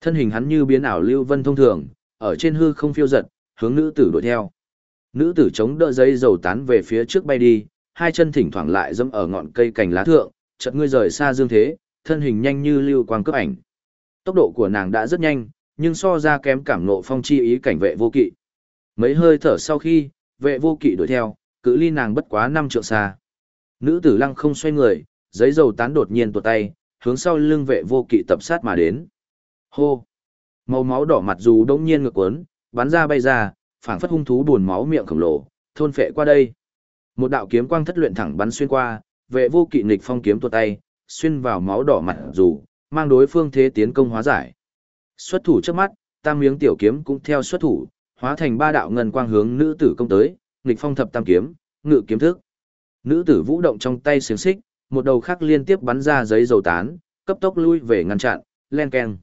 Thân hình hắn như biến ảo lưu vân thông thường, ở trên hư không phiêu giật, hướng nữ tử đuổi theo. Nữ tử chống đỡ dây dầu tán về phía trước bay đi, hai chân thỉnh thoảng lại dẫm ở ngọn cây cành lá thượng, chợt ngươi rời xa dương thế, thân hình nhanh như lưu quang cướp ảnh. Tốc độ của nàng đã rất nhanh, nhưng so ra kém cảm nộ phong chi ý cảnh vệ vô kỵ. Mấy hơi thở sau khi, vệ vô kỵ đuổi theo, cự ly nàng bất quá năm trượng xa. Nữ tử lăng không xoay người, giấy dầu tán đột nhiên tuột tay, hướng sau lưng vệ vô kỵ tập sát mà đến. Hô! Màu máu đỏ mặt dù đông nhiên ngược quấn, bắn ra bay ra, phảng phất hung thú buồn máu miệng khổng lồ, thôn phệ qua đây. Một đạo kiếm quang thất luyện thẳng bắn xuyên qua, vệ vô kỵ nghịch phong kiếm tuột tay, xuyên vào máu đỏ mặt dù, mang đối phương thế tiến công hóa giải. Xuất thủ trước mắt, tam miếng tiểu kiếm cũng theo xuất thủ, hóa thành ba đạo ngân quang hướng nữ tử công tới, nghịch phong thập tam kiếm, ngự kiếm thức. Nữ tử vũ động trong tay xiềng xích, một đầu khác liên tiếp bắn ra giấy dầu tán, cấp tốc lui về ngăn chặn, len keng.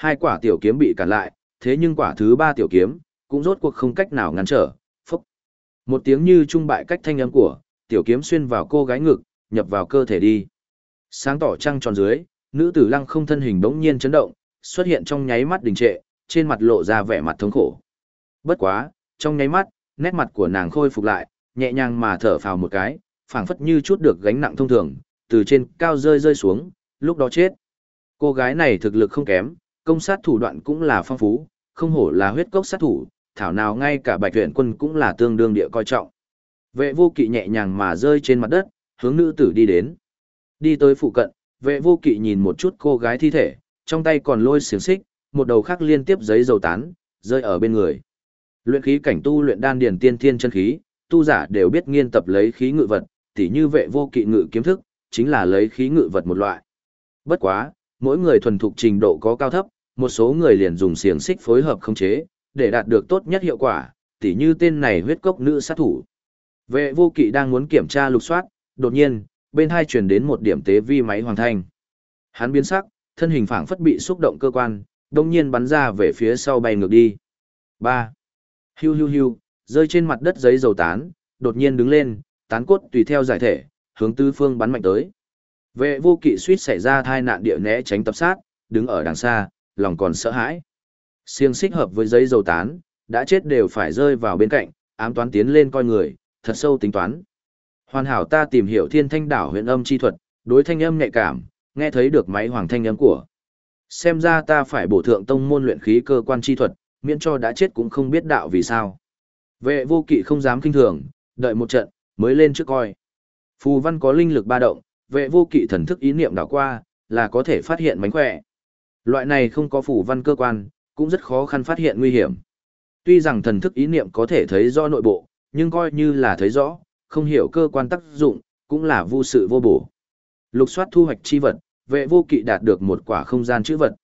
Hai quả tiểu kiếm bị cản lại, thế nhưng quả thứ ba tiểu kiếm, cũng rốt cuộc không cách nào ngăn trở, phúc. Một tiếng như trung bại cách thanh âm của, tiểu kiếm xuyên vào cô gái ngực, nhập vào cơ thể đi. Sáng tỏ trăng tròn dưới, nữ tử lăng không thân hình bỗng nhiên chấn động, xuất hiện trong nháy mắt đình trệ, trên mặt lộ ra vẻ mặt thống khổ. Bất quá, trong nháy mắt, nét mặt của nàng khôi phục lại, nhẹ nhàng mà thở phào một cái, phảng phất như chút được gánh nặng thông thường, từ trên cao rơi rơi xuống, lúc đó chết. Cô gái này thực lực không kém, công sát thủ đoạn cũng là phong phú, không hổ là huyết cốc sát thủ, thảo nào ngay cả bạch tuyển quân cũng là tương đương địa coi trọng. Vệ vô kỵ nhẹ nhàng mà rơi trên mặt đất, hướng nữ tử đi đến. Đi tới phụ cận, vệ vô kỵ nhìn một chút cô gái thi thể, trong tay còn lôi xiềng xích, một đầu khác liên tiếp giấy dầu tán, rơi ở bên người. Luyện khí cảnh tu luyện đan điển tiên thiên chân khí, tu giả đều biết nghiên tập lấy khí ngự vật, tỉ như vệ vô kỵ ngự kiếm thức, chính là lấy khí ngự vật một loại. Bất quá, mỗi người thuần thục trình độ có cao thấp, một số người liền dùng xiềng xích phối hợp khống chế, để đạt được tốt nhất hiệu quả, tỉ như tên này huyết cốc nữ sát thủ. Vệ vô kỵ đang muốn kiểm tra lục soát, đột nhiên, bên hai truyền đến một điểm tế vi máy hoàng thanh. Hắn biến sắc, thân hình phảng phất bị xúc động cơ quan, đồng nhiên bắn ra về phía sau bay ngược đi. 3. Hiu hiu hiu, rơi trên mặt đất giấy dầu tán, đột nhiên đứng lên, tán cốt tùy theo giải thể, hướng tứ phương bắn mạnh tới. Vệ vô kỵ suýt xảy ra thai nạn địa né tránh tập sát, đứng ở đằng xa, lòng còn sợ hãi. Siêng xích hợp với giấy dầu tán, đã chết đều phải rơi vào bên cạnh, ám toán tiến lên coi người, thật sâu tính toán. Hoàn hảo ta tìm hiểu thiên thanh đảo huyện âm chi thuật, đối thanh âm nhạy cảm, nghe thấy được máy hoàng thanh âm của. Xem ra ta phải bổ thượng tông môn luyện khí cơ quan chi thuật, miễn cho đã chết cũng không biết đạo vì sao. Vệ vô kỵ không dám kinh thường, đợi một trận, mới lên trước coi. Phù văn có linh lực ba động, vệ vô kỵ thần thức ý niệm đảo qua, là có thể phát hiện mánh khỏe. Loại này không có phủ văn cơ quan, cũng rất khó khăn phát hiện nguy hiểm. Tuy rằng thần thức ý niệm có thể thấy rõ nội bộ, nhưng coi như là thấy rõ, không hiểu cơ quan tác dụng, cũng là vô sự vô bổ. Lục soát thu hoạch chi vật, vệ vô kỵ đạt được một quả không gian chữ vật.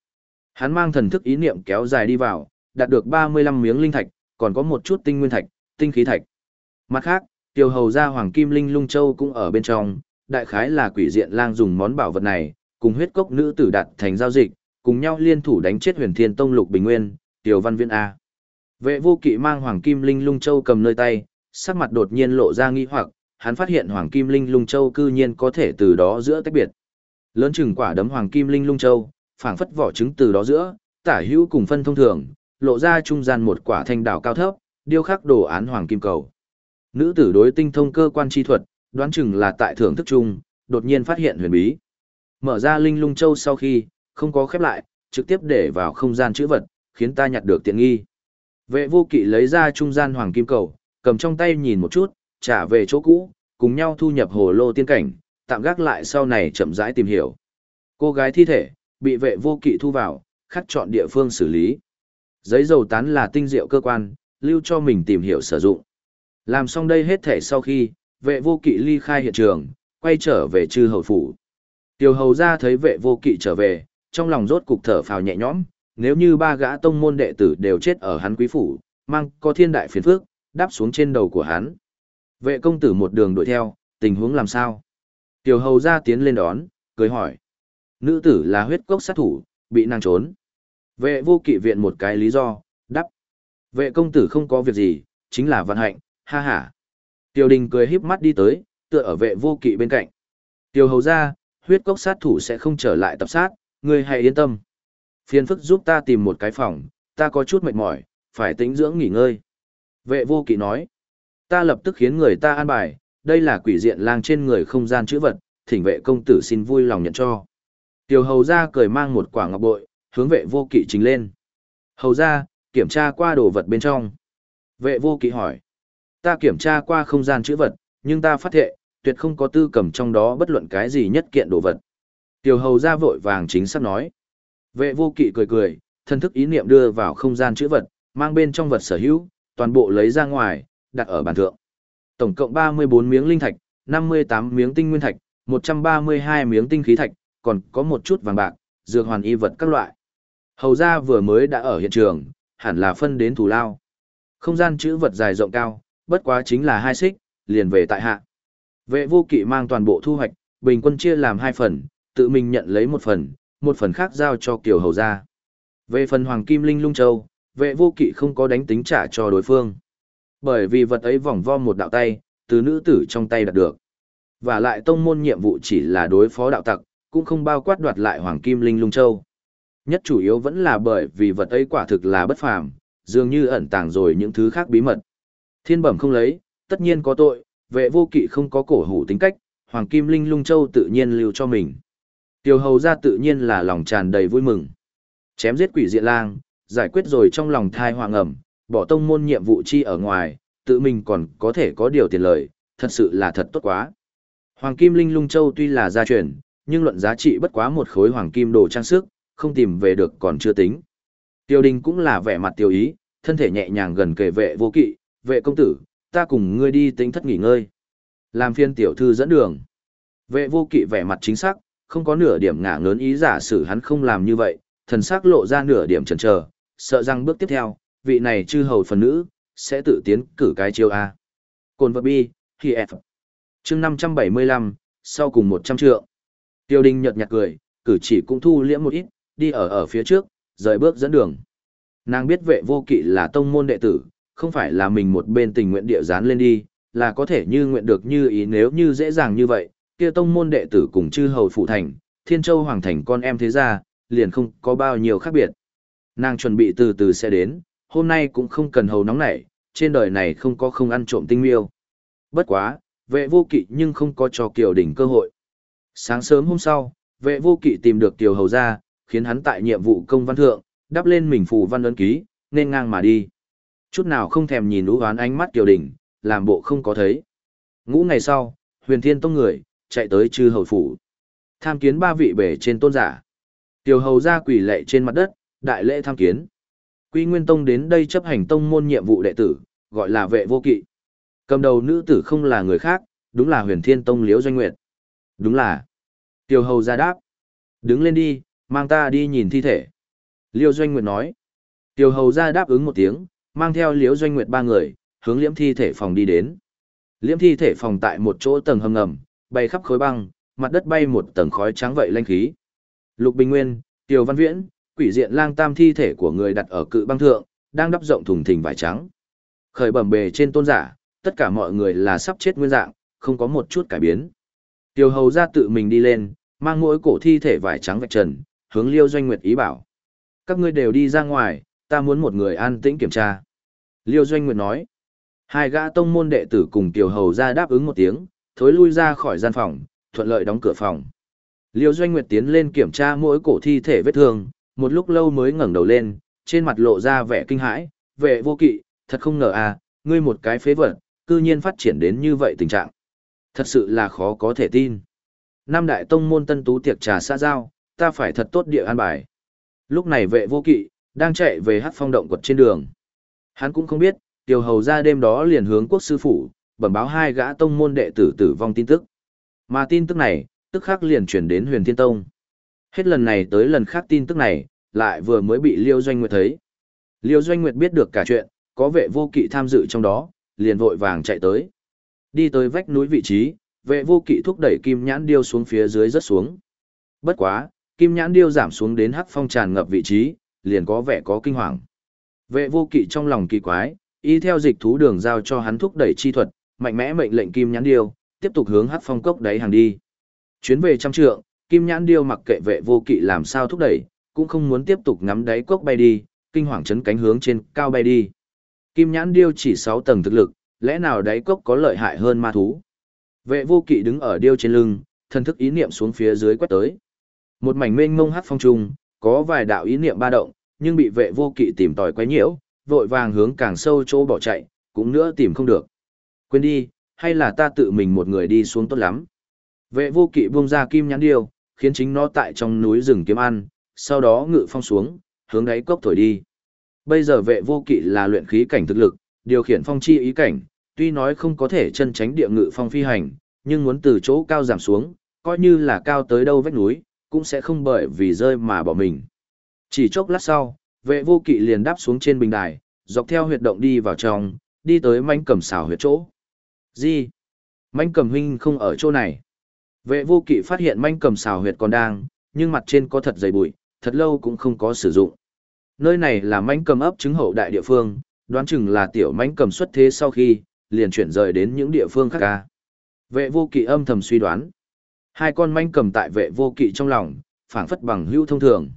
Hắn mang thần thức ý niệm kéo dài đi vào, đạt được 35 miếng linh thạch, còn có một chút tinh nguyên thạch, tinh khí thạch. Mặt khác, tiểu hầu gia hoàng kim linh lung châu cũng ở bên trong, đại khái là quỷ diện lang dùng món bảo vật này, cùng huyết cốc nữ tử đạt thành giao dịch, cùng nhau liên thủ đánh chết huyền thiên tông lục bình nguyên, tiểu văn viên A. Vệ vô kỵ mang hoàng kim linh lung châu cầm nơi tay, sắc mặt đột nhiên lộ ra nghi hoặc, hắn phát hiện hoàng kim linh lung châu cư nhiên có thể từ đó giữa tách biệt. Lớn chừng quả đấm hoàng kim linh lung châu, phảng phất vỏ trứng từ đó giữa, tả hữu cùng phân thông thường, lộ ra trung gian một quả thanh đảo cao thấp, điêu khắc đồ án hoàng kim cầu. Nữ tử đối tinh thông cơ quan chi thuật, đoán chừng là tại thưởng thức chung, đột nhiên phát hiện huyền bí. Mở ra linh lung châu sau khi, không có khép lại, trực tiếp để vào không gian chữ vật, khiến ta nhặt được tiện nghi. Vệ vô kỵ lấy ra trung gian hoàng kim cầu, cầm trong tay nhìn một chút, trả về chỗ cũ, cùng nhau thu nhập hồ lô tiên cảnh, tạm gác lại sau này chậm rãi tìm hiểu. Cô gái thi thể, bị vệ vô kỵ thu vào, khắc chọn địa phương xử lý. Giấy dầu tán là tinh diệu cơ quan, lưu cho mình tìm hiểu sử dụng. Làm xong đây hết thể sau khi, vệ vô kỵ ly khai hiện trường, quay trở về chư hầu phủ. Tiểu hầu ra thấy vệ vô kỵ trở về, trong lòng rốt cục thở phào nhẹ nhõm, nếu như ba gã tông môn đệ tử đều chết ở hắn quý phủ, mang có thiên đại phiền phước, đáp xuống trên đầu của hắn. Vệ công tử một đường đuổi theo, tình huống làm sao? Tiểu hầu ra tiến lên đón, cười hỏi. Nữ tử là huyết cốc sát thủ, bị nàng trốn. Vệ vô kỵ viện một cái lý do, đắp. Vệ công tử không có việc gì, chính là vận hạnh, ha ha. Tiểu đình cười híp mắt đi tới, tựa ở vệ vô kỵ bên cạnh. Tiểu hầu ra, huyết cốc sát thủ sẽ không trở lại tập sát, ngươi hãy yên tâm. Phiền phức giúp ta tìm một cái phòng, ta có chút mệt mỏi, phải tĩnh dưỡng nghỉ ngơi. Vệ vô kỵ nói, ta lập tức khiến người ta an bài, đây là quỷ diện lang trên người không gian chữ vật, thỉnh vệ công tử xin vui lòng nhận cho. Tiểu hầu ra cười mang một quả ngọc bội, hướng vệ vô kỵ trình lên. Hầu ra, kiểm tra qua đồ vật bên trong. Vệ vô kỵ hỏi, ta kiểm tra qua không gian chữ vật, nhưng ta phát hiện, tuyệt không có tư cầm trong đó bất luận cái gì nhất kiện đồ vật. Tiểu hầu ra vội vàng chính xác nói. Vệ vô kỵ cười cười, thân thức ý niệm đưa vào không gian chữ vật, mang bên trong vật sở hữu, toàn bộ lấy ra ngoài, đặt ở bàn thượng. Tổng cộng 34 miếng linh thạch, 58 miếng tinh nguyên thạch, 132 miếng tinh khí thạch, còn có một chút vàng bạc, dược hoàn y vật các loại. Hầu ra vừa mới đã ở hiện trường, hẳn là phân đến thủ lao. Không gian chữ vật dài rộng cao, bất quá chính là hai xích, liền về tại hạ. Vệ vô kỵ mang toàn bộ thu hoạch, bình quân chia làm hai phần, tự mình nhận lấy một phần, một phần khác giao cho Kiều Hầu ra. Về phần Hoàng Kim Linh Lung Châu, vệ vô kỵ không có đánh tính trả cho đối phương. Bởi vì vật ấy vòng vo một đạo tay, từ nữ tử trong tay đạt được. Và lại tông môn nhiệm vụ chỉ là đối phó đạo tặc, cũng không bao quát đoạt lại Hoàng Kim Linh Lung Châu. Nhất chủ yếu vẫn là bởi vì vật ấy quả thực là bất phàm, dường như ẩn tàng rồi những thứ khác bí mật. Thiên bẩm không lấy, tất nhiên có tội, vệ vô kỵ không có cổ hủ tính cách, Hoàng Kim Linh Lung Châu tự nhiên lưu cho mình. Tiêu hầu ra tự nhiên là lòng tràn đầy vui mừng. Chém giết quỷ diện lang, giải quyết rồi trong lòng thai hoàng ẩm, bỏ tông môn nhiệm vụ chi ở ngoài, tự mình còn có thể có điều tiền lời, thật sự là thật tốt quá. Hoàng Kim Linh Lung Châu tuy là gia truyền, nhưng luận giá trị bất quá một khối hoàng kim đồ trang sức, không tìm về được còn chưa tính. Tiêu đình cũng là vẻ mặt tiêu ý, thân thể nhẹ nhàng gần kề vệ vô kỵ, vệ công tử, ta cùng ngươi đi tính thất nghỉ ngơi. Làm phiên tiểu thư dẫn đường. Vệ vô kỵ vẻ mặt chính xác, không có nửa điểm ngả ngớn ý giả sử hắn không làm như vậy, thần sắc lộ ra nửa điểm chần chờ, sợ rằng bước tiếp theo, vị này chư hầu phần nữ, sẽ tự tiến cử cái chiêu A. Cồn vật bi, khi F. chương 575, sau cùng 100 trượng. Tiêu đình nhợt nhạt cười, cử chỉ cũng thu liễm một ít, đi ở ở phía trước, rời bước dẫn đường. Nàng biết vệ vô kỵ là tông môn đệ tử, không phải là mình một bên tình nguyện địa dán lên đi, là có thể như nguyện được như ý nếu như dễ dàng như vậy, kia tông môn đệ tử cùng chư hầu phụ thành, thiên châu hoàng thành con em thế gia, liền không có bao nhiêu khác biệt. Nàng chuẩn bị từ từ sẽ đến, hôm nay cũng không cần hầu nóng nảy, trên đời này không có không ăn trộm tinh miêu. Bất quá, vệ vô kỵ nhưng không có cho Kiều Đình cơ hội. Sáng sớm hôm sau, vệ vô kỵ tìm được Kiều Hầu ra, khiến hắn tại nhiệm vụ công văn thượng, đắp lên mình phù văn ấn ký, nên ngang mà đi. Chút nào không thèm nhìn lũ hoán ánh mắt Kiều Đình, làm bộ không có thấy. Ngũ ngày sau, huyền thiên tông người, chạy tới chư hầu phủ. Tham kiến ba vị bể trên tôn giả. Tiểu hầu ra quỳ lệ trên mặt đất, đại lễ tham kiến. Quy Nguyên Tông đến đây chấp hành tông môn nhiệm vụ đệ tử, gọi là vệ vô kỵ. Cầm đầu nữ tử không là người khác, đúng là huyền thiên tông liễu doanh nguyệt. Đúng là. Tiểu hầu ra đáp. Đứng lên đi, mang ta đi nhìn thi thể. Liễu doanh nguyệt nói. Tiểu hầu ra đáp ứng một tiếng, mang theo liễu doanh nguyệt ba người, hướng liễm thi thể phòng đi đến. Liễm thi thể phòng tại một chỗ tầng hầm ngầm, bay khắp khối băng, mặt đất bay một tầng khói trắng vậy lanh khí. Lục Bình Nguyên, Tiểu Văn Viễn, quỷ diện lang tam thi thể của người đặt ở cự băng thượng, đang đắp rộng thùng thình vải trắng. Khởi bẩm bề trên tôn giả, tất cả mọi người là sắp chết nguyên dạng, không có một chút cải biến. Tiểu hầu ra tự mình đi lên, mang mỗi cổ thi thể vải trắng vạch trần, hướng Liêu Doanh Nguyệt ý bảo. Các ngươi đều đi ra ngoài, ta muốn một người an tĩnh kiểm tra. Liêu Doanh Nguyệt nói. Hai gã tông môn đệ tử cùng tiểu hầu ra đáp ứng một tiếng, thối lui ra khỏi gian phòng, thuận lợi đóng cửa phòng. Liêu Doanh Nguyệt tiến lên kiểm tra mỗi cổ thi thể vết thương, một lúc lâu mới ngẩng đầu lên, trên mặt lộ ra vẻ kinh hãi, vệ vô kỵ, thật không ngờ à, ngươi một cái phế vật, cư nhiên phát triển đến như vậy tình trạng. Thật sự là khó có thể tin. Nam đại tông môn tân tú tiệc trà xã giao, ta phải thật tốt địa an bài. Lúc này vệ vô kỵ, đang chạy về hát phong động quật trên đường. Hắn cũng không biết, tiểu hầu ra đêm đó liền hướng quốc sư phủ, bẩm báo hai gã tông môn đệ tử tử vong tin tức. Mà tin tức này, tức khác liền chuyển đến huyền thiên tông. Hết lần này tới lần khác tin tức này, lại vừa mới bị Liêu Doanh Nguyệt thấy. Liêu Doanh Nguyệt biết được cả chuyện, có vệ vô kỵ tham dự trong đó, liền vội vàng chạy tới. Đi tới vách núi vị trí, vệ vô kỵ thúc đẩy kim nhãn điêu xuống phía dưới rất xuống. Bất quá, kim nhãn điêu giảm xuống đến hắc phong tràn ngập vị trí, liền có vẻ có kinh hoàng. Vệ vô kỵ trong lòng kỳ quái, y theo dịch thú đường giao cho hắn thúc đẩy chi thuật, mạnh mẽ mệnh lệnh kim nhãn điêu, tiếp tục hướng hắc phong cốc đáy hàng đi. Chuyến về trăm trượng, kim nhãn điêu mặc kệ vệ vô kỵ làm sao thúc đẩy, cũng không muốn tiếp tục ngắm đáy cốc bay đi, kinh hoàng chấn cánh hướng trên cao bay đi. Kim nhãn điêu chỉ 6 tầng thực lực, lẽ nào đáy cốc có lợi hại hơn ma thú? Vệ vô kỵ đứng ở điêu trên lưng, thân thức ý niệm xuống phía dưới quét tới. Một mảnh mênh mông hát phong trung, có vài đạo ý niệm ba động, nhưng bị vệ vô kỵ tìm tòi quấy nhiễu, vội vàng hướng càng sâu chỗ bỏ chạy, cũng nữa tìm không được. Quên đi, hay là ta tự mình một người đi xuống tốt lắm. Vệ vô kỵ buông ra kim nhãn điêu, khiến chính nó tại trong núi rừng kiếm ăn, sau đó ngự phong xuống, hướng đáy cốc thổi đi. Bây giờ vệ vô kỵ là luyện khí cảnh thực lực, điều khiển phong chi ý cảnh, tuy nói không có thể chân tránh địa ngự phong phi hành, nhưng muốn từ chỗ cao giảm xuống, coi như là cao tới đâu vách núi, cũng sẽ không bởi vì rơi mà bỏ mình. Chỉ chốc lát sau, vệ vô kỵ liền đáp xuống trên bình đài, dọc theo huyệt động đi vào trong, đi tới manh cầm xào huyệt chỗ. Gì? Manh cầm huynh không ở chỗ này. Vệ vô kỵ phát hiện manh cầm xào huyệt còn đang, nhưng mặt trên có thật dày bụi, thật lâu cũng không có sử dụng. Nơi này là manh cầm ấp chứng hậu đại địa phương, đoán chừng là tiểu manh cầm xuất thế sau khi, liền chuyển rời đến những địa phương khác ca. Vệ vô kỵ âm thầm suy đoán. Hai con manh cầm tại vệ vô kỵ trong lòng, phảng phất bằng hữu thông thường.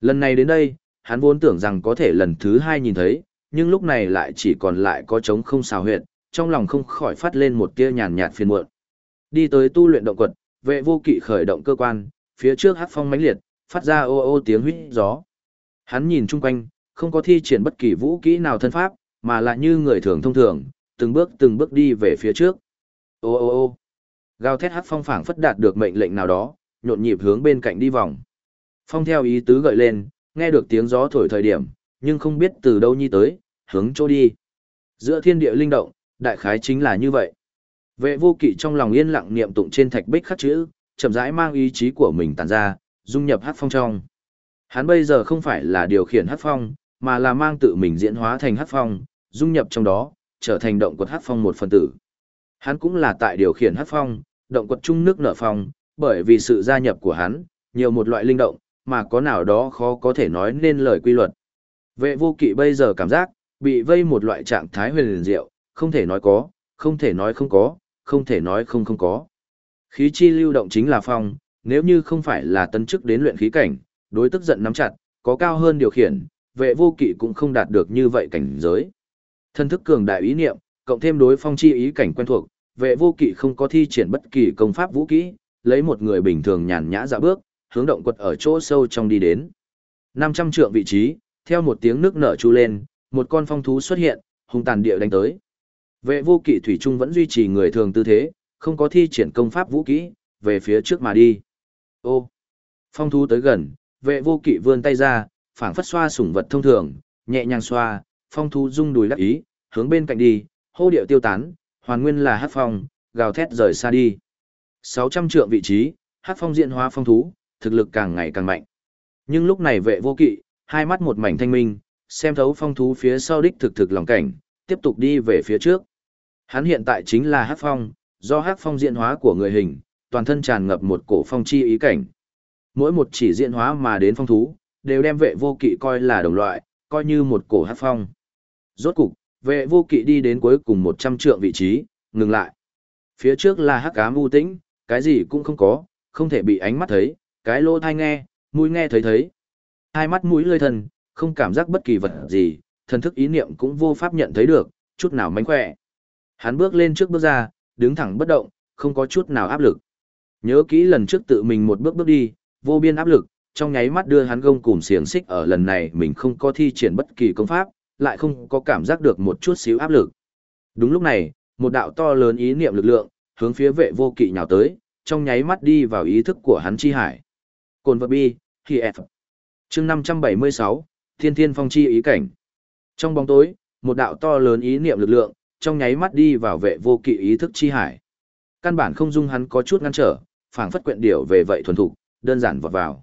Lần này đến đây, hắn vốn tưởng rằng có thể lần thứ hai nhìn thấy, nhưng lúc này lại chỉ còn lại có trống không xào huyệt, trong lòng không khỏi phát lên một tia nhàn nhạt phiền muộn. Đi tới tu luyện động quật, vệ vô kỵ khởi động cơ quan, phía trước hát phong mãnh liệt, phát ra ô ô tiếng huýt gió. Hắn nhìn chung quanh, không có thi triển bất kỳ vũ kỹ nào thân pháp, mà là như người thường thông thường, từng bước từng bước đi về phía trước. Ô ô ô gào thét hát phong phảng phất đạt được mệnh lệnh nào đó, nhộn nhịp hướng bên cạnh đi vòng. Phong theo ý tứ gợi lên, nghe được tiếng gió thổi thời điểm, nhưng không biết từ đâu nhi tới, hướng chỗ đi. Giữa thiên địa linh động, đại khái chính là như vậy. Vệ vô kỵ trong lòng yên lặng niệm tụng trên thạch bích khắc chữ, chậm rãi mang ý chí của mình tản ra, dung nhập hát phong trong. Hắn bây giờ không phải là điều khiển hát phong, mà là mang tự mình diễn hóa thành hát phong, dung nhập trong đó, trở thành động quật hát phong một phần tử. Hắn cũng là tại điều khiển hát phong, động quật trung nước nở phong, bởi vì sự gia nhập của hắn, nhiều một loại linh động, mà có nào đó khó có thể nói nên lời quy luật. Vệ vô kỵ bây giờ cảm giác, bị vây một loại trạng thái huyền diệu, không thể nói có, không thể nói không có, không thể nói không không có. Khí chi lưu động chính là phong, nếu như không phải là tấn chức đến luyện khí cảnh, đối tức giận nắm chặt, có cao hơn điều khiển, vệ vô kỵ cũng không đạt được như vậy cảnh giới. Thân thức cường đại ý niệm, cộng thêm đối phong chi ý cảnh quen thuộc, vệ vô kỵ không có thi triển bất kỳ công pháp vũ kỹ, lấy một người bình thường nhàn nhã dạ bước, hướng động quật ở chỗ sâu trong đi đến. 500 trượng vị trí, theo một tiếng nước nở chu lên, một con phong thú xuất hiện, hung tàn địa đánh tới. Vệ vô kỵ thủy trung vẫn duy trì người thường tư thế, không có thi triển công pháp vũ kỹ, về phía trước mà đi. Ô! Phong thú tới gần, vệ vô kỵ vươn tay ra, phảng phất xoa sủng vật thông thường, nhẹ nhàng xoa, phong thú rung đùi lắc ý, hướng bên cạnh đi, hô điệu tiêu tán, hoàn nguyên là hát phong, gào thét rời xa đi. 600 trượng vị trí, hát phong diện hóa phong thú, thực lực càng ngày càng mạnh. Nhưng lúc này vệ vô kỵ, hai mắt một mảnh thanh minh, xem thấu phong thú phía sau đích thực thực lòng cảnh, tiếp tục đi về phía trước. Hắn hiện tại chính là hát phong, do hát phong diễn hóa của người hình, toàn thân tràn ngập một cổ phong chi ý cảnh. Mỗi một chỉ diễn hóa mà đến phong thú, đều đem vệ vô kỵ coi là đồng loại, coi như một cổ hát phong. Rốt cục, vệ vô kỵ đi đến cuối cùng 100 trượng vị trí, ngừng lại. Phía trước là hắc ám u tĩnh, cái gì cũng không có, không thể bị ánh mắt thấy, cái lỗ thai nghe, mũi nghe thấy thấy. Hai mắt mũi lơi thần, không cảm giác bất kỳ vật gì, thần thức ý niệm cũng vô pháp nhận thấy được, chút nào mánh khỏe. Hắn bước lên trước bước ra, đứng thẳng bất động, không có chút nào áp lực. Nhớ kỹ lần trước tự mình một bước bước đi, vô biên áp lực, trong nháy mắt đưa hắn gông cùng xiềng xích ở lần này mình không có thi triển bất kỳ công pháp, lại không có cảm giác được một chút xíu áp lực. Đúng lúc này, một đạo to lớn ý niệm lực lượng, hướng phía vệ vô kỵ nhào tới, trong nháy mắt đi vào ý thức của hắn chi hải. Cồn vật bi, khi F. chương 576, Thiên Thiên Phong chi ý cảnh. Trong bóng tối, một đạo to lớn ý niệm lực lượng, trong nháy mắt đi vào vệ vô kỵ ý thức chi hải. Căn bản không dung hắn có chút ngăn trở, phảng phất quyện điểu về vậy thuần thục, đơn giản vọt vào.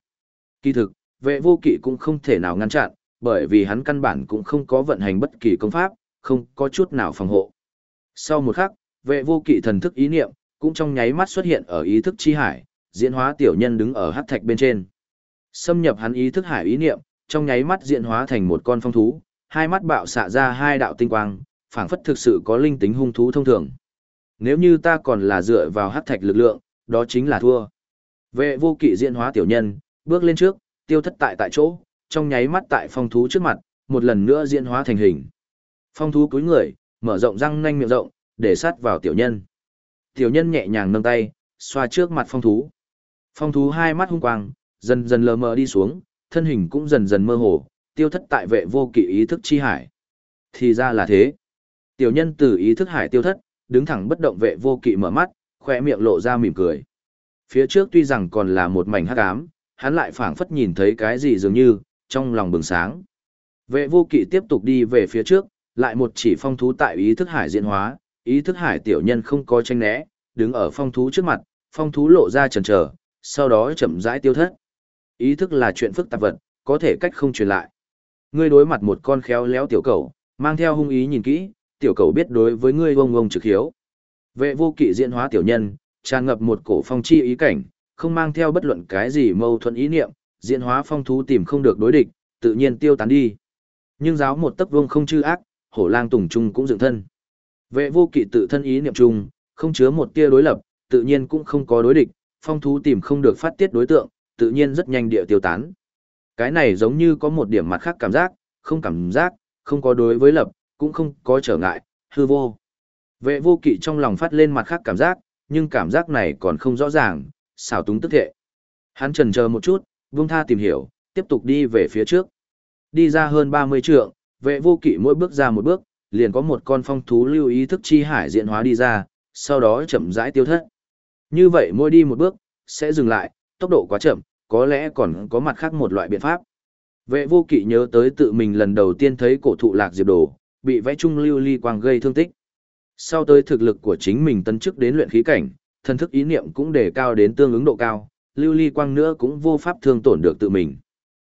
Kỳ thực, vệ vô kỵ cũng không thể nào ngăn chặn, bởi vì hắn căn bản cũng không có vận hành bất kỳ công pháp, không có chút nào phòng hộ. Sau một khắc, vệ vô kỵ thần thức ý niệm, cũng trong nháy mắt xuất hiện ở ý thức chi hải, diễn hóa tiểu nhân đứng ở hắc thạch bên trên. Xâm nhập hắn ý thức hải ý niệm, trong nháy mắt diễn hóa thành một con phong thú, hai mắt bạo xạ ra hai đạo tinh quang, phảng phất thực sự có linh tính hung thú thông thường. Nếu như ta còn là dựa vào hắc thạch lực lượng, đó chính là thua. Vệ vô kỵ diễn hóa tiểu nhân, bước lên trước, tiêu thất tại tại chỗ, trong nháy mắt tại phong thú trước mặt, một lần nữa diễn hóa thành hình. Phong thú cúi người, mở rộng răng nanh miệng rộng, để sát vào tiểu nhân. Tiểu nhân nhẹ nhàng nâng tay, xoa trước mặt phong thú. Phong thú hai mắt hung quang, dần dần lờ mờ đi xuống, thân hình cũng dần dần mơ hồ, tiêu thất tại vệ vô kỵ ý thức chi hải. Thì ra là thế. Tiểu nhân từ ý thức hải tiêu thất, đứng thẳng bất động vệ vô kỵ mở mắt, khỏe miệng lộ ra mỉm cười. Phía trước tuy rằng còn là một mảnh hắc ám, hắn lại phảng phất nhìn thấy cái gì dường như, trong lòng bừng sáng. Vệ vô kỵ tiếp tục đi về phía trước, lại một chỉ phong thú tại ý thức hải diễn hóa, ý thức hải tiểu nhân không có tranh né, đứng ở phong thú trước mặt, phong thú lộ ra chần chờ, sau đó chậm rãi tiêu thất. Ý thức là chuyện phức tạp vật, có thể cách không truyền lại. Ngươi đối mặt một con khéo léo tiểu cầu, mang theo hung ý nhìn kỹ, tiểu cầu biết đối với ngươi ông ông trực hiếu. Vệ vô kỵ diễn hóa tiểu nhân, tràn ngập một cổ phong chi ý cảnh, không mang theo bất luận cái gì mâu thuẫn ý niệm, diễn hóa phong thú tìm không được đối địch, tự nhiên tiêu tán đi. Nhưng giáo một tấc vương không chư ác, hổ lang tùng trung cũng dựng thân. Vệ vô kỵ tự thân ý niệm trung, không chứa một tia đối lập, tự nhiên cũng không có đối địch, phong thú tìm không được phát tiết đối tượng, tự nhiên rất nhanh địa tiêu tán. Cái này giống như có một điểm mặt khác cảm giác, không cảm giác, không có đối với lập, cũng không có trở ngại, hư vô. Vệ vô kỵ trong lòng phát lên mặt khác cảm giác, nhưng cảm giác này còn không rõ ràng, xảo túng tức thệ. Hắn trần chờ một chút, buông tha tìm hiểu, tiếp tục đi về phía trước. Đi ra hơn 30 trượng, vệ vô kỵ mỗi bước ra một bước, liền có một con phong thú lưu ý thức chi hải diện hóa đi ra, sau đó chậm rãi tiêu thất. Như vậy mỗi đi một bước, sẽ dừng lại, tốc độ quá chậm, có lẽ còn có mặt khác một loại biện pháp. Vệ vô kỵ nhớ tới tự mình lần đầu tiên thấy cổ thụ lạc diệp đồ, bị vẽ trung lưu ly quang gây thương tích. Sau tới thực lực của chính mình tấn chức đến luyện khí cảnh, thân thức ý niệm cũng đề cao đến tương ứng độ cao, lưu ly quang nữa cũng vô pháp thương tổn được tự mình.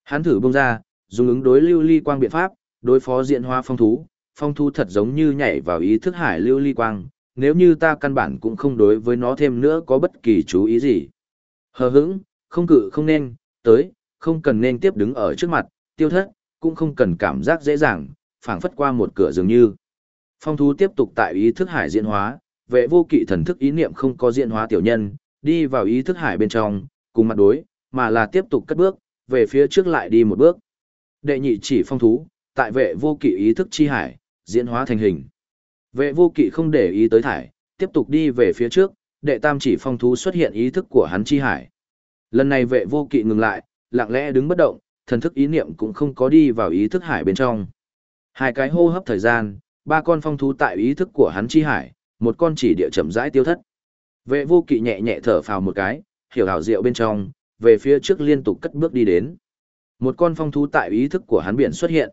Hắn thử bông ra, dùng ứng đối lưu ly quang biện pháp, đối phó diện hoa phong thú, phong thú thật giống như nhảy vào ý thức hải lưu ly quang, nếu như ta căn bản cũng không đối với nó thêm nữa có bất kỳ chú ý gì. Hờ hững, không cự không nên, tới, không cần nên tiếp đứng ở trước mặt, tiêu thất, cũng không cần cảm giác dễ dàng, phảng phất qua một cửa dường như. Phong thú tiếp tục tại ý thức hải diễn hóa, vệ vô kỵ thần thức ý niệm không có diễn hóa tiểu nhân, đi vào ý thức hải bên trong, cùng mặt đối, mà là tiếp tục cất bước, về phía trước lại đi một bước. Đệ nhị chỉ phong thú, tại vệ vô kỵ ý thức chi hải, diễn hóa thành hình. Vệ vô kỵ không để ý tới thải, tiếp tục đi về phía trước, đệ tam chỉ phong thú xuất hiện ý thức của hắn chi hải. Lần này vệ vô kỵ ngừng lại, lặng lẽ đứng bất động, thần thức ý niệm cũng không có đi vào ý thức hải bên trong. Hai cái hô hấp thời gian, ba con phong thú tại ý thức của hắn chi hải, một con chỉ địa chậm rãi tiêu thất. Vệ vô kỵ nhẹ nhẹ thở phào một cái, hiểu hảo diệu bên trong, về phía trước liên tục cất bước đi đến. Một con phong thú tại ý thức của hắn biển xuất hiện.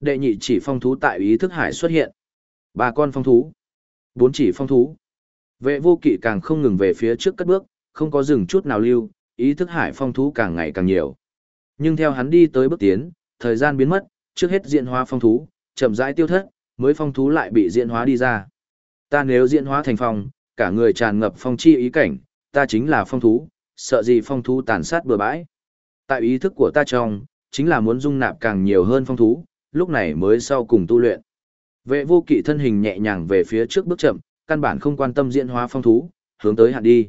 Đệ nhị chỉ phong thú tại ý thức hải xuất hiện. Ba con phong thú. Bốn chỉ phong thú. Vệ vô kỵ càng không ngừng về phía trước cất bước, không có dừng chút nào lưu, ý thức hải phong thú càng ngày càng nhiều. Nhưng theo hắn đi tới bước tiến, thời gian biến mất, trước hết diện hóa phong thú, chậm rãi tiêu thất, mới phong thú lại bị diện hóa đi ra. Ta nếu diện hóa thành phong, cả người tràn ngập phong chi ý cảnh, ta chính là phong thú, sợ gì phong thú tàn sát bừa bãi. Tại ý thức của ta trong, chính là muốn dung nạp càng nhiều hơn phong thú, lúc này mới sau cùng tu luyện. Vệ vô kỵ thân hình nhẹ nhàng về phía trước bước chậm, căn bản không quan tâm diễn hóa phong thú, hướng tới hạn đi.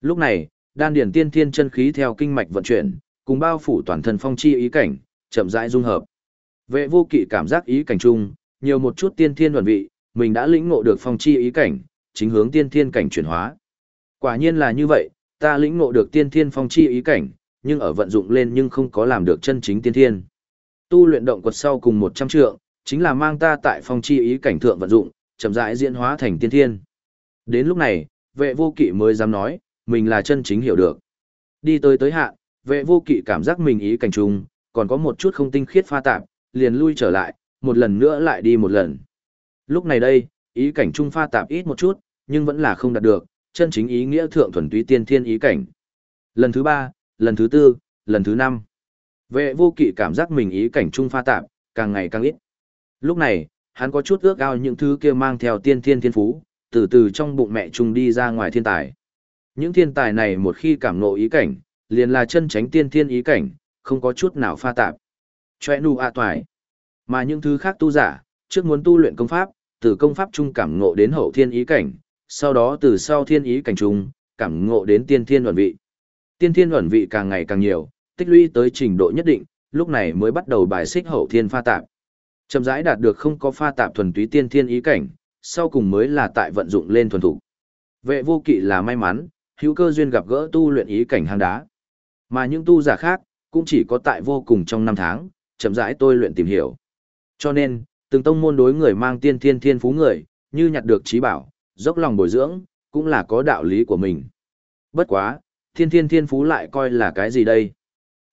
Lúc này, đan điển tiên thiên chân khí theo kinh mạch vận chuyển, cùng bao phủ toàn thân phong chi ý cảnh, chậm rãi dung hợp. Vệ vô kỵ cảm giác ý cảnh chung, nhiều một chút tiên thiên luận vị, mình đã lĩnh ngộ được phong chi ý cảnh, chính hướng tiên thiên cảnh chuyển hóa. Quả nhiên là như vậy, ta lĩnh ngộ được tiên thiên phong chi ý cảnh, nhưng ở vận dụng lên nhưng không có làm được chân chính tiên thiên. Tu luyện động quật sau cùng 100 trượng, chính là mang ta tại phong chi ý cảnh thượng vận dụng, chậm rãi diễn hóa thành tiên thiên. Đến lúc này, vệ vô kỵ mới dám nói, mình là chân chính hiểu được. Đi tới tới hạ, vệ vô kỵ cảm giác mình ý cảnh trùng, còn có một chút không tinh khiết pha tạp, liền lui trở lại, một lần nữa lại đi một lần. Lúc này đây, ý cảnh trung pha tạp ít một chút, nhưng vẫn là không đạt được, chân chính ý nghĩa thượng thuần túy tiên thiên ý cảnh. Lần thứ ba, lần thứ tư, lần thứ năm. Vệ vô kỵ cảm giác mình ý cảnh trung pha tạp, càng ngày càng ít. Lúc này, hắn có chút ước ao những thứ kia mang theo tiên thiên thiên phú, từ từ trong bụng mẹ trung đi ra ngoài thiên tài. Những thiên tài này một khi cảm ngộ ý cảnh, liền là chân tránh tiên thiên ý cảnh, không có chút nào pha tạp choe nu a toài. Mà những thứ khác tu giả, trước muốn tu luyện công pháp, từ công pháp trung cảm ngộ đến hậu thiên ý cảnh, sau đó từ sau thiên ý cảnh trung, cảm ngộ đến tiên thiên luận vị. Tiên thiên luận vị càng ngày càng nhiều, tích lũy tới trình độ nhất định, lúc này mới bắt đầu bài xích hậu thiên pha tạp. Chậm rãi đạt được không có pha tạp thuần túy tiên thiên ý cảnh, sau cùng mới là tại vận dụng lên thuần thủ. Vệ vô kỵ là may mắn, hữu cơ duyên gặp gỡ tu luyện ý cảnh hang đá. Mà những tu giả khác, cũng chỉ có tại vô cùng trong năm tháng, chậm rãi tôi luyện tìm hiểu. Cho nên, từng tông môn đối người mang tiên thiên thiên phú người, như nhặt được trí bảo, dốc lòng bồi dưỡng, cũng là có đạo lý của mình. Bất quá, thiên thiên thiên phú lại coi là cái gì đây?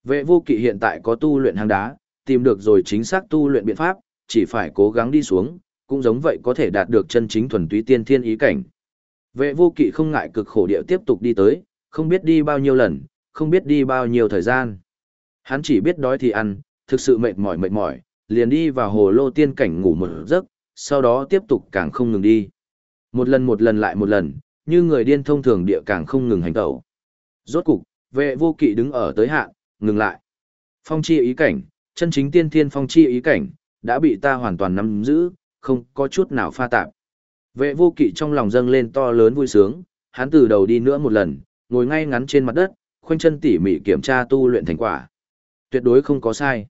Vệ vô kỵ hiện tại có tu luyện hang đá, tìm được rồi chính xác tu luyện biện pháp, chỉ phải cố gắng đi xuống, cũng giống vậy có thể đạt được chân chính thuần túy tiên thiên ý cảnh. Vệ vô kỵ không ngại cực khổ địa tiếp tục đi tới, không biết đi bao nhiêu lần, không biết đi bao nhiêu thời gian. Hắn chỉ biết đói thì ăn, thực sự mệt mỏi mệt mỏi, liền đi vào hồ lô tiên cảnh ngủ một giấc, sau đó tiếp tục càng không ngừng đi. Một lần một lần lại một lần, như người điên thông thường địa càng không ngừng hành tẩu. Rốt cục, vệ vô kỵ đứng ở tới hạn, ngừng lại. Phong chi ý cảnh, chân chính tiên thiên phong chi ý cảnh, đã bị ta hoàn toàn nắm giữ, không có chút nào pha tạp. Vệ vô kỵ trong lòng dâng lên to lớn vui sướng, hắn từ đầu đi nữa một lần, ngồi ngay ngắn trên mặt đất, khoanh chân tỉ mỉ kiểm tra tu luyện thành quả. Tuyệt đối không có sai.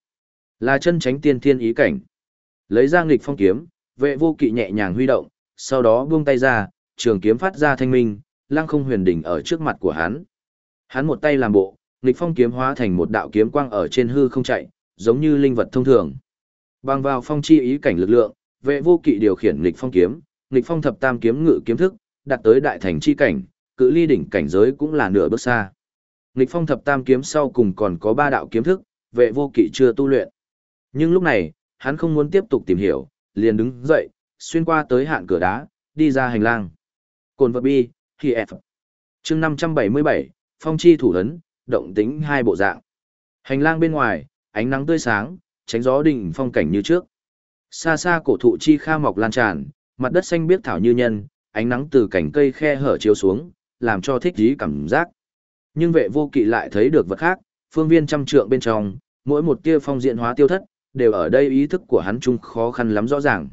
Là chân tránh tiên thiên ý cảnh. Lấy ra nghịch phong kiếm, vệ vô kỵ nhẹ nhàng huy động, sau đó buông tay ra, trường kiếm phát ra thanh minh, lăng không huyền đỉnh ở trước mặt của hắn. Hắn một tay làm bộ, nghịch phong kiếm hóa thành một đạo kiếm quang ở trên hư không chạy, giống như linh vật thông thường. Bằng vào phong chi ý cảnh lực lượng, vệ vô kỵ điều khiển nghịch phong kiếm, nghịch phong thập tam kiếm ngự kiếm thức, đạt tới đại thành chi cảnh, cự ly đỉnh cảnh giới cũng là nửa bước xa. Nghịch phong thập tam kiếm sau cùng còn có ba đạo kiếm thức, vệ vô kỵ chưa tu luyện. Nhưng lúc này, hắn không muốn tiếp tục tìm hiểu, liền đứng dậy, xuyên qua tới hạn cửa đá, đi ra hành lang. Cồn vật bi, khi F. chương 577, phong chi thủ ấn, động tính hai bộ dạng. Hành lang bên ngoài, ánh nắng tươi sáng, tránh gió đỉnh phong cảnh như trước. Xa xa cổ thụ chi kha mọc lan tràn, mặt đất xanh biếc thảo như nhân, ánh nắng từ cảnh cây khe hở chiếu xuống, làm cho thích dí cảm giác. Nhưng vệ vô kỵ lại thấy được vật khác, phương viên trăm trượng bên trong, mỗi một tia phong diện hóa tiêu thất, đều ở đây ý thức của hắn chung khó khăn lắm rõ ràng.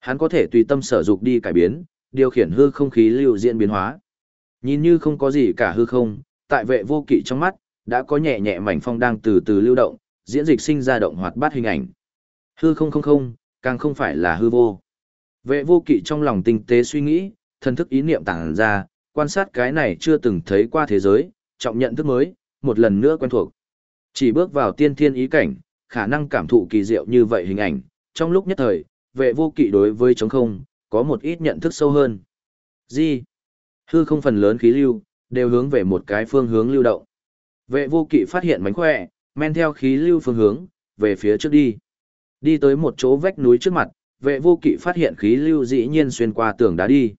Hắn có thể tùy tâm sở dục đi cải biến, điều khiển hư không khí lưu diễn biến hóa. Nhìn như không có gì cả hư không, tại vệ vô kỵ trong mắt, đã có nhẹ nhẹ mảnh phong đang từ từ lưu động, diễn dịch sinh ra động hoạt bát hình ảnh. Hư không không không, càng không phải là hư vô. Vệ vô kỵ trong lòng tinh tế suy nghĩ, thần thức ý niệm tàng ra, quan sát cái này chưa từng thấy qua thế giới, trọng nhận thức mới, một lần nữa quen thuộc. Chỉ bước vào tiên thiên ý cảnh, khả năng cảm thụ kỳ diệu như vậy hình ảnh, trong lúc nhất thời, vệ vô kỵ đối với trống không, có một ít nhận thức sâu hơn. Gì? Hư không phần lớn khí lưu, đều hướng về một cái phương hướng lưu động. Vệ vô kỵ phát hiện mánh khỏe, men theo khí lưu phương hướng, về phía trước đi. Đi tới một chỗ vách núi trước mặt, vệ vô kỵ phát hiện khí lưu dĩ nhiên xuyên qua tường đá đi.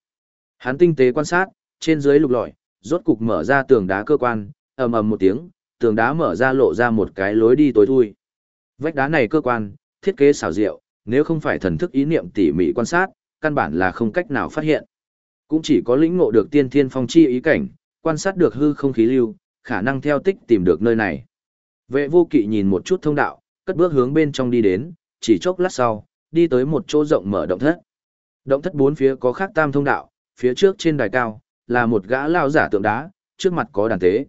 Hắn tinh tế quan sát, trên dưới lục lọi, rốt cục mở ra tường đá cơ quan, ầm ầm một tiếng, tường đá mở ra lộ ra một cái lối đi tối thui. Vách đá này cơ quan, thiết kế xảo diệu, nếu không phải thần thức ý niệm tỉ mỉ quan sát, căn bản là không cách nào phát hiện. Cũng chỉ có lĩnh ngộ được tiên thiên phong chi ý cảnh, quan sát được hư không khí lưu, khả năng theo tích tìm được nơi này. Vệ vô kỵ nhìn một chút thông đạo, cất bước hướng bên trong đi đến, chỉ chốc lát sau, đi tới một chỗ rộng mở động thất. Động thất bốn phía có khác tam thông đạo, phía trước trên đài cao, là một gã lao giả tượng đá, trước mặt có đàn tế.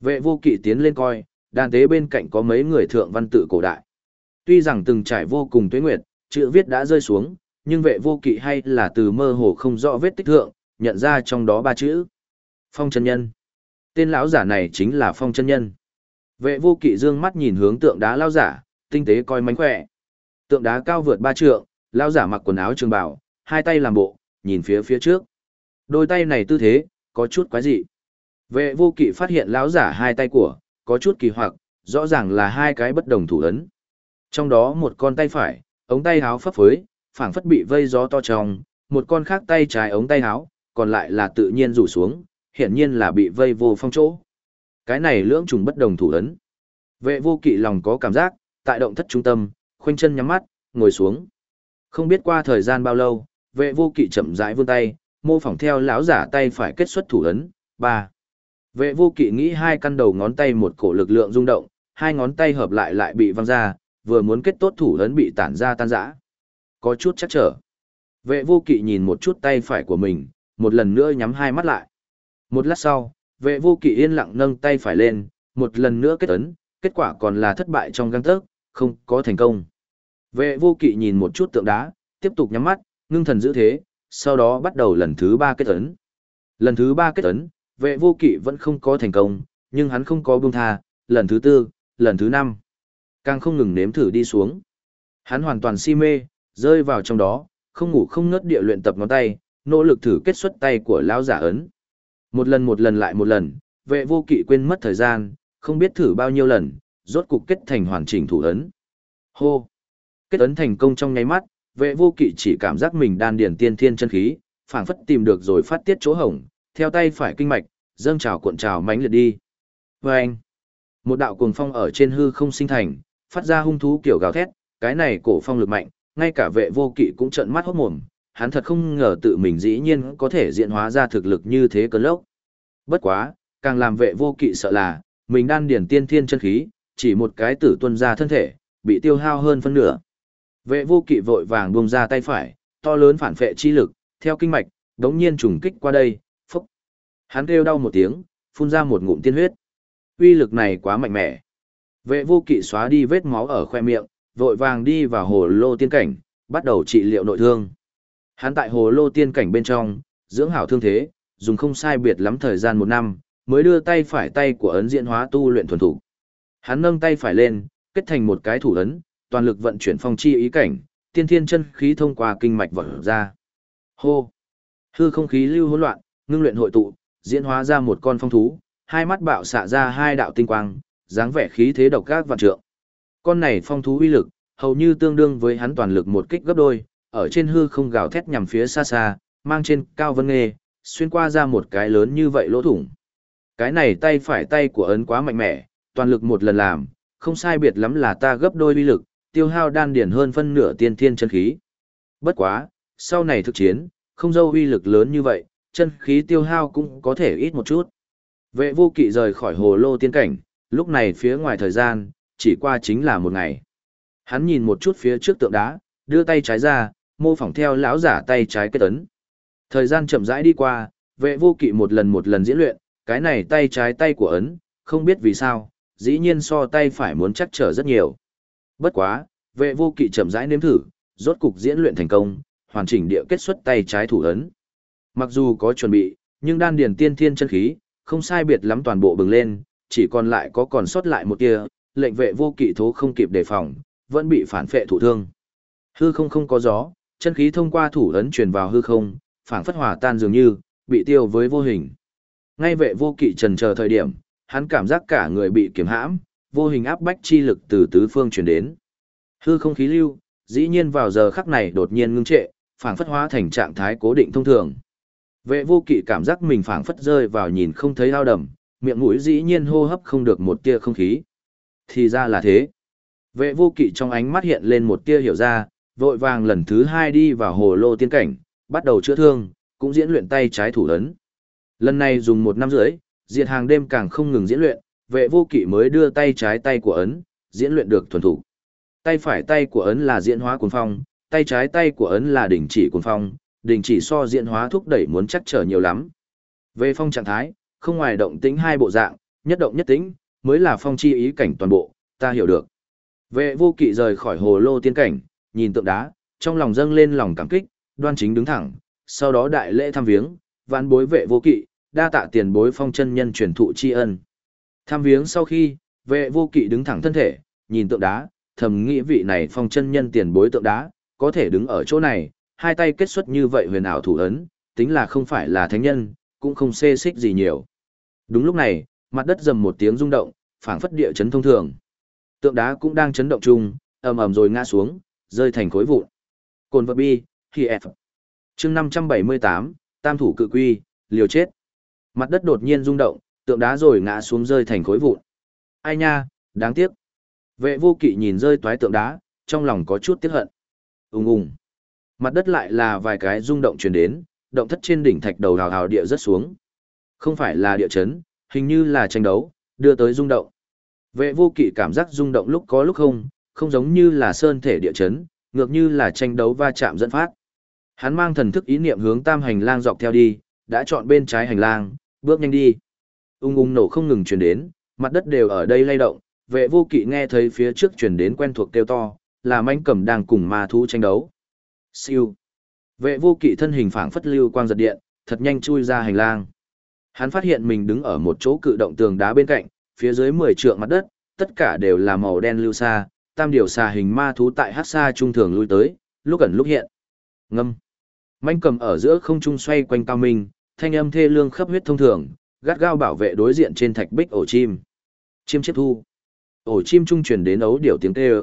Vệ vô kỵ tiến lên coi, đàn tế bên cạnh có mấy người thượng văn tự cổ đại. Tuy rằng từng trải vô cùng tuế nguyệt, chữ viết đã rơi xuống, nhưng vệ vô kỵ hay là từ mơ hồ không rõ vết tích thượng, nhận ra trong đó ba chữ. Phong chân nhân. Tên lão giả này chính là phong chân nhân. Vệ vô kỵ dương mắt nhìn hướng tượng đá lao giả, tinh tế coi mánh khỏe. Tượng đá cao vượt ba trượng, lao giả mặc quần áo trường bào, hai tay làm bộ, nhìn phía phía trước. Đôi tay này tư thế, có chút quái dị. Vệ vô kỵ phát hiện lão giả hai tay của, có chút kỳ hoặc, rõ ràng là hai cái bất đồng thủ ấn. Trong đó một con tay phải, ống tay háo phấp phới, phảng phất bị vây gió to trong, một con khác tay trái ống tay háo, còn lại là tự nhiên rủ xuống, hiển nhiên là bị vây vô phong chỗ. Cái này lưỡng trùng bất đồng thủ ấn. Vệ vô kỵ lòng có cảm giác, tại động thất trung tâm, khoanh chân nhắm mắt, ngồi xuống. Không biết qua thời gian bao lâu, vệ vô kỵ chậm rãi vươn tay, mô phỏng theo lão giả tay phải kết xuất thủ ấn. ba Vệ vô kỵ nghĩ hai căn đầu ngón tay một cổ lực lượng rung động, hai ngón tay hợp lại lại bị văng ra, vừa muốn kết tốt thủ ấn bị tản ra tan rã. Có chút chắc trở. Vệ vô kỵ nhìn một chút tay phải của mình, một lần nữa nhắm hai mắt lại. Một lát sau, vệ vô kỵ yên lặng nâng tay phải lên, một lần nữa kết ấn, kết quả còn là thất bại trong găng tớc, không có thành công. Vệ vô kỵ nhìn một chút tượng đá, tiếp tục nhắm mắt, ngưng thần giữ thế, sau đó bắt đầu lần thứ ba kết ấn. Lần thứ ba kết ấn, vệ vô kỵ vẫn không có thành công, nhưng hắn không có buông tha, lần thứ tư, lần thứ năm. Càng không ngừng nếm thử đi xuống. Hắn hoàn toàn si mê, rơi vào trong đó, không ngủ không ngớt địa luyện tập ngón tay, nỗ lực thử kết xuất tay của lão giả ấn. Một lần một lần lại một lần, vệ vô kỵ quên mất thời gian, không biết thử bao nhiêu lần, rốt cục kết thành hoàn chỉnh thủ ấn. Hô! Kết ấn thành công trong nháy mắt, vệ vô kỵ chỉ cảm giác mình đan điển tiên thiên chân khí, phảng phất tìm được rồi phát tiết chỗ hổng, theo tay phải kinh mạch, dâng trào cuộn trào mãnh liệt đi. Và anh, một đạo cuồng phong ở trên hư không sinh thành, phát ra hung thú kiểu gào thét, cái này cổ phong lực mạnh, ngay cả vệ vô kỵ cũng trợn mắt hốt mồm, hắn thật không ngờ tự mình dĩ nhiên có thể diễn hóa ra thực lực như thế cơn lốc. Bất quá, càng làm vệ vô kỵ sợ là, mình đan điển tiên thiên chân khí, chỉ một cái tử tuân ra thân thể, bị tiêu hao hơn phân nửa. Vệ vô kỵ vội vàng buông ra tay phải, to lớn phản phệ chi lực, theo kinh mạch, đống nhiên trùng kích qua đây. Hắn kêu đau một tiếng, phun ra một ngụm tiên huyết. Uy lực này quá mạnh mẽ. Vệ vô kỵ xóa đi vết máu ở khoe miệng, vội vàng đi vào hồ lô tiên cảnh, bắt đầu trị liệu nội thương. Hắn tại hồ lô tiên cảnh bên trong, dưỡng hảo thương thế, dùng không sai biệt lắm thời gian một năm, mới đưa tay phải tay của ấn diễn hóa tu luyện thuần thủ. Hắn nâng tay phải lên, kết thành một cái thủ ấn, toàn lực vận chuyển phong chi ý cảnh, tiên thiên chân khí thông qua kinh mạch vọt ra. Hô! Hư không khí lưu hỗn loạn, ngưng luyện hội tụ, diễn hóa ra một con phong thú, hai mắt bạo xạ ra hai đạo tinh quang, dáng vẻ khí thế độc ác vạn trượng. Con này phong thú uy lực, hầu như tương đương với hắn toàn lực một kích gấp đôi, ở trên hư không gào thét nhằm phía xa xa, mang trên cao vân nghề, xuyên qua ra một cái lớn như vậy lỗ thủng. Cái này tay phải tay của ấn quá mạnh mẽ, toàn lực một lần làm, không sai biệt lắm là ta gấp đôi uy lực, tiêu hao đan điển hơn phân nửa tiên thiên chân khí. Bất quá, sau này thực chiến, không dâu uy lực lớn như vậy, chân khí tiêu hao cũng có thể ít một chút. Vệ vô kỵ rời khỏi hồ lô tiên cảnh, lúc này phía ngoài thời gian, chỉ qua chính là một ngày. Hắn nhìn một chút phía trước tượng đá, đưa tay trái ra, mô phỏng theo lão giả tay trái kết ấn. Thời gian chậm rãi đi qua, vệ vô kỵ một lần một lần diễn luyện, cái này tay trái tay của ấn, không biết vì sao, dĩ nhiên so tay phải muốn chắc trở rất nhiều. Bất quá, vệ vô kỵ chậm rãi nếm thử, rốt cục diễn luyện thành công, hoàn chỉnh địa kết xuất tay trái thủ ấn. Mặc dù có chuẩn bị, nhưng đan điền tiên thiên chân khí, không sai biệt lắm toàn bộ bừng lên, chỉ còn lại có còn sót lại một tia, lệnh vệ vô kỵ thố không kịp đề phòng, vẫn bị phản phệ thủ thương. Hư không không có gió, chân khí thông qua thủ ấn truyền vào hư không, phản phất hòa tan dường như bị tiêu với vô hình. Ngay vệ vô kỵ trần chờ thời điểm, hắn cảm giác cả người bị kiềm hãm, vô hình áp bách chi lực từ tứ phương truyền đến. Hư không khí lưu, dĩ nhiên vào giờ khắc này đột nhiên ngưng trệ, phản phất hóa thành trạng thái cố định thông thường. Vệ vô kỵ cảm giác mình phảng phất rơi vào nhìn không thấy ao đầm, miệng mũi dĩ nhiên hô hấp không được một tia không khí. Thì ra là thế. Vệ vô kỵ trong ánh mắt hiện lên một tia hiểu ra, vội vàng lần thứ hai đi vào hồ lô tiên cảnh, bắt đầu chữa thương, cũng diễn luyện tay trái thủ lớn. Lần này dùng một năm rưỡi, diệt hàng đêm càng không ngừng diễn luyện, vệ vô kỵ mới đưa tay trái tay của ấn, diễn luyện được thuần thủ. Tay phải tay của ấn là diễn hóa cuốn phong, tay trái tay của ấn là đỉnh chỉ cuốn phong, đình chỉ so diễn hóa thúc đẩy muốn chắc trở nhiều lắm. Về phong trạng thái, không ngoài động tĩnh hai bộ dạng, nhất động nhất tĩnh, mới là phong chi ý cảnh toàn bộ, ta hiểu được. Vệ vô kỵ rời khỏi hồ lô tiên cảnh, nhìn tượng đá, trong lòng dâng lên lòng cảm kích, đoan chính đứng thẳng, sau đó đại lễ thăm viếng, vãn bối vệ vô kỵ, đa tạ tiền bối phong chân nhân truyền thụ tri ân. Thăm viếng sau khi, vệ vô kỵ đứng thẳng thân thể, nhìn tượng đá, thầm nghĩ vị này phong chân nhân tiền bối tượng đá, có thể đứng ở chỗ này, hai tay kết xuất như vậy huyền ảo thủ ấn, tính là không phải là thánh nhân, cũng không xê xích gì nhiều. Đúng lúc này, mặt đất dầm một tiếng rung động, phảng phất địa chấn thông thường. Tượng đá cũng đang chấn động chung, ầm ầm rồi ngã xuống, rơi thành khối vụn. Cồn vật bi, khi F. Chương 578, Tam thủ cự quy, liều chết. Mặt đất đột nhiên rung động, tượng đá rồi ngã xuống rơi thành khối vụn. Ai nha, đáng tiếc. Vệ vô kỵ nhìn rơi toái tượng đá, trong lòng có chút tiếc hận. Ùng ùng. Mặt đất lại là vài cái rung động truyền đến, động thất trên đỉnh thạch đầu hào hào địa rất xuống. Không phải là địa chấn, hình như là tranh đấu, đưa tới rung động. Vệ vô kỵ cảm giác rung động lúc có lúc không, không giống như là sơn thể địa chấn, ngược như là tranh đấu va chạm dẫn phát. Hắn mang thần thức ý niệm hướng tam hành lang dọc theo đi, đã chọn bên trái hành lang, bước nhanh đi. Ung ung nổ không ngừng truyền đến, mặt đất đều ở đây lay động, Vệ vô kỵ nghe thấy phía trước truyền đến quen thuộc kêu to, là manh cầm đang cùng ma thú tranh đấu. Siêu. Vệ vô kỵ thân hình phảng phất lưu quang giật điện, thật nhanh chui ra hành lang. Hắn phát hiện mình đứng ở một chỗ cự động tường đá bên cạnh, phía dưới 10 trượng mặt đất, tất cả đều là màu đen lưu xa, tam điều xà hình ma thú tại hát xa trung thường lui tới, lúc ẩn lúc hiện. Ngâm. Manh cầm ở giữa không trung xoay quanh cao minh, thanh âm thê lương khắp huyết thông thường, gắt gao bảo vệ đối diện trên thạch bích ổ chim. Chim chiếc thu. Ổ chim trung truyền đến ấu điểu tiếng kêu.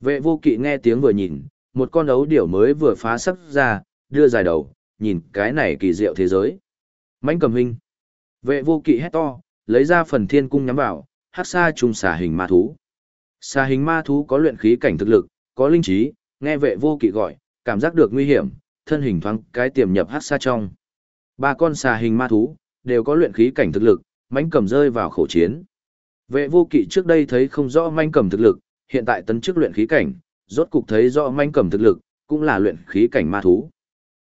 Vệ vô kỵ nghe tiếng vừa nhìn, một con ấu điểu mới vừa phá sắc ra, đưa dài đầu, nhìn cái này kỳ diệu thế giới. Mãnh cầm hình. Vệ vô kỵ hét to, lấy ra phần thiên cung nhắm vào, hát xa trùng xà hình ma thú. Xà hình ma thú có luyện khí cảnh thực lực, có linh trí, nghe vệ vô kỵ gọi, cảm giác được nguy hiểm, thân hình thoáng cái tiềm nhập hát xa trong. Ba con xà hình ma thú, đều có luyện khí cảnh thực lực, mãnh cầm rơi vào khổ chiến. Vệ vô kỵ trước đây thấy không rõ manh cầm thực lực, hiện tại tấn chức luyện khí cảnh, rốt cục thấy rõ manh cầm thực lực, cũng là luyện khí cảnh ma thú.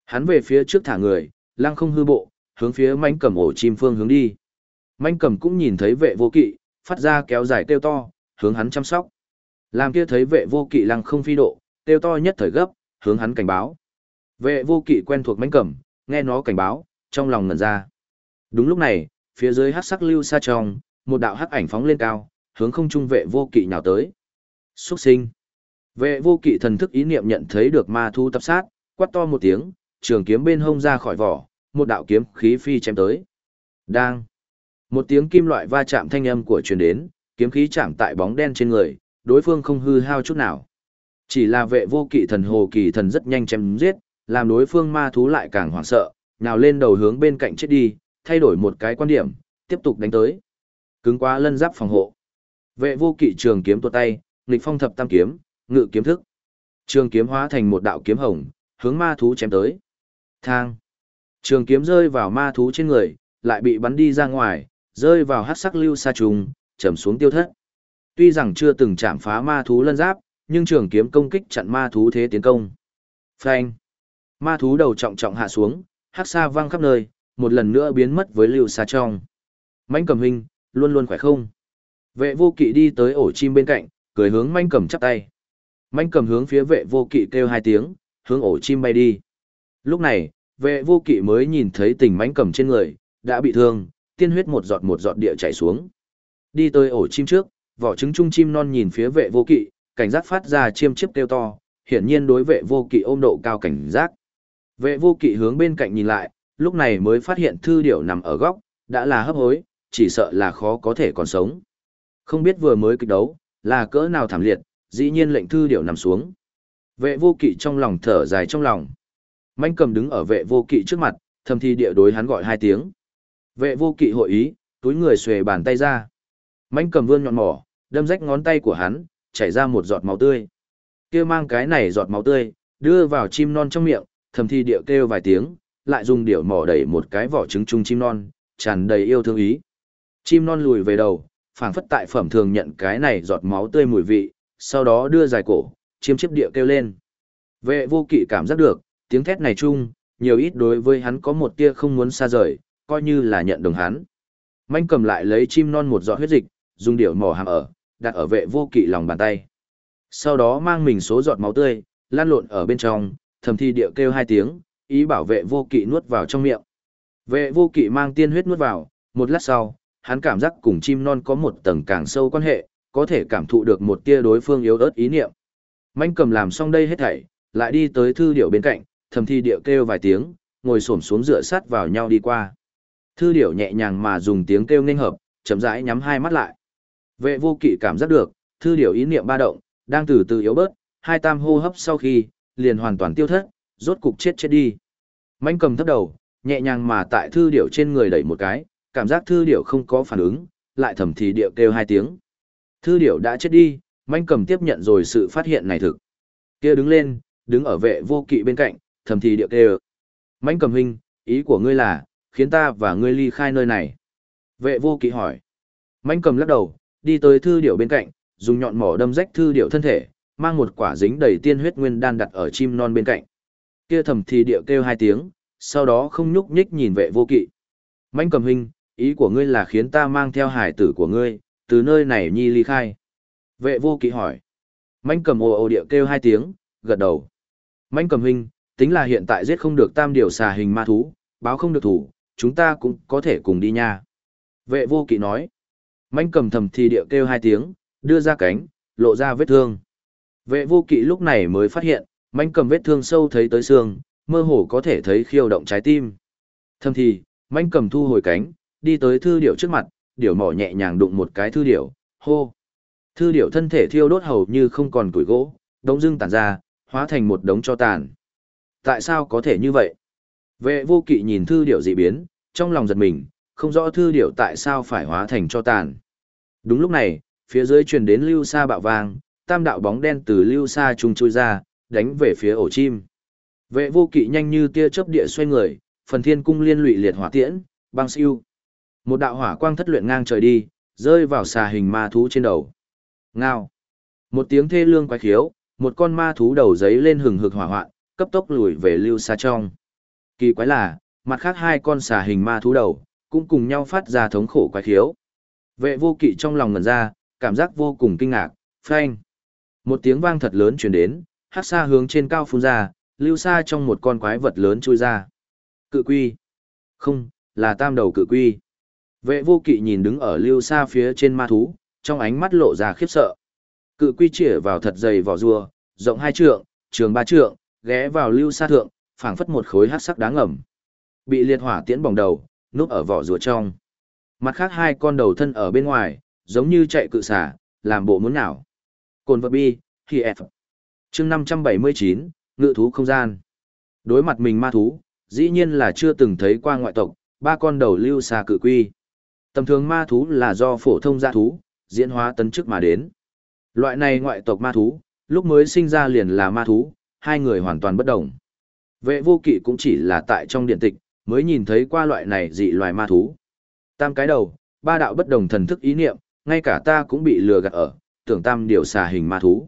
Hắn về phía trước thả người, lăng không hư bộ, hướng phía manh cầm ổ chim phương hướng đi. Manh cầm cũng nhìn thấy vệ vô kỵ, phát ra kéo dài kêu to, hướng hắn chăm sóc. Làm kia thấy vệ vô kỵ lăng không phi độ, kêu to nhất thời gấp, hướng hắn cảnh báo. Vệ vô kỵ quen thuộc manh cầm, nghe nó cảnh báo, trong lòng ngẩn ra. Đúng lúc này, phía dưới hắc sắc lưu xa trong, một đạo hắc ảnh phóng lên cao, hướng không trung vệ vô kỵ nhào tới. Xuất sinh. Vệ vô kỵ thần thức ý niệm nhận thấy được ma thu tập sát, quát to một tiếng, trường kiếm bên hông ra khỏi vỏ, một đạo kiếm khí phi chém tới. Đang. Một tiếng kim loại va chạm thanh âm của truyền đến, kiếm khí chạm tại bóng đen trên người, đối phương không hư hao chút nào. Chỉ là vệ vô kỵ thần hồ kỳ thần rất nhanh chém giết, làm đối phương ma thú lại càng hoảng sợ, nào lên đầu hướng bên cạnh chết đi, thay đổi một cái quan điểm, tiếp tục đánh tới. Cứng quá lân giáp phòng hộ. Vệ vô kỵ trường kiếm tuột tay, nghịch phong thập tam kiếm, ngự kiếm thức. Trường kiếm hóa thành một đạo kiếm hồng, hướng ma thú chém tới. Thang. Trường kiếm rơi vào ma thú trên người, lại bị bắn đi ra ngoài, rơi vào hắc sắc lưu sa trùng, trầm xuống tiêu thất. Tuy rằng chưa từng chạm phá ma thú lân giáp, nhưng trường kiếm công kích chặn ma thú thế tiến công. Phanh. Ma thú đầu trọng trọng hạ xuống, hắc sa văng khắp nơi, một lần nữa biến mất với lưu sa trong. Mãnh cầm hình, luôn luôn khỏe không? Vệ vô kỵ đi tới ổ chim bên cạnh, cười hướng manh cầm chắp tay. Manh cầm hướng phía vệ vô kỵ kêu hai tiếng, hướng ổ chim bay đi. Lúc này, vệ vô kỵ mới nhìn thấy tình mánh cầm trên người, đã bị thương, tiên huyết một giọt một giọt địa chảy xuống. Đi tới ổ chim trước, vỏ trứng trung chim non nhìn phía vệ vô kỵ, cảnh giác phát ra chiêm chiếp kêu to, hiển nhiên đối vệ vô kỵ ôm độ cao cảnh giác. Vệ vô kỵ hướng bên cạnh nhìn lại, lúc này mới phát hiện thư điểu nằm ở góc, đã là hấp hối, chỉ sợ là khó có thể còn sống. Không biết vừa mới kịch đấu, là cỡ nào thảm liệt, dĩ nhiên lệnh thư điểu nằm xuống. Vệ vô kỵ trong lòng thở dài trong lòng. Manh cầm đứng ở vệ vô kỵ trước mặt, thầm thi địa đối hắn gọi hai tiếng. Vệ vô kỵ hội ý, túi người xuề bàn tay ra. Manh cầm vươn nhọn mỏ, đâm rách ngón tay của hắn, chảy ra một giọt máu tươi. Kêu mang cái này giọt máu tươi, đưa vào chim non trong miệng, thầm thi địa kêu vài tiếng, lại dùng điệu mỏ đẩy một cái vỏ trứng chung chim non, tràn đầy yêu thương ý. Chim non lùi về đầu, phảng phất tại phẩm thường nhận cái này giọt máu tươi mùi vị, sau đó đưa dài cổ, chiếm chiếp địa kêu lên. Vệ vô kỵ cảm giác được, tiếng thét này chung, nhiều ít đối với hắn có một tia không muốn xa rời, coi như là nhận đồng hắn. Manh cầm lại lấy chim non một giọt huyết dịch, dùng điệu mỏ hàm ở, đặt ở vệ vô kỵ lòng bàn tay. Sau đó mang mình số giọt máu tươi, lan lộn ở bên trong, thầm thi điệu kêu hai tiếng, ý bảo vệ vô kỵ nuốt vào trong miệng. Vệ vô kỵ mang tiên huyết nuốt vào, một lát sau, hắn cảm giác cùng chim non có một tầng càng sâu quan hệ, có thể cảm thụ được một tia đối phương yếu ớt ý niệm. Manh cầm làm xong đây hết thảy, lại đi tới thư điệu bên cạnh, thầm thi điệu kêu vài tiếng, ngồi xổm xuống dựa sát vào nhau đi qua. Thư điệu nhẹ nhàng mà dùng tiếng kêu nghênh hợp, chậm rãi nhắm hai mắt lại. Vệ vô kỵ cảm giác được, thư điệu ý niệm ba động, đang từ từ yếu bớt, hai tam hô hấp sau khi, liền hoàn toàn tiêu thất, rốt cục chết chết đi. Manh cầm thấp đầu, nhẹ nhàng mà tại thư điệu trên người đẩy một cái, cảm giác thư điệu không có phản ứng, lại thầm thì điệu kêu hai tiếng. Thư điểu đã chết đi, manh cầm tiếp nhận rồi sự phát hiện này thực. kia đứng lên, đứng ở vệ vô kỵ bên cạnh, thầm thì điệu kêu. Manh cầm huynh, ý của ngươi là, khiến ta và ngươi ly khai nơi này. Vệ vô kỵ hỏi. Manh cầm lắc đầu, đi tới thư điểu bên cạnh, dùng nhọn mỏ đâm rách thư điểu thân thể, mang một quả dính đầy tiên huyết nguyên đan đặt ở chim non bên cạnh. Kia thầm thì điệu kêu hai tiếng, sau đó không nhúc nhích nhìn vệ vô kỵ. Manh cầm huynh, ý của ngươi là khiến ta mang theo hải tử của ngươi, từ nơi này nhi ly khai. Vệ vô kỵ hỏi. Manh cầm ồ ồ địa kêu hai tiếng, gật đầu. Manh cầm huynh, tính là hiện tại giết không được tam điều xà hình ma thú, báo không được thủ, chúng ta cũng có thể cùng đi nha. Vệ vô kỵ nói. Manh cầm thầm thì địa kêu hai tiếng, đưa ra cánh, lộ ra vết thương. Vệ vô kỵ lúc này mới phát hiện, manh cầm vết thương sâu thấy tới xương, mơ hồ có thể thấy khiêu động trái tim. Thầm thì, manh cầm thu hồi cánh, đi tới thư điểu trước mặt, điểu mỏ nhẹ nhàng đụng một cái thư điểu, hô. Thư điểu thân thể thiêu đốt hầu như không còn tuổi gỗ, đống dưng tàn ra, hóa thành một đống cho tàn. Tại sao có thể như vậy? Vệ vô kỵ nhìn thư điểu dị biến, trong lòng giật mình, không rõ thư điểu tại sao phải hóa thành cho tàn. Đúng lúc này, phía dưới truyền đến lưu sa bạo vang, tam đạo bóng đen từ lưu sa trùng chui ra, đánh về phía ổ chim. Vệ vô kỵ nhanh như tia chớp địa xoay người, phần thiên cung liên lụy liệt hỏa tiễn, băng siêu. Một đạo hỏa quang thất luyện ngang trời đi, rơi vào xà hình ma thú trên đầu. Ngao. Một tiếng thê lương quái khiếu, một con ma thú đầu giấy lên hừng hực hỏa hoạn, cấp tốc lùi về lưu xa trong. Kỳ quái là, mặt khác hai con xà hình ma thú đầu, cũng cùng nhau phát ra thống khổ quái khiếu. Vệ vô kỵ trong lòng ngần ra, cảm giác vô cùng kinh ngạc, phanh. Một tiếng vang thật lớn truyền đến, hát xa hướng trên cao phun ra, lưu xa trong một con quái vật lớn chui ra. Cự quy. Không, là tam đầu cự quy. Vệ vô kỵ nhìn đứng ở lưu xa phía trên ma thú, trong ánh mắt lộ ra khiếp sợ. Cự quy chĩa vào thật dày vỏ rùa, rộng hai trượng, trường ba trượng, ghé vào lưu xa thượng, phảng phất một khối hắc sắc đáng ngầm. Bị liệt hỏa tiễn bỏng đầu, núp ở vỏ rùa trong. Mặt khác hai con đầu thân ở bên ngoài, giống như chạy cự xả, làm bộ muốn nào. Cồn vật bi, khi F. chương 579, ngự thú không gian. Đối mặt mình ma thú, dĩ nhiên là chưa từng thấy qua ngoại tộc, ba con đầu lưu xa cự quy. Tầm thường ma thú là do phổ thông gia thú, diễn hóa tấn chức mà đến. Loại này ngoại tộc ma thú, lúc mới sinh ra liền là ma thú, hai người hoàn toàn bất đồng. Vệ vô kỵ cũng chỉ là tại trong điện tịch, mới nhìn thấy qua loại này dị loài ma thú. Tam cái đầu, ba đạo bất đồng thần thức ý niệm, ngay cả ta cũng bị lừa gạt ở, tưởng tam điều xà hình ma thú.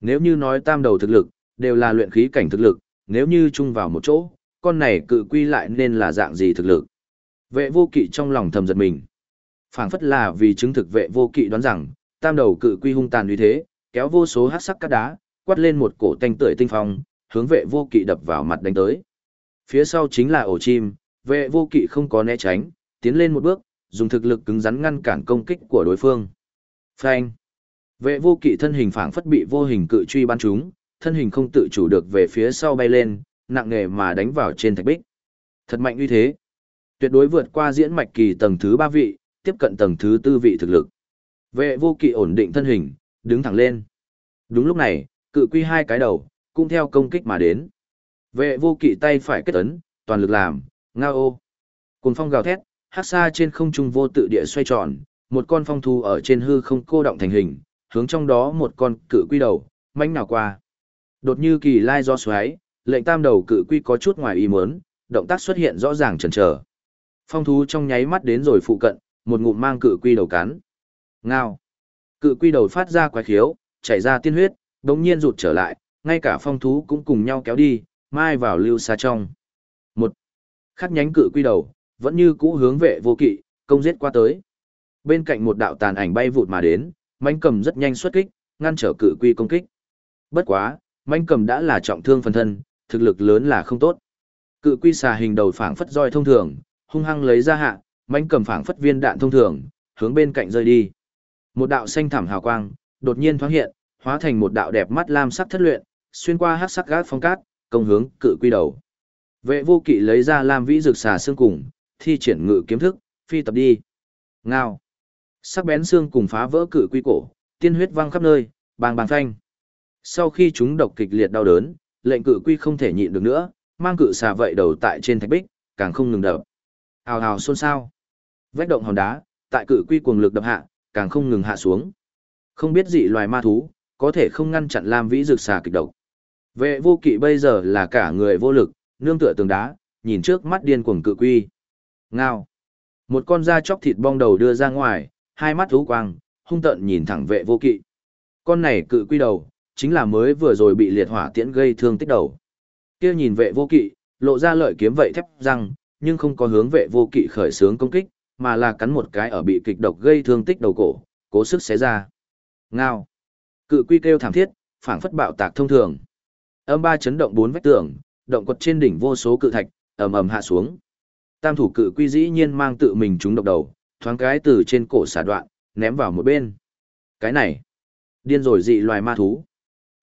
Nếu như nói tam đầu thực lực, đều là luyện khí cảnh thực lực, nếu như chung vào một chỗ, con này cự quy lại nên là dạng gì thực lực. Vệ vô kỵ trong lòng thầm giật mình phảng phất là vì chứng thực vệ vô kỵ đoán rằng, tam đầu cự quy hung tàn như thế, kéo vô số hắc sắc cát đá, quát lên một cổ tanh tưởi tinh phong, hướng vệ vô kỵ đập vào mặt đánh tới. Phía sau chính là ổ chim, vệ vô kỵ không có né tránh, tiến lên một bước, dùng thực lực cứng rắn ngăn cản công kích của đối phương. Phanh! Vệ vô kỵ thân hình phảng phất bị vô hình cự truy bắn trúng, thân hình không tự chủ được về phía sau bay lên, nặng nề mà đánh vào trên thạch bích. Thật mạnh uy thế. Tuyệt đối vượt qua diễn mạch kỳ tầng thứ ba vị, tiếp cận tầng thứ tư vị thực lực. Vệ vô kỵ ổn định thân hình, đứng thẳng lên. Đúng lúc này, cự quy hai cái đầu, cũng theo công kích mà đến. Vệ vô kỵ tay phải kết ấn, toàn lực làm, ngao ô. Cùng phong gào thét, hát xa trên không trung vô tự địa xoay tròn, một con phong thu ở trên hư không cô động thành hình, hướng trong đó một con cự quy đầu, mánh nào qua. Đột như kỳ lai do xoáy, lệnh tam đầu cự quy có chút ngoài ý muốn, động tác xuất hiện rõ ràng chần chờ. Phong thú trong nháy mắt đến rồi phụ cận, một ngụm mang cự quy đầu cắn. Ngao. Cự quy đầu phát ra quái khiếu, chảy ra tiên huyết, đống nhiên rụt trở lại, ngay cả phong thú cũng cùng nhau kéo đi, mai vào lưu xa trong. Một. Khắc nhánh cự quy đầu, vẫn như cũ hướng vệ vô kỵ, công giết qua tới. Bên cạnh một đạo tàn ảnh bay vụt mà đến, manh cầm rất nhanh xuất kích, ngăn trở cự quy công kích. Bất quá, manh cầm đã là trọng thương phần thân, thực lực lớn là không tốt. Cự quy xà hình đầu phảng phất roi thông thường, hung hăng lấy ra hạ, mánh cầm phảng phất viên đạn thông thường, hướng bên cạnh rơi đi. Một đạo xanh thảm hào quang, đột nhiên thoáng hiện, hóa thành một đạo đẹp mắt lam sắc thất luyện, xuyên qua hắc sắc gác phong cát, công hướng cự quy đầu. Vệ vô kỵ lấy ra lam vĩ rực xà xương cùng, thi triển ngự kiếm thức, phi tập đi. Ngao. Sắc bén xương cùng phá vỡ cự quy cổ, tiên huyết văng khắp nơi, bàng bàng phanh. Sau khi chúng độc kịch liệt đau đớn, lệnh cự quy không thể nhịn được nữa, mang cự xà vậy đầu tại trên thạch bích, càng không ngừng đập. Hào hào xôn xao. Vách động hòn đá, tại cự quy cuồng lực đập hạ, càng không ngừng hạ xuống. Không biết dị loài ma thú, có thể không ngăn chặn Lam Vĩ rực xà kịch độc. Vệ vô kỵ bây giờ là cả người vô lực, nương tựa tường đá, nhìn trước mắt điên cuồng cự quy. Ngao. Một con da chóc thịt bong đầu đưa ra ngoài, hai mắt thú quang, hung tợn nhìn thẳng vệ vô kỵ. Con này cự quy đầu, chính là mới vừa rồi bị liệt hỏa tiễn gây thương tích đầu. Kia nhìn vệ vô kỵ, lộ ra lợi kiếm vậy thép răng, nhưng không có hướng vệ vô kỵ khởi sướng công kích, mà là cắn một cái ở bị kịch độc gây thương tích đầu cổ, cố sức xé ra. Ngao. Cự quy kêu thảm thiết, phảng phất bạo tạc thông thường. Âm ba chấn động bốn vách tường, động quật trên đỉnh vô số cự thạch, ầm ầm hạ xuống. Tam thủ cự quy dĩ nhiên mang tự mình trúng độc đầu, thoáng cái từ trên cổ xả đoạn, ném vào một bên. Cái này, điên rồi dị loài ma thú.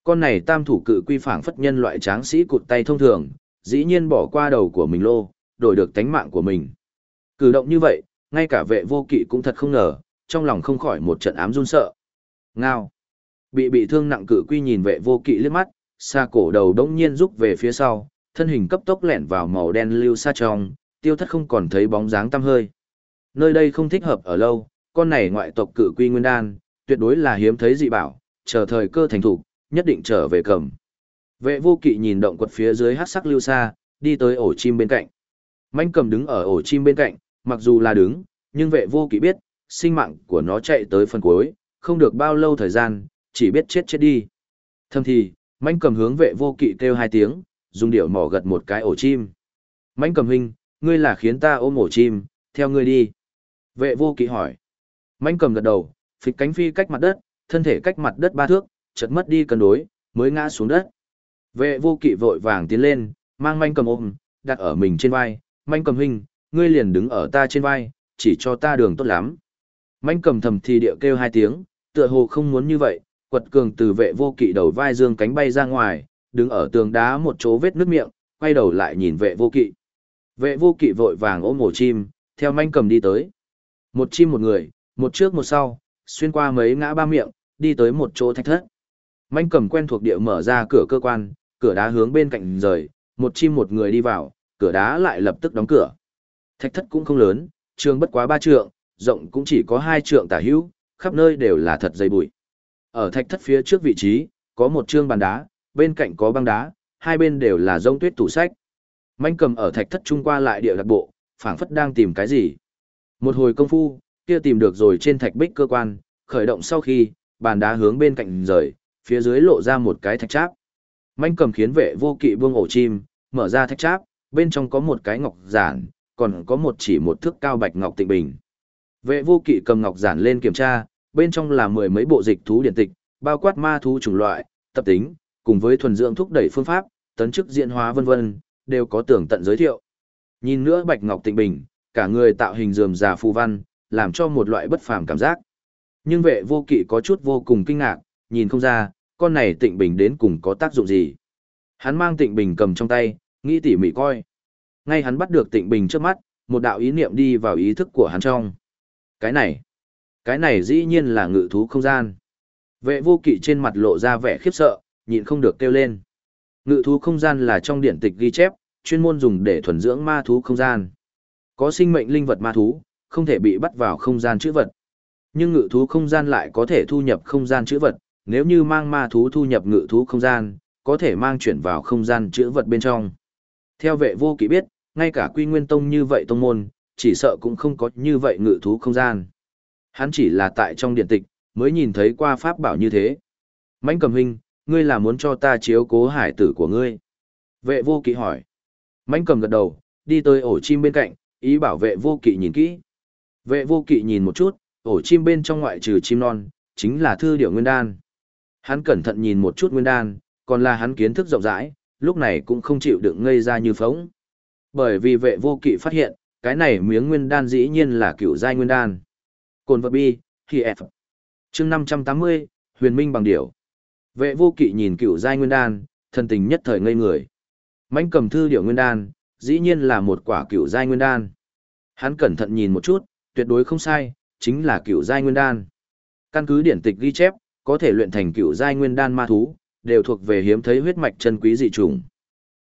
Con này tam thủ cự quy phảng phất nhân loại tráng sĩ cụt tay thông thường, dĩ nhiên bỏ qua đầu của mình lô, đổi được tánh mạng của mình. Cử động như vậy, ngay cả vệ vô kỵ cũng thật không ngờ, trong lòng không khỏi một trận ám run sợ. Ngao. Bị bị thương nặng cử quy nhìn vệ vô kỵ liếc mắt, xa cổ đầu đống nhiên rút về phía sau, thân hình cấp tốc lẻn vào màu đen lưu xa trong, tiêu thất không còn thấy bóng dáng tăm hơi. Nơi đây không thích hợp ở lâu, con này ngoại tộc cử quy nguyên đan, tuyệt đối là hiếm thấy dị bảo, chờ thời cơ thành thủ, nhất định trở về cầm. Vệ vô kỵ nhìn động quật phía dưới hát sắc lưu xa, đi tới ổ chim bên cạnh. Manh cầm đứng ở ổ chim bên cạnh, mặc dù là đứng, nhưng vệ vô kỵ biết, sinh mạng của nó chạy tới phần cuối, không được bao lâu thời gian, chỉ biết chết chết đi. Thâm thì, manh cầm hướng vệ vô kỵ kêu hai tiếng, dùng điệu mỏ gật một cái ổ chim. Manh cầm hình, ngươi là khiến ta ôm ổ chim, theo ngươi đi. Vệ vô kỵ hỏi. Manh cầm gật đầu, phịch cánh phi cách mặt đất, thân thể cách mặt đất ba thước, chợt mất đi cân đối, mới ngã xuống đất. Vệ vô kỵ vội vàng tiến lên, mang manh cầm ôm, đặt ở mình trên vai, manh cầm hình ngươi liền đứng ở ta trên vai, chỉ cho ta đường tốt lắm. Manh cầm thầm thì địa kêu hai tiếng, tựa hồ không muốn như vậy, quật cường từ vệ vô kỵ đầu vai dương cánh bay ra ngoài, đứng ở tường đá một chỗ vết nước miệng, quay đầu lại nhìn vệ vô kỵ. Vệ vô kỵ vội vàng ôm ổ chim, theo manh cầm đi tới. Một chim một người, một trước một sau, xuyên qua mấy ngã ba miệng, đi tới một chỗ thạch thất. Manh cầm quen thuộc địa mở ra cửa cơ quan, cửa đá hướng bên cạnh rời, một chim một người đi vào, cửa đá lại lập tức đóng cửa. Thạch thất cũng không lớn, trường bất quá ba trượng, rộng cũng chỉ có hai trượng tả hữu, khắp nơi đều là thật dày bụi. Ở thạch thất phía trước vị trí, có một trương bàn đá, bên cạnh có băng đá, hai bên đều là rông tuyết tủ sách. Manh cầm ở thạch thất trung qua lại địa đặc bộ, phảng phất đang tìm cái gì. Một hồi công phu, kia tìm được rồi trên thạch bích cơ quan, khởi động sau khi, bàn đá hướng bên cạnh rời, phía dưới lộ ra một cái thạch tráp. Manh cầm khiến vệ vô kỵ buông ổ chim, mở ra thạch tráp, bên trong có một cái ngọc giản, còn có một chỉ một thước cao bạch ngọc tịnh bình. Vệ vô kỵ cầm ngọc giản lên kiểm tra, bên trong là mười mấy bộ dịch thú điển tịch, bao quát ma thú chủng loại, tập tính, cùng với thuần dưỡng thúc đẩy phương pháp, tấn chức diễn hóa vân vân, đều có tưởng tận giới thiệu. Nhìn nữa bạch ngọc tịnh bình, cả người tạo hình rườm rà phù văn, làm cho một loại bất phàm cảm giác. Nhưng vệ vô kỵ có chút vô cùng kinh ngạc, nhìn không ra, con này tịnh bình đến cùng có tác dụng gì. Hắn mang tịnh bình cầm trong tay, nghĩ tỉ mỉ coi. Ngay hắn bắt được tịnh bình trước mắt, một đạo ý niệm đi vào ý thức của hắn trong. Cái này, cái này dĩ nhiên là ngự thú không gian. Vệ vô kỵ trên mặt lộ ra vẻ khiếp sợ, nhịn không được kêu lên. Ngự thú không gian là trong điển tịch ghi chép, chuyên môn dùng để thuần dưỡng ma thú không gian. Có sinh mệnh linh vật ma thú, không thể bị bắt vào không gian chữ vật. Nhưng ngự thú không gian lại có thể thu nhập không gian chữ vật, nếu như mang ma thú thu nhập ngự thú không gian, có thể mang chuyển vào không gian chữ vật bên trong. Theo vệ vô kỵ biết, ngay cả quy nguyên tông như vậy tông môn, chỉ sợ cũng không có như vậy ngự thú không gian. Hắn chỉ là tại trong điện tịch, mới nhìn thấy qua pháp bảo như thế. Mãnh cầm hình ngươi là muốn cho ta chiếu cố hải tử của ngươi. Vệ vô kỵ hỏi. Mãnh cầm gật đầu, đi tới ổ chim bên cạnh, ý bảo vệ vô kỵ nhìn kỹ. Vệ vô kỵ nhìn một chút, ổ chim bên trong ngoại trừ chim non, chính là thư điệu nguyên đan. Hắn cẩn thận nhìn một chút nguyên đan, còn là hắn kiến thức rộng rãi, lúc này cũng không chịu đựng ngây ra như phóng. Bởi vì vệ vô kỵ phát hiện, cái này miếng nguyên đan dĩ nhiên là cựu giai nguyên đan. Cồn vật bi, khi F. chương 580, huyền minh bằng điểu. Vệ vô kỵ nhìn cựu giai nguyên đan, thân tình nhất thời ngây người. Mãnh cầm thư điểu nguyên đan, dĩ nhiên là một quả cựu giai nguyên đan. Hắn cẩn thận nhìn một chút, tuyệt đối không sai, chính là cựu giai nguyên đan. Căn cứ điển tịch ghi chép, có thể luyện thành cựu giai nguyên đan ma thú, đều thuộc về hiếm thấy huyết mạch chân quý dị trùng.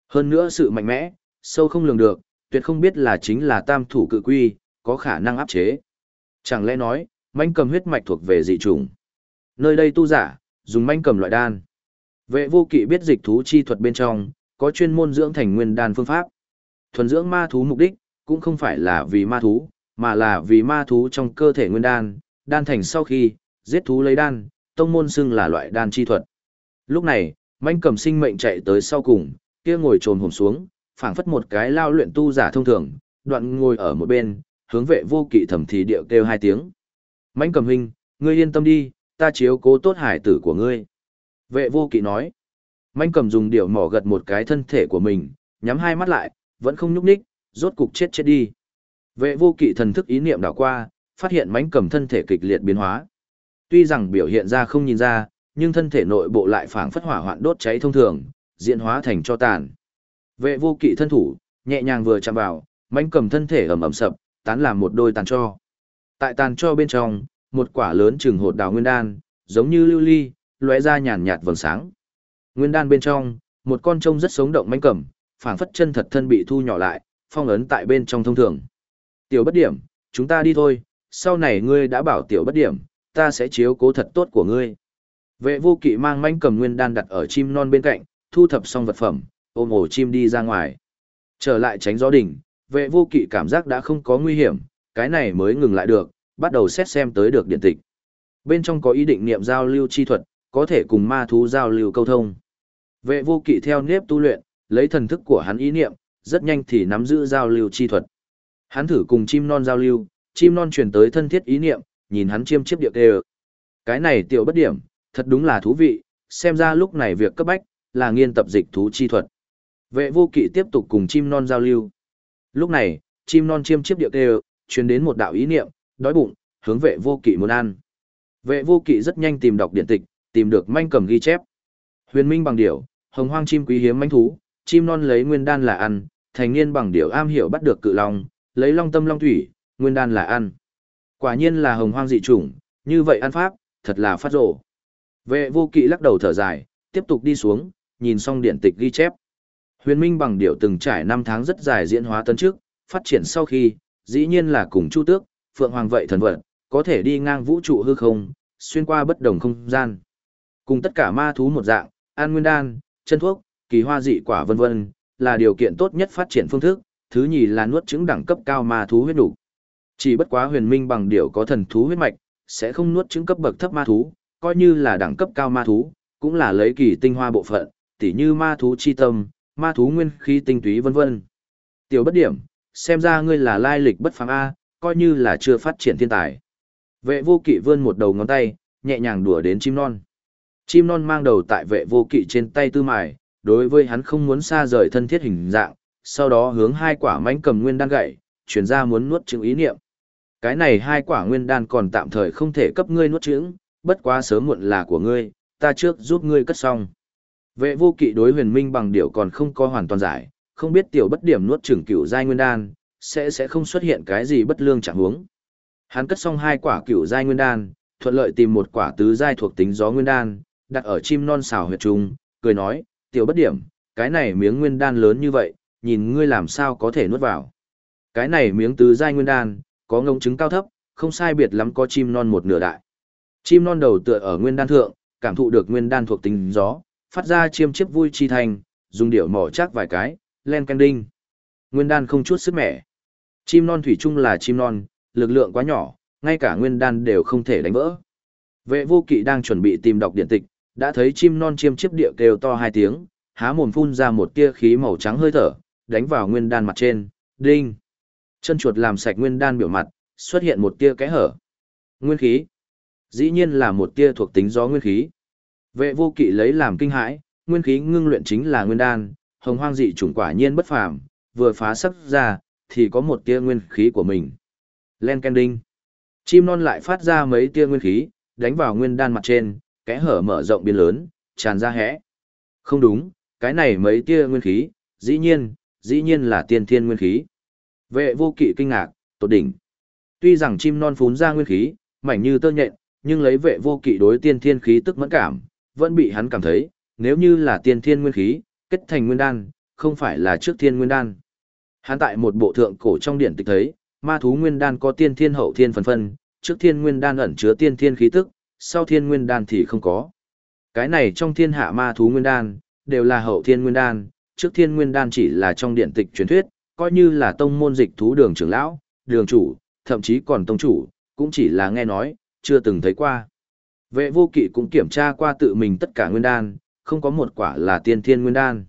Hơn nữa sự mạnh mẽ, sâu không lường được, tuyệt không biết là chính là tam thủ cự quy, có khả năng áp chế. Chẳng lẽ nói, manh cầm huyết mạch thuộc về dị trùng. Nơi đây tu giả, dùng manh cầm loại đan. Vệ vô kỵ biết dịch thú chi thuật bên trong, có chuyên môn dưỡng thành nguyên đan phương pháp. Thuần dưỡng ma thú mục đích, cũng không phải là vì ma thú, mà là vì ma thú trong cơ thể nguyên đan, đan thành sau khi, giết thú lấy đan, tông môn xưng là loại đan chi thuật. Lúc này, manh cầm sinh mệnh chạy tới sau cùng, kia ngồi trồn hồn xuống, phảng phất một cái lao luyện tu giả thông thường, đoạn ngồi ở một bên, hướng vệ vô kỵ thầm thì điệu kêu hai tiếng. Mãnh cầm hình, ngươi yên tâm đi, ta chiếu cố tốt hải tử của ngươi. Vệ vô kỵ nói. Manh cầm dùng điệu mỏ gật một cái thân thể của mình, nhắm hai mắt lại, vẫn không nhúc ních, rốt cục chết chết đi. Vệ vô kỵ thần thức ý niệm đảo qua, phát hiện mánh cầm thân thể kịch liệt biến hóa. Tuy rằng biểu hiện ra không nhìn ra, nhưng thân thể nội bộ lại phảng phất hỏa hoạn đốt cháy thông thường, diễn hóa thành cho tàn. Vệ vô kỵ thân thủ, nhẹ nhàng vừa chạm vào, mãnh cầm thân thể ầm ầm sập, tán làm một đôi tàn cho. Tại tàn cho bên trong, một quả lớn chừng hột đào nguyên đan, giống như lưu ly, lóe ra nhàn nhạt vầng sáng. Nguyên đan bên trong, một con trông rất sống động mãnh cầm, phảng phất chân thật thân bị thu nhỏ lại, phong ấn tại bên trong thông thường. Tiểu bất điểm, chúng ta đi thôi, sau này ngươi đã bảo tiểu bất điểm, ta sẽ chiếu cố thật tốt của ngươi. Vệ vô kỵ mang manh cầm nguyên đan đặt ở chim non bên cạnh, thu thập xong vật phẩm, ôm ổ chim đi ra ngoài. Trở lại tránh gió đỉnh, vệ vô kỵ cảm giác đã không có nguy hiểm, cái này mới ngừng lại được, bắt đầu xét xem tới được điện tịch. Bên trong có ý định niệm giao lưu chi thuật, có thể cùng ma thú giao lưu câu thông. Vệ vô kỵ theo nếp tu luyện, lấy thần thức của hắn ý niệm, rất nhanh thì nắm giữ giao lưu chi thuật. Hắn thử cùng chim non giao lưu, chim non truyền tới thân thiết ý niệm, nhìn hắn chiêm chiếp điệu kêu. Cái này tiểu bất điểm, thật đúng là thú vị, xem ra lúc này việc cấp bách, là nghiên tập dịch thú chi thuật. Vệ vô kỵ tiếp tục cùng chim non giao lưu. Lúc này, chim non chiêm chiếp điệu kêu, truyền đến một đạo ý niệm, đói bụng, hướng vệ vô kỵ muốn ăn. Vệ vô kỵ rất nhanh tìm đọc điện tịch, tìm được manh cầm ghi chép. Huyền minh bằng điểu, hồng hoang chim quý hiếm manh thú, chim non lấy nguyên đan là ăn, thành niên bằng điểu am hiểu bắt được cự long, lấy long tâm long thủy, nguyên đan là ăn. Quả nhiên là hồng hoang dị chủng, như vậy ăn pháp, thật là phát rổ. Vệ vô kỵ lắc đầu thở dài, tiếp tục đi xuống, nhìn xong điện tịch ghi chép. Huyền Minh bằng điệu từng trải năm tháng rất dài diễn hóa tân trước, phát triển sau khi, dĩ nhiên là cùng Chu Tước, Phượng Hoàng vậy thần vật, có thể đi ngang vũ trụ hư không, xuyên qua bất đồng không gian. Cùng tất cả ma thú một dạng, an nguyên đan, chân thuốc, kỳ hoa dị quả vân vân, là điều kiện tốt nhất phát triển phương thức, thứ nhì là nuốt trứng đẳng cấp cao ma thú huyết đủ. Chỉ bất quá huyền minh bằng điểu có thần thú huyết mạch, sẽ không nuốt trứng cấp bậc thấp ma thú, coi như là đẳng cấp cao ma thú, cũng là lấy kỳ tinh hoa bộ phận, tỉ như ma thú chi tâm, ma thú nguyên khí tinh túy vân vân. Tiểu bất điểm, xem ra ngươi là lai lịch bất phàm a, coi như là chưa phát triển thiên tài. Vệ vô kỵ vươn một đầu ngón tay, nhẹ nhàng đùa đến chim non. Chim non mang đầu tại vệ vô kỵ trên tay tư mài, đối với hắn không muốn xa rời thân thiết hình dạng, sau đó hướng hai quả mánh cầm nguyên đan gậy, chuyển ra muốn nuốt chứng ý niệm. Cái này hai quả nguyên đan còn tạm thời không thể cấp ngươi nuốt chứng, bất quá sớm muộn là của ngươi, ta trước giúp ngươi cất xong. Vệ vô kỵ đối huyền minh bằng điệu còn không có hoàn toàn giải, không biết tiểu bất điểm nuốt trưởng cửu giai nguyên đan, sẽ sẽ không xuất hiện cái gì bất lương chẳng huống. Hắn cất xong hai quả cửu giai nguyên đan, thuận lợi tìm một quả tứ giai thuộc tính gió nguyên đan, đặt ở chim non xào huyệt trung, cười nói, tiểu bất điểm, cái này miếng nguyên đan lớn như vậy, nhìn ngươi làm sao có thể nuốt vào. Cái này miếng tứ giai nguyên đan, có ngông trứng cao thấp, không sai biệt lắm có chim non một nửa đại. Chim non đầu tựa ở nguyên đan thượng, cảm thụ được nguyên đan thuộc tính gió, phát ra chiêm chiếp vui chi thành, dùng điệu mỏ chắc vài cái, len canh đinh. Nguyên đan không chút sức mẻ. Chim non thủy chung là chim non, lực lượng quá nhỏ, ngay cả nguyên đan đều không thể đánh vỡ. Vệ vô kỵ đang chuẩn bị tìm đọc điện tịch, đã thấy chim non chiêm chiếp địa kêu to hai tiếng, há mồm phun ra một tia khí màu trắng hơi thở, đánh vào nguyên đan mặt trên, đinh. Chân chuột làm sạch nguyên đan biểu mặt, xuất hiện một tia kẽ hở. Nguyên khí. Dĩ nhiên là một tia thuộc tính gió nguyên khí. Vệ vô kỵ lấy làm kinh hãi, nguyên khí ngưng luyện chính là nguyên đan, hồng hoang dị chủng quả nhiên bất phàm, vừa phá sắc ra, thì có một tia nguyên khí của mình. Len đinh. Chim non lại phát ra mấy tia nguyên khí, đánh vào nguyên đan mặt trên, kẽ hở mở rộng biến lớn, tràn ra hẽ. Không đúng, cái này mấy tia nguyên khí, dĩ nhiên, dĩ nhiên là tiên thiên nguyên khí. Vệ vô kỵ kinh ngạc, tột đỉnh. Tuy rằng chim non phún ra nguyên khí, mảnh như tơ nhện, nhưng lấy vệ vô kỵ đối tiên thiên khí tức mẫn cảm, vẫn bị hắn cảm thấy, nếu như là tiên thiên nguyên khí, kết thành nguyên đan, không phải là trước thiên nguyên đan. Hắn tại một bộ thượng cổ trong điển tịch thấy, ma thú nguyên đan có tiên thiên hậu thiên phần phân, trước thiên nguyên đan ẩn chứa tiên thiên khí tức, sau thiên nguyên đan thì không có. Cái này trong thiên hạ ma thú nguyên đan, đều là hậu thiên nguyên đan, trước thiên nguyên đan chỉ là trong điện tịch truyền thuyết, coi như là tông môn dịch thú đường trưởng lão, đường chủ, thậm chí còn tông chủ, cũng chỉ là nghe nói, chưa từng thấy qua. Vệ vô kỵ cũng kiểm tra qua tự mình tất cả nguyên đan, không có một quả là tiên thiên nguyên đan.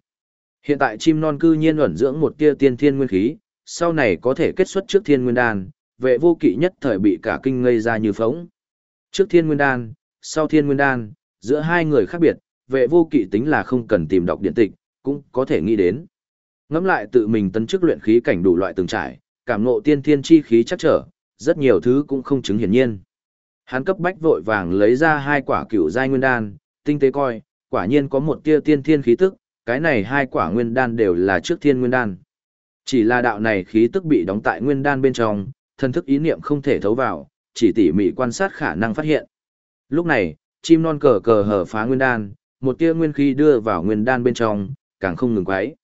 Hiện tại chim non cư nhiên ẩn dưỡng một tia tiên thiên nguyên khí, sau này có thể kết xuất trước thiên nguyên đan, vệ vô kỵ nhất thời bị cả kinh ngây ra như phóng. Trước thiên nguyên đan, sau thiên nguyên đan, giữa hai người khác biệt, vệ vô kỵ tính là không cần tìm đọc điện tịch, cũng có thể nghĩ đến. Ngẫm lại tự mình tấn chức luyện khí cảnh đủ loại từng trải, cảm ngộ tiên thiên chi khí chắc trở, rất nhiều thứ cũng không chứng hiển nhiên. Hắn cấp bách vội vàng lấy ra hai quả cửu giai nguyên đan, tinh tế coi, quả nhiên có một tia tiên thiên khí tức, cái này hai quả nguyên đan đều là trước thiên nguyên đan. Chỉ là đạo này khí tức bị đóng tại nguyên đan bên trong, thân thức ý niệm không thể thấu vào, chỉ tỉ mỉ quan sát khả năng phát hiện. Lúc này, chim non cờ cờ hở phá nguyên đan, một tia nguyên khí đưa vào nguyên đan bên trong, càng không ngừng quấy.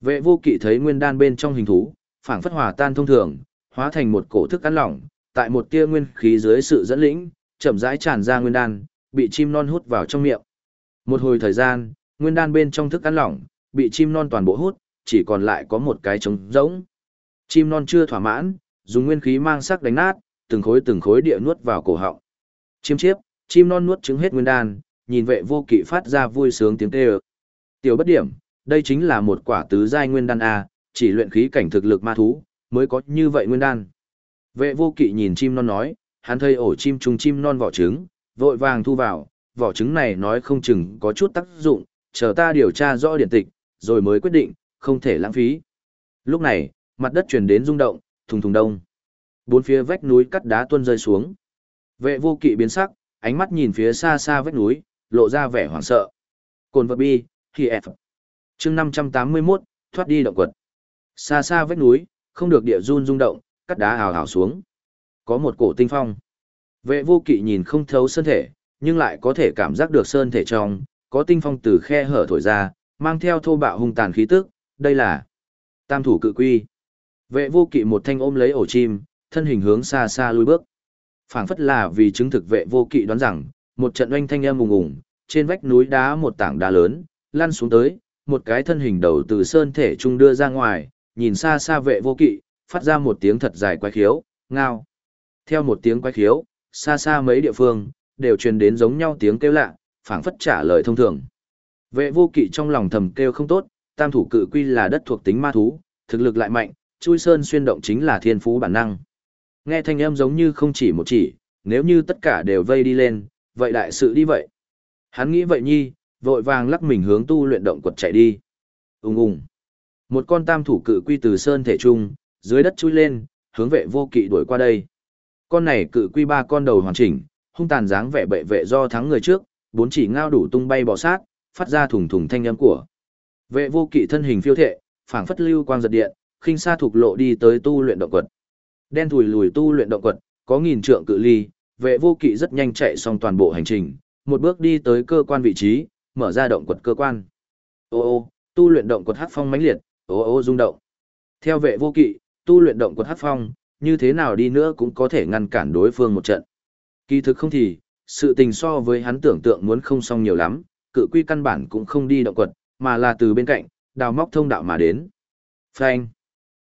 Vệ vô kỵ thấy nguyên đan bên trong hình thú, phảng phất hòa tan thông thường, hóa thành một cổ thức ăn lỏng, tại một tia nguyên khí dưới sự dẫn lĩnh, chậm rãi tràn ra nguyên đan, bị chim non hút vào trong miệng. Một hồi thời gian, nguyên đan bên trong thức ăn lỏng, bị chim non toàn bộ hút, chỉ còn lại có một cái trống rỗng. Chim non chưa thỏa mãn, dùng nguyên khí mang sắc đánh nát, từng khối từng khối địa nuốt vào cổ họng. Chiêm chiếp, chim non nuốt trứng hết nguyên đan, nhìn vệ vô kỵ phát ra vui sướng tiếng kêu. Tiểu bất điểm, đây chính là một quả tứ giai nguyên đan A, chỉ luyện khí cảnh thực lực ma thú, mới có như vậy nguyên đan. Vệ vô kỵ nhìn chim non nói, hắn thấy ổ chim trùng chim non vỏ trứng, vội vàng thu vào, vỏ trứng này nói không chừng có chút tác dụng, chờ ta điều tra rõ điển tịch, rồi mới quyết định, không thể lãng phí. Lúc này, mặt đất truyền đến rung động, thùng thùng đông. Bốn phía vách núi cắt đá tuôn rơi xuống. Vệ vô kỵ biến sắc, ánh mắt nhìn phía xa xa vách núi, lộ ra vẻ hoảng sợ. Cồn vật bi, khi F. chương 581, thoát đi động quật. Xa xa vách núi, không được địa run rung động, cắt đá hào hào xuống. Có một cổ tinh phong. Vệ vô kỵ nhìn không thấu sơn thể, nhưng lại có thể cảm giác được sơn thể trong, có tinh phong từ khe hở thổi ra, mang theo thô bạo hung tàn khí tức, đây là tam thủ cự quy. Vệ vô kỵ một thanh ôm lấy ổ chim, thân hình hướng xa xa lùi bước. phảng phất là vì chứng thực vệ vô kỵ đoán rằng, một trận oanh thanh âm ùng ùng, trên vách núi đá một tảng đá lớn, lăn xuống tới, một cái thân hình đầu từ sơn thể trung đưa ra ngoài, nhìn xa xa vệ vô kỵ, phát ra một tiếng thật dài quái khiếu, ngao. Theo một tiếng quái khiếu, xa xa mấy địa phương, đều truyền đến giống nhau tiếng kêu lạ, phảng phất trả lời thông thường. Vệ vô kỵ trong lòng thầm kêu không tốt, tam thủ cự quy là đất thuộc tính ma thú, thực lực lại mạnh, chui sơn xuyên động chính là thiên phú bản năng. Nghe thanh âm giống như không chỉ một chỉ, nếu như tất cả đều vây đi lên, vậy đại sự đi vậy. Hắn nghĩ vậy nhi, vội vàng lắc mình hướng tu luyện động quật chạy đi. Ùng ùng. Một con tam thủ cự quy từ sơn thể trung, dưới đất chui lên, hướng vệ vô kỵ đuổi qua đây. Con này cự quy ba con đầu hoàn chỉnh, hung tàn dáng vẻ bệ vệ do thắng người trước, bốn chỉ ngao đủ tung bay bò sát, phát ra thùng thùng thanh âm của. Vệ vô kỵ thân hình phiêu thệ, phảng phất lưu quang giật điện, khinh xa thuộc lộ đi tới tu luyện động quật. Đen thùi lùi tu luyện động quật, có nghìn trượng cự ly, vệ vô kỵ rất nhanh chạy xong toàn bộ hành trình, một bước đi tới cơ quan vị trí, mở ra động quật cơ quan. Ô ô, tu luyện động quật hắc phong mãnh liệt, ô ô rung động. Theo vệ vô kỵ, tu luyện động quật hát phong, như thế nào đi nữa cũng có thể ngăn cản đối phương một trận. Kỳ thực không thì, sự tình so với hắn tưởng tượng muốn không xong nhiều lắm, cự quy căn bản cũng không đi động quật, mà là từ bên cạnh, đào móc thông đạo mà đến. Phanh.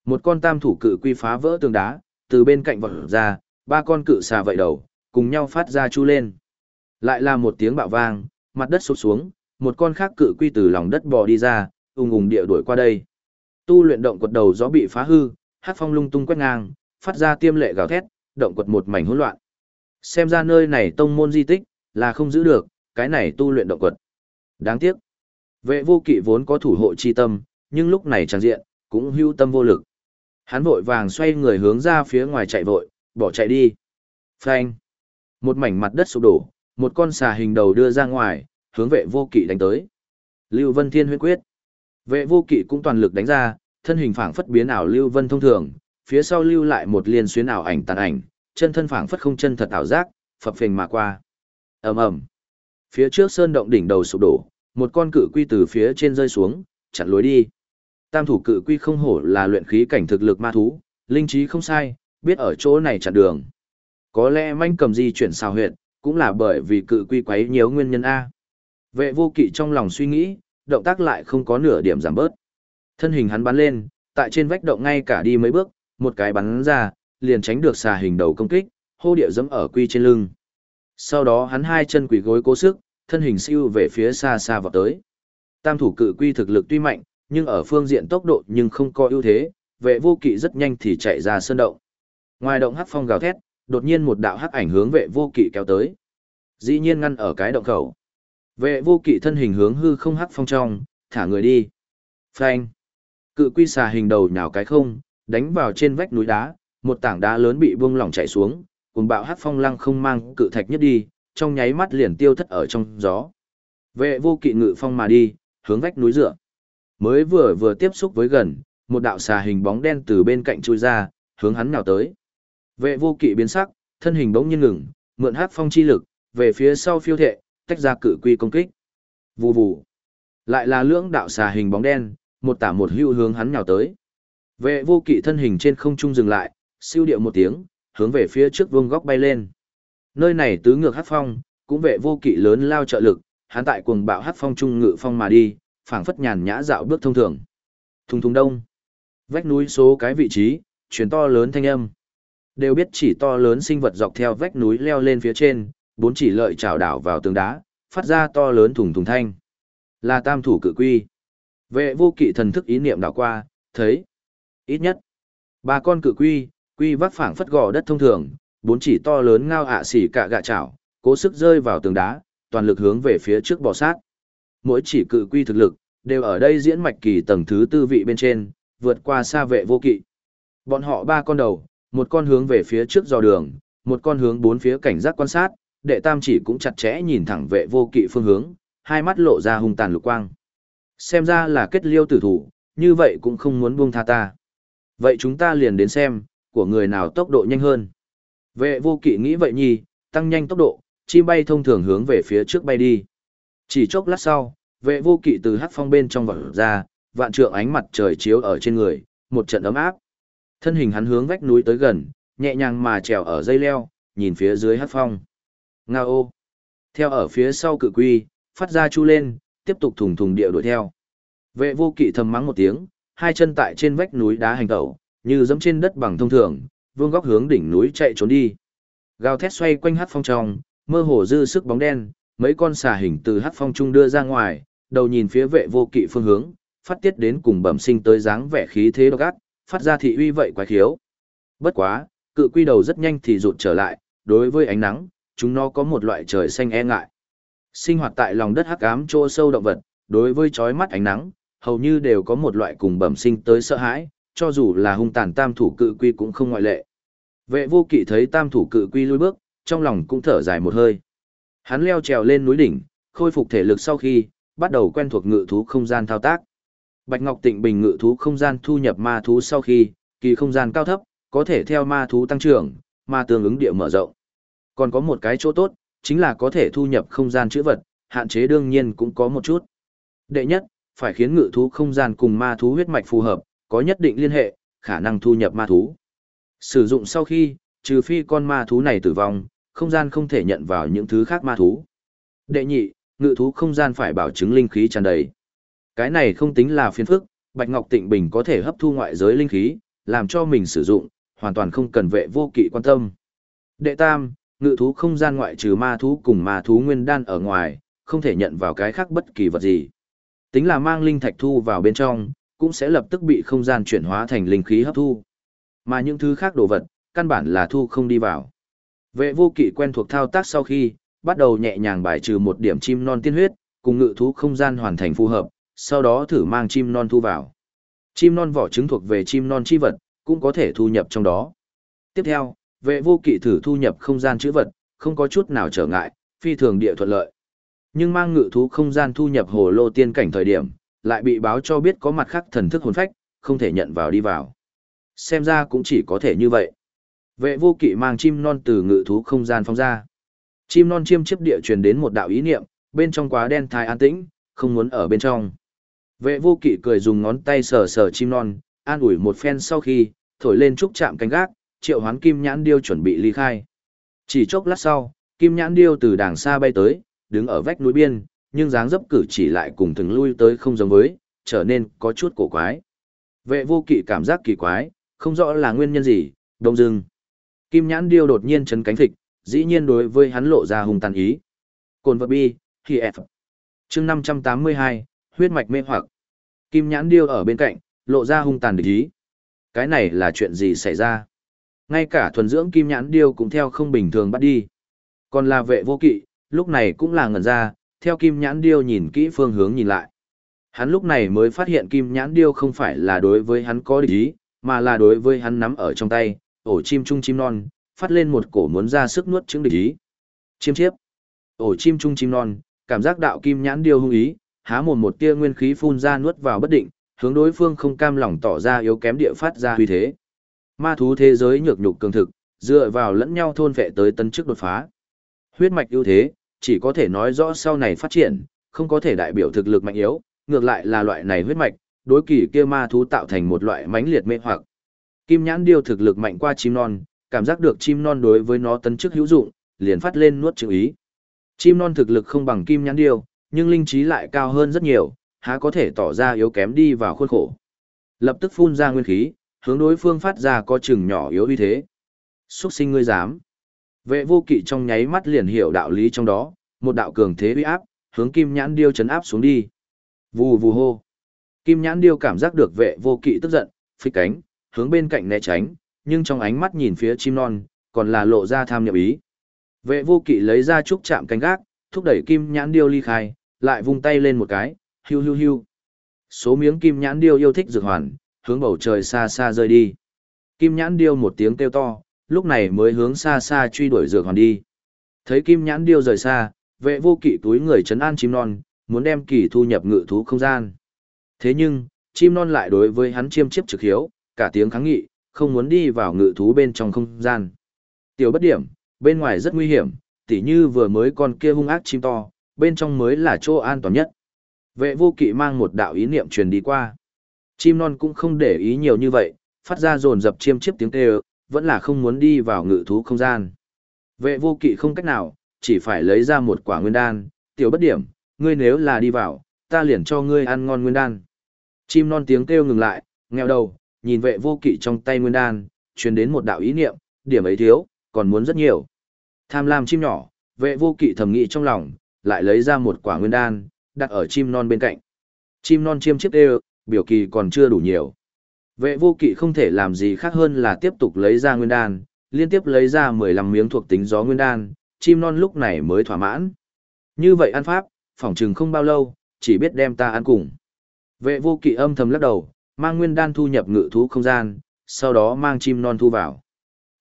Một con tam thủ cự quy phá vỡ tường đá, từ bên cạnh vọt ra, ba con cự xà vậy đầu, cùng nhau phát ra chu lên. Lại là một tiếng bạo vang, mặt đất sụp xuống, một con khác cự quy từ lòng đất bò đi ra, ung ung địa đuổi qua đây. Tu luyện động quật đầu gió bị phá hư, hát phong lung tung quét ngang, phát ra tiêm lệ gào thét, động quật một mảnh hỗn loạn. Xem ra nơi này tông môn di tích, là không giữ được, cái này tu luyện động quật. Đáng tiếc. Vệ vô kỵ vốn có thủ hộ chi tâm, nhưng lúc này trang diện, cũng hưu tâm vô lực. Hắn vội vàng xoay người hướng ra phía ngoài chạy vội, bỏ chạy đi. Phanh. Một mảnh mặt đất sụp đổ, một con xà hình đầu đưa ra ngoài, hướng vệ vô kỵ đánh tới. Lưu Vân Thiên huyết quyết. Vệ vô kỵ cũng toàn lực đánh ra, thân hình phảng phất biến ảo Lưu Vân thông thường, phía sau lưu lại một liên xuyến ảo ảnh tàn ảnh, chân thân phảng phất không chân thật ảo giác, phập phình mà qua. Ầm ầm. Phía trước sơn động đỉnh đầu sụp đổ, một con cự quy từ phía trên rơi xuống, chặn lối đi. Tam thủ cự quy không hổ là luyện khí cảnh thực lực ma thú, linh trí không sai, biết ở chỗ này chặn đường. Có lẽ manh cầm di chuyển sao huyệt, cũng là bởi vì cự quy quấy nhiều nguyên nhân A. Vệ vô kỵ trong lòng suy nghĩ, động tác lại không có nửa điểm giảm bớt. Thân hình hắn bắn lên, tại trên vách động ngay cả đi mấy bước, một cái bắn ra, liền tránh được xà hình đầu công kích, hô địa dẫm ở quy trên lưng. Sau đó hắn hai chân quỳ gối cố sức, thân hình siêu về phía xa xa vào tới. Tam thủ cự quy thực lực tuy mạnh, nhưng ở phương diện tốc độ nhưng không có ưu thế, vệ vô kỵ rất nhanh thì chạy ra sơn động. Ngoài động hắc phong gào thét, đột nhiên một đạo hắc ảnh hướng vệ vô kỵ kéo tới. Dĩ nhiên ngăn ở cái động khẩu. Vệ vô kỵ thân hình hướng hư không hắc phong trong, thả người đi. Phanh. Cự quy xà hình đầu nhào cái không, đánh vào trên vách núi đá, một tảng đá lớn bị buông lỏng chảy xuống, cùng bạo hát phong lăng không mang cự thạch nhất đi, trong nháy mắt liền tiêu thất ở trong gió. Vệ vô kỵ ngự phong mà đi, hướng vách núi dựa. Mới vừa vừa tiếp xúc với gần, một đạo xà hình bóng đen từ bên cạnh chui ra, hướng hắn nhào tới. Vệ vô kỵ biến sắc, thân hình bỗng nhiên ngừng, mượn hát phong chi lực, về phía sau phiêu thệ, tách ra cự quy công kích. Vù vù. Lại là lưỡng đạo xà hình bóng đen, một tả một hưu hướng hắn nhào tới. Vệ vô kỵ thân hình trên không trung dừng lại, siêu điệu một tiếng, hướng về phía trước vương góc bay lên. Nơi này tứ ngược hát phong, cũng vệ vô kỵ lớn lao trợ lực, hắn tại cuồng bạo hát phong trung ngự phong mà đi, phảng phất nhàn nhã dạo bước thông thường. Thùng thùng đông. Vách núi số cái vị trí, truyền to lớn thanh âm. Đều biết chỉ to lớn sinh vật dọc theo vách núi leo lên phía trên, bốn chỉ lợi trào đảo vào tường đá, phát ra to lớn thùng thùng thanh. Là tam thủ cự quy. Vệ vô kỵ thần thức ý niệm đảo qua, thấy. Ít nhất. Ba con cự quy, quy vác phảng phất gò đất thông thường, bốn chỉ to lớn ngao ạ xỉ cả gạ chảo, cố sức rơi vào tường đá, toàn lực hướng về phía trước bò sát. Mỗi chỉ cự quy thực lực, đều ở đây diễn mạch kỳ tầng thứ tư vị bên trên, vượt qua xa vệ vô kỵ. Bọn họ ba con đầu, một con hướng về phía trước dò đường, một con hướng bốn phía cảnh giác quan sát, đệ tam chỉ cũng chặt chẽ nhìn thẳng vệ vô kỵ phương hướng, hai mắt lộ ra hung tàn lục quang. Xem ra là kết liêu tử thủ, như vậy cũng không muốn buông tha ta. Vậy chúng ta liền đến xem, của người nào tốc độ nhanh hơn. Vệ vô kỵ nghĩ vậy nhi, tăng nhanh tốc độ, chim bay thông thường hướng về phía trước bay đi. Chỉ chốc lát sau, vệ vô kỵ từ hắc phong bên trong vỏ ra, vạn trượng ánh mặt trời chiếu ở trên người, một trận ấm áp. Thân hình hắn hướng vách núi tới gần, nhẹ nhàng mà trèo ở dây leo, nhìn phía dưới hắc phong. Nga ô! Theo ở phía sau cự quy, phát ra chu lên, tiếp tục thùng thùng địa đuổi theo. Vệ vô kỵ thầm mắng một tiếng, hai chân tại trên vách núi đá hành tẩu, như dẫm trên đất bằng thông thường, vương góc hướng đỉnh núi chạy trốn đi. Gào thét xoay quanh hát phong trong, mơ hồ dư sức bóng đen, mấy con xà hình từ hát phong trung đưa ra ngoài, đầu nhìn phía vệ vô kỵ phương hướng, phát tiết đến cùng bẩm sinh tới dáng vẻ khí thế độc ác, phát ra thị uy vậy quái khiếu. Bất quá, cự quy đầu rất nhanh thì rụt trở lại, đối với ánh nắng, chúng nó có một loại trời xanh e ngại. Sinh hoạt tại lòng đất hắc ám chỗ sâu động vật, đối với chói mắt ánh nắng, hầu như đều có một loại cùng bẩm sinh tới sợ hãi, cho dù là hung tàn tam thủ cự quy cũng không ngoại lệ. Vệ vô kỵ thấy tam thủ cự quy lui bước, trong lòng cũng thở dài một hơi. Hắn leo trèo lên núi đỉnh, khôi phục thể lực sau khi, bắt đầu quen thuộc ngự thú không gian thao tác. Bạch Ngọc Tịnh Bình ngự thú không gian thu nhập ma thú sau khi, kỳ không gian cao thấp, có thể theo ma thú tăng trưởng, ma tương ứng địa mở rộng. Còn có một cái chỗ tốt, chính là có thể thu nhập không gian chữ vật, hạn chế đương nhiên cũng có một chút. Đệ nhất, phải khiến ngự thú không gian cùng ma thú huyết mạch phù hợp, có nhất định liên hệ, khả năng thu nhập ma thú. Sử dụng sau khi, trừ phi con ma thú này tử vong, không gian không thể nhận vào những thứ khác ma thú. Đệ nhị, ngự thú không gian phải bảo chứng linh khí tràn đầy. Cái này không tính là phiền phức, Bạch Ngọc Tịnh Bình có thể hấp thu ngoại giới linh khí, làm cho mình sử dụng, hoàn toàn không cần vệ vô kỵ quan tâm. Đệ tam, ngự thú không gian ngoại trừ ma thú cùng ma thú nguyên đan ở ngoài, không thể nhận vào cái khác bất kỳ vật gì. Tính là mang linh thạch thu vào bên trong, cũng sẽ lập tức bị không gian chuyển hóa thành linh khí hấp thu. Mà những thứ khác đồ vật, căn bản là thu không đi vào. Vệ vô kỵ quen thuộc thao tác sau khi, bắt đầu nhẹ nhàng bài trừ một điểm chim non tiên huyết, cùng ngự thú không gian hoàn thành phù hợp, sau đó thử mang chim non thu vào. Chim non vỏ trứng thuộc về chim non chi vật, cũng có thể thu nhập trong đó. Tiếp theo, vệ vô kỵ thử thu nhập không gian chữ vật, không có chút nào trở ngại, phi thường địa thuận lợi. Nhưng mang ngự thú không gian thu nhập hồ lô tiên cảnh thời điểm, lại bị báo cho biết có mặt khác thần thức hồn phách, không thể nhận vào đi vào. Xem ra cũng chỉ có thể như vậy. Vệ vô kỵ mang chim non từ ngự thú không gian phóng ra. Chim non chiêm chiếp địa truyền đến một đạo ý niệm, bên trong quá đen thai an tĩnh, không muốn ở bên trong. Vệ vô kỵ cười dùng ngón tay sờ sờ chim non, an ủi một phen sau khi, thổi lên trúc chạm canh gác, triệu hoán kim nhãn điêu chuẩn bị ly khai. Chỉ chốc lát sau, kim nhãn điêu từ đàng xa bay tới, đứng ở vách núi biên, nhưng dáng dấp cử chỉ lại cùng thường lui tới không giống với, trở nên có chút cổ quái. Vệ vô kỵ cảm giác kỳ quái, không rõ là nguyên nhân gì, đông dưng. Kim nhãn điêu đột nhiên chấn cánh thịt, dĩ nhiên đối với hắn lộ ra hung tàn ý. Cồn vật bi, khi F. chương 582, huyết mạch mê hoặc. Kim nhãn điêu ở bên cạnh, lộ ra hung tàn địch ý. Cái này là chuyện gì xảy ra? Ngay cả thuần dưỡng kim nhãn điêu cũng theo không bình thường bắt đi. Còn là vệ vô kỵ, lúc này cũng là ngẩn ra, theo kim nhãn điêu nhìn kỹ phương hướng nhìn lại. Hắn lúc này mới phát hiện kim nhãn điêu không phải là đối với hắn có địch ý, mà là đối với hắn nắm ở trong tay, ổ chim trung chim non, phát lên một cổ muốn ra sức nuốt chứng địch ý. Chiêm chiếp. Ổ chim trung chim non, cảm giác đạo kim nhãn điêu hung ý, há mồm một tia nguyên khí phun ra nuốt vào bất định, hướng đối phương không cam lòng tỏ ra yếu kém địa phát ra huy thế. Ma thú thế giới nhược nhục cường thực, dựa vào lẫn nhau thôn vệ tới tân chức đột phá. Huyết mạch ưu thế, chỉ có thể nói rõ sau này phát triển, không có thể đại biểu thực lực mạnh yếu, ngược lại là loại này huyết mạch, đối kỳ kia ma thú tạo thành một loại mãnh liệt mê hoặc. Kim nhãn điêu thực lực mạnh qua chim non, cảm giác được chim non đối với nó tấn chức hữu dụng, liền phát lên nuốt chữ ý. Chim non thực lực không bằng kim nhãn điêu, nhưng linh trí lại cao hơn rất nhiều, há có thể tỏ ra yếu kém đi vào khuôn khổ. Lập tức phun ra nguyên khí, hướng đối phương phát ra có chừng nhỏ yếu uy thế. Xuất sinh ngươi dám. Vệ vô kỵ trong nháy mắt liền hiểu đạo lý trong đó, một đạo cường thế uy áp, hướng kim nhãn điêu chấn áp xuống đi. Vù vù hô. Kim nhãn điêu cảm giác được vệ vô kỵ tức giận, phích cánh, hướng bên cạnh né tránh, nhưng trong ánh mắt nhìn phía chim non, còn là lộ ra tham nhập ý. Vệ vô kỵ lấy ra trúc chạm cánh gác, thúc đẩy kim nhãn điêu ly khai, lại vung tay lên một cái, hưu hưu hưu, Số miếng kim nhãn điêu yêu thích dược hoàn, hướng bầu trời xa xa rơi đi. Kim nhãn điêu một tiếng kêu to, lúc này mới hướng xa xa truy đuổi dược hoàn đi. Thấy kim nhãn điêu rời xa, vệ vô kỵ túi người chấn an chim non, muốn đem kỳ thu nhập ngự thú không gian. Thế nhưng, chim non lại đối với hắn chiêm chiếp trực hiếu, cả tiếng kháng nghị, không muốn đi vào ngự thú bên trong không gian. Tiểu bất điểm, bên ngoài rất nguy hiểm, tỉ như vừa mới con kia hung ác chim to, bên trong mới là chỗ an toàn nhất. Vệ vô kỵ mang một đạo ý niệm truyền đi qua. Chim non cũng không để ý nhiều như vậy, phát ra dồn dập chiêm chiếp tiếng kêu, vẫn là không muốn đi vào ngự thú không gian. Vệ vô kỵ không cách nào, chỉ phải lấy ra một quả nguyên đan, tiểu bất điểm, ngươi nếu là đi vào, ta liền cho ngươi ăn ngon nguyên đan. Chim non tiếng kêu ngừng lại, nghèo đầu, nhìn vệ vô kỵ trong tay nguyên đan, truyền đến một đạo ý niệm, điểm ấy thiếu, còn muốn rất nhiều. Tham lam chim nhỏ, vệ vô kỵ thầm nghĩ trong lòng, lại lấy ra một quả nguyên đan, đặt ở chim non bên cạnh. Chim non chiêm chiếc đều, biểu kỳ còn chưa đủ nhiều. Vệ vô kỵ không thể làm gì khác hơn là tiếp tục lấy ra nguyên đan, liên tiếp lấy ra 15 miếng thuộc tính gió nguyên đan, chim non lúc này mới thỏa mãn. Như vậy ăn pháp, phỏng chừng không bao lâu, chỉ biết đem ta ăn cùng. Vệ vô kỵ âm thầm lắc đầu, mang nguyên đan thu nhập ngự thú không gian, sau đó mang chim non thu vào.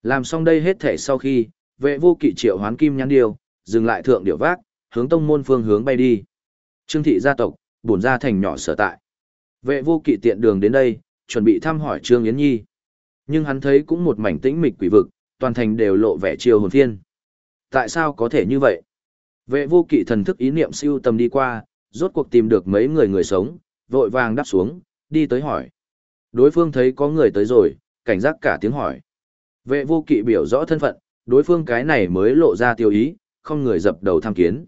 Làm xong đây hết thể sau khi, vệ vô kỵ triệu hoán kim nhãn điêu, dừng lại thượng điệu vác, hướng tông môn phương hướng bay đi. Trương thị gia tộc, bổn gia thành nhỏ sở tại. Vệ vô kỵ tiện đường đến đây, chuẩn bị thăm hỏi Trương Yến Nhi. Nhưng hắn thấy cũng một mảnh tĩnh mịch quỷ vực, toàn thành đều lộ vẻ chiều hồn thiên. Tại sao có thể như vậy? Vệ vô kỵ thần thức ý niệm siêu tầm đi qua, rốt cuộc tìm được mấy người người sống, vội vàng đáp xuống, đi tới hỏi. Đối phương thấy có người tới rồi, cảnh giác cả tiếng hỏi. Vệ vô kỵ biểu rõ thân phận, đối phương cái này mới lộ ra tiêu ý, không người dập đầu tham kiến.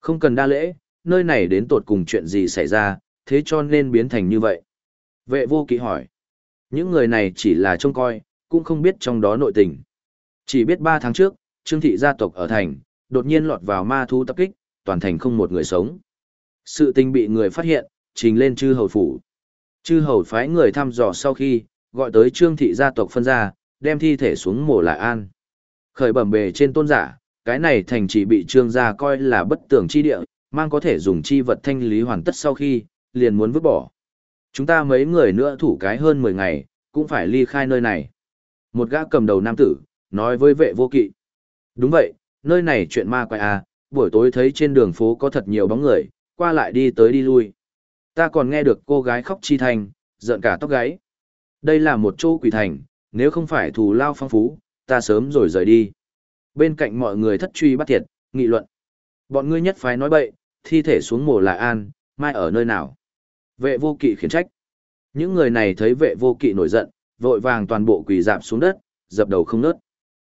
Không cần đa lễ, nơi này đến tột cùng chuyện gì xảy ra, thế cho nên biến thành như vậy. Vệ vô kỵ hỏi. Những người này chỉ là trông coi, cũng không biết trong đó nội tình. Chỉ biết 3 tháng trước, Trương thị gia tộc ở thành, đột nhiên lọt vào ma thú tập kích, toàn thành không một người sống. Sự tình bị người phát hiện, trình lên chư hầu phủ. Chư hầu phái người thăm dò sau khi, gọi tới trương thị gia tộc phân ra, đem thi thể xuống mổ lại an. Khởi bẩm bề trên tôn giả, cái này thành chỉ bị trương gia coi là bất tường chi địa, mang có thể dùng chi vật thanh lý hoàn tất sau khi, liền muốn vứt bỏ. Chúng ta mấy người nữa thủ cái hơn 10 ngày, cũng phải ly khai nơi này. Một gã cầm đầu nam tử, nói với vệ vô kỵ. Đúng vậy, nơi này chuyện ma quái à, buổi tối thấy trên đường phố có thật nhiều bóng người, qua lại đi tới đi lui. Ta còn nghe được cô gái khóc chi thành, giận cả tóc gáy. Đây là một chỗ quỷ thành, nếu không phải thù lao phong phú, ta sớm rồi rời đi. Bên cạnh mọi người thất truy bắt thiệt, nghị luận. Bọn ngươi nhất phái nói bậy, thi thể xuống mồ là an, mai ở nơi nào. Vệ vô kỵ khiển trách. Những người này thấy vệ vô kỵ nổi giận, vội vàng toàn bộ quỳ dạp xuống đất, dập đầu không nớt.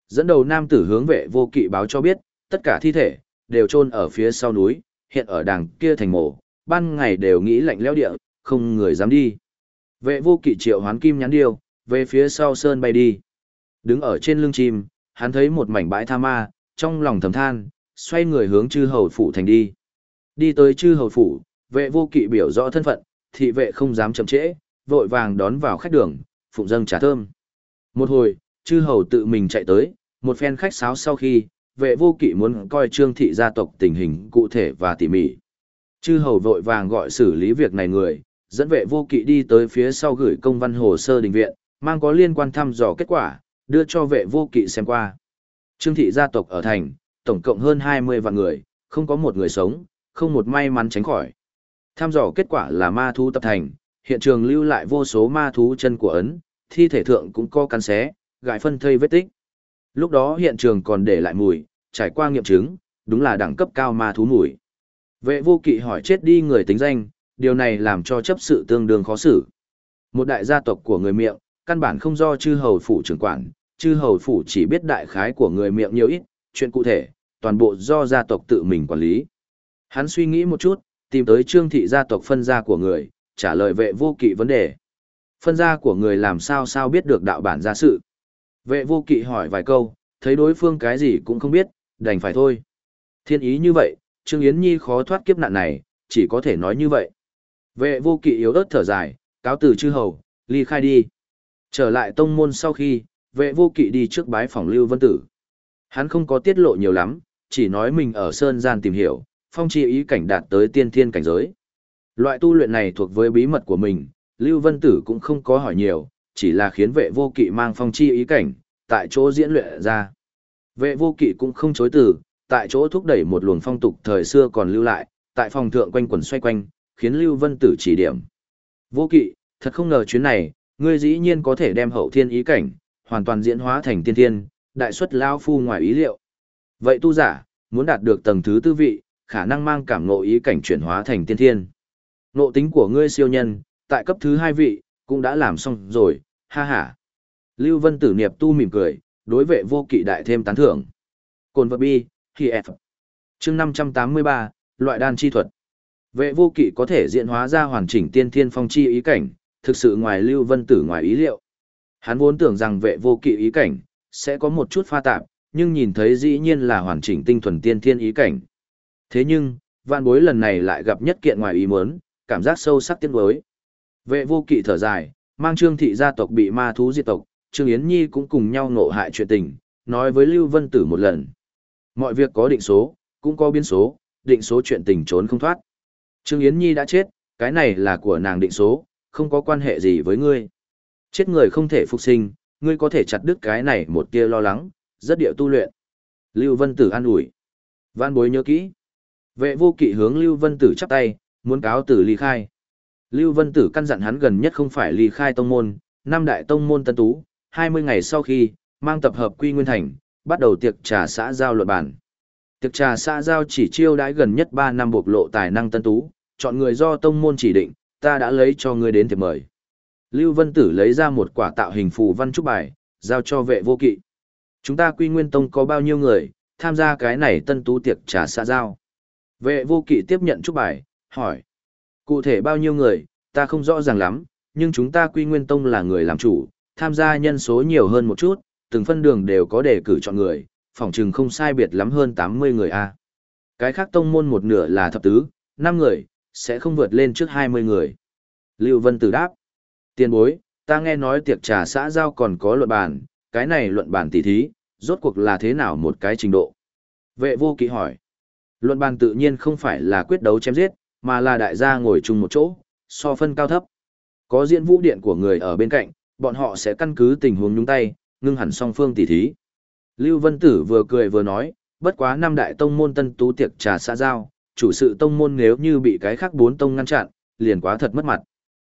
Dẫn đầu nam tử hướng vệ vô kỵ báo cho biết, tất cả thi thể, đều chôn ở phía sau núi, hiện ở đằng kia thành mộ, ban ngày đều nghĩ lạnh lẽo địa, không người dám đi. Vệ vô kỵ triệu hoán kim nhắn điêu, về phía sau sơn bay đi. Đứng ở trên lưng chim, hắn thấy một mảnh bãi tha ma, trong lòng thầm than, xoay người hướng chư hầu phủ thành đi. Đi tới chư hầu phủ, vệ vô kỵ biểu rõ thân phận, thị vệ không dám chậm trễ, vội vàng đón vào khách đường, phụng dâng trà thơm. Một hồi, chư hầu tự mình chạy tới, một phen khách sáo sau khi, vệ vô kỵ muốn coi trương thị gia tộc tình hình cụ thể và tỉ mỉ. Chư hầu vội vàng gọi xử lý việc này người, dẫn vệ vô kỵ đi tới phía sau gửi công văn hồ sơ đình viện, mang có liên quan thăm dò kết quả, đưa cho vệ vô kỵ xem qua. Trương thị gia tộc ở thành, tổng cộng hơn 20 vạn người, không có một người sống, không một may mắn tránh khỏi tham dò kết quả là ma thú tập thành, hiện trường lưu lại vô số ma thú chân của ấn, thi thể thượng cũng có cắn xé, gãi phân thây vết tích. Lúc đó hiện trường còn để lại mùi, trải qua nghiệm chứng, đúng là đẳng cấp cao ma thú mùi. Vệ vô kỵ hỏi chết đi người tính danh, điều này làm cho chấp sự tương đương khó xử. Một đại gia tộc của người miệng, căn bản không do chư hầu phủ trưởng quản, chư hầu phủ chỉ biết đại khái của người miệng nhiều ít, chuyện cụ thể, toàn bộ do gia tộc tự mình quản lý. Hắn suy nghĩ một chút, tìm tới trương thị gia tộc phân gia của người, trả lời vệ vô kỵ vấn đề. Phân gia của người làm sao sao biết được đạo bản gia sự. Vệ vô kỵ hỏi vài câu, thấy đối phương cái gì cũng không biết, đành phải thôi. Thiên ý như vậy, Trương Yến Nhi khó thoát kiếp nạn này, chỉ có thể nói như vậy. Vệ vô kỵ yếu ớt thở dài, cáo từ chư hầu, ly khai đi. Trở lại tông môn sau khi, vệ vô kỵ đi trước bái phòng Lưu Vân Tử. Hắn không có tiết lộ nhiều lắm, chỉ nói mình ở Sơn Gian tìm hiểu, phong chi ý cảnh đạt tới tiên thiên cảnh giới. Loại tu luyện này thuộc với bí mật của mình, Lưu Vân Tử cũng không có hỏi nhiều, chỉ là khiến vệ vô kỵ mang phong chi ý cảnh, tại chỗ diễn luyện ra. Vệ vô kỵ cũng không chối từ, tại chỗ thúc đẩy một luồng phong tục thời xưa còn lưu lại, tại phòng thượng quanh quần xoay quanh, khiến Lưu Vân Tử chỉ điểm. Vô kỵ, thật không ngờ chuyến này, ngươi dĩ nhiên có thể đem hậu thiên ý cảnh, hoàn toàn diễn hóa thành tiên thiên, đại xuất lao phu ngoài ý liệu. Vậy tu giả, muốn đạt được tầng thứ tư vị, khả năng mang cảm ngộ ý cảnh chuyển hóa thành tiên thiên. Ngộ tính của ngươi siêu nhân, tại cấp thứ hai vị, cũng đã làm xong rồi, ha ha. Lưu Vân Tử Niệp tu mỉm cười, đối vệ vô kỵ đại thêm tán thưởng. Cồn vật bi, khi F. chương 583, loại đan chi thuật. Vệ vô kỵ có thể diễn hóa ra hoàn chỉnh tiên thiên phong chi ý cảnh, thực sự ngoài Lưu Vân Tử ngoài ý liệu. Hắn vốn tưởng rằng vệ vô kỵ ý cảnh, sẽ có một chút pha tạp, nhưng nhìn thấy dĩ nhiên là hoàn chỉnh tinh thuần tiên thiên ý cảnh. Thế nhưng, vạn bối lần này lại gặp nhất kiện ngoài ý muốn, cảm giác sâu sắc tiếc nuối. Vệ vô kỵ thở dài, mang trương thị gia tộc bị ma thú diệt tộc, Trương Yến Nhi cũng cùng nhau ngộ hại chuyện tình, nói với Lưu Vân Tử một lần. Mọi việc có định số, cũng có biến số, định số chuyện tình trốn không thoát. Trương Yến Nhi đã chết, cái này là của nàng định số, không có quan hệ gì với ngươi. Chết người không thể phục sinh, ngươi có thể chặt đứt cái này một tia lo lắng, rất điệu tu luyện. Lưu Vân Tử an ủi. Văn bối nhớ kỹ. Vệ vô kỵ hướng Lưu Vân Tử chắp tay, muốn cáo tử ly khai. Lưu Vân Tử căn dặn hắn gần nhất không phải ly khai tông môn, năm đại tông môn tân tú, 20 ngày sau khi, mang tập hợp quy nguyên thành, bắt đầu tiệc trà xã giao luận bản. Tiệc trà xã giao chỉ chiêu đãi gần nhất 3 năm bộc lộ tài năng tân tú, chọn người do tông môn chỉ định, ta đã lấy cho ngươi đến thiệp mời. Lưu Vân Tử lấy ra một quả tạo hình phù văn trúc bài, giao cho vệ vô kỵ. Chúng ta quy nguyên tông có bao nhiêu người, tham gia cái này tân tú tiệc trà xã giao. Vệ vô kỵ tiếp nhận chút bài, hỏi. Cụ thể bao nhiêu người, ta không rõ ràng lắm, nhưng chúng ta quy nguyên tông là người làm chủ, tham gia nhân số nhiều hơn một chút, từng phân đường đều có đề cử chọn người, phỏng chừng không sai biệt lắm hơn 80 người a. Cái khác tông môn một nửa là thập tứ, 5 người, sẽ không vượt lên trước 20 người. Lưu Vân Tử đáp. Tiên bối, ta nghe nói tiệc trà xã giao còn có luận bản, cái này luận bản tỉ thí, rốt cuộc là thế nào một cái trình độ? Vệ vô kỵ hỏi. Luận bàn tự nhiên không phải là quyết đấu chém giết, mà là đại gia ngồi chung một chỗ, so phân cao thấp. Có diễn vũ điện của người ở bên cạnh, bọn họ sẽ căn cứ tình huống nhúng tay, ngưng hẳn song phương tỉ thí. Lưu Vân Tử vừa cười vừa nói, bất quá năm đại tông môn tân tú tiệc trà xã giao, chủ sự tông môn nếu như bị cái khác bốn tông ngăn chặn, liền quá thật mất mặt.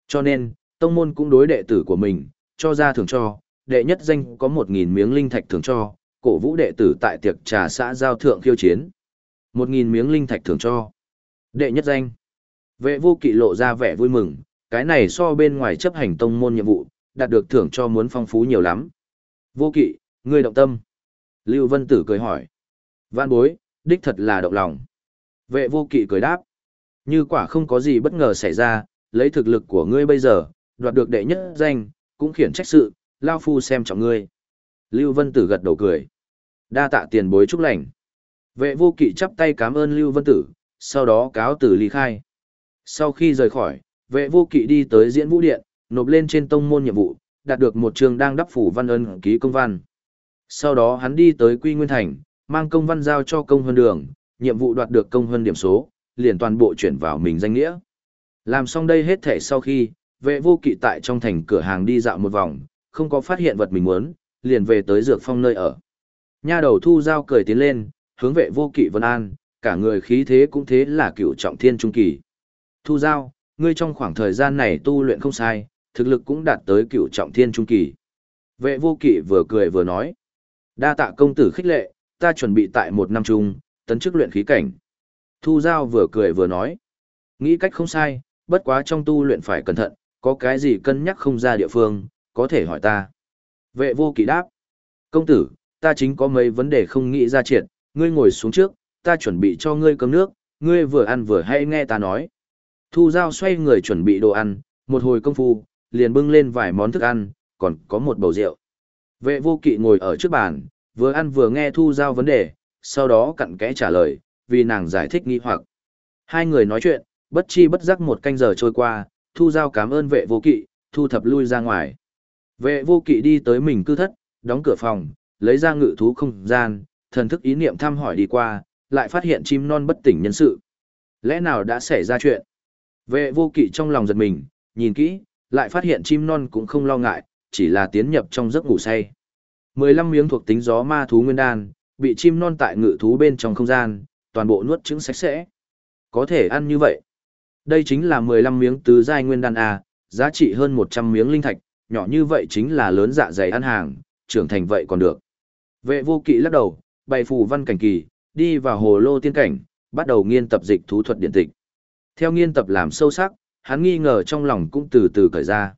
Cho nên, tông môn cũng đối đệ tử của mình, cho ra thưởng cho, đệ nhất danh có 1.000 miếng linh thạch thưởng cho, cổ vũ đệ tử tại tiệc trà xã giao thượng khiêu chiến. 1.000 miếng linh thạch thưởng cho. Đệ nhất danh. Vệ vô kỵ lộ ra vẻ vui mừng, cái này so bên ngoài chấp hành tông môn nhiệm vụ, đạt được thưởng cho muốn phong phú nhiều lắm. Vô kỵ, ngươi động tâm. Lưu Vân Tử cười hỏi. Văn bối, đích thật là động lòng. Vệ vô kỵ cười đáp. Như quả không có gì bất ngờ xảy ra, lấy thực lực của ngươi bây giờ, đoạt được đệ nhất danh, cũng khiển trách sự, lao phu xem trọng ngươi. Lưu Vân Tử gật đầu cười. Đa tạ tiền bối chúc lành. Vệ vô kỵ chắp tay cảm ơn Lưu Vân Tử, sau đó cáo tử ly khai. Sau khi rời khỏi, vệ vô kỵ đi tới diễn vũ điện, nộp lên trên tông môn nhiệm vụ, đạt được một trường đang đắp phủ văn ân ký công văn. Sau đó hắn đi tới Quy Nguyên Thành, Mang công văn giao cho công hơn đường, nhiệm vụ đoạt được công hơn điểm số, liền toàn bộ chuyển vào mình danh nghĩa. Làm xong đây hết thể sau khi, vệ vô kỵ tại trong thành cửa hàng đi dạo một vòng, không có phát hiện vật mình muốn, liền về tới dược phong nơi ở. Nha đầu thu giao cười tiến lên, hướng vệ vô kỵ vân an, cả người khí thế cũng thế là cựu trọng thiên trung kỳ. Thu giao, ngươi trong khoảng thời gian này tu luyện không sai, thực lực cũng đạt tới cựu trọng thiên trung kỳ. Vệ vô kỵ vừa cười vừa nói. Đa tạ công tử khích lệ, ta chuẩn bị tại một năm chung, tấn chức luyện khí cảnh. Thu giao vừa cười vừa nói. Nghĩ cách không sai, bất quá trong tu luyện phải cẩn thận, có cái gì cân nhắc không ra địa phương, có thể hỏi ta. Vệ vô kỵ đáp. Công tử, ta chính có mấy vấn đề không nghĩ ra triệt, ngươi ngồi xuống trước, ta chuẩn bị cho ngươi cơm nước, ngươi vừa ăn vừa hay nghe ta nói. Thu Giao xoay người chuẩn bị đồ ăn, một hồi công phu, liền bưng lên vài món thức ăn, còn có một bầu rượu. Vệ vô kỵ ngồi ở trước bàn, vừa ăn vừa nghe Thu Giao vấn đề, sau đó cặn kẽ trả lời, vì nàng giải thích nghi hoặc. Hai người nói chuyện, bất chi bất giác một canh giờ trôi qua, Thu Giao cảm ơn vệ vô kỵ, thu thập lui ra ngoài. Vệ vô kỵ đi tới mình cư thất, đóng cửa phòng, lấy ra ngự thú không gian, thần thức ý niệm thăm hỏi đi qua, lại phát hiện chim non bất tỉnh nhân sự. Lẽ nào đã xảy ra chuyện? Vệ vô kỵ trong lòng giật mình, nhìn kỹ, lại phát hiện chim non cũng không lo ngại, chỉ là tiến nhập trong giấc ngủ say. 15 miếng thuộc tính gió ma thú nguyên đan, bị chim non tại ngự thú bên trong không gian, toàn bộ nuốt trứng sạch sẽ. Có thể ăn như vậy. Đây chính là 15 miếng tứ giai nguyên đan A, giá trị hơn 100 miếng linh thạch, nhỏ như vậy chính là lớn dạ dày ăn hàng, trưởng thành vậy còn được. Vệ vô kỵ lắc đầu, bày phù văn cảnh kỳ, đi vào hồ lô tiên cảnh, bắt đầu nghiên tập dịch thú thuật điện tịch. Theo nghiên tập làm sâu sắc, hắn nghi ngờ trong lòng cũng từ từ cởi ra.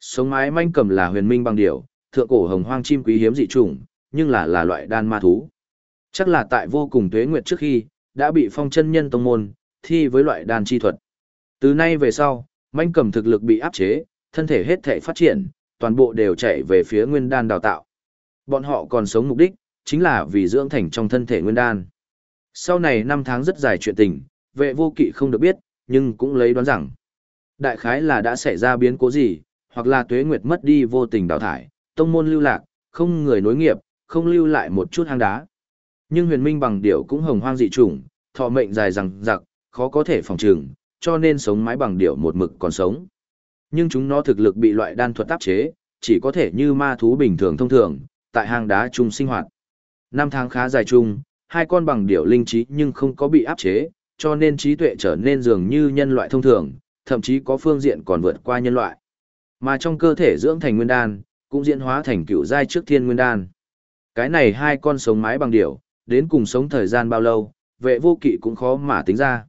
Sống mái manh cầm là huyền minh bằng điểu, thượng cổ hồng hoang chim quý hiếm dị trùng, nhưng là là loại đan ma thú. Chắc là tại vô cùng tuế nguyệt trước khi, đã bị phong chân nhân tông môn, thi với loại đan chi thuật. Từ nay về sau, manh cầm thực lực bị áp chế, thân thể hết thể phát triển, toàn bộ đều chạy về phía nguyên đan đào tạo. Bọn họ còn sống mục đích, chính là vì dưỡng thành trong thân thể nguyên đan. Sau này năm tháng rất dài chuyện tình, vệ vô kỵ không được biết, nhưng cũng lấy đoán rằng, đại khái là đã xảy ra biến cố gì, hoặc là tuế nguyệt mất đi vô tình đào thải, tông môn lưu lạc, không người nối nghiệp, không lưu lại một chút hang đá. Nhưng huyền minh bằng điệu cũng hồng hoang dị chủng, thọ mệnh dài rằng giặc, khó có thể phòng trừng, cho nên sống mái bằng điệu một mực còn sống. Nhưng chúng nó thực lực bị loại đan thuật áp chế, chỉ có thể như ma thú bình thường thông thường, tại hang đá chung sinh hoạt. Năm tháng khá dài chung, hai con bằng điểu linh trí nhưng không có bị áp chế, cho nên trí tuệ trở nên dường như nhân loại thông thường, thậm chí có phương diện còn vượt qua nhân loại. Mà trong cơ thể dưỡng thành nguyên đan, cũng diễn hóa thành cựu giai trước thiên nguyên đan. Cái này hai con sống mái bằng điểu, đến cùng sống thời gian bao lâu, vệ vô kỵ cũng khó mà tính ra.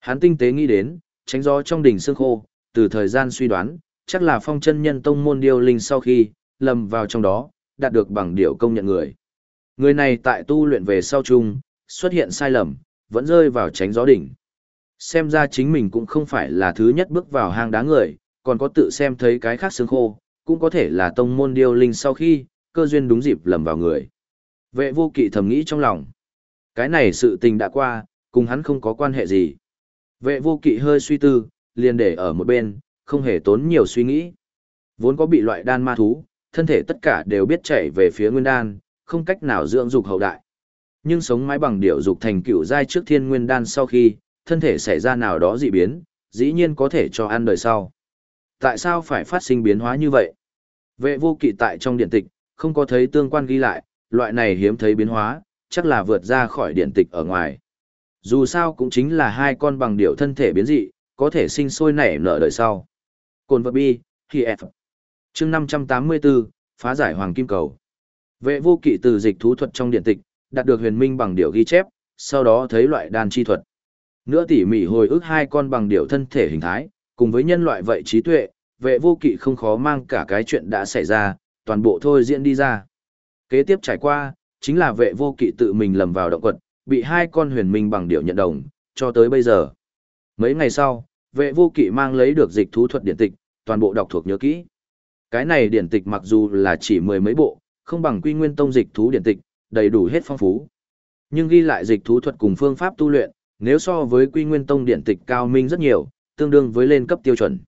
Hắn tinh tế nghĩ đến, tránh gió trong đỉnh xương khô, từ thời gian suy đoán, chắc là phong chân nhân tông môn điêu linh sau khi, lầm vào trong đó, đạt được bằng điểu công nhận người. Người này tại tu luyện về sau chung, xuất hiện sai lầm, vẫn rơi vào tránh gió đỉnh. Xem ra chính mình cũng không phải là thứ nhất bước vào hang đá người, còn có tự xem thấy cái khác xương khô, cũng có thể là tông môn điêu linh sau khi, cơ duyên đúng dịp lầm vào người. Vệ vô kỵ thầm nghĩ trong lòng. Cái này sự tình đã qua, cùng hắn không có quan hệ gì. Vệ vô kỵ hơi suy tư, liền để ở một bên, không hề tốn nhiều suy nghĩ. Vốn có bị loại đan ma thú, thân thể tất cả đều biết chảy về phía nguyên đan, không cách nào dưỡng dục hậu đại. Nhưng sống mãi bằng điều dục thành cựu giai trước thiên nguyên đan sau khi, thân thể xảy ra nào đó dị biến, dĩ nhiên có thể cho ăn đời sau. Tại sao phải phát sinh biến hóa như vậy? Vệ vô kỵ tại trong điện tịch, không có thấy tương quan ghi lại, loại này hiếm thấy biến hóa, chắc là vượt ra khỏi điện tịch ở ngoài. Dù sao cũng chính là hai con bằng điều thân thể biến dị, có thể sinh sôi nảy nở đời sau. Cồn vật bi, khi F. chương 584, phá giải hoàng kim cầu. Vệ vô kỵ từ dịch thú thuật trong điện tịch, đạt được huyền minh bằng điệu ghi chép, sau đó thấy loại đan chi thuật. Nữa tỉ mỉ hồi ức hai con bằng điệu thân thể hình thái, cùng với nhân loại vậy trí tuệ, vệ vô kỵ không khó mang cả cái chuyện đã xảy ra, toàn bộ thôi diễn đi ra. Kế tiếp trải qua, chính là vệ vô kỵ tự mình lầm vào động quật, bị hai con huyền minh bằng điệu nhận đồng, cho tới bây giờ. Mấy ngày sau, vệ vô kỵ mang lấy được dịch thú thuật điện tịch, toàn bộ đọc thuộc nhớ kỹ. Cái này điện tịch mặc dù là chỉ mười mấy bộ, không bằng quy nguyên tông dịch thú điện tịch, đầy đủ hết phong phú. Nhưng ghi lại dịch thú thuật cùng phương pháp tu luyện, nếu so với quy nguyên tông điện tịch cao minh rất nhiều, tương đương với lên cấp tiêu chuẩn.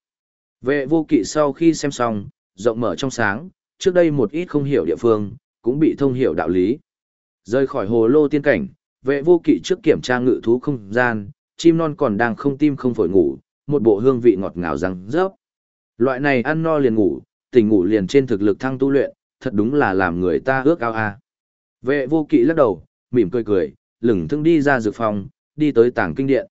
Vệ vô kỵ sau khi xem xong, rộng mở trong sáng, trước đây một ít không hiểu địa phương, cũng bị thông hiểu đạo lý. Rời khỏi hồ lô tiên cảnh, vệ vô kỵ trước kiểm tra ngự thú không gian, chim non còn đang không tim không phổi ngủ, một bộ hương vị ngọt ngào răng rớp. Loại này ăn no liền ngủ, tỉnh ngủ liền trên thực lực thăng tu luyện, thật đúng là làm người ta ước ao a. Vệ vô kỵ lắc đầu, mỉm cười cười, lửng thương đi ra dược phòng, đi tới tảng kinh điện.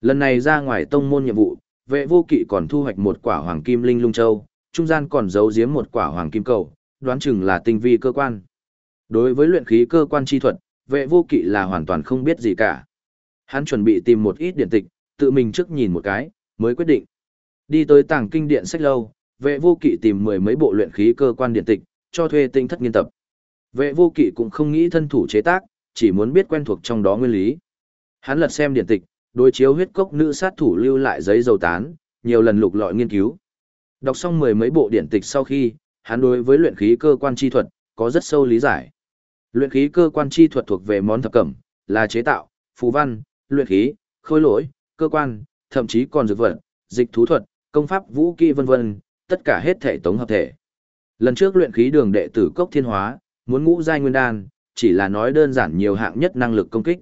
Lần này ra ngoài tông môn nhiệm vụ, vệ vô kỵ còn thu hoạch một quả hoàng kim linh lung châu, trung gian còn giấu giếm một quả hoàng kim cầu, đoán chừng là tinh vi cơ quan. Đối với luyện khí cơ quan chi thuật, vệ vô kỵ là hoàn toàn không biết gì cả. Hắn chuẩn bị tìm một ít điện tịch, tự mình trước nhìn một cái, mới quyết định. Đi tới tàng kinh điện sách lâu, vệ vô kỵ tìm mười mấy bộ luyện khí cơ quan điện tịch, cho thuê tinh thất nghiên tập. Vệ vô kỵ cũng không nghĩ thân thủ chế tác, chỉ muốn biết quen thuộc trong đó nguyên lý. Hắn lật xem điện tịch, đối chiếu huyết cốc nữ sát thủ lưu lại giấy dầu tán, nhiều lần lục lọi nghiên cứu. Đọc xong mười mấy bộ điện tịch sau khi, hắn đối với luyện khí cơ quan chi thuật có rất sâu lý giải. Luyện khí cơ quan chi thuật thuộc về món thập cẩm, là chế tạo, phù văn, luyện khí, khôi lỗi, cơ quan, thậm chí còn dược vật, dịch thú thuật, công pháp vũ kỹ vân vân, tất cả hết thể tổng hợp thể. Lần trước luyện khí đường đệ tử Cốc Thiên Hóa, muốn ngũ giai nguyên đan, chỉ là nói đơn giản nhiều hạng nhất năng lực công kích.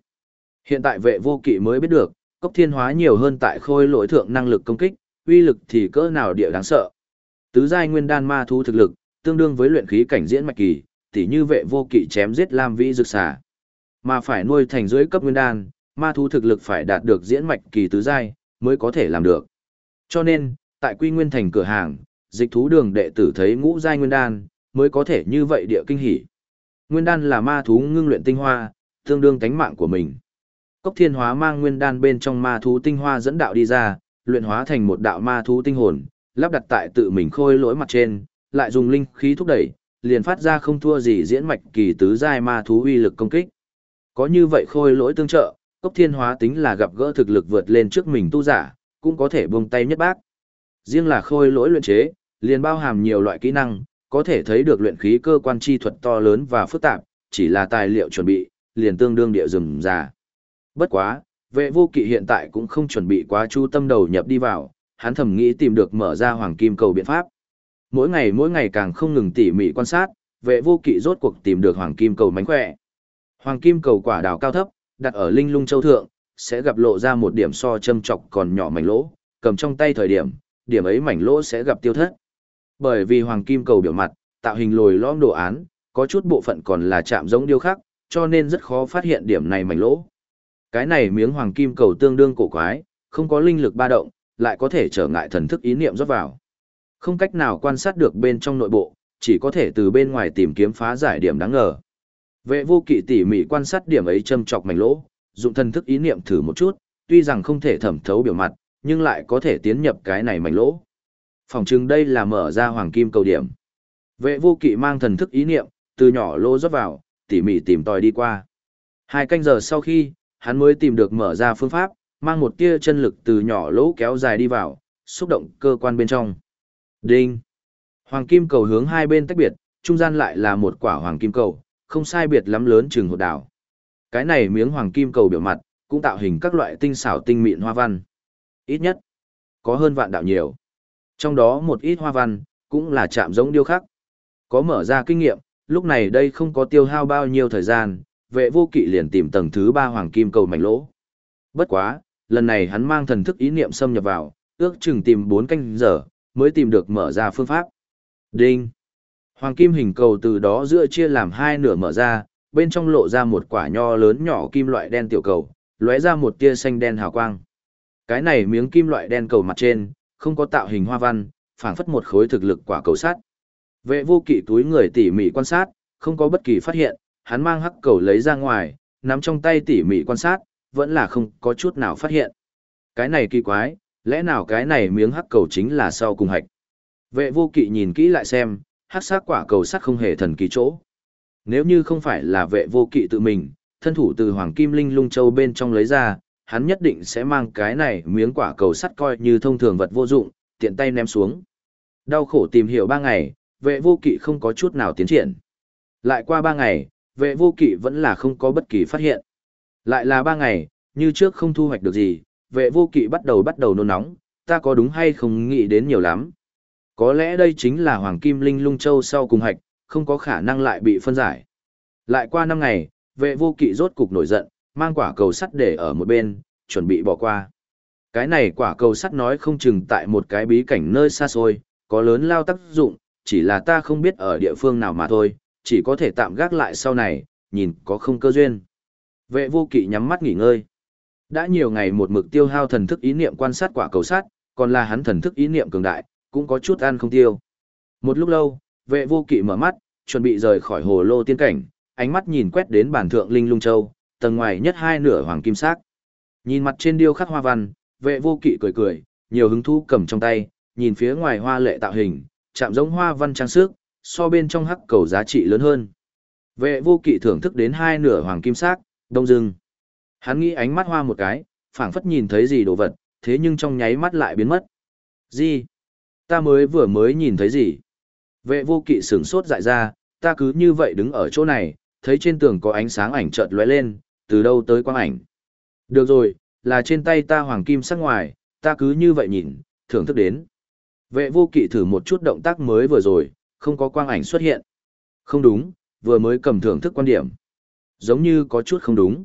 Hiện tại vệ vô kỵ mới biết được, Cốc Thiên Hóa nhiều hơn tại khôi lỗi thượng năng lực công kích, uy lực thì cỡ nào địa đáng sợ. Tứ giai nguyên đan ma thú thực lực, tương đương với luyện khí cảnh diễn mạch kỳ, tỉ như vệ vô kỵ chém giết Lam Vĩ rực xà. Mà phải nuôi thành dưới cấp nguyên đan, ma thú thực lực phải đạt được diễn mạch kỳ tứ giai mới có thể làm được. Cho nên, tại Quy Nguyên thành cửa hàng, dịch thú đường đệ tử thấy ngũ giai nguyên đan, mới có thể như vậy địa kinh hỉ. Nguyên đan là ma thú ngưng luyện tinh hoa, tương đương tánh mạng của mình. Cốc Thiên Hóa mang nguyên đan bên trong ma thú tinh hoa dẫn đạo đi ra, luyện hóa thành một đạo ma thú tinh hồn, lắp đặt tại tự mình khôi lỗi mặt trên, lại dùng linh khí thúc đẩy, liền phát ra không thua gì diễn mạch kỳ tứ giai ma thú uy lực công kích. Có như vậy khôi lỗi tương trợ, Cốc Thiên Hóa tính là gặp gỡ thực lực vượt lên trước mình tu giả, cũng có thể buông tay nhất bác. Riêng là khôi lỗi luyện chế, liền bao hàm nhiều loại kỹ năng, có thể thấy được luyện khí cơ quan chi thuật to lớn và phức tạp, chỉ là tài liệu chuẩn bị, liền tương đương địa rừng già. Bất quá, vệ vô kỵ hiện tại cũng không chuẩn bị quá chú tâm đầu nhập đi vào, hắn thầm nghĩ tìm được mở ra hoàng kim cầu biện pháp. Mỗi ngày mỗi ngày càng không ngừng tỉ mỉ quan sát, vệ vô kỵ rốt cuộc tìm được hoàng kim cầu mánh khỏe. Hoàng kim cầu quả đào cao thấp, đặt ở linh lung châu thượng, sẽ gặp lộ ra một điểm so châm chọc còn nhỏ mảnh lỗ, cầm trong tay thời điểm, điểm ấy mảnh lỗ sẽ gặp tiêu thất. Bởi vì hoàng kim cầu biểu mặt, tạo hình lồi lõm đồ án, có chút bộ phận còn là chạm giống điêu khắc, cho nên rất khó phát hiện điểm này mảnh lỗ. Cái này miếng hoàng kim cầu tương đương cổ quái, không có linh lực ba động, lại có thể trở ngại thần thức ý niệm rót vào. Không cách nào quan sát được bên trong nội bộ, chỉ có thể từ bên ngoài tìm kiếm phá giải điểm đáng ngờ. Vệ vô kỵ tỉ mỉ quan sát điểm ấy châm chọc mảnh lỗ, dụng thần thức ý niệm thử một chút, tuy rằng không thể thẩm thấu biểu mặt, nhưng lại có thể tiến nhập cái này mảnh lỗ. Phòng chừng đây là mở ra hoàng kim cầu điểm. Vệ vô kỵ mang thần thức ý niệm, từ nhỏ lỗ rót vào, tỉ mỉ tìm tòi đi qua. Hai canh giờ sau khi, hắn mới tìm được mở ra phương pháp, mang một tia chân lực từ nhỏ lỗ kéo dài đi vào, xúc động cơ quan bên trong. Đinh! Hoàng kim cầu hướng hai bên tách biệt, trung gian lại là một quả hoàng kim cầu, không sai biệt lắm lớn chừng hột đảo. Cái này miếng hoàng kim cầu biểu mặt, cũng tạo hình các loại tinh xảo tinh mịn hoa văn. Ít nhất, có hơn vạn đạo nhiều. Trong đó một ít hoa văn, cũng là chạm giống điêu khắc. Có mở ra kinh nghiệm, lúc này đây không có tiêu hao bao nhiêu thời gian, vệ vô kỵ liền tìm tầng thứ ba hoàng kim cầu mảnh lỗ. Bất quá, lần này hắn mang thần thức ý niệm xâm nhập vào, ước chừng tìm 4 canh giờ, mới tìm được mở ra phương pháp. Đinh! Hoàng kim hình cầu từ đó giữa chia làm hai nửa mở ra, bên trong lộ ra một quả nho lớn nhỏ kim loại đen tiểu cầu, lóe ra một tia xanh đen hào quang. Cái này miếng kim loại đen cầu mặt trên, không có tạo hình hoa văn, phảng phất một khối thực lực quả cầu sắt. Vệ vô kỵ túi người tỉ mỉ quan sát, không có bất kỳ phát hiện, hắn mang hắc cầu lấy ra ngoài, nắm trong tay tỉ mỉ quan sát, vẫn là không có chút nào phát hiện. Cái này kỳ quái, lẽ nào cái này miếng hắc cầu chính là sau cùng hạch. Vệ vô kỵ nhìn kỹ lại xem, hắc sắc quả cầu sắt không hề thần kỳ chỗ. Nếu như không phải là vệ vô kỵ tự mình, thân thủ từ Hoàng Kim Linh Lung Châu bên trong lấy ra, hắn nhất định sẽ mang cái này miếng quả cầu sắt coi như thông thường vật vô dụng, tiện tay ném xuống. Đau khổ tìm hiểu ba ngày, vệ vô kỵ không có chút nào tiến triển. Lại qua ba ngày, vệ vô kỵ vẫn là không có bất kỳ phát hiện. Lại là ba ngày, như trước không thu hoạch được gì, vệ vô kỵ bắt đầu bắt đầu nôn nóng, ta có đúng hay không nghĩ đến nhiều lắm. Có lẽ đây chính là Hoàng Kim Linh Lung Châu sau cùng hạch, không có khả năng lại bị phân giải. Lại qua năm ngày, vệ vô kỵ rốt cục nổi giận, mang quả cầu sắt để ở một bên, chuẩn bị bỏ qua. Cái này quả cầu sắt nói không chừng tại một cái bí cảnh nơi xa xôi, có lớn lao tác dụng, chỉ là ta không biết ở địa phương nào mà thôi, chỉ có thể tạm gác lại sau này, nhìn có không cơ duyên. Vệ vô kỵ nhắm mắt nghỉ ngơi. Đã nhiều ngày một mực tiêu hao thần thức ý niệm quan sát quả cầu sắt, còn là hắn thần thức ý niệm cường đại, cũng có chút ăn không tiêu. Một lúc lâu, vệ vô kỵ mở mắt, chuẩn bị rời khỏi hồ lô tiên cảnh, ánh mắt nhìn quét đến bản thượng linh lung châu, tầng ngoài nhất hai nửa hoàng kim sắc. Nhìn mặt trên điêu khắc hoa văn, vệ vô kỵ cười cười, nhiều hứng thú cầm trong tay, nhìn phía ngoài hoa lệ tạo hình, chạm giống hoa văn trang sức, so bên trong hắc cầu giá trị lớn hơn. Vệ vô kỵ thưởng thức đến hai nửa hoàng kim sắc, đông dưng. Hắn nghĩ ánh mắt hoa một cái, phảng phất nhìn thấy gì đồ vật, thế nhưng trong nháy mắt lại biến mất. Gì? Ta mới vừa mới nhìn thấy gì? Vệ vô kỵ sửng sốt dại ra, ta cứ như vậy đứng ở chỗ này, thấy trên tường có ánh sáng ảnh chợt lóe lên, từ đâu tới quang ảnh. Được rồi, là trên tay ta hoàng kim sắc ngoài, ta cứ như vậy nhìn, thưởng thức đến. Vệ vô kỵ thử một chút động tác mới vừa rồi, không có quang ảnh xuất hiện. Không đúng, vừa mới cầm thưởng thức quan điểm. Giống như có chút không đúng.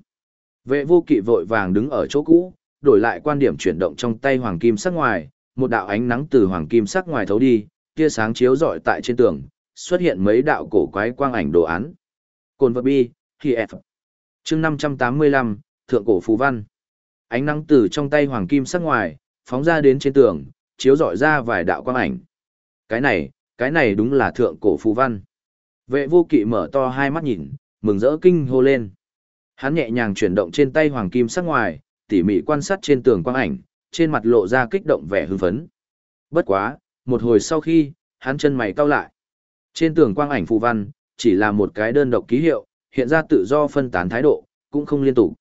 Vệ vô kỵ vội vàng đứng ở chỗ cũ, đổi lại quan điểm chuyển động trong tay hoàng kim sắc ngoài, một đạo ánh nắng từ hoàng kim sắc ngoài thấu đi, tia sáng chiếu rọi tại trên tường, xuất hiện mấy đạo cổ quái quang ảnh đồ án. Cồn vật bi, khi F chương 585, Thượng cổ phú văn. Ánh nắng từ trong tay hoàng kim sắc ngoài, phóng ra đến trên tường, chiếu rọi ra vài đạo quang ảnh. Cái này, cái này đúng là thượng cổ phú văn. Vệ vô kỵ mở to hai mắt nhìn, mừng rỡ kinh hô lên. Hắn nhẹ nhàng chuyển động trên tay hoàng kim sắc ngoài, tỉ mỉ quan sát trên tường quang ảnh, trên mặt lộ ra kích động vẻ hưng phấn. Bất quá, một hồi sau khi, hắn chân mày cau lại. Trên tường quang ảnh phù văn, chỉ là một cái đơn độc ký hiệu, hiện ra tự do phân tán thái độ, cũng không liên tục.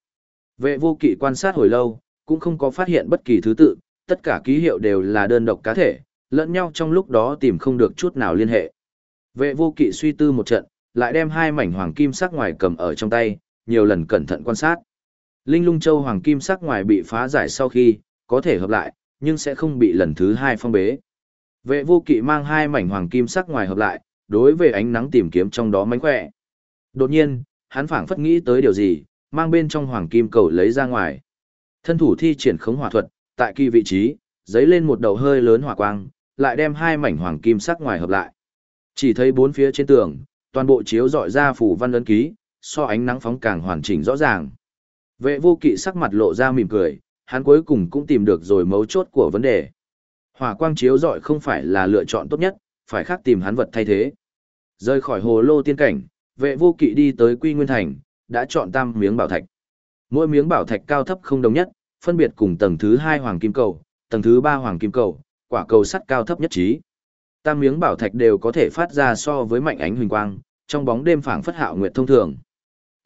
Vệ vô kỵ quan sát hồi lâu, cũng không có phát hiện bất kỳ thứ tự, tất cả ký hiệu đều là đơn độc cá thể, lẫn nhau trong lúc đó tìm không được chút nào liên hệ. Vệ vô kỵ suy tư một trận, lại đem hai mảnh hoàng kim sắc ngoài cầm ở trong tay, nhiều lần cẩn thận quan sát. Linh lung châu hoàng kim sắc ngoài bị phá giải sau khi, có thể hợp lại, nhưng sẽ không bị lần thứ hai phong bế. Vệ vô kỵ mang hai mảnh hoàng kim sắc ngoài hợp lại, đối với ánh nắng tìm kiếm trong đó mánh khỏe. Đột nhiên, hắn phảng phất nghĩ tới điều gì, mang bên trong hoàng kim cầu lấy ra ngoài. Thân thủ thi triển khống hỏa thuật, tại kỳ vị trí, giấy lên một đầu hơi lớn hỏa quang, lại đem hai mảnh hoàng kim sắc ngoài hợp lại. Chỉ thấy bốn phía trên tường, toàn bộ chiếu dọi ra phủ văn ấn ký, so ánh nắng phóng càng hoàn chỉnh rõ ràng. Vệ vô kỵ sắc mặt lộ ra mỉm cười, hắn cuối cùng cũng tìm được rồi mấu chốt của vấn đề. Hỏa quang chiếu dọi không phải là lựa chọn tốt nhất, phải khác tìm hắn vật thay thế. Rời khỏi hồ lô tiên cảnh, vệ vô kỵ đi tới Quy Nguyên Thành, đã chọn tam miếng bảo thạch. Mỗi miếng bảo thạch cao thấp không đồng nhất, phân biệt cùng tầng thứ hai hoàng kim cầu, tầng thứ ba hoàng kim cầu, quả cầu sắt cao thấp nhất trí. Tam miếng bảo thạch đều có thể phát ra so với mạnh ánh huỳnh quang, trong bóng đêm phảng phất hạo nguyệt thông thường.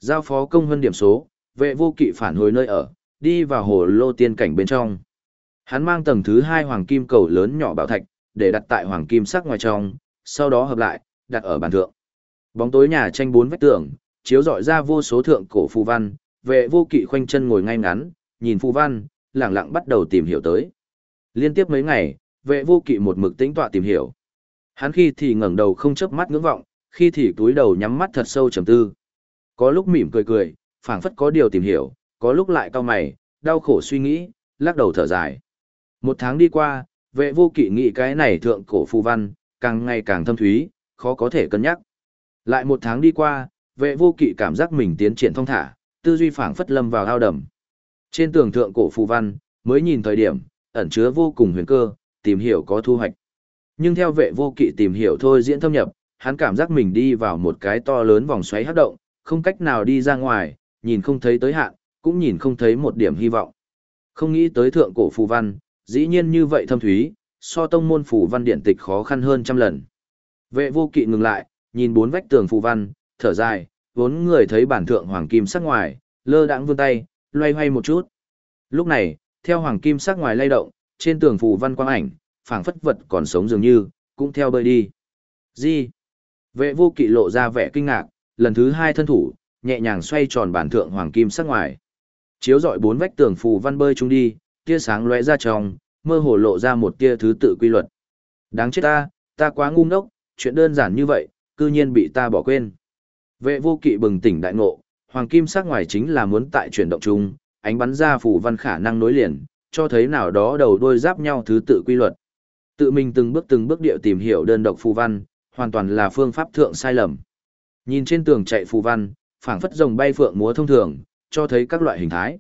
Giao phó công hơn điểm số, vệ vô kỵ phản hồi nơi ở, đi vào hồ lô tiên cảnh bên trong. Hắn mang tầng thứ hai hoàng kim cầu lớn nhỏ bảo thạch, để đặt tại hoàng kim sắc ngoài trong, sau đó hợp lại, đặt ở bàn thượng. Bóng tối nhà tranh bốn vách tường, chiếu rọi ra vô số thượng cổ phù văn, vệ vô kỵ khoanh chân ngồi ngay ngắn, nhìn phù văn, lẳng lặng bắt đầu tìm hiểu tới. Liên tiếp mấy ngày, vệ vô kỵ một mực tĩnh tọa tìm hiểu. Hắn khi thì ngẩng đầu không chớp mắt ngưỡng vọng, khi thì túi đầu nhắm mắt thật sâu trầm tư. Có lúc mỉm cười cười, phảng phất có điều tìm hiểu, có lúc lại cau mày, đau khổ suy nghĩ, lắc đầu thở dài. Một tháng đi qua, vệ vô kỵ nghĩ cái này thượng cổ phù văn, càng ngày càng thâm thúy, khó có thể cân nhắc. Lại một tháng đi qua, vệ vô kỵ cảm giác mình tiến triển thông thả, tư duy phảng phất lâm vào ao đầm. Trên tường thượng cổ phù văn, mới nhìn thời điểm, ẩn chứa vô cùng huyền cơ, tìm hiểu có thu hoạch. Nhưng theo vệ vô kỵ tìm hiểu thôi diễn thâm nhập, hắn cảm giác mình đi vào một cái to lớn vòng xoáy hấp động, không cách nào đi ra ngoài, nhìn không thấy tới hạn, cũng nhìn không thấy một điểm hy vọng. Không nghĩ tới thượng cổ phù văn, dĩ nhiên như vậy thâm thúy, so tông môn phù văn điện tịch khó khăn hơn trăm lần. Vệ vô kỵ ngừng lại, nhìn bốn vách tường phù văn, thở dài, vốn người thấy bản thượng hoàng kim sắc ngoài, lơ đãng vươn tay, loay hoay một chút. Lúc này, theo hoàng kim sắc ngoài lay động, trên tường phù văn quang ảnh, phảng phất vật còn sống dường như, cũng theo bơi đi. Gì? Vệ vô kỵ lộ ra vẻ kinh ngạc, lần thứ hai thân thủ, nhẹ nhàng xoay tròn bản thượng hoàng kim sắc ngoài. Chiếu dọi bốn vách tường phù văn bơi chung đi, tia sáng lóe ra trong, mơ hồ lộ ra một tia thứ tự quy luật. Đáng chết ta, ta quá ngu ngốc, chuyện đơn giản như vậy, cư nhiên bị ta bỏ quên. Vệ vô kỵ bừng tỉnh đại ngộ, Hoàng kim sắc ngoài chính là muốn tại chuyển động chung, ánh bắn ra phù văn khả năng nối liền, cho thấy nào đó đầu đôi giáp nhau thứ tự quy luật. Tự mình từng bước từng bước điệu tìm hiểu đơn độc phù văn, hoàn toàn là phương pháp thượng sai lầm. Nhìn trên tường chạy phù văn, phảng phất rồng bay phượng múa thông thường, cho thấy các loại hình thái.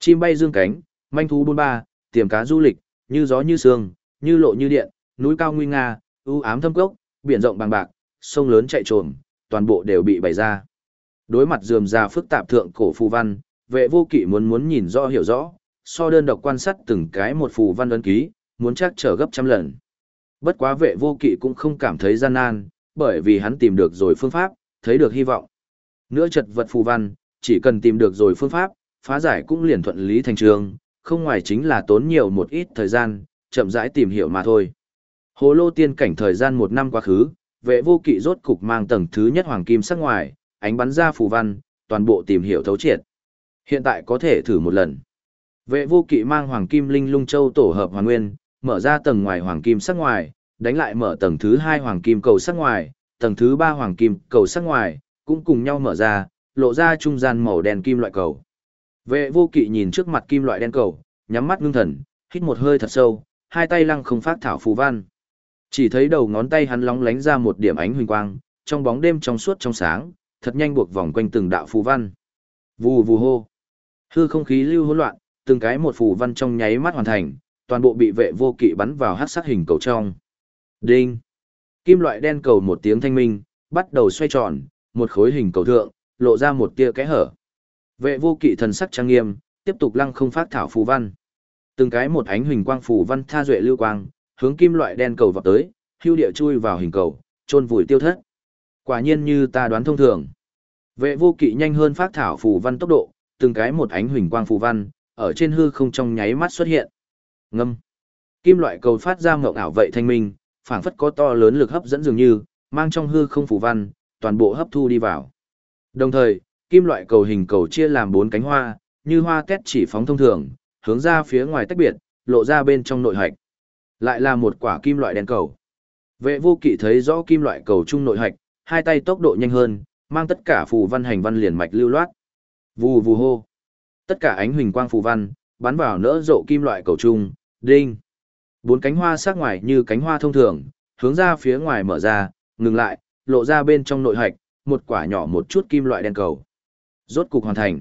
Chim bay dương cánh, manh thú buôn ba, tiềm cá du lịch, như gió như sương, như lộ như điện, núi cao nguy nga, ưu ám thâm cốc, biển rộng bằng bạc, sông lớn chạy trồm, toàn bộ đều bị bày ra. Đối mặt dườm ra phức tạp thượng cổ phù văn, vệ vô kỵ muốn muốn nhìn rõ hiểu rõ, so đơn độc quan sát từng cái một phù văn ấn ký, muốn chắc trở gấp trăm lần. Bất quá vệ vô kỵ cũng không cảm thấy gian nan, bởi vì hắn tìm được rồi phương pháp, thấy được hy vọng. Nữa chật vật phù văn, chỉ cần tìm được rồi phương pháp, phá giải cũng liền thuận lý thành trường, không ngoài chính là tốn nhiều một ít thời gian, chậm rãi tìm hiểu mà thôi. Hồ lô tiên cảnh thời gian một năm quá khứ, vệ vô kỵ rốt cục mang tầng thứ nhất hoàng kim sắc ngoài, ánh bắn ra phù văn, toàn bộ tìm hiểu thấu triệt. Hiện tại có thể thử một lần. Vệ vô kỵ mang hoàng kim linh lung châu tổ hợp hoàn nguyên, mở ra tầng ngoài hoàng kim sắc ngoài, đánh lại mở tầng thứ hai hoàng kim cầu sắc ngoài, tầng thứ ba hoàng kim cầu sắc ngoài, cũng cùng nhau mở ra, lộ ra trung gian màu đen kim loại cầu. Vệ vô kỵ nhìn trước mặt kim loại đen cầu, nhắm mắt ngưng thần, hít một hơi thật sâu, hai tay lăng không phát thảo phù văn. Chỉ thấy đầu ngón tay hắn lóng lánh ra một điểm ánh huỳnh quang, trong bóng đêm trong suốt trong sáng, thật nhanh buộc vòng quanh từng đạo phù văn. Vù vù hô. Hư không khí lưu hỗn loạn, từng cái một phù văn trong nháy mắt hoàn thành, toàn bộ bị vệ vô kỵ bắn vào hắc sắc hình cầu trong. Đinh. Kim loại đen cầu một tiếng thanh minh, bắt đầu xoay tròn, một khối hình cầu thượng, lộ ra một tia kẽ hở. Vệ vô kỵ thần sắc trang nghiêm, tiếp tục lăng không phát thảo phù văn. Từng cái một ánh huỳnh quang phù văn tha duệ lưu quang, hướng kim loại đen cầu vào tới, hưu địa chui vào hình cầu, chôn vùi tiêu thất. Quả nhiên như ta đoán thông thường. Vệ vô kỵ nhanh hơn phát thảo phù văn tốc độ, từng cái một ánh huỳnh quang phù văn, ở trên hư không trong nháy mắt xuất hiện. Ngâm. Kim loại cầu phát ra ngộng ảo vậy thanh minh, phảng phất có to lớn lực hấp dẫn dường như, mang trong hư không phù văn, toàn bộ hấp thu đi vào. Đồng thời, kim loại cầu hình cầu chia làm bốn cánh hoa, như hoa tét chỉ phóng thông thường, hướng ra phía ngoài tách biệt, lộ ra bên trong nội hạch. Lại là một quả kim loại đen cầu. Vệ vô kỵ thấy rõ kim loại cầu trung nội hạch, hai tay tốc độ nhanh hơn, mang tất cả phù văn hành văn liền mạch lưu loát. Vù vù hô. Tất cả ánh huỳnh quang phù văn, bắn vào nỡ rộ kim loại cầu trung, đinh. Bốn cánh hoa sắc ngoài như cánh hoa thông thường, hướng ra phía ngoài mở ra, ngừng lại, lộ ra bên trong nội hạch, một quả nhỏ một chút kim loại đen cầu. Rốt cục hoàn thành.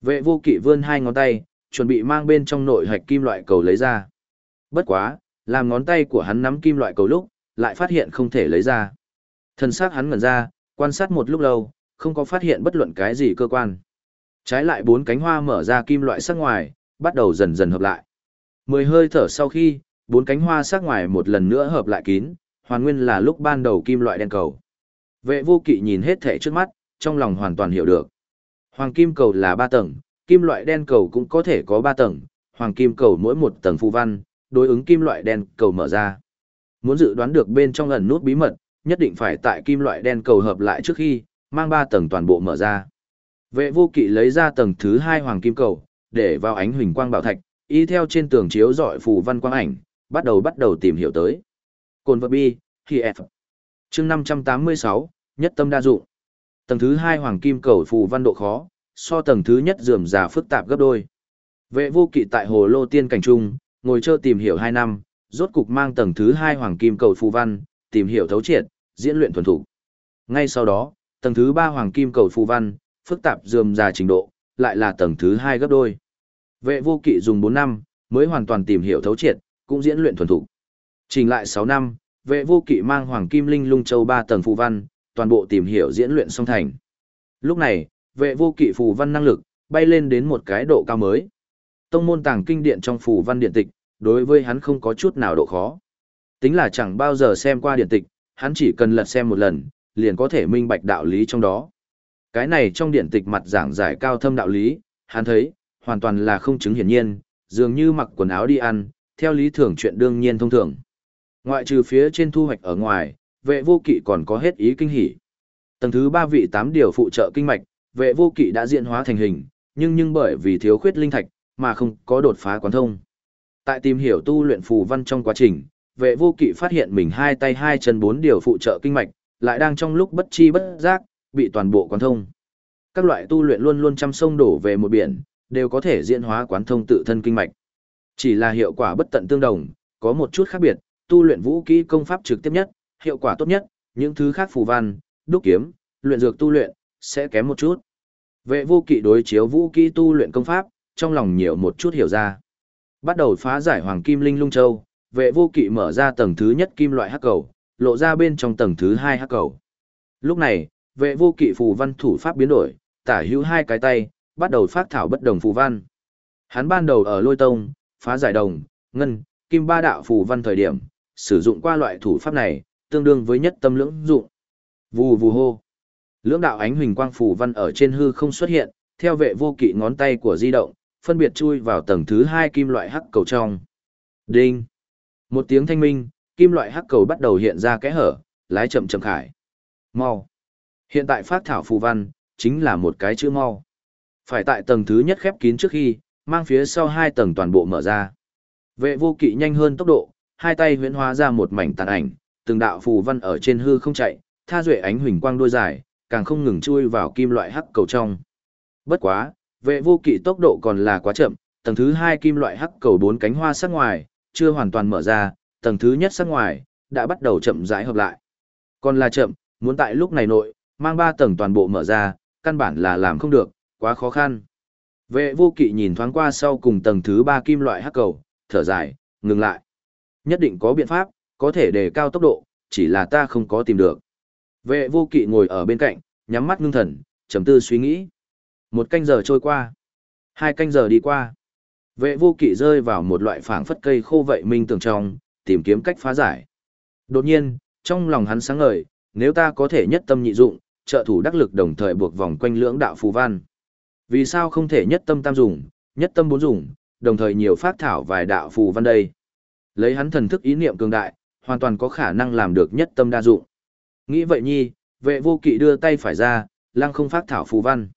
Vệ vô kỵ vươn hai ngón tay, chuẩn bị mang bên trong nội hạch kim loại cầu lấy ra. Bất quá, làm ngón tay của hắn nắm kim loại cầu lúc, lại phát hiện không thể lấy ra. Thần sắc hắn ngẩn ra, quan sát một lúc lâu, không có phát hiện bất luận cái gì cơ quan. Trái lại bốn cánh hoa mở ra kim loại sắc ngoài, bắt đầu dần dần hợp lại. Mười hơi thở sau khi, bốn cánh hoa sắc ngoài một lần nữa hợp lại kín, hoàn nguyên là lúc ban đầu kim loại đen cầu. Vệ vô kỵ nhìn hết thể trước mắt, trong lòng hoàn toàn hiểu được. Hoàng kim cầu là ba tầng, kim loại đen cầu cũng có thể có ba tầng, hoàng kim cầu mỗi một tầng phù văn, đối ứng kim loại đen cầu mở ra. Muốn dự đoán được bên trong ẩn nút bí mật, nhất định phải tại kim loại đen cầu hợp lại trước khi, mang ba tầng toàn bộ mở ra. Vệ vô kỵ lấy ra tầng thứ hai hoàng kim cầu, để vào ánh huỳnh quang bảo thạch, y theo trên tường chiếu dọi phù văn quang ảnh, bắt đầu bắt đầu tìm hiểu tới. Cồn vật bi, khi F. chương 586, nhất tâm đa dụng. Tầng thứ hai hoàng kim cầu phù văn độ khó, so tầng thứ nhất dườm già phức tạp gấp đôi. Vệ vô kỵ tại hồ lô tiên cảnh trung, ngồi chơi tìm hiểu 2 năm, rốt cục mang tầng thứ hai hoàng kim cầu phù văn, tìm hiểu thấu triệt, diễn luyện thuần thủ. Ngay sau đó, tầng thứ ba hoàng kim cầu phù văn, phức tạp dườm già trình độ, lại là tầng thứ hai gấp đôi. Vệ vô kỵ dùng 4 năm, mới hoàn toàn tìm hiểu thấu triệt, cũng diễn luyện thuần thủ. Trình lại 6 năm, vệ vô kỵ mang hoàng kim linh lung châu 3 tầng phù văn, toàn bộ tìm hiểu diễn luyện song thành. Lúc này, vệ vô kỵ phù văn năng lực, bay lên đến một cái độ cao mới. Tông môn tàng kinh điện trong phủ văn điện tịch, đối với hắn không có chút nào độ khó. Tính là chẳng bao giờ xem qua điện tịch, hắn chỉ cần lật xem một lần, liền có thể minh bạch đạo lý trong đó. Cái này trong điện tịch mặt giảng giải cao thâm đạo lý, hắn thấy, hoàn toàn là không chứng hiển nhiên, dường như mặc quần áo đi ăn, theo lý thường chuyện đương nhiên thông thường. Ngoại trừ phía trên thu hoạch ở ngoài, vệ vô kỵ còn có hết ý kinh hỉ. Tầng thứ ba vị tám điều phụ trợ kinh mạch, vệ vô kỵ đã diễn hóa thành hình, nhưng nhưng bởi vì thiếu khuyết linh thạch, mà không có đột phá quán thông. Tại tìm hiểu tu luyện phù văn trong quá trình, vệ vô kỵ phát hiện mình hai tay hai chân bốn điều phụ trợ kinh mạch, lại đang trong lúc bất chi bất giác, bị toàn bộ quán thông. Các loại tu luyện luôn luôn chăm sông đổ về một biển, đều có thể diễn hóa quán thông tự thân kinh mạch. Chỉ là hiệu quả bất tận tương đồng, có một chút khác biệt, tu luyện vũ kỹ công pháp trực tiếp nhất, hiệu quả tốt nhất, những thứ khác phù văn, đúc kiếm, luyện dược tu luyện, sẽ kém một chút. Vệ vô kỵ đối chiếu vũ kỹ tu luyện công pháp, trong lòng nhiều một chút hiểu ra. Bắt đầu phá giải hoàng kim linh lung châu, vệ vô kỵ mở ra tầng thứ nhất kim loại hắc cầu, lộ ra bên trong tầng thứ hai hắc cầu. Lúc này, vệ vô kỵ phù văn thủ pháp biến đổi, tả hữu hai cái tay, bắt đầu phát thảo bất đồng phù văn. Hắn ban đầu ở lôi tông, phá giải đồng, ngân, kim ba đạo phù văn thời điểm, sử dụng qua loại thủ pháp này, tương đương với nhất tâm lưỡng dụng. Vù vù hô. Lưỡng đạo ánh huỳnh quang phù văn ở trên hư không xuất hiện, theo vệ vô kỵ ngón tay của di động, phân biệt chui vào tầng thứ hai kim loại hắc cầu trong. Đinh. Một tiếng thanh minh, kim loại hắc cầu bắt đầu hiện ra kẽ hở, lái chậm chậm khải. Mau. Hiện tại phát thảo phù văn, chính là một cái chữ mau. Phải tại tầng thứ nhất khép kín trước khi, mang phía sau hai tầng toàn bộ mở ra. Vệ vô kỵ nhanh hơn tốc độ, hai tay huyễn hóa ra một mảnh tàn ảnh, từng đạo phù văn ở trên hư không chạy, tha duệ ánh huỳnh quang đôi dài, càng không ngừng chui vào kim loại hắc cầu trong. Bất quá, vệ vô kỵ tốc độ còn là quá chậm, tầng thứ hai kim loại hắc cầu bốn cánh hoa sắc ngoài, chưa hoàn toàn mở ra, tầng thứ nhất sắc ngoài, đã bắt đầu chậm rãi hợp lại. Còn là chậm, muốn tại lúc này nội, mang ba tầng toàn bộ mở ra, căn bản là làm không được, quá khó khăn. Vệ vô kỵ nhìn thoáng qua sau cùng tầng thứ ba kim loại hắc cầu, thở dài, ngừng lại. Nhất định có biện pháp, có thể đề cao tốc độ, chỉ là ta không có tìm được. Vệ vô kỵ ngồi ở bên cạnh, nhắm mắt ngưng thần, trầm tư suy nghĩ. Một canh giờ trôi qua. Hai canh giờ đi qua. Vệ vô kỵ rơi vào một loại phảng phất cây khô vậy minh tưởng trong, tìm kiếm cách phá giải. Đột nhiên, trong lòng hắn sáng ngời, nếu ta có thể nhất tâm nhị dụng, trợ thủ đắc lực đồng thời buộc vòng quanh lưỡng đạo phù văn. Vì sao không thể nhất tâm tam dùng, nhất tâm bốn dùng, đồng thời nhiều phát thảo vài đạo phù văn đây? Lấy hắn thần thức ý niệm cường đại, hoàn toàn có khả năng làm được nhất tâm đa dụng. Nghĩ vậy nhi, vệ vô kỵ đưa tay phải ra, lăng không phát thảo phù văn.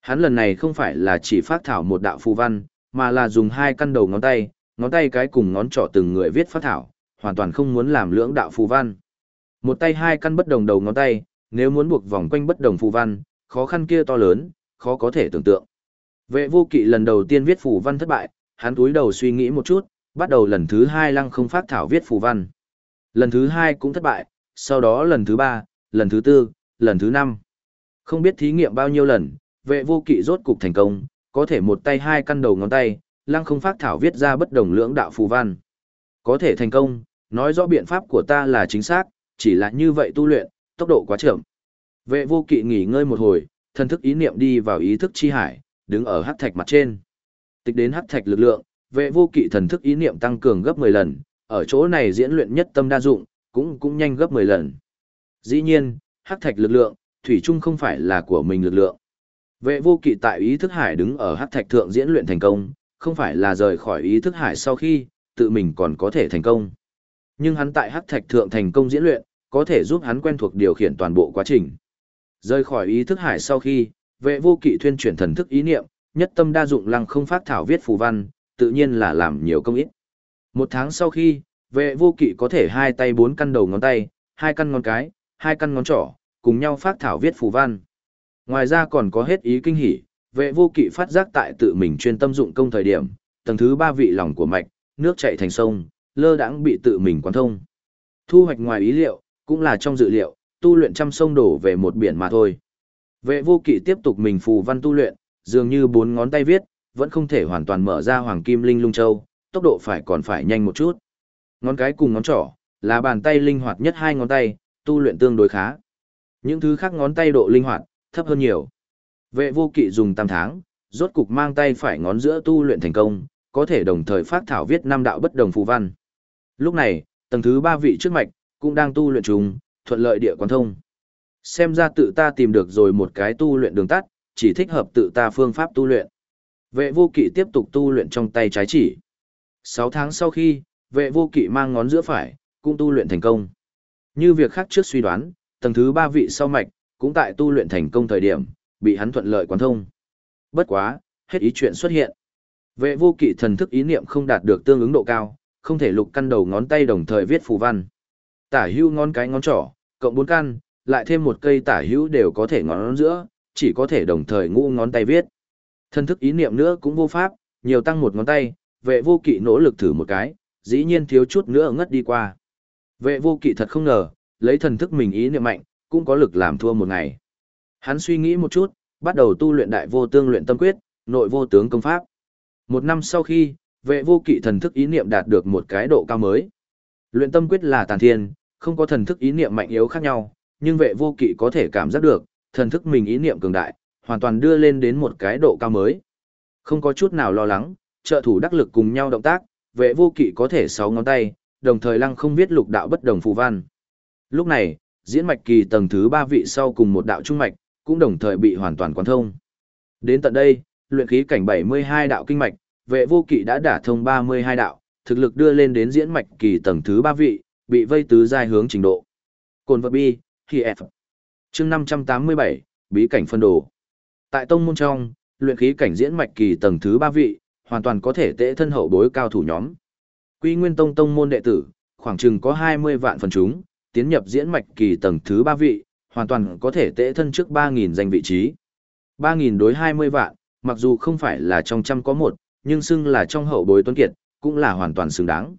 Hắn lần này không phải là chỉ phát thảo một đạo phù văn, mà là dùng hai căn đầu ngón tay, ngón tay cái cùng ngón trỏ từng người viết phát thảo, hoàn toàn không muốn làm lưỡng đạo phù văn. Một tay hai căn bất đồng đầu ngón tay, nếu muốn buộc vòng quanh bất đồng phù văn, khó khăn kia to lớn, khó có thể tưởng tượng. Vệ vô kỵ lần đầu tiên viết phù văn thất bại, hắn túi đầu suy nghĩ một chút, bắt đầu lần thứ hai lăng không phát thảo viết phù văn. Lần thứ hai cũng thất bại, sau đó lần thứ ba, lần thứ tư, lần thứ năm. Không biết thí nghiệm bao nhiêu lần, vệ vô kỵ rốt cục thành công, có thể một tay hai căn đầu ngón tay, lăng không phát thảo viết ra bất đồng lưỡng đạo phù văn. Có thể thành công, nói rõ biện pháp của ta là chính xác, chỉ là như vậy tu luyện, tốc độ quá chậm. Vệ vô kỵ nghỉ ngơi một hồi, thân thức ý niệm đi vào ý thức chi hải, đứng ở hắc thạch mặt trên. Tịch đến hắc thạch lực lượng, vệ vô kỵ thần thức ý niệm tăng cường gấp 10 lần, ở chỗ này diễn luyện nhất tâm đa dụng, cũng cũng nhanh gấp 10 lần. Dĩ nhiên, hắc thạch lực lượng, thủy chung không phải là của mình lực lượng. Vệ vô kỵ tại ý thức hải đứng ở hát thạch thượng diễn luyện thành công, không phải là rời khỏi ý thức hải sau khi, tự mình còn có thể thành công. Nhưng hắn tại hát thạch thượng thành công diễn luyện, có thể giúp hắn quen thuộc điều khiển toàn bộ quá trình. Rời khỏi ý thức hải sau khi, vệ vô kỵ thuyên chuyển thần thức ý niệm, nhất tâm đa dụng lăng không phát thảo viết phù văn, tự nhiên là làm nhiều công ít. Một tháng sau khi, vệ vô kỵ có thể hai tay bốn căn đầu ngón tay, hai căn ngón cái, hai căn ngón trỏ, cùng nhau phát thảo viết phù văn. Ngoài ra còn có hết ý kinh hỉ, vệ vô kỵ phát giác tại tự mình chuyên tâm dụng công thời điểm, tầng thứ ba vị lòng của mạch, nước chảy thành sông, lơ đãng bị tự mình quán thông. Thu hoạch ngoài ý liệu, cũng là trong dự liệu, tu luyện trăm sông đổ về một biển mà thôi. Vệ vô kỵ tiếp tục mình phù văn tu luyện, dường như bốn ngón tay viết, vẫn không thể hoàn toàn mở ra hoàng kim linh lung châu, tốc độ phải còn phải nhanh một chút. Ngón cái cùng ngón trỏ, là bàn tay linh hoạt nhất hai ngón tay, tu luyện tương đối khá. Những thứ khác ngón tay độ linh hoạt, thấp hơn nhiều. Vệ vô kỵ dùng tam tháng, rốt cục mang tay phải ngón giữa tu luyện thành công, có thể đồng thời phát thảo viết năm đạo bất đồng phù văn. Lúc này, tầng thứ ba vị trước mạch, cũng đang tu luyện trùng, thuận lợi địa quan thông. Xem ra tự ta tìm được rồi một cái tu luyện đường tắt, chỉ thích hợp tự ta phương pháp tu luyện. Vệ vô kỵ tiếp tục tu luyện trong tay trái chỉ. 6 tháng sau khi, vệ vô kỵ mang ngón giữa phải, cũng tu luyện thành công. Như việc khác trước suy đoán, tầng thứ ba vị sau mạch, cũng tại tu luyện thành công thời điểm, bị hắn thuận lợi quán thông. Bất quá, hết ý chuyện xuất hiện. Vệ vô kỵ thần thức ý niệm không đạt được tương ứng độ cao, không thể lục căn đầu ngón tay đồng thời viết phù văn. Tả hữu ngón cái ngón trỏ, cộng bốn căn, lại thêm một cây tả hữu đều có thể ngón giữa, chỉ có thể đồng thời ngũ ngón tay viết. thần thức ý niệm nữa cũng vô pháp, nhiều tăng một ngón tay, vệ vô kỵ nỗ lực thử một cái, dĩ nhiên thiếu chút nữa ngất đi qua. Vệ vô kỵ thật không ngờ, lấy thần thức mình ý niệm mạnh, cũng có lực làm thua một ngày. Hắn suy nghĩ một chút, bắt đầu tu luyện đại vô tương luyện tâm quyết, nội vô tướng công pháp. Một năm sau khi, vệ vô kỵ thần thức ý niệm đạt được một cái độ cao mới. Luyện tâm quyết là tàn thiên, không có thần thức ý niệm mạnh yếu khác nhau, nhưng vệ vô kỵ có thể cảm giác được, thần thức mình ý niệm cường đại, hoàn toàn đưa lên đến một cái độ cao mới. Không có chút nào lo lắng, trợ thủ đắc lực cùng nhau động tác, vệ vô kỵ có thể sáu ngón tay, đồng thời lăng không viết lục đạo bất đồng phù văn. Lúc này, diễn mạch kỳ tầng thứ ba vị sau cùng một đạo trung mạch, cũng đồng thời bị hoàn toàn quán thông. Đến tận đây, luyện khí cảnh 72 đạo kinh mạch, vệ vô kỵ đã đả thông 32 đạo, thực lực đưa lên đến diễn mạch kỳ tầng thứ ba vị, bị vây tứ giai hướng trình độ. Cồn vật bi, khi F. Chương 587, bí cảnh phân đồ. Tại tông môn trong, luyện khí cảnh diễn mạch kỳ tầng thứ ba vị, hoàn toàn có thể tễ thân hậu bối cao thủ nhóm. Quy Nguyên Tông tông môn đệ tử, khoảng chừng có 20 vạn phần chúng, tiến nhập diễn mạch kỳ tầng thứ ba vị, hoàn toàn có thể tễ thân trước 3.000 danh vị trí. 3.000 đối 20 vạn, mặc dù không phải là trong trăm có một, nhưng xưng là trong hậu bối tuấn kiệt, cũng là hoàn toàn xứng đáng.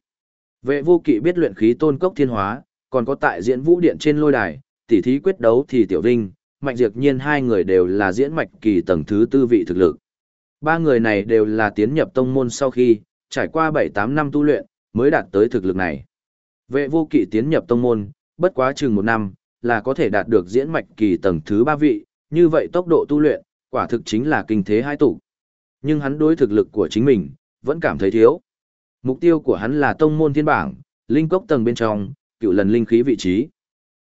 Vệ vô kỵ biết luyện khí tôn cốc thiên hóa, còn có tại diễn vũ điện trên lôi đài, tỉ thí quyết đấu thì tiểu vinh, mạnh diệt nhiên hai người đều là diễn mạch kỳ tầng thứ tư vị thực lực. Ba người này đều là tiến nhập tông môn sau khi, trải qua 7-8 năm tu luyện, mới đạt tới thực lực này. Vệ vô kỵ tiến nhập tông môn, bất quá chừng một năm, là có thể đạt được diễn mạch kỳ tầng thứ ba vị, như vậy tốc độ tu luyện, quả thực chính là kinh thế hai tụ. Nhưng hắn đối thực lực của chính mình, vẫn cảm thấy thiếu. Mục tiêu của hắn là tông môn thiên bảng, linh cốc tầng bên trong, cựu lần linh khí vị trí.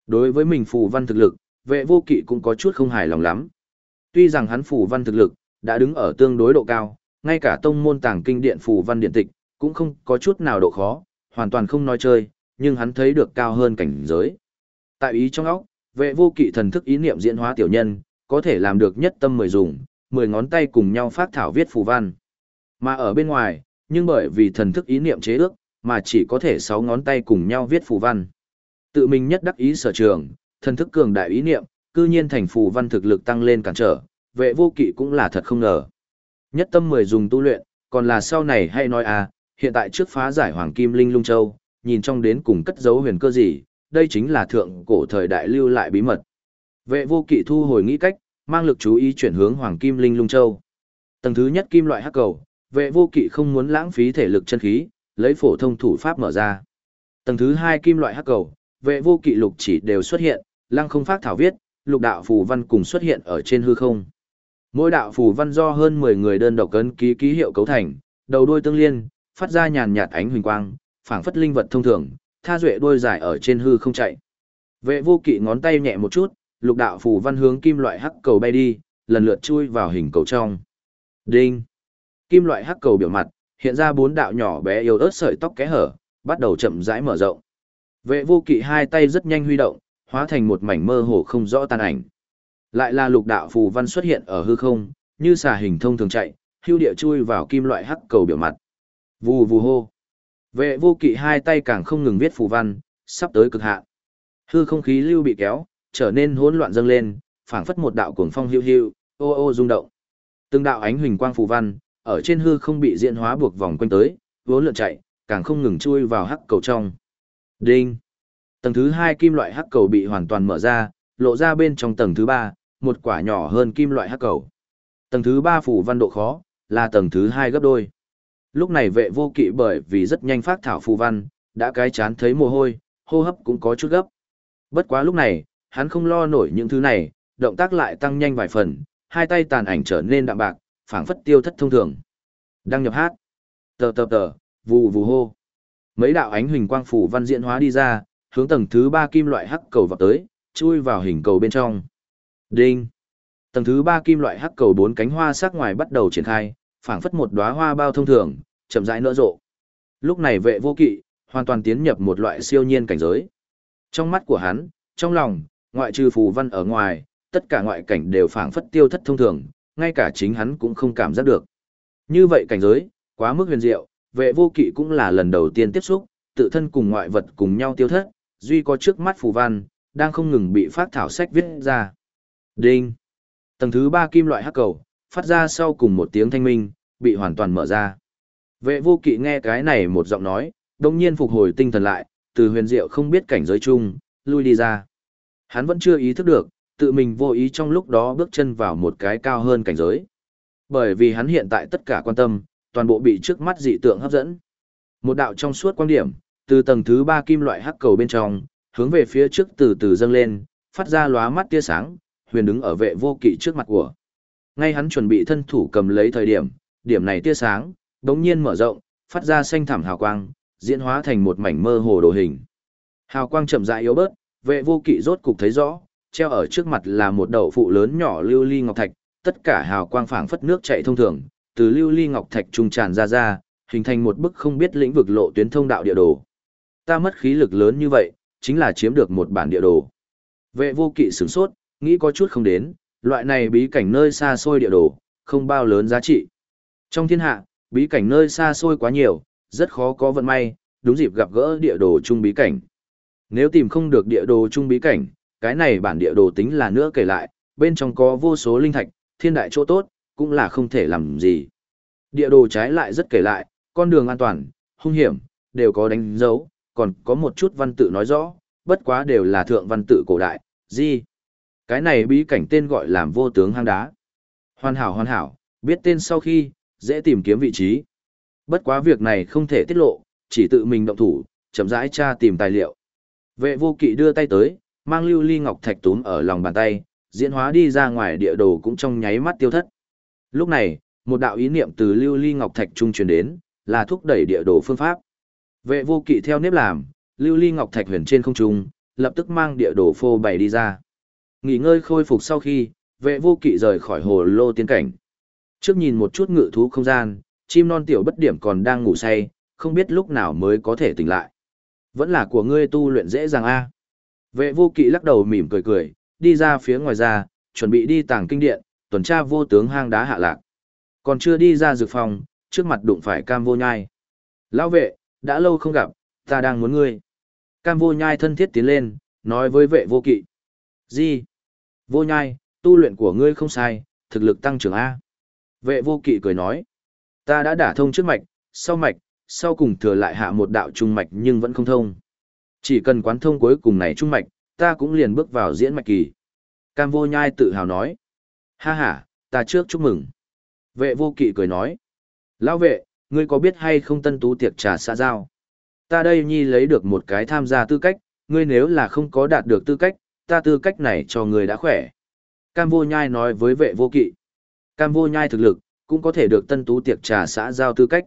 Đối với mình phù văn thực lực, vệ vô kỵ cũng có chút không hài lòng lắm. Tuy rằng hắn phù văn thực lực, đã đứng ở tương đối độ cao, ngay cả tông môn tàng kinh điện phù văn điện tịch, cũng không có chút nào độ khó, hoàn toàn không nói chơi, nhưng hắn thấy được cao hơn cảnh giới. Tại ý trong óc, vệ vô kỵ thần thức ý niệm diễn hóa tiểu nhân, có thể làm được nhất tâm mười dùng, mười ngón tay cùng nhau phát thảo viết phù văn. Mà ở bên ngoài, nhưng bởi vì thần thức ý niệm chế ước, mà chỉ có thể sáu ngón tay cùng nhau viết phù văn. Tự mình nhất đắc ý sở trường, thần thức cường đại ý niệm, cư nhiên thành phù văn thực lực tăng lên cản trở, vệ vô kỵ cũng là thật không ngờ. Nhất tâm mười dùng tu luyện, còn là sau này hay nói à, hiện tại trước phá giải Hoàng Kim Linh Lung Châu, nhìn trong đến cùng cất dấu huyền cơ gì, đây chính là thượng cổ thời đại lưu lại bí mật. Vệ vô kỵ thu hồi nghĩ cách, mang lực chú ý chuyển hướng Hoàng Kim Linh Lung Châu. Tầng thứ nhất kim loại hắc cầu, vệ vô kỵ không muốn lãng phí thể lực chân khí, lấy phổ thông thủ pháp mở ra. Tầng thứ hai kim loại hắc cầu, vệ vô kỵ lục chỉ đều xuất hiện, lăng không phát thảo viết, lục đạo phù văn cùng xuất hiện ở trên hư không. Mỗi đạo phù văn do hơn 10 người đơn độc cấn ký ký hiệu cấu thành, đầu đuôi tương liên, phát ra nhàn nhạt ánh huỳnh quang, phảng phất linh vật thông thường, tha duệ đuôi dài ở trên hư không chạy. Vệ vô kỵ ngón tay nhẹ một chút, lục đạo phù văn hướng kim loại hắc cầu bay đi, lần lượt chui vào hình cầu trong. Đinh. Kim loại hắc cầu biểu mặt, hiện ra bốn đạo nhỏ bé yếu ớt sợi tóc kẽ hở, bắt đầu chậm rãi mở rộng. Vệ vô kỵ hai tay rất nhanh huy động, hóa thành một mảnh mơ hồ không rõ tan ảnh. Lại là lục đạo phù văn xuất hiện ở hư không, như xà hình thông thường chạy, hưu địa chui vào kim loại hắc cầu biểu mặt. Vù vù hô. Vệ vô kỵ hai tay càng không ngừng viết phù văn, sắp tới cực hạn. Hư không khí lưu bị kéo, trở nên hỗn loạn dâng lên, phảng phất một đạo cuồng phong hưu hưu, ô ô rung động. Từng đạo ánh huỳnh quang phù văn, ở trên hư không bị diễn hóa buộc vòng quanh tới, vốn lượn chạy, càng không ngừng chui vào hắc cầu trong. Đinh. Tầng thứ hai kim loại hắc cầu bị hoàn toàn mở ra, lộ ra bên trong tầng thứ ba, một quả nhỏ hơn kim loại hắc cầu. Tầng thứ ba phủ văn độ khó, là tầng thứ hai gấp đôi. Lúc này vệ vô kỵ bởi vì rất nhanh phát thảo phù văn, đã cái chán thấy mồ hôi, hô hấp cũng có chút gấp. Bất quá lúc này, hắn không lo nổi những thứ này, động tác lại tăng nhanh vài phần, hai tay tàn ảnh trở nên đạm bạc, phảng phất tiêu thất thông thường. Đăng nhập hát. Tờ tờ tờ, vù vù hô. Mấy đạo ánh huỳnh quang phủ văn diễn hóa đi ra, hướng tầng thứ ba kim loại hắc cầu vào tới, chui vào hình cầu bên trong. Đinh. Tầng thứ ba kim loại hắc cầu bốn cánh hoa sắc ngoài bắt đầu triển khai, phảng phất một đóa hoa bao thông thường, chậm rãi nở rộ. Lúc này vệ vô kỵ, hoàn toàn tiến nhập một loại siêu nhiên cảnh giới. Trong mắt của hắn, trong lòng, ngoại trừ phù văn ở ngoài, tất cả ngoại cảnh đều phảng phất tiêu thất thông thường, ngay cả chính hắn cũng không cảm giác được. Như vậy cảnh giới, quá mức huyền diệu, vệ vô kỵ cũng là lần đầu tiên tiếp xúc, tự thân cùng ngoại vật cùng nhau tiêu thất, duy có trước mắt phù văn, đang không ngừng bị phát thảo sách viết ra. Đinh! Tầng thứ ba kim loại hắc cầu, phát ra sau cùng một tiếng thanh minh, bị hoàn toàn mở ra. Vệ vô kỵ nghe cái này một giọng nói, đồng nhiên phục hồi tinh thần lại, từ huyền diệu không biết cảnh giới chung, lui đi ra. Hắn vẫn chưa ý thức được, tự mình vô ý trong lúc đó bước chân vào một cái cao hơn cảnh giới. Bởi vì hắn hiện tại tất cả quan tâm, toàn bộ bị trước mắt dị tượng hấp dẫn. Một đạo trong suốt quan điểm, từ tầng thứ ba kim loại hắc cầu bên trong, hướng về phía trước từ từ dâng lên, phát ra lóa mắt tia sáng, huyền đứng ở vệ vô kỵ trước mặt của. Ngay hắn chuẩn bị thân thủ cầm lấy thời điểm, điểm này tia sáng, đống nhiên mở rộng, phát ra xanh thẳm hào quang, diễn hóa thành một mảnh mơ hồ đồ hình. Hào quang chậm rãi yếu bớt, vệ vô kỵ rốt cục thấy rõ, treo ở trước mặt là một đậu phụ lớn nhỏ lưu ly ngọc thạch, tất cả hào quang phảng phất nước chảy thông thường, từ lưu ly ngọc thạch trung tràn ra ra, hình thành một bức không biết lĩnh vực lộ tuyến thông đạo địa đồ. Ta mất khí lực lớn như vậy, chính là chiếm được một bản địa đồ. Vệ vô kỵ sửng sốt, nghĩ có chút không đến, loại này bí cảnh nơi xa xôi địa đồ, không bao lớn giá trị. Trong thiên hạ, bí cảnh nơi xa xôi quá nhiều, rất khó có vận may, đúng dịp gặp gỡ địa đồ chung bí cảnh. Nếu tìm không được địa đồ chung bí cảnh, cái này bản địa đồ tính là nữa kể lại, bên trong có vô số linh thạch, thiên đại chỗ tốt, cũng là không thể làm gì. Địa đồ trái lại rất kể lại, con đường an toàn, hung hiểm, đều có đánh dấu, còn có một chút văn tự nói rõ, bất quá đều là thượng văn tự cổ đại, gì. Cái này bí cảnh tên gọi làm vô tướng hang đá. Hoàn hảo hoàn hảo, biết tên sau khi, dễ tìm kiếm vị trí. Bất quá việc này không thể tiết lộ, chỉ tự mình động thủ, chậm rãi tra tìm tài liệu. Vệ vô kỵ đưa tay tới, mang lưu ly ngọc thạch túm ở lòng bàn tay, diễn hóa đi ra ngoài địa đồ cũng trong nháy mắt tiêu thất. Lúc này, một đạo ý niệm từ lưu ly ngọc thạch trung truyền đến, là thúc đẩy địa đồ phương pháp. Vệ vô kỵ theo nếp làm, lưu ly ngọc thạch huyền trên không trung, lập tức mang địa đồ phô bày đi ra. Nghỉ ngơi khôi phục sau khi, vệ vô kỵ rời khỏi hồ lô tiên cảnh. Trước nhìn một chút ngự thú không gian, chim non tiểu bất điểm còn đang ngủ say, không biết lúc nào mới có thể tỉnh lại. Vẫn là của ngươi tu luyện dễ dàng a. Vệ vô kỵ lắc đầu mỉm cười cười, đi ra phía ngoài ra, chuẩn bị đi tàng kinh điện, tuần tra vô tướng hang đá hạ lạc. Còn chưa đi ra dược phòng, trước mặt đụng phải cam vô nhai. Lão vệ, đã lâu không gặp, ta đang muốn ngươi. Cam vô nhai thân thiết tiến lên, nói với vệ vô kỵ. Gì? Vô nhai, tu luyện của ngươi không sai, thực lực tăng trưởng A. Vệ vô kỵ cười nói. Ta đã đả thông trước mạch, sau mạch, sau cùng thừa lại hạ một đạo trung mạch nhưng vẫn không thông. Chỉ cần quán thông cuối cùng này trung mạch, ta cũng liền bước vào diễn mạch kỳ. Cam vô nhai tự hào nói. Ha ha, ta trước chúc mừng. Vệ vô kỵ cười nói. Lão vệ, ngươi có biết hay không tân tú tiệc trà xã giao? Ta đây nhi lấy được một cái tham gia tư cách, ngươi nếu là không có đạt được tư cách, ta tư cách này cho ngươi đã khỏe. Cam vô nhai nói với vệ vô kỵ. Cam vô nhai thực lực, cũng có thể được tân tú tiệc trà xã giao tư cách.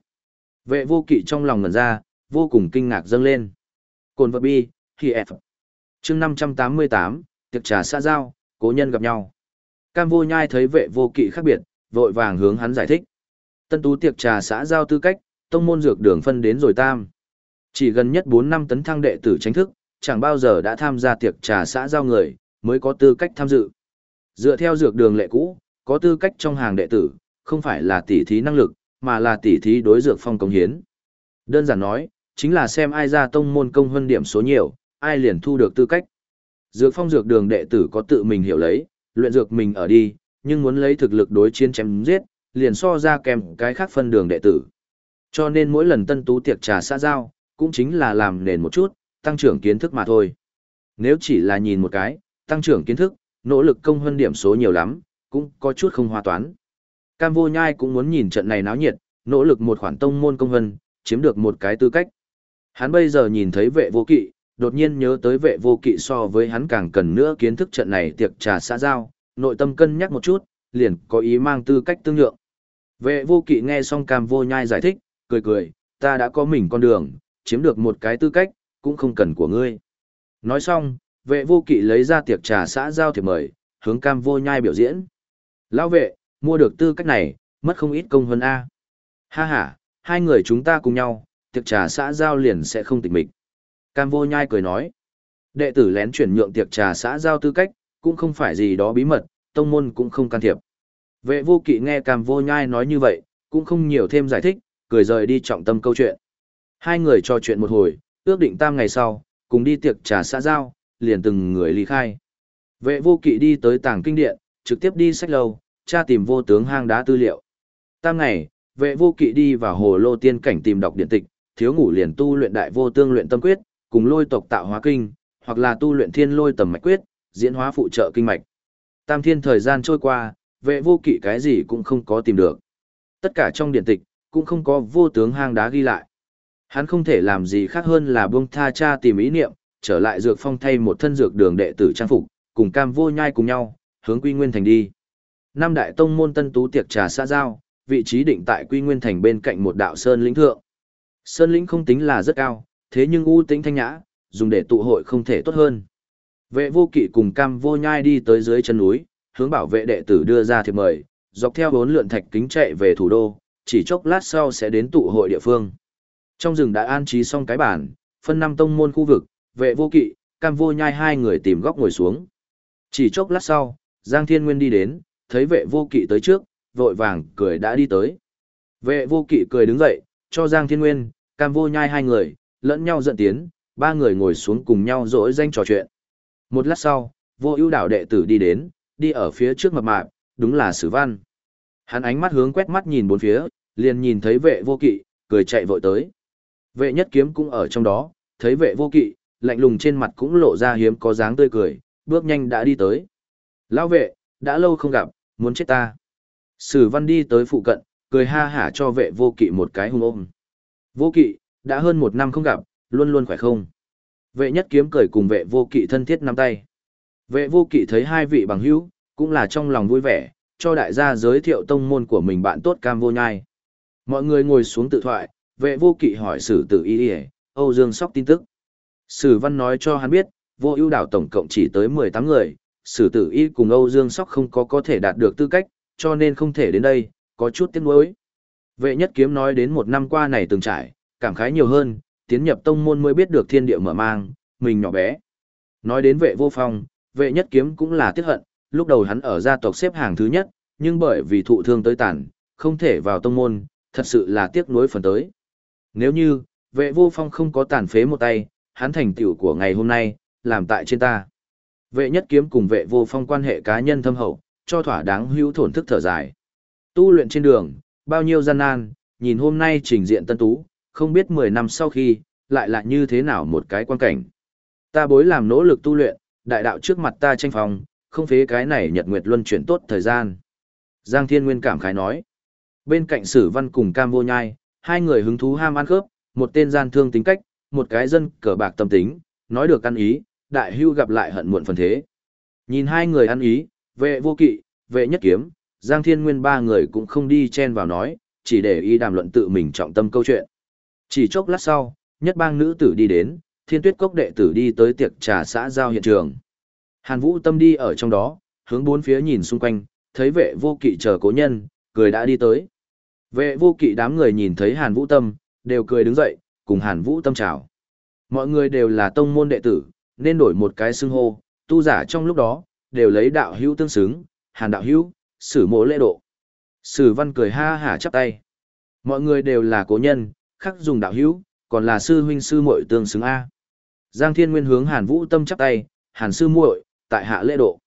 Vệ vô kỵ trong lòng ngẩn ra, vô cùng kinh ngạc dâng lên. Cồn vật bi, khi F. chương 588, tiệc trà xã giao, cố nhân gặp nhau. Cam vô nhai thấy vệ vô kỵ khác biệt, vội vàng hướng hắn giải thích. Tân tú tiệc trà xã giao tư cách, tông môn dược đường phân đến rồi tam. Chỉ gần nhất 4 năm tấn thăng đệ tử chính thức, chẳng bao giờ đã tham gia tiệc trà xã giao người, mới có tư cách tham dự. Dựa theo dược đường lệ cũ, có tư cách trong hàng đệ tử, không phải là tỉ thí năng lực, mà là tỉ thí đối dược phong công hiến. Đơn giản nói, chính là xem ai ra tông môn công hơn điểm số nhiều, ai liền thu được tư cách. Dược phong dược đường đệ tử có tự mình hiểu lấy, luyện dược mình ở đi, nhưng muốn lấy thực lực đối chiến chém giết, liền so ra kèm cái khác phân đường đệ tử. Cho nên mỗi lần tân tú tiệc trà xã giao, cũng chính là làm nền một chút, tăng trưởng kiến thức mà thôi. Nếu chỉ là nhìn một cái, tăng trưởng kiến thức, nỗ lực công hơn điểm số nhiều lắm, cũng có chút không hòa toán. Cam vô nhai cũng muốn nhìn trận này náo nhiệt, nỗ lực một khoản tông môn công vân, chiếm được một cái tư cách. Hắn bây giờ nhìn thấy vệ vô kỵ, đột nhiên nhớ tới vệ vô kỵ so với hắn càng cần nữa kiến thức trận này tiệc trà xã giao, nội tâm cân nhắc một chút, liền có ý mang tư cách tương lượng. Vệ vô kỵ nghe xong cam vô nhai giải thích, cười cười, ta đã có mình con đường, chiếm được một cái tư cách, cũng không cần của ngươi. Nói xong, vệ vô kỵ lấy ra tiệc trà xã giao thiệp mời, hướng cam vô nhai biểu diễn. Lão vệ, mua được tư cách này, mất không ít công hơn A. Ha ha, hai người chúng ta cùng nhau, tiệc trà xã giao liền sẽ không tịch mịch. Cam vô nhai cười nói. Đệ tử lén chuyển nhượng tiệc trà xã giao tư cách, cũng không phải gì đó bí mật, tông môn cũng không can thiệp. Vệ vô kỵ nghe cam vô nhai nói như vậy, cũng không nhiều thêm giải thích, cười rời đi trọng tâm câu chuyện. Hai người trò chuyện một hồi, ước định tam ngày sau, cùng đi tiệc trà xã giao, liền từng người ly khai. Vệ vô kỵ đi tới tàng kinh điện, trực tiếp đi sách lâu, tra tìm vô tướng hang đá tư liệu. Tam ngày, vệ vô kỵ đi vào hồ lô tiên cảnh tìm đọc điện tịch, thiếu ngủ liền tu luyện đại vô tương luyện tâm quyết, cùng lôi tộc tạo hóa kinh, hoặc là tu luyện thiên lôi tầm mạch quyết, diễn hóa phụ trợ kinh mạch. Tam thiên thời gian trôi qua, vệ vô kỵ cái gì cũng không có tìm được. Tất cả trong điện tịch, cũng không có vô tướng hang đá ghi lại. Hắn không thể làm gì khác hơn là buông tha cha tìm ý niệm, trở lại dược phong thay một thân dược đường đệ tử trang phục, cùng cam vô nhai cùng nhau, hướng quy nguyên thành đi. Năm đại tông môn tân tú tiệc trà xã giao, vị trí định tại quy nguyên thành bên cạnh một đạo sơn lĩnh thượng. Sơn lĩnh không tính là rất cao, thế nhưng u tính thanh nhã, dùng để tụ hội không thể tốt hơn. Vệ vô kỵ cùng cam vô nhai đi tới dưới chân núi, hướng bảo vệ đệ tử đưa ra thiệp mời, dọc theo bốn lượn thạch kính chạy về thủ đô, chỉ chốc lát sau sẽ đến tụ hội địa phương. Trong rừng đã an trí xong cái bản, phân năm tông môn khu vực, vệ vô kỵ, cam vô nhai hai người tìm góc ngồi xuống. Chỉ chốc lát sau, Giang Thiên Nguyên đi đến, thấy vệ vô kỵ tới trước, vội vàng cười đã đi tới. Vệ vô kỵ cười đứng dậy, cho Giang Thiên Nguyên, cam vô nhai hai người, lẫn nhau dẫn tiến, ba người ngồi xuống cùng nhau dỗi danh trò chuyện. Một lát sau, vô ưu đảo đệ tử đi đến, đi ở phía trước mập mạp, đúng là sử văn. Hắn ánh mắt hướng quét mắt nhìn bốn phía, liền nhìn thấy vệ vô kỵ, cười chạy vội tới. Vệ nhất kiếm cũng ở trong đó, thấy vệ vô kỵ, lạnh lùng trên mặt cũng lộ ra hiếm có dáng tươi cười, bước nhanh đã đi tới. Lão vệ, đã lâu không gặp, muốn chết ta. Sử văn đi tới phụ cận, cười ha hả cho vệ vô kỵ một cái hung ôm. Vô kỵ, đã hơn một năm không gặp, luôn luôn khỏe không. Vệ nhất kiếm cười cùng vệ vô kỵ thân thiết nắm tay. Vệ vô kỵ thấy hai vị bằng hữu, cũng là trong lòng vui vẻ, cho đại gia giới thiệu tông môn của mình bạn tốt cam vô nhai. Mọi người ngồi xuống tự thoại, vệ vô kỵ hỏi sử tử y y Âu Dương Sóc tin tức. Sử văn nói cho hắn biết, vô ưu đảo tổng cộng chỉ tới 18 người, sử tử y cùng Âu Dương Sóc không có có thể đạt được tư cách, cho nên không thể đến đây, có chút tiếc nuối. Vệ nhất kiếm nói đến một năm qua này từng trải, cảm khái nhiều hơn, tiến nhập tông môn mới biết được thiên địa mở mang, mình nhỏ bé. Nói đến vệ vô phong, vệ nhất kiếm cũng là tiếc hận, lúc đầu hắn ở gia tộc xếp hàng thứ nhất, nhưng bởi vì thụ thương tới tàn, không thể vào tông môn, thật sự là tiếc nuối phần tới. Nếu như, vệ vô phong không có tàn phế một tay, hắn thành tựu của ngày hôm nay, làm tại trên ta. Vệ nhất kiếm cùng vệ vô phong quan hệ cá nhân thâm hậu, cho thỏa đáng hữu thổn thức thở dài. Tu luyện trên đường, bao nhiêu gian nan, nhìn hôm nay trình diện tân tú, không biết 10 năm sau khi, lại là như thế nào một cái quan cảnh. Ta bối làm nỗ lực tu luyện, đại đạo trước mặt ta tranh phòng, không phế cái này nhật nguyệt luân chuyển tốt thời gian. Giang Thiên Nguyên cảm khái nói. Bên cạnh sử văn cùng cam vô nhai, hai người hứng thú ham ăn khớp, một tên gian thương tính cách, một cái dân cờ bạc tâm tính, nói được ăn ý, đại hưu gặp lại hận muộn phần thế. Nhìn hai người ăn ý, vệ vô kỵ, vệ nhất kiếm, Giang Thiên Nguyên ba người cũng không đi chen vào nói, chỉ để ý đàm luận tự mình trọng tâm câu chuyện. Chỉ chốc lát sau, nhất bang nữ tử đi đến, thiên tuyết cốc đệ tử đi tới tiệc trà xã giao hiện trường. Hàn Vũ Tâm đi ở trong đó, hướng bốn phía nhìn xung quanh, thấy vệ vô kỵ chờ cố nhân, cười đã đi tới. Vệ vô kỵ đám người nhìn thấy Hàn Vũ Tâm, đều cười đứng dậy, cùng Hàn Vũ Tâm chào. Mọi người đều là tông môn đệ tử, nên đổi một cái xưng hô, tu giả trong lúc đó, đều lấy đạo hữu tương xứng, Hàn đạo hữu, sử mộ lễ độ. Sử văn cười ha hả chắp tay. Mọi người đều là cố nhân, khắc dùng đạo hữu, còn là sư huynh sư muội tương xứng A. Giang Thiên Nguyên hướng Hàn Vũ Tâm chắp tay, Hàn sư muội, tại hạ lễ độ.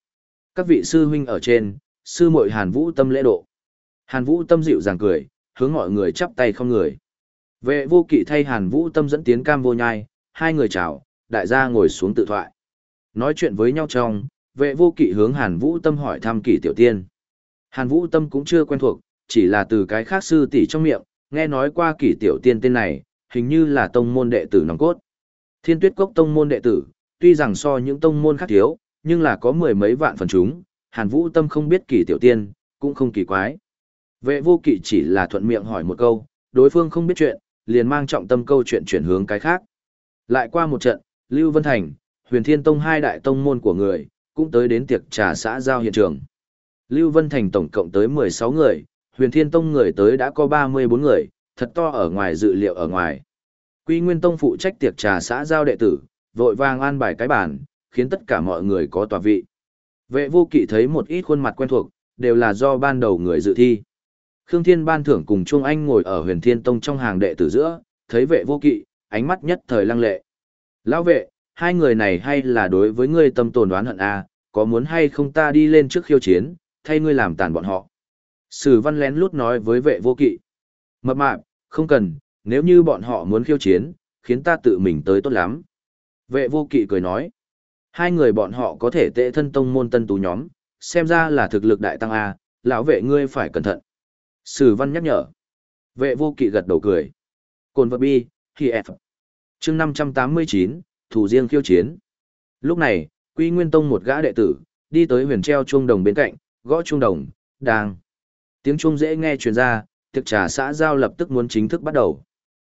Các vị sư huynh ở trên, sư muội Hàn Vũ Tâm lễ độ. Hàn Vũ Tâm dịu dàng cười, hướng mọi người chắp tay không người. Vệ vô kỵ thay Hàn Vũ Tâm dẫn tiến cam vô nhai, hai người chào, đại gia ngồi xuống tự thoại. Nói chuyện với nhau trong, vệ vô kỵ hướng Hàn Vũ Tâm hỏi thăm kỷ tiểu tiên. Hàn Vũ Tâm cũng chưa quen thuộc, chỉ là từ cái khác sư tỷ trong miệng, nghe nói qua kỷ tiểu tiên tên này, hình như là tông môn đệ tử nòng cốt. Thiên tuyết cốc tông môn đệ tử, tuy rằng so những tông môn khác thiếu, nhưng là có mười mấy vạn phần chúng, Hàn Vũ Tâm không biết kỷ tiểu tiên, cũng không kỳ quái. Vệ vô kỵ chỉ là thuận miệng hỏi một câu, đối phương không biết chuyện, liền mang trọng tâm câu chuyện chuyển hướng cái khác. Lại qua một trận, Lưu Vân Thành, huyền thiên tông hai đại tông môn của người, cũng tới đến tiệc trà xã giao hiện trường. Lưu Vân Thành tổng cộng tới 16 người, huyền thiên tông người tới đã có 34 người, thật to ở ngoài dự liệu ở ngoài. Quy Nguyên Tông phụ trách tiệc trà xã giao đệ tử, vội vàng an bài cái bàn, khiến tất cả mọi người có tòa vị. Vệ vô kỵ thấy một ít khuôn mặt quen thuộc, đều là do ban đầu người dự thi. Khương Thiên ban thưởng cùng Trung Anh ngồi ở huyền thiên tông trong hàng đệ tử giữa, thấy vệ vô kỵ, ánh mắt nhất thời lăng lệ. Lão vệ, hai người này hay là đối với ngươi tâm tồn đoán hận a à, có muốn hay không ta đi lên trước khiêu chiến, thay ngươi làm tàn bọn họ. Sử văn lén lút nói với vệ vô kỵ. Mập mạp, không cần, nếu như bọn họ muốn khiêu chiến, khiến ta tự mình tới tốt lắm. Vệ vô kỵ cười nói. Hai người bọn họ có thể tệ thân tông môn tân tú nhóm, xem ra là thực lực đại tăng A, lão vệ ngươi phải cẩn thận. Sử văn nhắc nhở. Vệ vô kỵ gật đầu cười. Cồn vật bi, khi F chương 589, thủ riêng khiêu chiến. Lúc này, Quy Nguyên Tông một gã đệ tử, đi tới huyền treo chuông đồng bên cạnh, gõ chuông đồng, đang. Tiếng chuông dễ nghe truyền ra, tiệc trà xã giao lập tức muốn chính thức bắt đầu.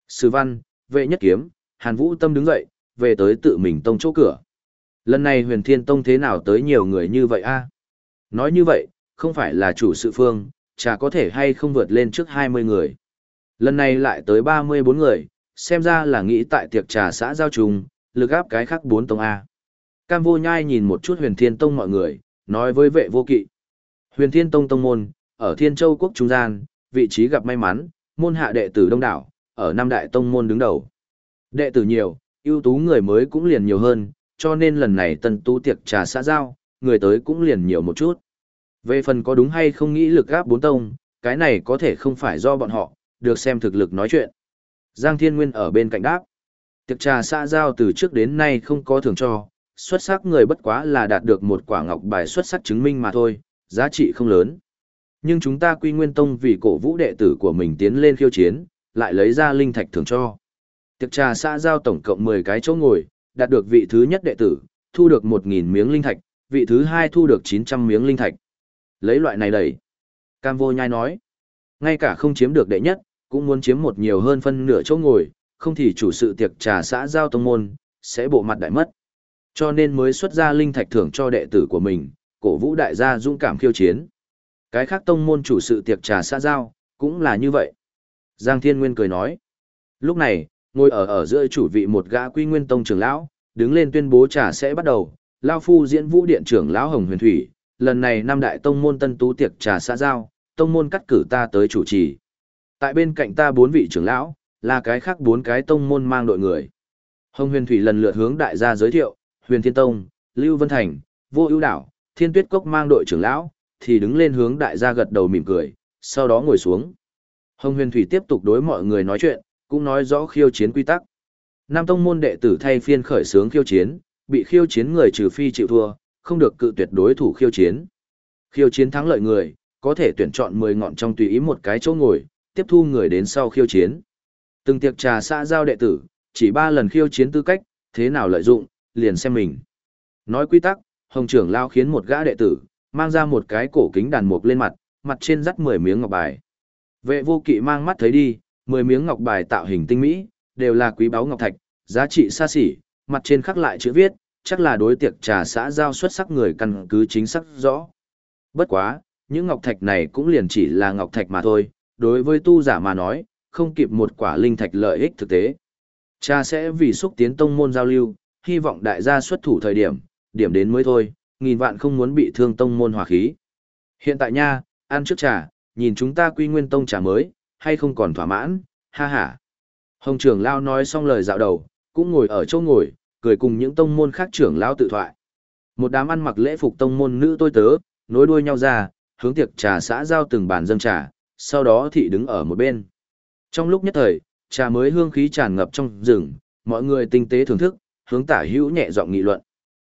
Sử văn, vệ nhất kiếm, Hàn Vũ Tâm đứng dậy, về tới tự mình tông chỗ cửa. Lần này huyền thiên tông thế nào tới nhiều người như vậy a? Nói như vậy, không phải là chủ sự phương, chả có thể hay không vượt lên trước 20 người. Lần này lại tới 34 người, xem ra là nghĩ tại tiệc trà xã giao trùng, lực áp cái khác bốn tông A. Cam vô nhai nhìn một chút huyền thiên tông mọi người, nói với vệ vô kỵ. Huyền thiên tông tông môn, ở thiên châu quốc trung gian, vị trí gặp may mắn, môn hạ đệ tử đông đảo, ở năm đại tông môn đứng đầu. Đệ tử nhiều, ưu tú người mới cũng liền nhiều hơn, cho nên lần này tân tu tiệc trà xã giao, người tới cũng liền nhiều một chút. Về phần có đúng hay không nghĩ lực gáp bốn tông, cái này có thể không phải do bọn họ, được xem thực lực nói chuyện. Giang Thiên Nguyên ở bên cạnh đáp. Tiệc trà xã giao từ trước đến nay không có thưởng cho, xuất sắc người bất quá là đạt được một quả ngọc bài xuất sắc chứng minh mà thôi, giá trị không lớn. Nhưng chúng ta quy nguyên tông vì cổ vũ đệ tử của mình tiến lên khiêu chiến, lại lấy ra linh thạch thưởng cho. Tiệc trà xã giao tổng cộng 10 cái chỗ ngồi, đạt được vị thứ nhất đệ tử, thu được 1.000 miếng linh thạch, vị thứ hai thu được 900 miếng linh thạch. Lấy loại này đẩy. Cam vô nhai nói, ngay cả không chiếm được đệ nhất, cũng muốn chiếm một nhiều hơn phân nửa chỗ ngồi, không thì chủ sự tiệc trà xã giao tông môn, sẽ bộ mặt đại mất. Cho nên mới xuất ra linh thạch thưởng cho đệ tử của mình, cổ vũ đại gia dũng cảm khiêu chiến. Cái khác tông môn chủ sự tiệc trà xã giao, cũng là như vậy. Giang Thiên Nguyên cười nói. Lúc này, ngồi ở ở giữa chủ vị một gã quy nguyên tông trưởng lão, đứng lên tuyên bố trà sẽ bắt đầu. Lao phu diễn vũ điện trưởng lão Hồng Huyền Thủy, lần này năm đại tông môn tân tú tiệc trà xã giao, tông môn cắt cử ta tới chủ trì. Tại bên cạnh ta bốn vị trưởng lão, là cái khác bốn cái tông môn mang đội người. Hồng Huyền Thủy lần lượt hướng đại gia giới thiệu, Huyền Thiên Tông, Lưu Vân Thành, Vô Ưu Đảo, Thiên Tuyết Cốc mang đội trưởng lão, thì đứng lên hướng đại gia gật đầu mỉm cười, sau đó ngồi xuống. Hồng Huyền Thủy tiếp tục đối mọi người nói chuyện, cũng nói rõ khiêu chiến quy tắc. Nam tông môn đệ tử thay phiên khởi sướng khiêu chiến, bị khiêu chiến người trừ phi chịu thua, không được cự tuyệt đối thủ khiêu chiến. Khiêu chiến thắng lợi người, có thể tuyển chọn 10 ngọn trong tùy ý một cái chỗ ngồi, tiếp thu người đến sau khiêu chiến. Từng tiệc trà xã giao đệ tử, chỉ 3 lần khiêu chiến tư cách, thế nào lợi dụng, liền xem mình. Nói quy tắc, Hồng trưởng lao khiến một gã đệ tử, mang ra một cái cổ kính đàn mục lên mặt, mặt trên dắt 10 miếng ngọc bài. Vệ vô kỵ mang mắt thấy đi, 10 miếng ngọc bài tạo hình tinh mỹ, đều là quý báu ngọc thạch, giá trị xa xỉ, mặt trên khắc lại chữ viết, chắc là đối tiệc trà xã giao xuất sắc người căn cứ chính xác rõ. Bất quá, những ngọc thạch này cũng liền chỉ là ngọc thạch mà thôi, đối với tu giả mà nói, không kịp một quả linh thạch lợi ích thực tế. Cha sẽ vì xúc tiến tông môn giao lưu, hy vọng đại gia xuất thủ thời điểm, điểm đến mới thôi, nghìn vạn không muốn bị thương tông môn hòa khí. Hiện tại nha, ăn trước trà, nhìn chúng ta quy nguyên tông trà mới, hay không còn thỏa mãn, ha ha. Hồng trưởng lao nói xong lời dạo đầu, cũng ngồi ở chỗ ngồi, cười cùng những tông môn khác trưởng lao tự thoại. Một đám ăn mặc lễ phục tông môn nữ tôi tớ, nối đuôi nhau ra, hướng tiệc trà xã giao từng bàn dâng trà, sau đó thị đứng ở một bên. Trong lúc nhất thời, trà mới hương khí tràn ngập trong rừng, mọi người tinh tế thưởng thức, hướng tả hữu nhẹ giọng nghị luận.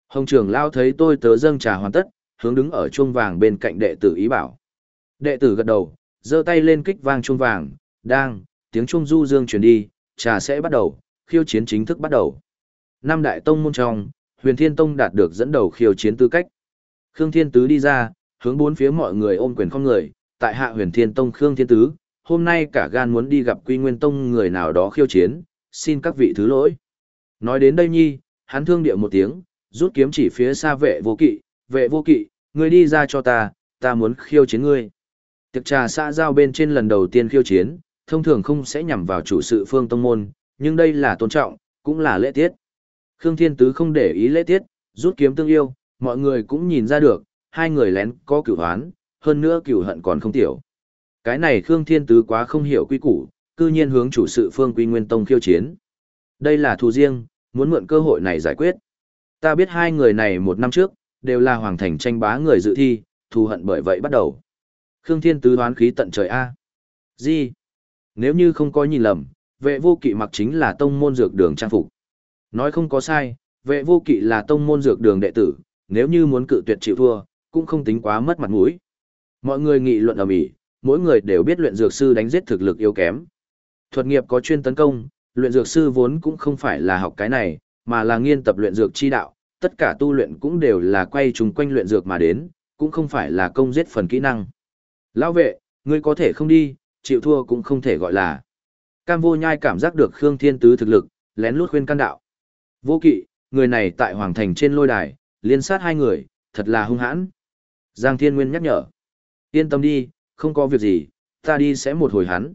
Hồng trưởng lao thấy tôi tớ dâng trà hoàn tất, hướng đứng ở chuông vàng bên cạnh đệ tử ý bảo. Đệ tử gật đầu, giơ tay lên kích vang chuông vàng, đang, tiếng chuông du dương truyền đi, trà sẽ bắt đầu, khiêu chiến chính thức bắt đầu. Năm đại tông môn trong, huyền thiên tông đạt được dẫn đầu khiêu chiến tư cách. Khương Thiên Tứ đi ra, hướng bốn phía mọi người ôm quyền không người, tại hạ huyền thiên tông Khương Thiên Tứ, hôm nay cả gan muốn đi gặp quy nguyên tông người nào đó khiêu chiến, xin các vị thứ lỗi. Nói đến đây nhi, hắn thương điệu một tiếng, rút kiếm chỉ phía xa vệ vô kỵ, vệ vô kỵ, ngươi đi ra cho ta, ta muốn khiêu chiến ngươi. Tiệc trà xã giao bên trên lần đầu tiên khiêu chiến, thông thường không sẽ nhằm vào chủ sự phương tông môn, nhưng đây là tôn trọng, cũng là lễ tiết. Khương Thiên Tứ không để ý lễ tiết, rút kiếm tương yêu, mọi người cũng nhìn ra được, hai người lén có cửu hoán, hơn nữa cửu hận còn không tiểu. Cái này Khương Thiên Tứ quá không hiểu quy củ, cư nhiên hướng chủ sự phương Quy Nguyên Tông khiêu chiến. Đây là thù riêng, muốn mượn cơ hội này giải quyết. Ta biết hai người này một năm trước, đều là hoàng thành tranh bá người dự thi, thù hận bởi vậy bắt đầu. Khương Thiên Tứ đoán khí tận trời A. Gì? Nếu như không có nhìn lầm, vệ vô kỵ mặc chính là tông môn dược đường trang phục. Nói không có sai, vệ vô kỵ là tông môn dược đường đệ tử, nếu như muốn cự tuyệt chịu thua, cũng không tính quá mất mặt mũi. Mọi người nghị luận ầm ĩ, mỗi người đều biết luyện dược sư đánh giết thực lực yếu kém. Thuật nghiệp có chuyên tấn công, luyện dược sư vốn cũng không phải là học cái này, mà là nghiên tập luyện dược chi đạo, tất cả tu luyện cũng đều là quay chung quanh luyện dược mà đến, cũng không phải là công giết phần kỹ năng. Lão vệ, ngươi có thể không đi, chịu thua cũng không thể gọi là. Cam vô nhai cảm giác được Khương Thiên Tứ thực lực, lén lút khuyên can đạo. Vô kỵ, người này tại Hoàng Thành trên lôi đài, liên sát hai người, thật là hung hãn. Giang Thiên Nguyên nhắc nhở. Yên tâm đi, không có việc gì, ta đi sẽ một hồi hắn.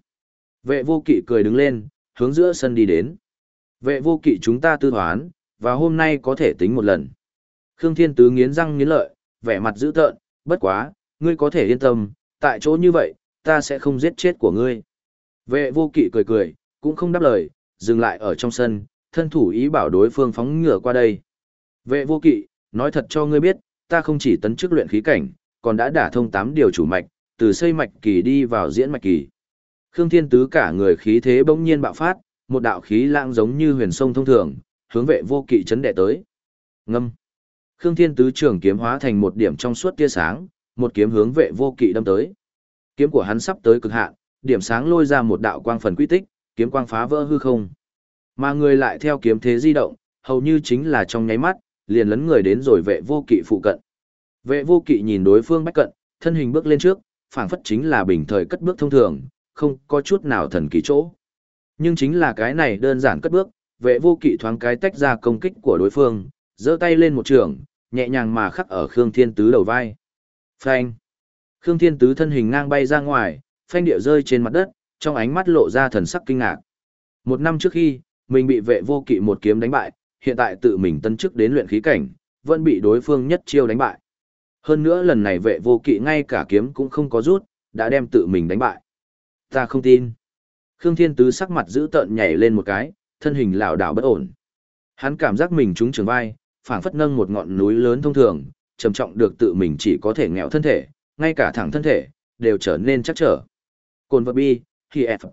Vệ vô kỵ cười đứng lên, hướng giữa sân đi đến. Vệ vô kỵ chúng ta tư thoán, và hôm nay có thể tính một lần. Khương Thiên Tứ nghiến răng nghiến lợi, vẻ mặt dữ tợn, bất quá, ngươi có thể yên tâm, tại chỗ như vậy, ta sẽ không giết chết của ngươi. Vệ vô kỵ cười cười, cũng không đáp lời, dừng lại ở trong sân, thân thủ ý bảo đối phương phóng ngựa qua đây. Vệ vô kỵ, nói thật cho ngươi biết, ta không chỉ tấn chức luyện khí cảnh, còn đã đả thông 8 điều chủ mạch, từ xây mạch kỳ đi vào diễn mạch kỳ. Khương Thiên Tứ cả người khí thế bỗng nhiên bạo phát, một đạo khí lãng giống như huyền sông thông thường, hướng vệ vô kỵ chấn đệ tới. Ngâm. Khương Thiên Tứ trường kiếm hóa thành một điểm trong suốt tia sáng, một kiếm hướng vệ vô kỵ đâm tới. Kiếm của hắn sắp tới cực hạn, điểm sáng lôi ra một đạo quang phần quy tích, kiếm quang phá vỡ hư không. Mà người lại theo kiếm thế di động, hầu như chính là trong nháy mắt, liền lấn người đến rồi vệ vô kỵ phụ cận. Vệ vô kỵ nhìn đối phương bách cận, thân hình bước lên trước, phảng phất chính là bình thời cất bước thông thường, không có chút nào thần kỳ chỗ. Nhưng chính là cái này đơn giản cất bước, vệ vô kỵ thoáng cái tách ra công kích của đối phương, giơ tay lên một trường, nhẹ nhàng mà khắc ở Khương Thiên Tứ đầu vai. Phanh! Khương Thiên Tứ thân hình ngang bay ra ngoài, phanh địa rơi trên mặt đất, trong ánh mắt lộ ra thần sắc kinh ngạc. Một năm trước khi, mình bị vệ vô kỵ một kiếm đánh bại, hiện tại tự mình tân chức đến luyện khí cảnh, vẫn bị đối phương nhất chiêu đánh bại. Hơn nữa lần này vệ vô kỵ ngay cả kiếm cũng không có rút, đã đem tự mình đánh bại. Ta không tin. Khương Thiên Tứ sắc mặt giữ tợn nhảy lên một cái, thân hình lảo đảo bất ổn. Hắn cảm giác mình trúng trường vai, phảng phất nâng một ngọn núi lớn thông thường, trầm trọng được tự mình chỉ có thể nghẹo thân thể, ngay cả thẳng thân thể, đều trở nên chắc trở. Cồn vật bi, khi F.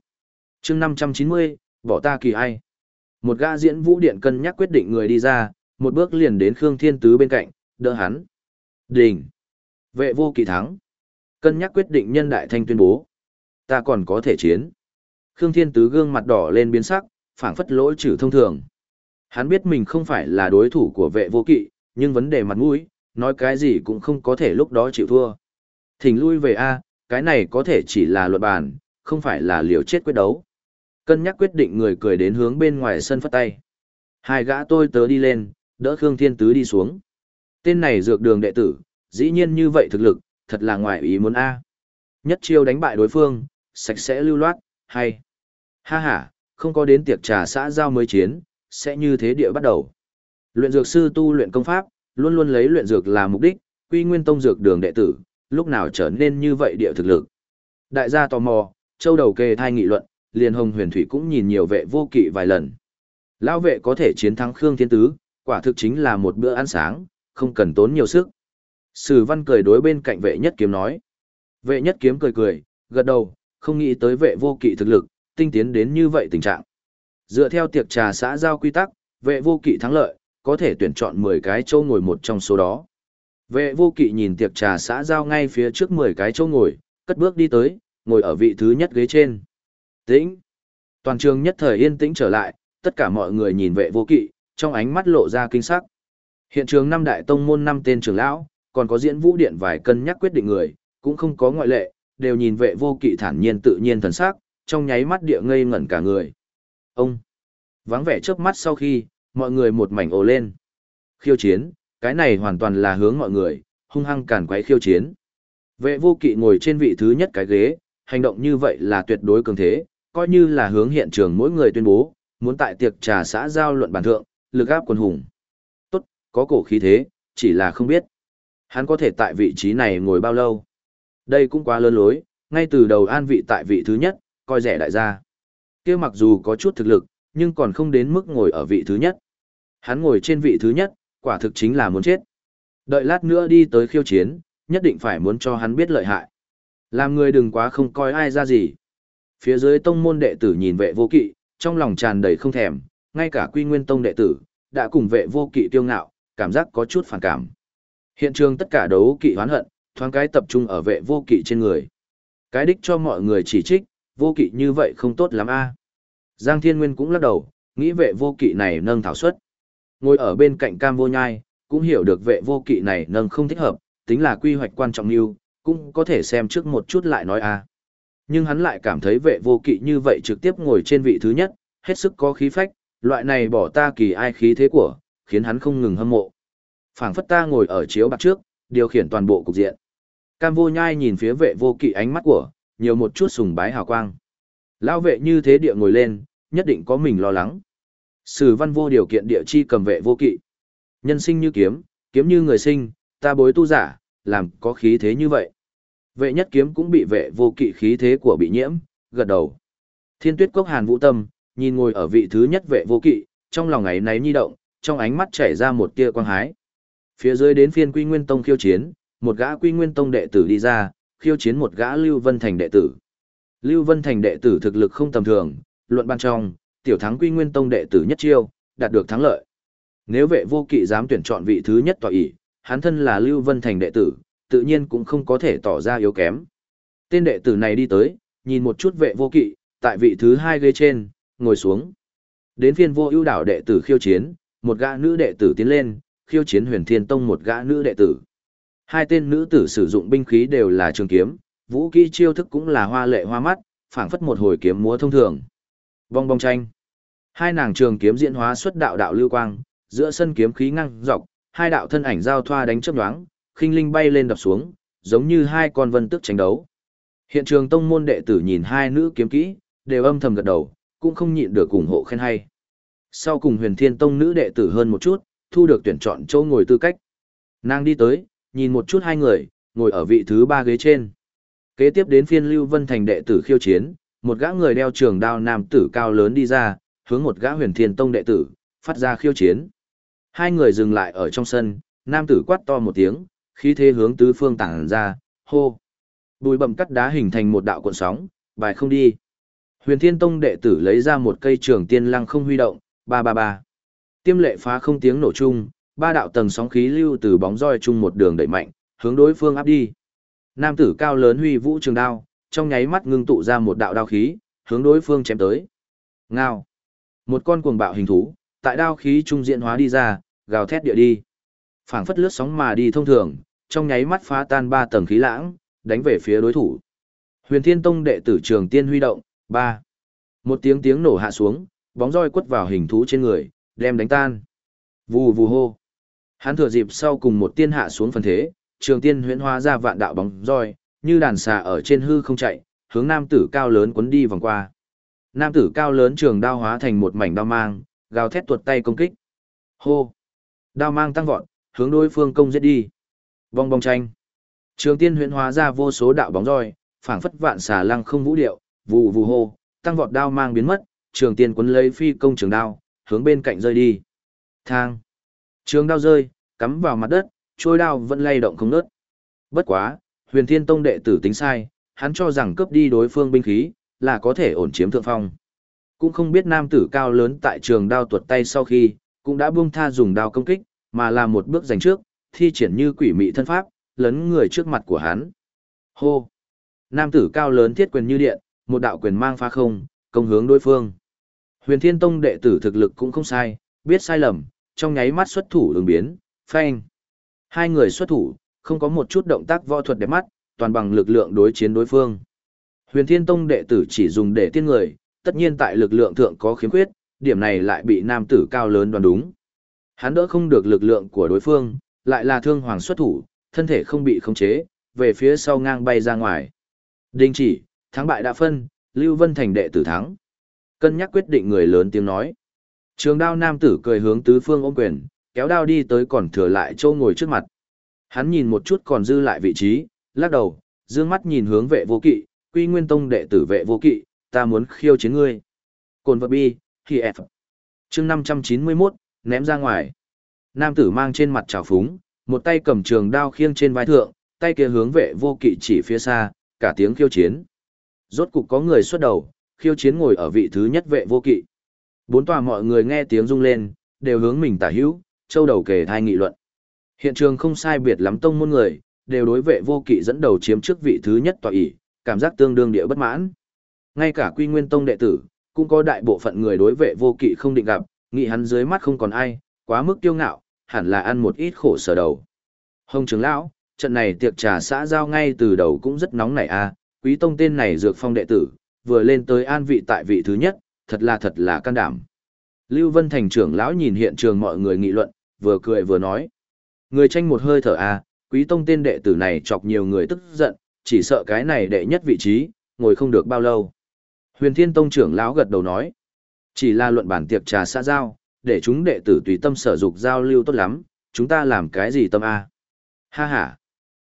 chương 590, bỏ ta kỳ ai. Một gã diễn vũ điện cân nhắc quyết định người đi ra, một bước liền đến Khương Thiên Tứ bên cạnh, đỡ hắn. Đình. Vệ vô kỳ thắng. Cân nhắc quyết định nhân đại thanh tuyên bố. Ta còn có thể chiến. Khương Thiên Tứ gương mặt đỏ lên biến sắc, phảng phất lỗi trừ thông thường. Hắn biết mình không phải là đối thủ của vệ vô kỵ, nhưng vấn đề mặt mũi, nói cái gì cũng không có thể lúc đó chịu thua. Thỉnh lui về A, cái này có thể chỉ là luật bàn, không phải là liều chết quyết đấu. Cân nhắc quyết định người cười đến hướng bên ngoài sân phất tay. Hai gã tôi tớ đi lên, đỡ Khương Thiên Tứ đi xuống. Tên này dược đường đệ tử, dĩ nhiên như vậy thực lực, thật là ngoài ý muốn A. Nhất chiêu đánh bại đối phương, sạch sẽ lưu loát, hay. Ha ha, không có đến tiệc trà xã giao mới chiến, sẽ như thế địa bắt đầu. Luyện dược sư tu luyện công pháp, luôn luôn lấy luyện dược là mục đích, quy nguyên tông dược đường đệ tử, lúc nào trở nên như vậy địa thực lực. Đại gia tò mò, châu đầu kê thai nghị luận, liền hồng huyền thủy cũng nhìn nhiều vệ vô kỵ vài lần. Lão vệ có thể chiến thắng Khương Thiên Tứ, quả thực chính là một bữa ăn sáng, không cần tốn nhiều sức. Sử văn cười đối bên cạnh vệ nhất kiếm nói. Vệ nhất kiếm cười cười, gật đầu, không nghĩ tới vệ vô kỵ thực lực, tinh tiến đến như vậy tình trạng. Dựa theo tiệc trà xã giao quy tắc, vệ vô kỵ thắng lợi, có thể tuyển chọn 10 cái châu ngồi một trong số đó. Vệ vô kỵ nhìn tiệc trà xã giao ngay phía trước 10 cái châu ngồi, cất bước đi tới, ngồi ở vị thứ nhất ghế trên. Tĩnh. Toàn trường nhất thời yên tĩnh trở lại, tất cả mọi người nhìn vệ vô kỵ, trong ánh mắt lộ ra kinh sắc. Hiện trường năm đại tông môn năm tên trưởng lão, còn có diễn vũ điện vài cân nhắc quyết định người, cũng không có ngoại lệ, đều nhìn vệ vô kỵ thản nhiên tự nhiên thần sắc, trong nháy mắt địa ngây ngẩn cả người. Ông! Vắng vẻ trước mắt sau khi, mọi người một mảnh ồ lên. Khiêu chiến, cái này hoàn toàn là hướng mọi người, hung hăng càn quấy khiêu chiến. Vệ vô kỵ ngồi trên vị thứ nhất cái ghế, hành động như vậy là tuyệt đối cường thế, coi như là hướng hiện trường mỗi người tuyên bố, muốn tại tiệc trà xã giao luận bản thượng, lực áp quần hùng. Có cổ khí thế, chỉ là không biết. Hắn có thể tại vị trí này ngồi bao lâu. Đây cũng quá lớn lối, ngay từ đầu an vị tại vị thứ nhất, coi rẻ đại gia. kia mặc dù có chút thực lực, nhưng còn không đến mức ngồi ở vị thứ nhất. Hắn ngồi trên vị thứ nhất, quả thực chính là muốn chết. Đợi lát nữa đi tới khiêu chiến, nhất định phải muốn cho hắn biết lợi hại. Làm người đừng quá không coi ai ra gì. Phía dưới tông môn đệ tử nhìn vệ vô kỵ, trong lòng tràn đầy không thèm, ngay cả quy nguyên tông đệ tử, đã cùng vệ vô kỵ tiêu ngạo, cảm giác có chút phản cảm. Hiện trường tất cả đấu kỵ hoán hận, thoáng cái tập trung ở vệ vô kỵ trên người. Cái đích cho mọi người chỉ trích, vô kỵ như vậy không tốt lắm a. Giang Thiên Nguyên cũng lắc đầu, nghĩ vệ vô kỵ này nâng thảo suất. Ngồi ở bên cạnh cam vô nhai, cũng hiểu được vệ vô kỵ này nâng không thích hợp, tính là quy hoạch quan trọng như, cũng có thể xem trước một chút lại nói a. Nhưng hắn lại cảm thấy vệ vô kỵ như vậy trực tiếp ngồi trên vị thứ nhất, hết sức có khí phách, loại này bỏ ta kỳ ai khí thế của, khiến hắn không ngừng hâm mộ. phảng phất ta ngồi ở chiếu bạc trước, điều khiển toàn bộ cục diện. Cam vô nhai nhìn phía vệ vô kỵ ánh mắt của, nhiều một chút sùng bái hào quang. Lão vệ như thế địa ngồi lên, nhất định có mình lo lắng. Sử văn vô điều kiện địa chi cầm vệ vô kỵ. Nhân sinh như kiếm, kiếm như người sinh, ta bối tu giả, làm có khí thế như vậy. Vệ nhất kiếm cũng bị vệ vô kỵ khí thế của bị nhiễm, gật đầu. Thiên tuyết cốc hàn vũ tâm, nhìn ngồi ở vị thứ nhất vệ vô kỵ, trong lòng ấy náy nhi động, trong ánh mắt chảy ra một tia quang hái. Phía dưới đến phiên quy nguyên tông khiêu chiến, một gã quy nguyên tông đệ tử đi ra, khiêu chiến một gã Lưu Vân Thành đệ tử. Lưu Vân Thành đệ tử thực lực không tầm thường, luận ban trong, tiểu thắng quy nguyên tông đệ tử nhất chiêu, đạt được thắng lợi. Nếu vệ vô kỵ dám tuyển chọn vị thứ nhất tòa ỷ, hắn thân là Lưu Vân Thành đệ tử, tự nhiên cũng không có thể tỏ ra yếu kém. Tên đệ tử này đi tới, nhìn một chút vệ vô kỵ, tại vị thứ hai ghế trên, ngồi xuống. Đến phiên vô ưu đảo đệ tử khiêu chiến, một gã nữ đệ tử tiến lên, khiêu chiến huyền thiên tông một gã nữ đệ tử. Hai tên nữ tử sử dụng binh khí đều là trường kiếm, vũ kỹ chiêu thức cũng là hoa lệ hoa mắt, phảng phất một hồi kiếm múa thông thường. Vong bong tranh. Hai nàng trường kiếm diễn hóa xuất đạo đạo lưu quang, giữa sân kiếm khí ngăng dọc, hai đạo thân ảnh giao thoa đánh chớp nhoáng, khinh linh bay lên đập xuống, giống như hai con vân tức tranh đấu. Hiện trường tông môn đệ tử nhìn hai nữ kiếm kỹ, đều âm thầm gật đầu, cũng không nhịn được ủng hộ khen hay. Sau cùng huyền thiên tông nữ đệ tử hơn một chút, thu được tuyển chọn chỗ ngồi tư cách. Nàng đi tới, nhìn một chút hai người, ngồi ở vị thứ ba ghế trên. Kế tiếp đến phiên Lưu Vân Thành đệ tử khiêu chiến, một gã người đeo trường đao nam tử cao lớn đi ra, hướng một gã huyền thiên tông đệ tử, phát ra khiêu chiến. Hai người dừng lại ở trong sân, nam tử quát to một tiếng, khí thế hướng tứ phương tản ra, hô. Bùi bậm cắt đá hình thành một đạo cuộn sóng, bài không đi. Huyền Thiên Tông đệ tử lấy ra một cây trường tiên lăng không huy động, ba ba ba. Tiêm lệ phá không tiếng nổ chung, ba đạo tầng sóng khí lưu từ bóng roi chung một đường đẩy mạnh, hướng đối phương áp đi. Nam tử cao lớn huy vũ trường đao, trong nháy mắt ngưng tụ ra một đạo đao khí, hướng đối phương chém tới. Ngao. Một con cuồng bạo hình thú, tại đao khí trung diện hóa đi ra, gào thét địa đi. Phảng phất lướt sóng mà đi thông thường, trong nháy mắt phá tan ba tầng khí lãng, đánh về phía đối thủ. Huyền Thiên Tông đệ tử Trường Tiên huy động, ba. Một tiếng tiếng nổ hạ xuống, bóng roi quất vào hình thú trên người, đem đánh tan. Vù vù hô. Hắn thừa dịp sau cùng một tiên hạ xuống phần thế, Trường Tiên huyễn hóa ra vạn đạo bóng roi, như đàn xà ở trên hư không chạy, hướng nam tử cao lớn quấn đi vòng qua. Nam tử cao lớn trường đao hóa thành một mảnh đao mang, gào thét tuột tay công kích. Hô. Đao mang tăng vọt, hướng đối phương công giết đi. Vong bong tranh. Trường tiên huyễn hóa ra vô số đạo bóng roi, phảng phất vạn xà lăng không vũ điệu, vù vù hô, tăng vọt đao mang biến mất, trường tiên quấn lấy phi công trường đao, hướng bên cạnh rơi đi. Thang. Trường đao rơi, cắm vào mặt đất, trôi đao vẫn lay động không nớt. Bất quá, huyền thiên tông đệ tử tính sai, hắn cho rằng cướp đi đối phương binh khí, là có thể ổn chiếm thượng phong. Cũng không biết nam tử cao lớn tại trường đao tuột tay sau khi, cũng đã buông tha dùng đao công kích, mà là một bước giành trước, thi triển như quỷ mị thân pháp, lấn người trước mặt của hắn. Hô! Nam tử cao lớn thiết quyền như điện, một đạo quyền mang phá không, công hướng đối phương. Huyền Thiên Tông đệ tử thực lực cũng không sai, biết sai lầm, trong nháy mắt xuất thủ ứng biến, phanh. Hai người xuất thủ, không có một chút động tác võ thuật đẹp mắt, toàn bằng lực lượng đối chiến đối phương. Huyền Thiên Tông đệ tử chỉ dùng để tiên người, tất nhiên tại lực lượng thượng có khiếm khuyết, điểm này lại bị nam tử cao lớn đoán đúng. Hắn đỡ không được lực lượng của đối phương, lại là thương hoàng xuất thủ, thân thể không bị khống chế, về phía sau ngang bay ra ngoài. Đình chỉ, thắng bại đã phân, Lưu Vân Thành đệ tử thắng. Cân nhắc quyết định người lớn tiếng nói. Trường đao nam tử cười hướng tứ phương ôm quyền, kéo đao đi tới còn thừa lại châu ngồi trước mặt. Hắn nhìn một chút còn dư lại vị trí, lắc đầu, dương mắt nhìn hướng vệ vô kỵ, quy nguyên tông đệ tử vệ vô kỵ, ta muốn khiêu chiến ngươi. Cồn vật bi, khi F. chương 591, ném ra ngoài. Nam tử mang trên mặt trào phúng, Một tay cầm trường đao khiêng trên vai thượng, tay kia hướng vệ vô kỵ chỉ phía xa, cả tiếng khiêu chiến. Rốt cục có người xuất đầu, khiêu chiến ngồi ở vị thứ nhất vệ vô kỵ. Bốn tòa mọi người nghe tiếng rung lên, đều hướng mình tả hữu, châu đầu kề thai nghị luận. Hiện trường không sai biệt lắm tông môn người, đều đối vệ vô kỵ dẫn đầu chiếm trước vị thứ nhất tòa ỷ, cảm giác tương đương địa bất mãn. Ngay cả quy nguyên tông đệ tử, cũng có đại bộ phận người đối vệ vô kỵ không định gặp, nghĩ hắn dưới mắt không còn ai, quá mức kiêu ngạo, hẳn là ăn một ít khổ sở đầu. Hồng trưởng lão, trận này tiệc trà xã giao ngay từ đầu cũng rất nóng nảy a, à, quý tông tên này dược phong đệ tử, vừa lên tới an vị tại vị thứ nhất, thật là thật là can đảm. Lưu Vân Thành trưởng lão nhìn hiện trường mọi người nghị luận, vừa cười vừa nói. Người tranh một hơi thở a, à, quý tông tên đệ tử này chọc nhiều người tức giận, chỉ sợ cái này đệ nhất vị trí, ngồi không được bao lâu. Huyền Thiên Tông trưởng lão gật đầu nói, chỉ là luận bản tiệc trà xã giao, để chúng đệ tử tùy tâm sở dục giao lưu tốt lắm, chúng ta làm cái gì tâm a? Ha ha.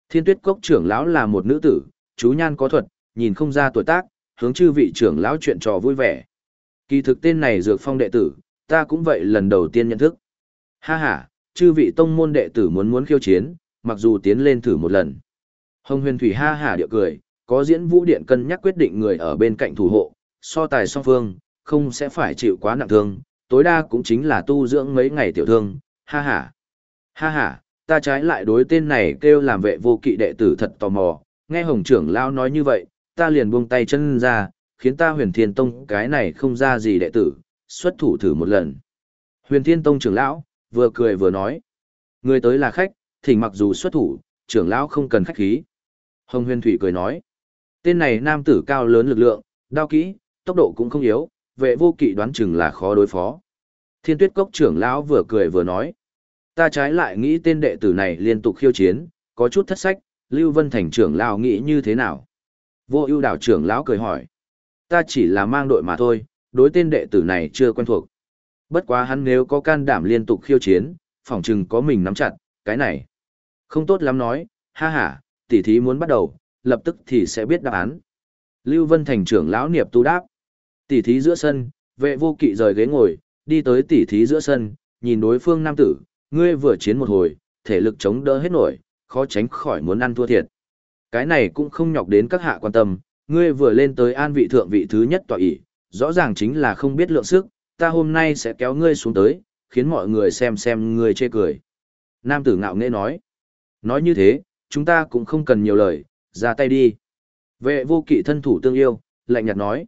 Thiên Tuyết Cốc trưởng lão là một nữ tử, chú nhan có thuật, nhìn không ra tuổi tác, hướng chư vị trưởng lão chuyện trò vui vẻ. Kỳ thực tên này dược phong đệ tử, ta cũng vậy lần đầu tiên nhận thức. Ha ha, chư vị tông môn đệ tử muốn muốn khiêu chiến, mặc dù tiến lên thử một lần. Hồng huyền thủy ha ha điệu cười, có diễn vũ điện cân nhắc quyết định người ở bên cạnh thủ hộ, so tài song phương, không sẽ phải chịu quá nặng thương, tối đa cũng chính là tu dưỡng mấy ngày tiểu thương, ha ha. Ha ha, ta trái lại đối tên này kêu làm vệ vô kỵ đệ tử thật tò mò, nghe hồng trưởng lao nói như vậy, ta liền buông tay chân ra, khiến ta huyền thiên tông cái này không ra gì đệ tử, xuất thủ thử một lần. Huyền thiên tông trưởng lão, vừa cười vừa nói, người tới là khách, thỉnh mặc dù xuất thủ, trưởng lão không cần khách khí. Hồng huyền thủy cười nói, tên này nam tử cao lớn lực lượng, đao kỹ, tốc độ cũng không yếu, vệ vô kỵ đoán chừng là khó đối phó. Thiên tuyết cốc trưởng lão vừa cười vừa nói. Ta trái lại nghĩ tên đệ tử này liên tục khiêu chiến, có chút thất sách, Lưu Vân Thành trưởng lão nghĩ như thế nào? Vô ưu đảo trưởng lão cười hỏi. Ta chỉ là mang đội mà thôi, đối tên đệ tử này chưa quen thuộc. Bất quá hắn nếu có can đảm liên tục khiêu chiến, phỏng chừng có mình nắm chặt, cái này. Không tốt lắm nói, ha ha, tỷ thí muốn bắt đầu, lập tức thì sẽ biết đáp án. Lưu Vân Thành trưởng lão niệm tu đáp. Tỷ thí giữa sân, vệ vô kỵ rời ghế ngồi, đi tới tỷ thí giữa sân, nhìn đối phương nam tử, ngươi vừa chiến một hồi, thể lực chống đỡ hết nổi, khó tránh khỏi muốn ăn thua thiệt. Cái này cũng không nhọc đến các hạ quan tâm, ngươi vừa lên tới an vị thượng vị thứ nhất tọa ỷ, rõ ràng chính là không biết lượng sức, ta hôm nay sẽ kéo ngươi xuống tới, khiến mọi người xem xem ngươi chê cười. Nam tử ngạo nghễ nói. Nói như thế, chúng ta cũng không cần nhiều lời, ra tay đi. Vệ vô kỵ thân thủ tương yêu, lạnh nhạt nói.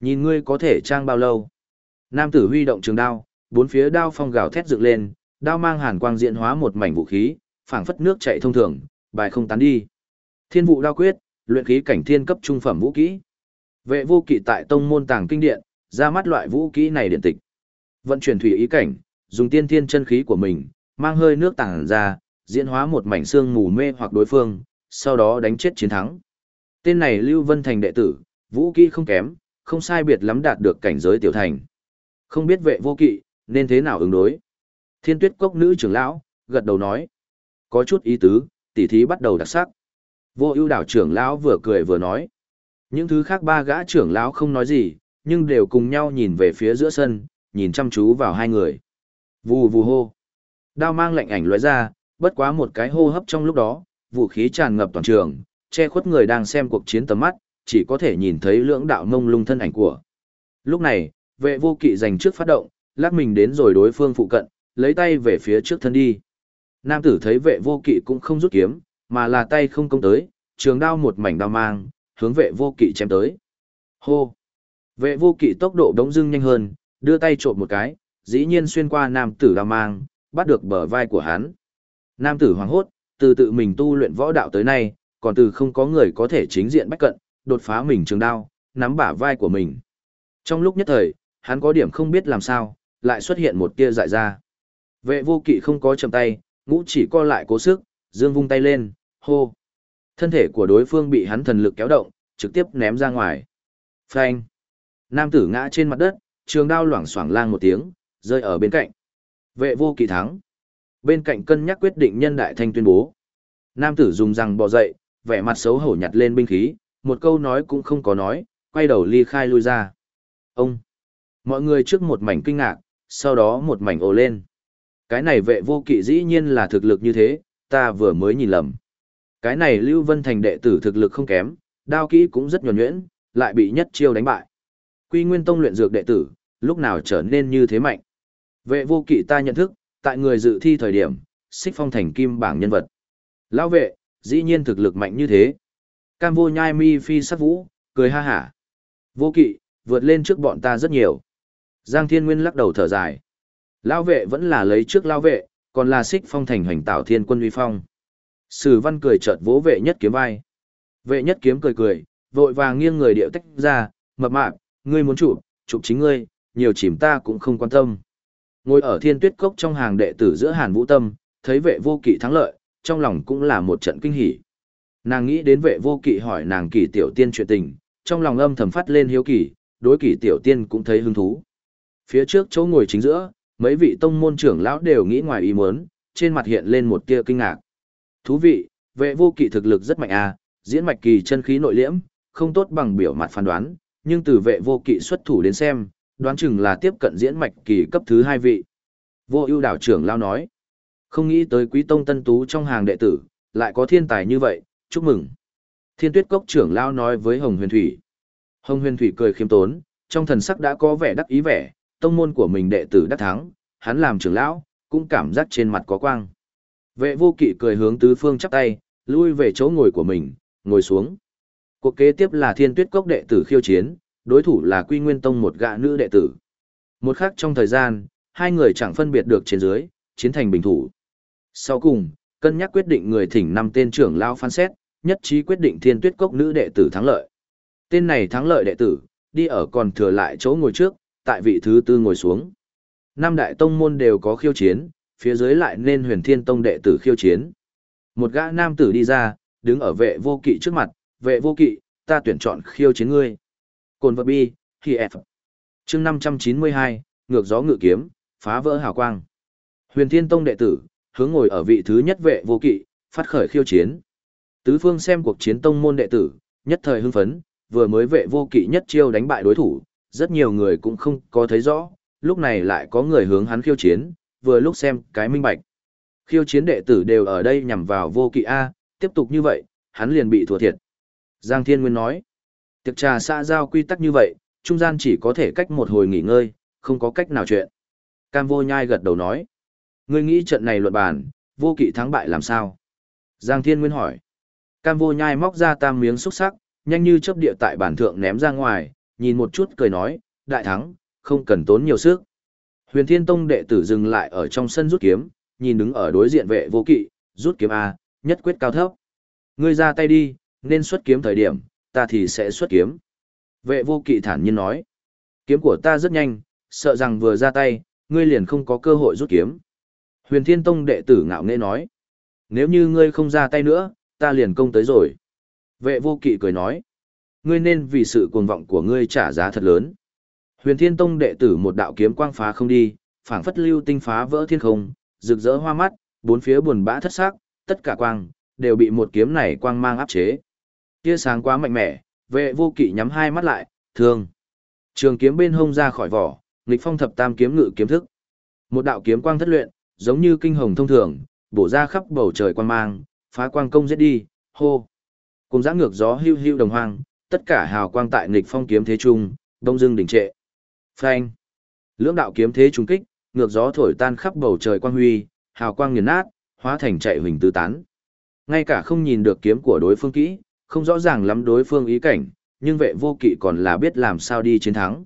Nhìn ngươi có thể trang bao lâu. Nam tử huy động trường đao, bốn phía đao phong gào thét dựng lên, đao mang hàn quang diện hóa một mảnh vũ khí, phảng phất nước chảy thông thường, bài không tán đi. Thiên vụ đao quyết, luyện khí cảnh thiên cấp trung phẩm vũ kỹ. Vệ vô kỵ tại tông môn tàng kinh điện, ra mắt loại vũ kỹ này điện tịch. Vận chuyển thủy ý cảnh, dùng tiên thiên chân khí của mình, mang hơi nước tàng ra, diễn hóa một mảnh xương mù mê hoặc đối phương, sau đó đánh chết chiến thắng. Tên này Lưu Vân Thành đệ tử, vũ kỹ không kém, không sai biệt lắm đạt được cảnh giới tiểu thành. Không biết vệ vô kỵ, nên thế nào ứng đối. Thiên tuyết cốc nữ trưởng lão, gật đầu nói. Có chút ý tứ, tỉ thí bắt đầu đặc sắc. Vô ưu đảo trưởng lão vừa cười vừa nói. Những thứ khác ba gã trưởng lão không nói gì, nhưng đều cùng nhau nhìn về phía giữa sân, nhìn chăm chú vào hai người. Vù vù hô. Đao mang lạnh ảnh lóe ra, bất quá một cái hô hấp trong lúc đó, vũ khí tràn ngập toàn trường, che khuất người đang xem cuộc chiến tầm mắt, chỉ có thể nhìn thấy lưỡng đạo mông lung thân ảnh của. Lúc này, vệ vô kỵ giành trước phát động, lắc mình đến rồi đối phương phụ cận, lấy tay về phía trước thân đi. Nam tử thấy vệ vô kỵ cũng không rút kiếm, mà là tay không công tới, trường đao một mảnh đao mang, hướng vệ vô kỵ chém tới. Hô! Vệ vô kỵ tốc độ đống dưng nhanh hơn, đưa tay trộm một cái, dĩ nhiên xuyên qua nam tử đao mang, bắt được bờ vai của hắn. Nam tử hoàng hốt, từ tự mình tu luyện võ đạo tới nay, còn từ không có người có thể chính diện bách cận, đột phá mình trường đao, nắm bả vai của mình. Trong lúc nhất thời, hắn có điểm không biết làm sao, lại xuất hiện một tia dại ra. Vệ vô kỵ không có chầm tay, ngũ chỉ co lại cố sức, dương vung tay lên, hô. Thân thể của đối phương bị hắn thần lực kéo động, trực tiếp ném ra ngoài. Phanh. Nam tử ngã trên mặt đất, trường đao loảng xoảng lang một tiếng, rơi ở bên cạnh. Vệ vô kỵ thắng. Bên cạnh cân nhắc quyết định nhân đại thanh tuyên bố. Nam tử dùng răng bò dậy, vẻ mặt xấu hổ nhặt lên binh khí, một câu nói cũng không có nói, quay đầu ly khai lui ra. Ông! Mọi người trước một mảnh kinh ngạc, sau đó một mảnh ồ lên. Cái này vệ vô kỵ dĩ nhiên là thực lực như thế, ta vừa mới nhìn lầm. Cái này Lưu Vân Thành đệ tử thực lực không kém, đao kỹ cũng rất nhuần nhuyễn, lại bị nhất chiêu đánh bại. Quy Nguyên Tông luyện dược đệ tử, lúc nào trở nên như thế mạnh. Vệ vô kỵ ta nhận thức, tại người dự thi thời điểm, xích phong thành kim bảng nhân vật. Lão vệ, dĩ nhiên thực lực mạnh như thế. Cam vô nhai mi phi sắc vũ, cười ha hả. Vô kỵ, vượt lên trước bọn ta rất nhiều. Giang Thiên Nguyên lắc đầu thở dài. Lão vệ vẫn là lấy trước lão vệ, còn là xích phong thành hoành tạo thiên quân uy phong. Sử văn cười chợt vỗ vệ nhất kiếm vai. Vệ nhất kiếm cười cười, vội vàng nghiêng người điệu tách ra, mập mạp, ngươi muốn chụp, chụp chính ngươi, nhiều chìm ta cũng không quan tâm. Ngồi ở thiên tuyết cốc trong hàng đệ tử giữa Hàn Vũ Tâm, thấy vệ vô kỵ thắng lợi, trong lòng cũng là một trận kinh hỉ. Nàng nghĩ đến vệ vô kỵ hỏi nàng kỳ tiểu tiên chuyện tình, trong lòng âm thầm phát lên hiếu kỳ, đối kỳ tiểu tiên cũng thấy hứng thú. Phía trước chỗ ngồi chính giữa, mấy vị tông môn trưởng lão đều nghĩ ngoài ý muốn, trên mặt hiện lên một tia kinh ngạc. Thú vị, vệ vô kỵ thực lực rất mạnh à, diễn mạch kỳ chân khí nội liễm, không tốt bằng biểu mặt phán đoán, nhưng từ vệ vô kỵ xuất thủ đến xem, đoán chừng là tiếp cận diễn mạch kỳ cấp thứ hai vị. Vô ưu đảo trưởng lao nói, không nghĩ tới quý tông tân tú trong hàng đệ tử, lại có thiên tài như vậy, chúc mừng. Thiên tuyết cốc trưởng lao nói với Hồng Huyền Thủy. Hồng Huyền Thủy cười khiêm tốn, trong thần sắc đã có vẻ đắc ý vẻ, tông môn của mình đệ tử đắc thắng, hắn làm trưởng lão, cũng cảm giác trên mặt có quang. Vệ vô kỵ cười hướng tứ phương chắp tay, lui về chỗ ngồi của mình, ngồi xuống. Cuộc kế tiếp là thiên tuyết cốc đệ tử khiêu chiến, đối thủ là quy nguyên tông một gã nữ đệ tử. Một khắc trong thời gian, hai người chẳng phân biệt được trên dưới, chiến thành bình thủ. Sau cùng, cân nhắc quyết định người thỉnh năm tên trưởng lao phán xét, nhất trí quyết định thiên tuyết cốc nữ đệ tử thắng lợi. Tên này thắng lợi đệ tử, đi ở còn thừa lại chỗ ngồi trước, tại vị thứ tư ngồi xuống. Năm đại tông môn đều có khiêu chiến, phía dưới lại nên huyền thiên tông đệ tử khiêu chiến. Một gã nam tử đi ra, đứng ở vệ vô kỵ trước mặt, vệ vô kỵ, ta tuyển chọn khiêu chiến ngươi. Cồn vật bi, khi F. chương 592, ngược gió ngự kiếm, phá vỡ hào quang. Huyền thiên tông đệ tử, hướng ngồi ở vị thứ nhất vệ vô kỵ, phát khởi khiêu chiến. Tứ phương xem cuộc chiến tông môn đệ tử, nhất thời hưng phấn, vừa mới vệ vô kỵ nhất chiêu đánh bại đối thủ, rất nhiều người cũng không có thấy rõ, lúc này lại có người hướng hắn khiêu chiến, vừa lúc xem cái minh bạch. Khiêu chiến đệ tử đều ở đây nhằm vào vô kỵ A, tiếp tục như vậy, hắn liền bị thua thiệt. Giang Thiên Nguyên nói, tiệc trà xã giao quy tắc như vậy, trung gian chỉ có thể cách một hồi nghỉ ngơi, không có cách nào chuyện. Cam vô nhai gật đầu nói, ngươi nghĩ trận này luận bàn, vô kỵ thắng bại làm sao? Giang Thiên Nguyên hỏi, Cam vô nhai móc ra tam miếng xúc sắc, nhanh như chớp địa tại bản thượng ném ra ngoài, nhìn một chút cười nói, đại thắng, không cần tốn nhiều sức. Huyền Thiên Tông đệ tử dừng lại ở trong sân rút kiếm, nhìn đứng ở đối diện vệ vô kỵ, rút kiếm A, nhất quyết cao thấp. Ngươi ra tay đi, nên xuất kiếm thời điểm, ta thì sẽ xuất kiếm. Vệ vô kỵ thản nhiên nói, kiếm của ta rất nhanh, sợ rằng vừa ra tay, ngươi liền không có cơ hội rút kiếm. Huyền Thiên Tông đệ tử ngạo nghễ nói, nếu như ngươi không ra tay nữa, ta liền công tới rồi. Vệ vô kỵ cười nói, ngươi nên vì sự cuồng vọng của ngươi trả giá thật lớn. Huyền Thiên Tông đệ tử một đạo kiếm quang phá không đi, phảng phất lưu tinh phá vỡ thiên không, rực rỡ hoa mắt, bốn phía buồn bã thất sắc, tất cả quang đều bị một kiếm này quang mang áp chế. Tia sáng quá mạnh mẽ, vệ vô kỵ nhắm hai mắt lại, thương. Trường kiếm bên hông ra khỏi vỏ, nghịch phong thập tam kiếm ngự kiếm thức. Một đạo kiếm quang thất luyện, giống như kinh hồng thông thường, bổ ra khắp bầu trời quang mang, phá quang công giết đi, hô. Cùng giã ngược gió hưu hưu đồng hoang, tất cả hào quang tại nghịch phong kiếm thế trung, đông dưng đỉnh trệ. Phanh. Lưỡng đạo kiếm thế trùng kích, ngược gió thổi tan khắp bầu trời quang huy, hào quang nghiền nát, hóa thành chạy huỳnh tứ tán. Ngay cả không nhìn được kiếm của đối phương kỹ, không rõ ràng lắm đối phương ý cảnh, nhưng vệ vô kỵ còn là biết làm sao đi chiến thắng.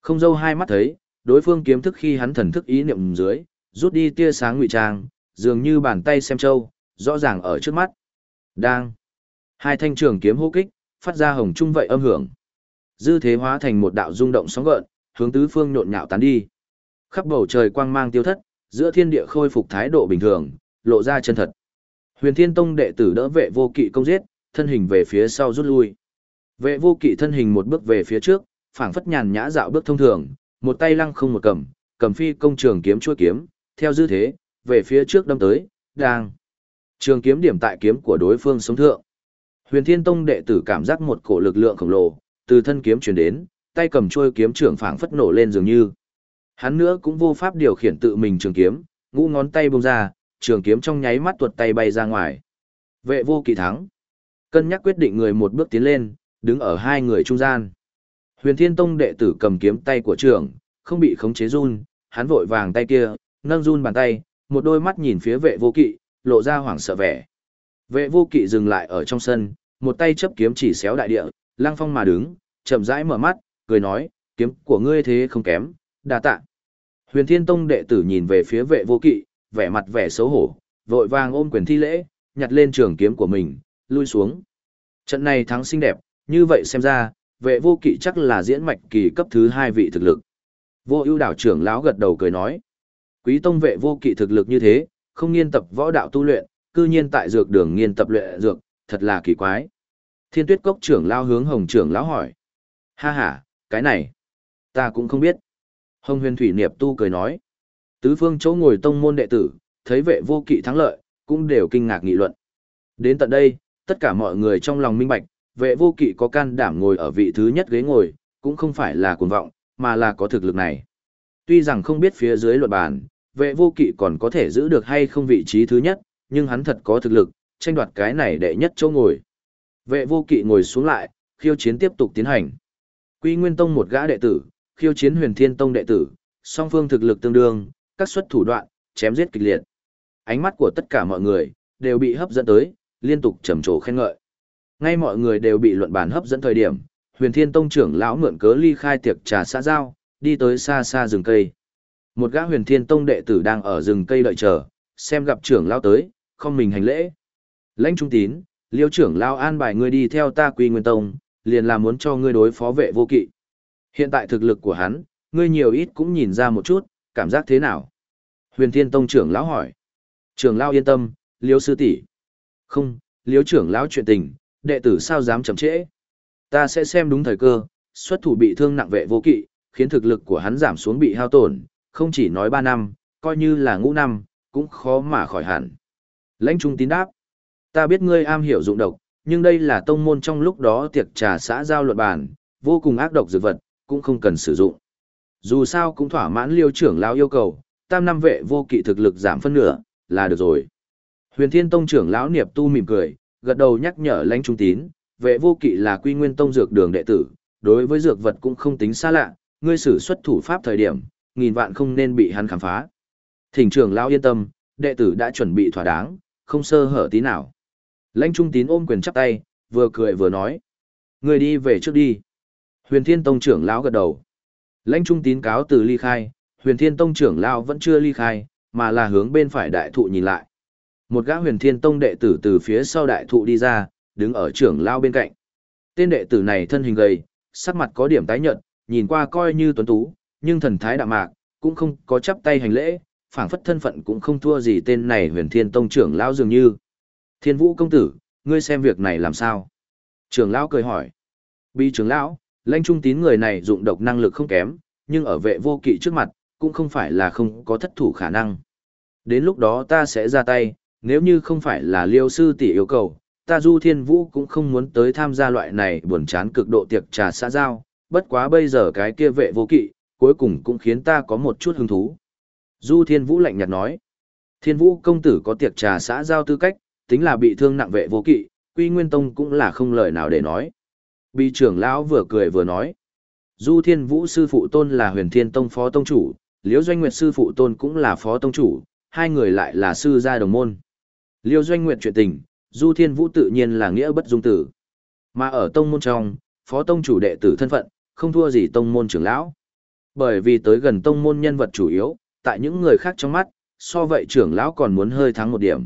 Không dâu hai mắt thấy, đối phương kiếm thức khi hắn thần thức ý niệm dưới, rút đi tia sáng ngụy trang, dường như bàn tay xem trâu, rõ ràng ở trước mắt. Đang. Hai thanh trường kiếm hô kích, phát ra hồng trung vậy âm hưởng. Dư thế hóa thành một đạo rung động sóng gợn, hướng tứ phương nhộn nhạo tán đi. Khắp bầu trời quang mang tiêu thất, giữa thiên địa khôi phục thái độ bình thường, lộ ra chân thật. Huyền Thiên Tông đệ tử đỡ vệ vô kỵ công giết, thân hình về phía sau rút lui. Vệ vô kỵ thân hình một bước về phía trước, phảng phất nhàn nhã dạo bước thông thường, một tay lăng không một cầm, cầm phi công trường kiếm chuôi kiếm, theo dư thế, về phía trước đâm tới, đang. Trường kiếm điểm tại kiếm của đối phương sống thượng. Huyền Thiên Tông đệ tử cảm giác một cổ lực lượng khổng lồ, từ thân kiếm truyền đến, tay cầm chuôi kiếm trưởng phảng phất nổ lên dường như. Hắn nữa cũng vô pháp điều khiển tự mình trường kiếm, ngũ ngón tay bung ra, trường kiếm trong nháy mắt tuột tay bay ra ngoài. Vệ vô kỵ thắng. Cân nhắc quyết định người một bước tiến lên, đứng ở hai người trung gian. Huyền Thiên Tông đệ tử cầm kiếm tay của trưởng, không bị khống chế run, hắn vội vàng tay kia, nâng run bàn tay, một đôi mắt nhìn phía vệ vô kỵ, lộ ra hoảng sợ vẻ. Vệ vô kỵ dừng lại ở trong sân, một tay chấp kiếm chỉ xéo đại địa, lăng phong mà đứng, chậm rãi mở mắt, cười nói, kiếm của ngươi thế không kém, đa tạ. Huyền Thiên Tông đệ tử nhìn về phía vệ vô kỵ, vẻ mặt vẻ xấu hổ, vội vàng ôm quyền thi lễ, nhặt lên trường kiếm của mình, lui xuống. Trận này thắng xinh đẹp, như vậy xem ra, vệ vô kỵ chắc là diễn mạch kỳ cấp thứ hai vị thực lực. Vô ưu đảo trưởng lão gật đầu cười nói. Quý tông vệ vô kỵ thực lực như thế, không nghiên tập võ đạo tu luyện, cư nhiên tại dược đường nghiên tập luyện dược, thật là kỳ quái. Thiên tuyết cốc trưởng lão hướng hồng trưởng lão hỏi. Ha ha, cái này, ta cũng không biết. Hồng huyền thủy niệm tu cười nói. Tứ phương chỗ ngồi tông môn đệ tử, thấy vệ vô kỵ thắng lợi, cũng đều kinh ngạc nghị luận. Đến tận đây, tất cả mọi người trong lòng minh bạch, vệ vô kỵ có can đảm ngồi ở vị thứ nhất ghế ngồi, cũng không phải là cuồng vọng, mà là có thực lực này. Tuy rằng không biết phía dưới luận bàn, vệ vô kỵ còn có thể giữ được hay không vị trí thứ nhất, nhưng hắn thật có thực lực, tranh đoạt cái này đệ nhất chỗ ngồi. Vệ vô kỵ ngồi xuống lại, khiêu chiến tiếp tục tiến hành. Quy Nguyên Tông một gã đệ tử, khiêu chiến Huyền Thiên Tông đệ tử, song phương thực lực tương đương, các xuất thủ đoạn, chém giết kịch liệt. Ánh mắt của tất cả mọi người đều bị hấp dẫn tới, liên tục trầm trồ khen ngợi. Ngay mọi người đều bị luận bàn hấp dẫn thời điểm, Huyền Thiên Tông trưởng lão mượn cớ ly khai tiệc trà xã giao, đi tới xa xa rừng cây. Một gã Huyền Thiên Tông đệ tử đang ở rừng cây đợi chờ, xem gặp trưởng lão tới, không mình hành lễ. Lãnh Trung Tín, Liêu trưởng lão an bài ngươi đi theo ta Quy Nguyên Tông, liền là muốn cho ngươi đối phó vệ vô kỵ. Hiện tại thực lực của hắn, ngươi nhiều ít cũng nhìn ra một chút, cảm giác thế nào? Huyền Thiên Tông trưởng lão hỏi. Trưởng lão yên tâm, Liễu sư tỷ. Không, Liễu trưởng lão chuyện tình, đệ tử sao dám chậm trễ? Ta sẽ xem đúng thời cơ, xuất thủ bị thương nặng vệ vô kỵ, khiến thực lực của hắn giảm xuống bị hao tổn, không chỉ nói 3 năm, coi như là ngũ năm, cũng khó mà khỏi hẳn. Lãnh Trung tín đáp. Ta biết ngươi am hiểu dụng độc, nhưng đây là tông môn trong lúc đó tiệc trà xã giao luận bàn, vô cùng ác độc dược vật, cũng không cần sử dụng. Dù sao cũng thỏa mãn liêu trưởng lão yêu cầu, tam năm vệ vô kỵ thực lực giảm phân nửa, là được rồi. Huyền Thiên Tông trưởng lão niệp Tu mỉm cười, gật đầu nhắc nhở lãnh trung tín, vệ vô kỵ là quy nguyên tông dược đường đệ tử, đối với dược vật cũng không tính xa lạ, ngươi sử xuất thủ pháp thời điểm, nghìn vạn không nên bị hắn khám phá. Thỉnh trưởng lão yên tâm, đệ tử đã chuẩn bị thỏa đáng, không sơ hở tí nào. Lãnh trung tín ôm quyền chắp tay, vừa cười vừa nói. Người đi về trước đi. Huyền Thiên Tông trưởng lão gật đầu. Lãnh trung tín cáo từ ly khai, Huyền Thiên Tông trưởng lão vẫn chưa ly khai, mà là hướng bên phải đại thụ nhìn lại. Một gã Huyền Thiên Tông đệ tử từ phía sau đại thụ đi ra, đứng ở trưởng lão bên cạnh. Tên đệ tử này thân hình gầy, sắc mặt có điểm tái nhợt, nhìn qua coi như tuấn tú, nhưng thần thái đạm mạc, cũng không có chắp tay hành lễ, phảng phất thân phận cũng không thua gì tên này huyền thiên tông trưởng lão dường như. Thiên vũ công tử, ngươi xem việc này làm sao? Trường lão cười hỏi. Bi trưởng lão, lãnh trung tín người này dụng độc năng lực không kém, nhưng ở vệ vô kỵ trước mặt, cũng không phải là không có thất thủ khả năng. Đến lúc đó ta sẽ ra tay, nếu như không phải là liêu sư tỷ yêu cầu, ta du thiên vũ cũng không muốn tới tham gia loại này buồn chán cực độ tiệc trà xã giao, bất quá bây giờ cái kia vệ vô kỵ, cuối cùng cũng khiến ta có một chút hứng thú. Du Thiên Vũ lạnh nhạt nói, Thiên Vũ công tử có tiệc trà xã giao tư cách, tính là bị thương nặng vệ vô kỵ, Quy Nguyên Tông cũng là không lời nào để nói. Bi trưởng lão vừa cười vừa nói, Du Thiên Vũ sư phụ tôn là Huyền Thiên Tông phó tông chủ, Liễu Doanh Nguyệt sư phụ tôn cũng là phó tông chủ, hai người lại là sư gia đồng môn. Liễu Doanh Nguyệt chuyện tình, Du Thiên Vũ tự nhiên là nghĩa bất dung tử. Mà ở tông môn trong, phó tông chủ đệ tử thân phận, không thua gì tông môn trưởng lão. Bởi vì tới gần tông môn nhân vật chủ yếu, tại những người khác trong mắt, so vậy trưởng lão còn muốn hơi thắng một điểm.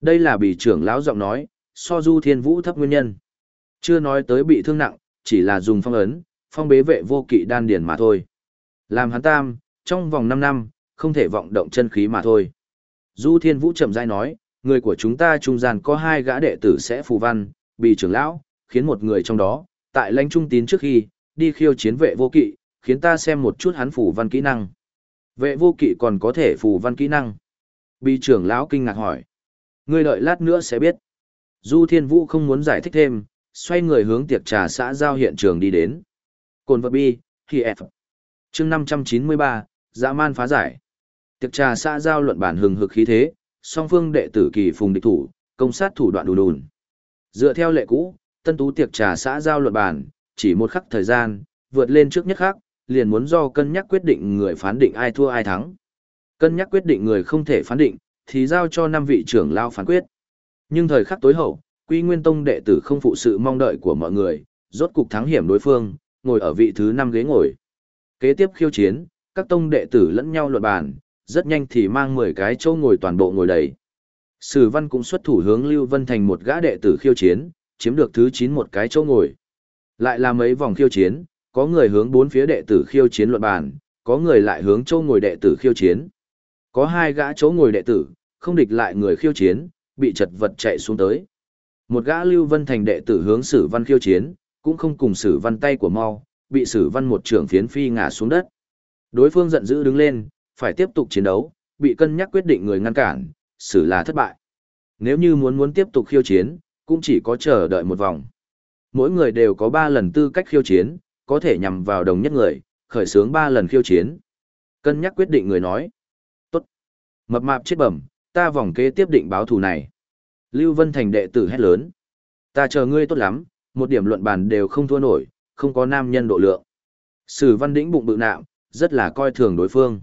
Đây là bị trưởng lão giọng nói, so du thiên vũ thấp nguyên nhân. Chưa nói tới bị thương nặng, chỉ là dùng phong ấn, phong bế vệ vô kỵ đan điền mà thôi. Làm hắn tam, trong vòng 5 năm, không thể vọng động chân khí mà thôi. Du thiên vũ chậm rãi nói, người của chúng ta trung gian có hai gã đệ tử sẽ phù văn, bị trưởng lão, khiến một người trong đó, tại lãnh trung tín trước khi, đi khiêu chiến vệ vô kỵ, khiến ta xem một chút hắn phù văn kỹ năng. Vệ vô kỵ còn có thể phù văn kỹ năng. Bị trưởng lão kinh ngạc hỏi. Ngươi đợi lát nữa sẽ biết. Du Thiên Vũ không muốn giải thích thêm, xoay người hướng tiệc trà xã giao hiện trường đi đến. Cồn vật bi, khi F. chương 593, dã man phá giải. Tiệc trà xã giao luận bản hừng hực khí thế, song phương đệ tử kỳ phùng địch thủ, công sát thủ đoạn đùn đùn. Dựa theo lệ cũ, tân tú tiệc trà xã giao luận bản chỉ một khắc thời gian, vượt lên trước nhất khắc, liền muốn do cân nhắc quyết định người phán định ai thua ai thắng. Cân nhắc quyết định người không thể phán định, thì giao cho năm vị trưởng lao phán quyết. Nhưng thời khắc tối hậu, Quy Nguyên Tông đệ tử không phụ sự mong đợi của mọi người, rốt cục thắng hiểm đối phương, ngồi ở vị thứ năm ghế ngồi. Kế tiếp khiêu chiến, các tông đệ tử lẫn nhau luận bàn, rất nhanh thì mang 10 cái chỗ ngồi toàn bộ ngồi đầy. Sử Văn cũng xuất thủ hướng Lưu Vân Thành một gã đệ tử khiêu chiến, chiếm được thứ 9 một cái chỗ ngồi. Lại là mấy vòng khiêu chiến, có người hướng bốn phía đệ tử khiêu chiến luận bàn, có người lại hướng chỗ ngồi đệ tử khiêu chiến. Có hai gã chỗ ngồi đệ tử, không địch lại người khiêu chiến, bị chật vật chạy xuống tới. Một gã Lưu Vân Thành đệ tử hướng Sử Văn khiêu chiến, cũng không cùng Sử Văn tay của mau, bị Sử Văn một trưởng phiến phi ngã xuống đất. Đối phương giận dữ đứng lên, phải tiếp tục chiến đấu, bị cân nhắc quyết định người ngăn cản, Sử là thất bại. Nếu như muốn muốn tiếp tục khiêu chiến, cũng chỉ có chờ đợi một vòng. Mỗi người đều có 3 lần tư cách khiêu chiến, có thể nhằm vào đồng nhất người, khởi xướng 3 lần khiêu chiến. Cân nhắc quyết định người nói. Tốt. Mập mạp chết bẩm, ta vòng kế tiếp định báo thù này. Lưu Vân Thành đệ tử hét lớn. Ta chờ ngươi tốt lắm, một điểm luận bàn đều không thua nổi, không có nam nhân độ lượng. Sử văn đĩnh bụng bự nạm, rất là coi thường đối phương.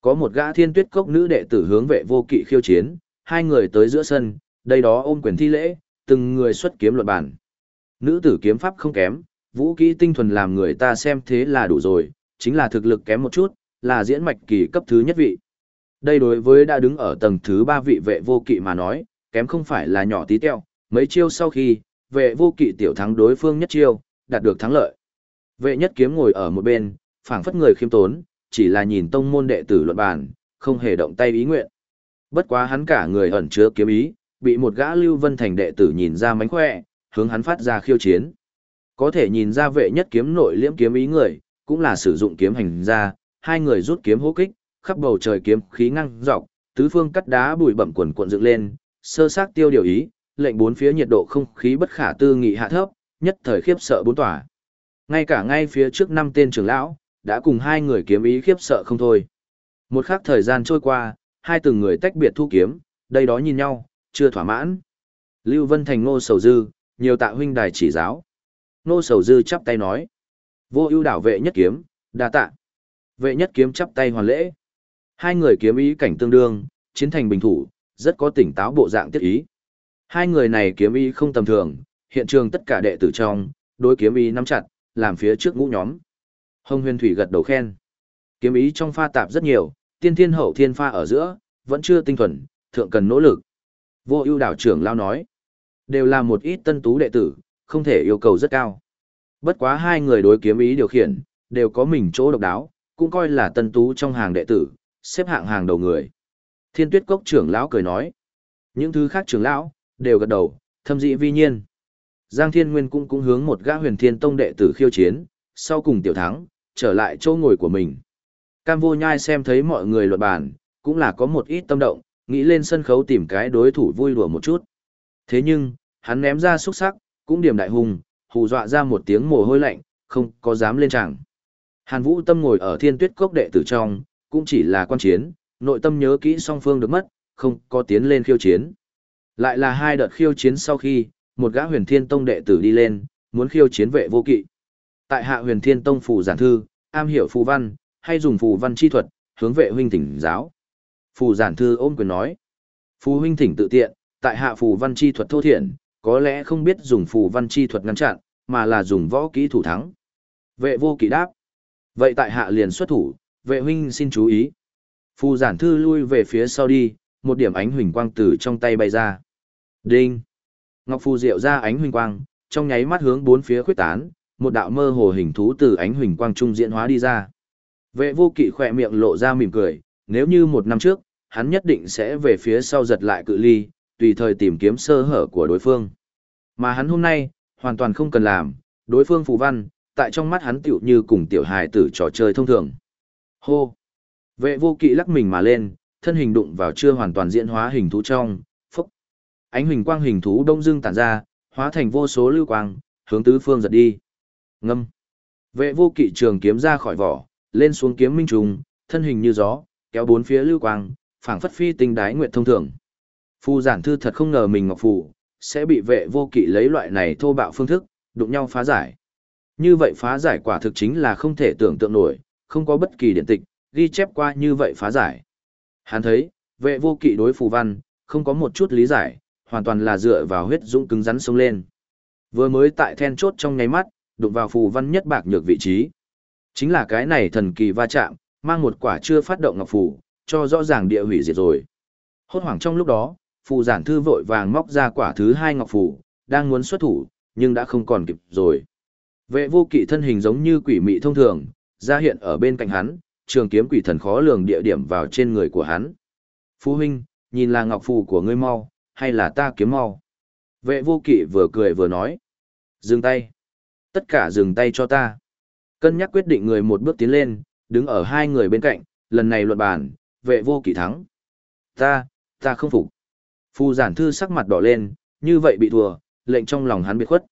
Có một gã thiên tuyết cốc nữ đệ tử hướng vệ vô kỵ khiêu chiến, hai người tới giữa sân, đây đó ôm quyền thi lễ, từng người xuất kiếm luận bàn. Nữ tử kiếm pháp không kém, vũ kỹ tinh thuần làm người ta xem thế là đủ rồi, chính là thực lực kém một chút, là diễn mạch kỳ cấp thứ nhất vị. Đây đối với đã đứng ở tầng thứ ba vị vệ vô kỵ mà nói, kém không phải là nhỏ tí teo, mấy chiêu sau khi, vệ vô kỵ tiểu thắng đối phương nhất chiêu, đạt được thắng lợi. Vệ nhất kiếm ngồi ở một bên, phảng phất người khiêm tốn, chỉ là nhìn tông môn đệ tử luận bàn, không hề động tay ý nguyện. Bất quá hắn cả người ẩn chứa kiếm ý, bị một gã Lưu Vân Thành đệ tử nhìn ra mánh khỏe, hướng hắn phát ra khiêu chiến. Có thể nhìn ra vệ nhất kiếm nội liễm kiếm ý người, cũng là sử dụng kiếm hành ra, hai người rút kiếm hô kích, khắp bầu trời kiếm khí ngăng dọc, tứ phương cắt đá bụi bẩm quần cuộn dựng lên, sơ xác tiêu điều ý, lệnh bốn phía nhiệt độ không khí bất khả tư nghị hạ thấp, nhất thời khiếp sợ bốn tỏa. Ngay cả ngay phía trước năm tên trưởng lão, đã cùng hai người kiếm ý khiếp sợ không thôi. Một khắc thời gian trôi qua, hai từng người tách biệt thu kiếm, đây đó nhìn nhau, chưa thỏa mãn. Lưu Vân Thành ngô sầu dư, nhiều tạ huynh đài chỉ giáo. Ngô sầu dư chắp tay nói. Vô ưu đảo vệ nhất kiếm, đa tạ. Vệ nhất kiếm chắp tay hoàn lễ. Hai người kiếm ý cảnh tương đương, chiến thành bình thủ, rất có tỉnh táo bộ dạng tiết ý. Hai người này kiếm ý không tầm thường, hiện trường tất cả đệ tử trong, đối kiếm ý nắm chặt, làm phía trước ngũ nhóm. Hồng huyền thủy gật đầu khen. Kiếm ý trong pha tạp rất nhiều, tiên thiên hậu thiên pha ở giữa, vẫn chưa tinh thuần, thượng cần nỗ lực. Vô ưu đảo trưởng lao nói, đều là một ít tân tú đệ tử, không thể yêu cầu rất cao. Bất quá hai người đối kiếm ý điều khiển, đều có mình chỗ độc đáo, cũng coi là tân tú trong hàng đệ tử, xếp hạng hàng đầu người. Thiên tuyết cốc trưởng lão cười nói, những thứ khác trưởng lão, đều gật đầu, thâm dị vi nhiên. Giang Thiên Nguyên cũng cũng hướng một gã huyền thiên tông đệ tử khiêu chiến, sau cùng tiểu thắng, trở lại chỗ ngồi của mình. Cam vô nhai xem thấy mọi người luận bàn, cũng là có một ít tâm động, nghĩ lên sân khấu tìm cái đối thủ vui đùa một chút. Thế nhưng, hắn ném ra xúc sắc, cũng điểm đại hùng, hù dọa ra một tiếng mồ hôi lạnh, không có dám lên chẳng. Hàn Vũ Tâm ngồi ở thiên tuyết cốc đệ tử trong, cũng chỉ là quan chiến, nội tâm nhớ kỹ song phương được mất, không có tiến lên khiêu chiến. Lại là hai đợt khiêu chiến sau khi, một gã huyền thiên tông đệ tử đi lên, muốn khiêu chiến vệ vô kỵ. Tại hạ huyền thiên tông phù giản thư, am hiểu phù văn, hay dùng phù văn chi thuật, hướng vệ huynh thỉnh giáo. Phù giản thư ôm quyền nói. Phù huynh thỉnh tự tiện, tại hạ phù văn chi thuật thô thiện, có lẽ không biết dùng phù văn chi thuật ngăn chặn, mà là dùng võ kỹ thủ thắng. Vệ vô kỵ đáp. Vậy tại hạ liền xuất thủ, vệ huynh xin chú ý. Phù giản thư lui về phía sau đi, một điểm ánh huỳnh quang từ trong tay bay ra. Đinh! Ngọc phù diệu ra ánh huỳnh quang, trong nháy mắt hướng bốn phía khuyết tán, một đạo mơ hồ hình thú từ ánh huỳnh quang trung diễn hóa đi ra. Vệ vô kỵ khỏe miệng lộ ra mỉm cười, nếu như một năm trước, hắn nhất định sẽ về phía sau giật lại cự ly, tùy thời tìm kiếm sơ hở của đối phương. Mà hắn hôm nay, hoàn toàn không cần làm, đối phương phù văn, tại trong mắt hắn tiểu như cùng tiểu hài tử trò chơi thông thường. Hô! Vệ vô kỵ lắc mình mà lên, thân hình đụng vào chưa hoàn toàn diễn hóa hình thú trong, phúc. Ánh hình quang hình thú đông dương tản ra, hóa thành vô số lưu quang, hướng tứ phương giật đi. Ngâm! Vệ vô kỵ trường kiếm ra khỏi vỏ, lên xuống kiếm minh trùng, thân hình như gió, kéo bốn phía lưu quang, phảng phất phi tinh đái nguyệt thông thường. Phu giản thư thật không ngờ mình ngọc phù, sẽ bị vệ vô kỵ lấy loại này thô bạo phương thức, đụng nhau phá giải. Như vậy phá giải quả thực chính là không thể tưởng tượng nổi, không có bất kỳ điện tịch, ghi chép qua như vậy phá giải. Hắn thấy, vệ vô kỵ đối phù văn, không có một chút lý giải, hoàn toàn là dựa vào huyết dũng cứng rắn sông lên. Vừa mới tại then chốt trong nháy mắt, đụng vào phù văn nhất bạc nhược vị trí. Chính là cái này thần kỳ va chạm, mang một quả chưa phát động ngọc phù, cho rõ ràng địa hủy diệt rồi. Hốt hoảng trong lúc đó, phù giản thư vội vàng móc ra quả thứ hai ngọc phù, đang muốn xuất thủ, nhưng đã không còn kịp rồi. Vệ vô kỵ thân hình giống như quỷ mị thông thường, ra hiện ở bên cạnh hắn, trường kiếm quỷ thần khó lường địa điểm vào trên người của hắn. Phú huynh, nhìn là ngọc phù của ngươi mau, hay là ta kiếm mau? Vệ vô kỵ vừa cười vừa nói. Dừng tay. Tất cả dừng tay cho ta. Cân nhắc quyết định người một bước tiến lên, đứng ở hai người bên cạnh, lần này luận bàn, vệ vô kỵ thắng. Ta, ta không phục. Phù giản thư sắc mặt đỏ lên, như vậy bị thua, lệnh trong lòng hắn biệt khuất.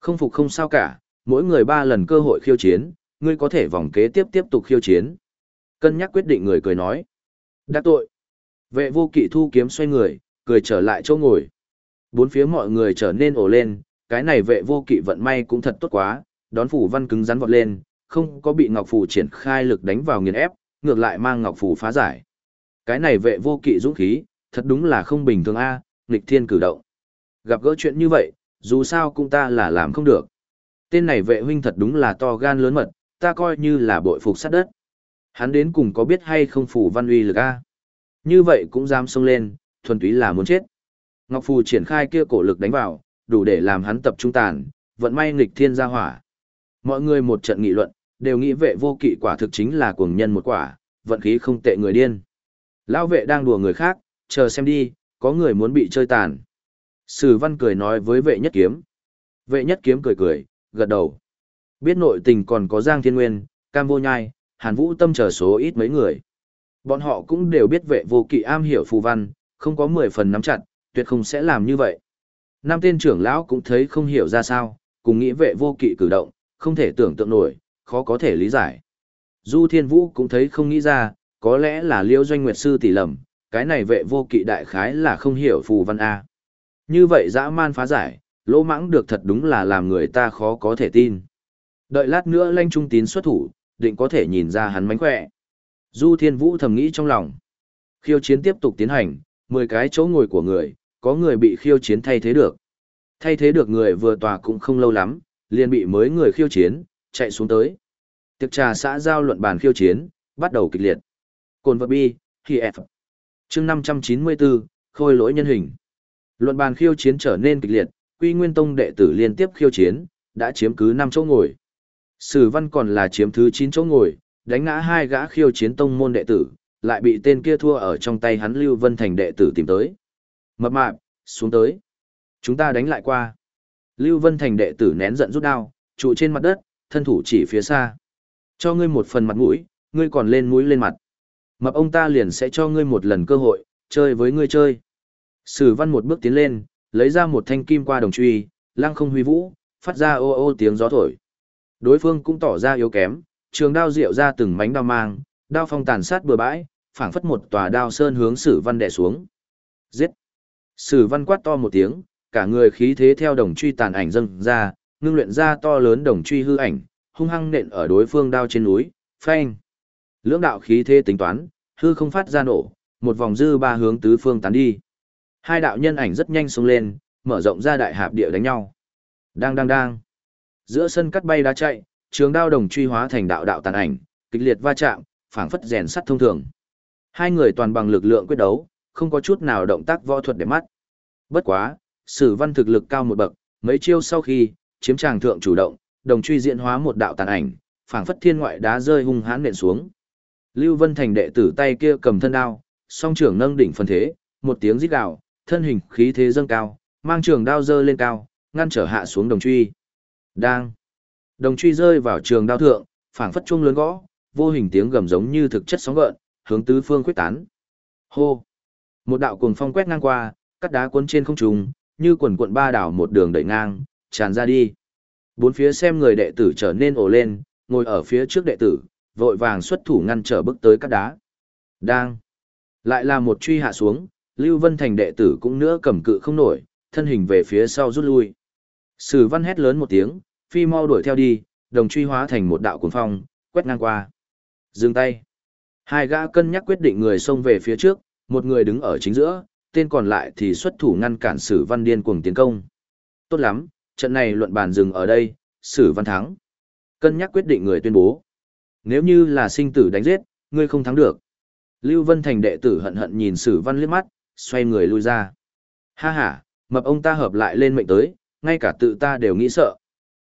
Không phục không sao cả, mỗi người ba lần cơ hội khiêu chiến, ngươi có thể vòng kế tiếp tiếp tục khiêu chiến. Cân nhắc quyết định người cười nói. Đã tội. Vệ vô kỵ thu kiếm xoay người, cười trở lại chỗ ngồi. Bốn phía mọi người trở nên ổ lên, cái này vệ vô kỵ vận may cũng thật tốt quá, đón phủ văn cứng rắn vọt lên, không có bị ngọc phủ triển khai lực đánh vào nghiền ép, ngược lại mang ngọc phủ phá giải. Cái này vệ vô kỵ dũng khí, thật đúng là không bình thường a, nghịch thiên cử động. Gặp gỡ chuyện như vậy, dù sao cũng ta là làm không được. Tên này vệ huynh thật đúng là to gan lớn mật, ta coi như là bội phục sát đất. Hắn đến cùng có biết hay không phủ văn uy lực a? Như vậy cũng dám xông lên, thuần túy là muốn chết. Ngọc Phù triển khai kia cổ lực đánh vào, đủ để làm hắn tập trung tàn, vận may nghịch thiên gia hỏa. Mọi người một trận nghị luận, đều nghĩ vệ vô kỵ quả thực chính là cuồng nhân một quả, vận khí không tệ người điên. Lão vệ đang đùa người khác, chờ xem đi, có người muốn bị chơi tàn. Sử văn cười nói với vệ nhất kiếm. Vệ nhất kiếm cười cười, gật đầu. Biết nội tình còn có Giang Thiên Nguyên, Cam Vô Nhai, Hàn Vũ Tâm chờ số ít mấy người. Bọn họ cũng đều biết vệ vô kỵ am hiểu phù văn, không có 10 phần nắm chặt, tuyệt không sẽ làm như vậy. Nam tên trưởng lão cũng thấy không hiểu ra sao, cùng nghĩ vệ vô kỵ cử động, không thể tưởng tượng nổi, khó có thể lý giải. Du Thiên Vũ cũng thấy không nghĩ ra, có lẽ là Liêu Doanh Nguyệt Sư tỷ lầm, cái này vệ vô kỵ đại khái là không hiểu phù văn A. Như vậy dã man phá giải, lỗ mãng được thật đúng là làm người ta khó có thể tin. Đợi lát nữa lanh trung tín xuất thủ, định có thể nhìn ra hắn mánh khỏe. Du Thiên Vũ thầm nghĩ trong lòng. Khiêu chiến tiếp tục tiến hành, 10 cái chỗ ngồi của người, có người bị khiêu chiến thay thế được. Thay thế được người vừa tòa cũng không lâu lắm, liền bị mới người khiêu chiến, chạy xuống tới. Tiệc trà xã giao luận bàn khiêu chiến, bắt đầu kịch liệt. Cồn vật bi, khi F. chương 594, khôi lỗi nhân hình. Luận bàn khiêu chiến trở nên kịch liệt, quy nguyên tông đệ tử liên tiếp khiêu chiến, đã chiếm cứ 5 chỗ ngồi. Sử văn còn là chiếm thứ 9 chỗ ngồi, đánh ngã hai gã khiêu chiến tông môn đệ tử, lại bị tên kia thua ở trong tay hắn Lưu Vân Thành đệ tử tìm tới. Mập mạp, xuống tới. Chúng ta đánh lại qua. Lưu Vân Thành đệ tử nén giận rút đao, trụ trên mặt đất, thân thủ chỉ phía xa. Cho ngươi một phần mặt mũi, ngươi còn lên mũi lên mặt. Mập ông ta liền sẽ cho ngươi một lần cơ hội, chơi với ngươi chơi. Sử văn một bước tiến lên, lấy ra một thanh kim qua đồng truy, lăng không huy vũ, phát ra ô ô tiếng gió thổi. Đối phương cũng tỏ ra yếu kém, trường đao rượu ra từng mảnh đao mang, đao phong tàn sát bừa bãi, phảng phất một tòa đao sơn hướng Sử Văn đè xuống. Giết! Sử Văn quát to một tiếng, cả người khí thế theo đồng truy tàn ảnh dâng ra, ngưng luyện ra to lớn đồng truy hư ảnh, hung hăng nện ở đối phương đao trên núi, phanh. Lưỡng đạo khí thế tính toán, hư không phát ra nổ, một vòng dư ba hướng tứ phương tán đi. Hai đạo nhân ảnh rất nhanh xông lên, mở rộng ra đại hạp địa đánh nhau. Đang đang đang. Giữa sân cắt bay đá chạy, trường đao đồng truy hóa thành đạo đạo tàn ảnh, kịch liệt va chạm, phảng phất rèn sắt thông thường. Hai người toàn bằng lực lượng quyết đấu, không có chút nào động tác võ thuật để mắt. Bất quá, Sử Văn thực lực cao một bậc, mấy chiêu sau khi chiếm tràng thượng chủ động, đồng truy diễn hóa một đạo tàn ảnh, phảng phất thiên ngoại đá rơi hung hãn nện xuống. Lưu Vân Thành đệ tử tay kia cầm thân đao, song trưởng nâng đỉnh phân thế, một tiếng rít gào, thân hình khí thế dâng cao, mang trường đao dơ lên cao, ngăn trở hạ xuống đồng truy. Đang. Đồng truy rơi vào trường đao thượng, phảng phất chuông lớn gõ, vô hình tiếng gầm giống như thực chất sóng gợn, hướng tứ phương quyết tán. Hô! Một đạo cuồng phong quét ngang qua, cắt đá cuốn trên không trung, như quần cuộn ba đảo một đường đẩy ngang, tràn ra đi. Bốn phía xem người đệ tử trở nên ồ lên, ngồi ở phía trước đệ tử, vội vàng xuất thủ ngăn trở bước tới cắt đá. Đang! Lại là một truy hạ xuống, Lưu Vân Thành đệ tử cũng nữa cầm cự không nổi, thân hình về phía sau rút lui. Sử văn hét lớn một tiếng, phi mau đuổi theo đi, đồng truy hóa thành một đạo cuồng phong, quét ngang qua. Dừng tay. Hai gã cân nhắc quyết định người xông về phía trước, một người đứng ở chính giữa, tên còn lại thì xuất thủ ngăn cản Sử Văn điên cuồng tiến công. Tốt lắm, trận này luận bàn dừng ở đây, Sử Văn thắng. Cân nhắc quyết định người tuyên bố. Nếu như là sinh tử đánh giết, ngươi không thắng được. Lưu Vân Thành đệ tử hận hận nhìn Sử Văn liếc mắt, xoay người lui ra. Ha ha, mập ông ta hợp lại lên mệnh tới, ngay cả tự ta đều nghĩ sợ.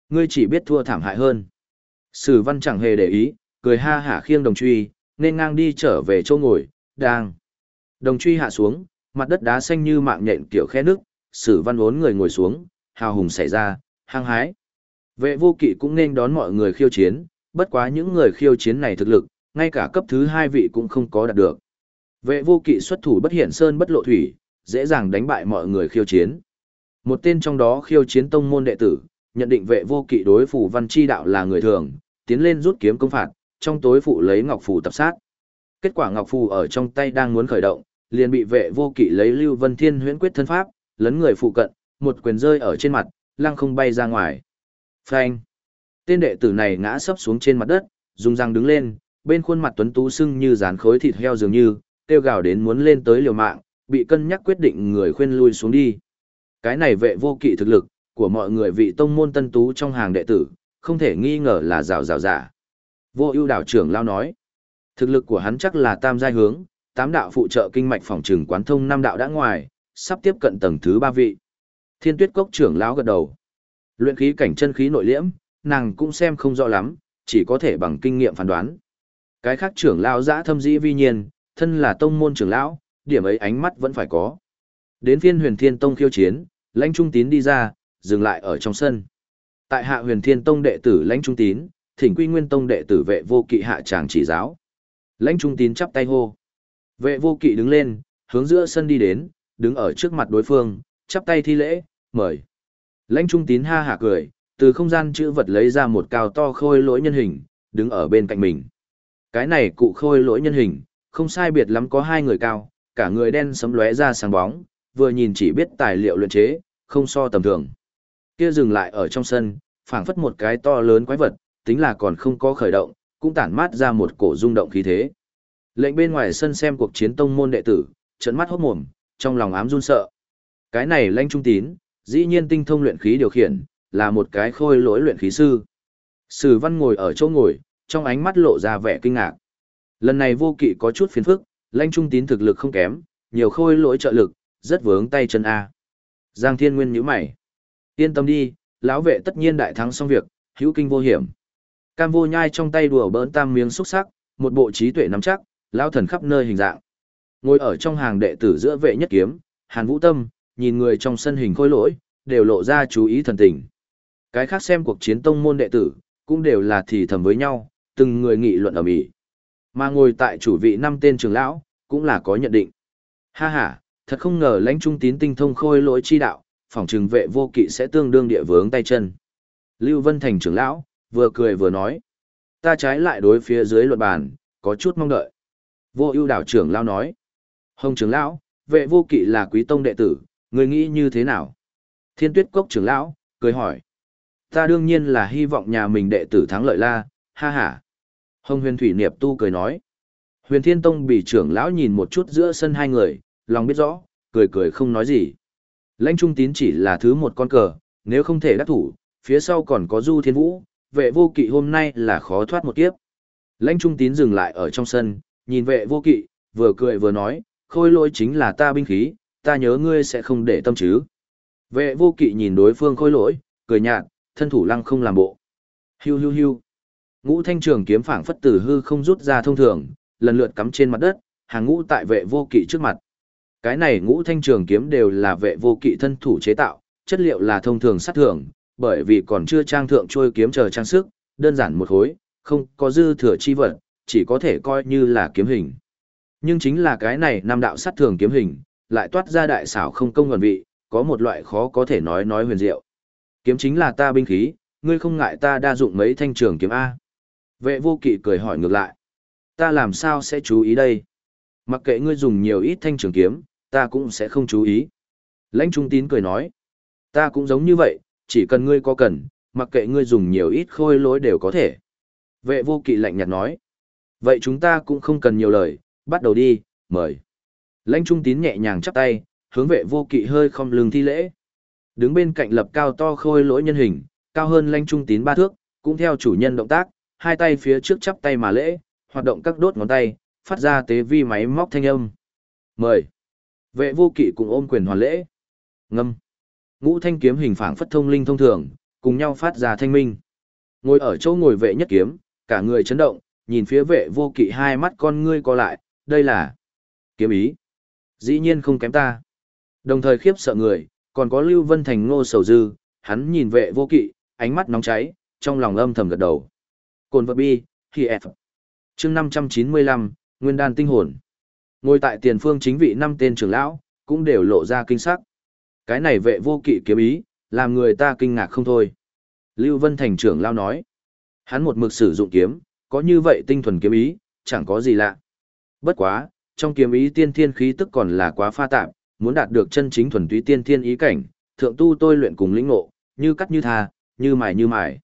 Ngươi chỉ biết thua thảm hại hơn. Sử Văn chẳng hề để ý, cười ha hả khiêng đồng truy, nên ngang đi trở về chỗ ngồi, đang. Đồng truy hạ xuống, mặt đất đá xanh như mạng nhện kiểu khe nước, Sử Văn vốn người ngồi xuống, hào hùng xảy ra, hăng hái. Vệ vô kỵ cũng nên đón mọi người khiêu chiến, bất quá những người khiêu chiến này thực lực, ngay cả cấp thứ hai vị cũng không có đạt được. Vệ vô kỵ xuất thủ bất hiển sơn bất lộ thủy, dễ dàng đánh bại mọi người khiêu chiến. Một tên trong đó khiêu chiến tông môn đệ tử, nhận định vệ vô kỵ đối phủ văn chi đạo là người thường, tiến lên rút kiếm công phạt, trong tối phụ lấy ngọc phù tập sát. Kết quả ngọc phù ở trong tay đang muốn khởi động, liền bị vệ vô kỵ lấy lưu vân thiên huyễn quyết thân pháp, lấn người phụ cận, một quyền rơi ở trên mặt, lăng không bay ra ngoài. Phanh! Tên đệ tử này ngã sấp xuống trên mặt đất, dùng răng đứng lên, bên khuôn mặt tuấn tú sưng như dán khối thịt heo dường như, kêu gào đến muốn lên tới liều mạng, bị cân nhắc quyết định người khuyên lui xuống đi. Cái này vệ vô kỵ thực lực, của mọi người vị tông môn tân tú trong hàng đệ tử, không thể nghi ngờ là rào rào giả. Vô ưu đảo trưởng lao nói, thực lực của hắn chắc là tam giai hướng, tám đạo phụ trợ kinh mạch phòng trừng quán thông năm đạo đã ngoài, sắp tiếp cận tầng thứ ba vị. Thiên tuyết cốc trưởng lão gật đầu. Luyện khí cảnh chân khí nội liễm, nàng cũng xem không rõ lắm, chỉ có thể bằng kinh nghiệm phán đoán. Cái khác trưởng lão giã thâm dĩ vi nhiên, thân là tông môn trưởng lão, điểm ấy ánh mắt vẫn phải có. Đến phiên huyền thiên tông khiêu chiến, lãnh trung tín đi ra, dừng lại ở trong sân. Tại hạ huyền thiên tông đệ tử lãnh trung tín, thỉnh quy nguyên tông đệ tử vệ vô kỵ hạ tràng chỉ giáo. Lãnh trung tín chắp tay hô. Vệ vô kỵ đứng lên, hướng giữa sân đi đến, đứng ở trước mặt đối phương, chắp tay thi lễ, mời. Lãnh trung tín ha hạ cười, từ không gian chữ vật lấy ra một cao to khôi lỗi nhân hình, đứng ở bên cạnh mình. Cái này cụ khôi lỗi nhân hình, không sai biệt lắm có hai người cao, cả người đen sấm lóe ra sáng bóng, vừa nhìn chỉ biết tài liệu luyện chế, không so tầm thường. Kia dừng lại ở trong sân, phảng phất một cái to lớn quái vật, tính là còn không có khởi động, cũng tản mát ra một cổ rung động khí thế. Lệnh bên ngoài sân xem cuộc chiến tông môn đệ tử, trợn mắt hốt mồm, trong lòng ám run sợ. Cái này lãnh trung tín, dĩ nhiên tinh thông luyện khí điều khiển, là một cái khôi lỗi luyện khí sư. Sử văn ngồi ở chỗ ngồi, trong ánh mắt lộ ra vẻ kinh ngạc. Lần này vô kỵ có chút phiền phức, lãnh trung tín thực lực không kém, nhiều khôi lỗi trợ lực, rất vướng tay chân A. Giang Thiên Nguyên nhíu mày. Yên tâm đi, lão vệ tất nhiên đại thắng xong việc, hữu kinh vô hiểm. Cam vô nhai trong tay đùa bỡn tam miếng xúc sắc, một bộ trí tuệ nắm chắc, lao thần khắp nơi hình dạng. Ngồi ở trong hàng đệ tử giữa vệ nhất kiếm, Hàn Vũ Tâm, nhìn người trong sân hình khôi lỗi, đều lộ ra chú ý thần tình. Cái khác xem cuộc chiến tông môn đệ tử, cũng đều là thì thầm với nhau, từng người nghị luận ở mỹ. Mà ngồi tại chủ vị năm tên trưởng lão, cũng là có nhận định. Ha ha, thật không ngờ lãnh trung tín tinh thông khôi lỗi chi đạo, phỏng trừng vệ vô kỵ sẽ tương đương địa vướng tay chân. Lưu Vân Thành trưởng lão, vừa cười vừa nói. Ta trái lại đối phía dưới luận bàn, có chút mong đợi. Vô ưu đảo trưởng lão nói. Hồng trưởng lão, vệ vô kỵ là quý tông đệ tử, người nghĩ như thế nào? Thiên tuyết cốc trưởng lão, cười hỏi. Ta đương nhiên là hy vọng nhà mình đệ tử thắng lợi la, ha ha. Hồng huyền thủy niệm tu cười nói. Huyền thiên tông bị trưởng lão nhìn một chút giữa sân hai người, lòng biết rõ, cười cười không nói gì. Lãnh trung tín chỉ là thứ một con cờ, nếu không thể đắc thủ, phía sau còn có du thiên vũ, vệ vô kỵ hôm nay là khó thoát một kiếp. Lãnh trung tín dừng lại ở trong sân, nhìn vệ vô kỵ, vừa cười vừa nói, khôi lỗi chính là ta binh khí, ta nhớ ngươi sẽ không để tâm chứ. Vệ vô kỵ nhìn đối phương khôi lỗi, cười nhạt, thân thủ lăng không làm bộ. Hiu hiu hiu. Ngũ thanh trường kiếm phảng phất tử hư không rút ra thông thường, lần lượt cắm trên mặt đất, hàng ngũ tại vệ vô kỵ trước mặt. Cái này ngũ thanh trường kiếm đều là vệ vô kỵ thân thủ chế tạo, chất liệu là thông thường sát thường, bởi vì còn chưa trang thượng trôi kiếm chờ trang sức, đơn giản một khối, không có dư thừa chi vật, chỉ có thể coi như là kiếm hình. Nhưng chính là cái này nam đạo sát thường kiếm hình, lại toát ra đại xảo không công gần vị, có một loại khó có thể nói nói huyền diệu. Kiếm chính là ta binh khí, ngươi không ngại ta đa dụng mấy thanh trường kiếm A. Vệ vô kỵ cười hỏi ngược lại. Ta làm sao sẽ chú ý đây? Mặc kệ ngươi dùng nhiều ít thanh trường kiếm, ta cũng sẽ không chú ý. Lãnh trung tín cười nói, ta cũng giống như vậy, chỉ cần ngươi có cần, mặc kệ ngươi dùng nhiều ít khôi lỗi đều có thể. Vệ vô kỵ lạnh nhạt nói, vậy chúng ta cũng không cần nhiều lời, bắt đầu đi, mời. Lãnh trung tín nhẹ nhàng chắp tay, hướng vệ vô kỵ hơi không lưng thi lễ. Đứng bên cạnh lập cao to khôi lỗi nhân hình, cao hơn lãnh trung tín ba thước, cũng theo chủ nhân động tác, hai tay phía trước chắp tay mà lễ, hoạt động các đốt ngón tay, phát ra tế vi máy móc thanh âm. Mời. Vệ vô kỵ cùng ôm quyền hoàn lễ. Ngâm. Ngũ thanh kiếm hình phảng phất thông linh thông thường, cùng nhau phát ra thanh minh. Ngồi ở chỗ ngồi vệ nhất kiếm, cả người chấn động, nhìn phía vệ vô kỵ hai mắt con ngươi co lại, đây là kiếm ý. Dĩ nhiên không kém ta. Đồng thời khiếp sợ người, còn có Lưu Vân Thành ngô sầu dư, hắn nhìn vệ vô kỵ, ánh mắt nóng cháy, trong lòng âm thầm gật đầu. Cồn vật bi, khi F. chương 595, Nguyên đan tinh hồn. Ngồi tại tiền phương chính vị năm tên trưởng lão, cũng đều lộ ra kinh sắc. Cái này vệ vô kỵ kiếm ý, làm người ta kinh ngạc không thôi. Lưu Vân Thành trưởng lão nói. Hắn một mực sử dụng kiếm, có như vậy tinh thuần kiếm ý, chẳng có gì lạ. Bất quá, trong kiếm ý tiên thiên khí tức còn là quá pha tạp, muốn đạt được chân chính thuần túy tiên thiên ý cảnh, thượng tu tôi luyện cùng lĩnh ngộ, như cắt như tha, như mài như mài.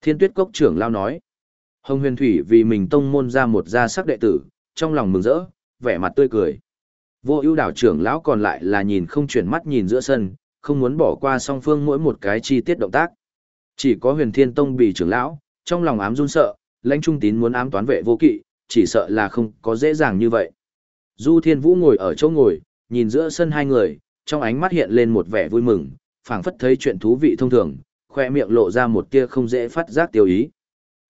Thiên Tuyết Cốc trưởng lao nói, Hồng Huyền Thủy vì mình tông môn ra một gia sắc đệ tử, trong lòng mừng rỡ, vẻ mặt tươi cười. Vô ưu đảo trưởng lão còn lại là nhìn không chuyển mắt nhìn giữa sân, không muốn bỏ qua song phương mỗi một cái chi tiết động tác. Chỉ có huyền thiên tông bị trưởng lão, trong lòng ám run sợ, lãnh trung tín muốn ám toán vệ vô kỵ, chỉ sợ là không có dễ dàng như vậy. Du thiên vũ ngồi ở chỗ ngồi, nhìn giữa sân hai người, trong ánh mắt hiện lên một vẻ vui mừng, phảng phất thấy chuyện thú vị thông thường, khoe miệng lộ ra một tia không dễ phát giác tiêu ý.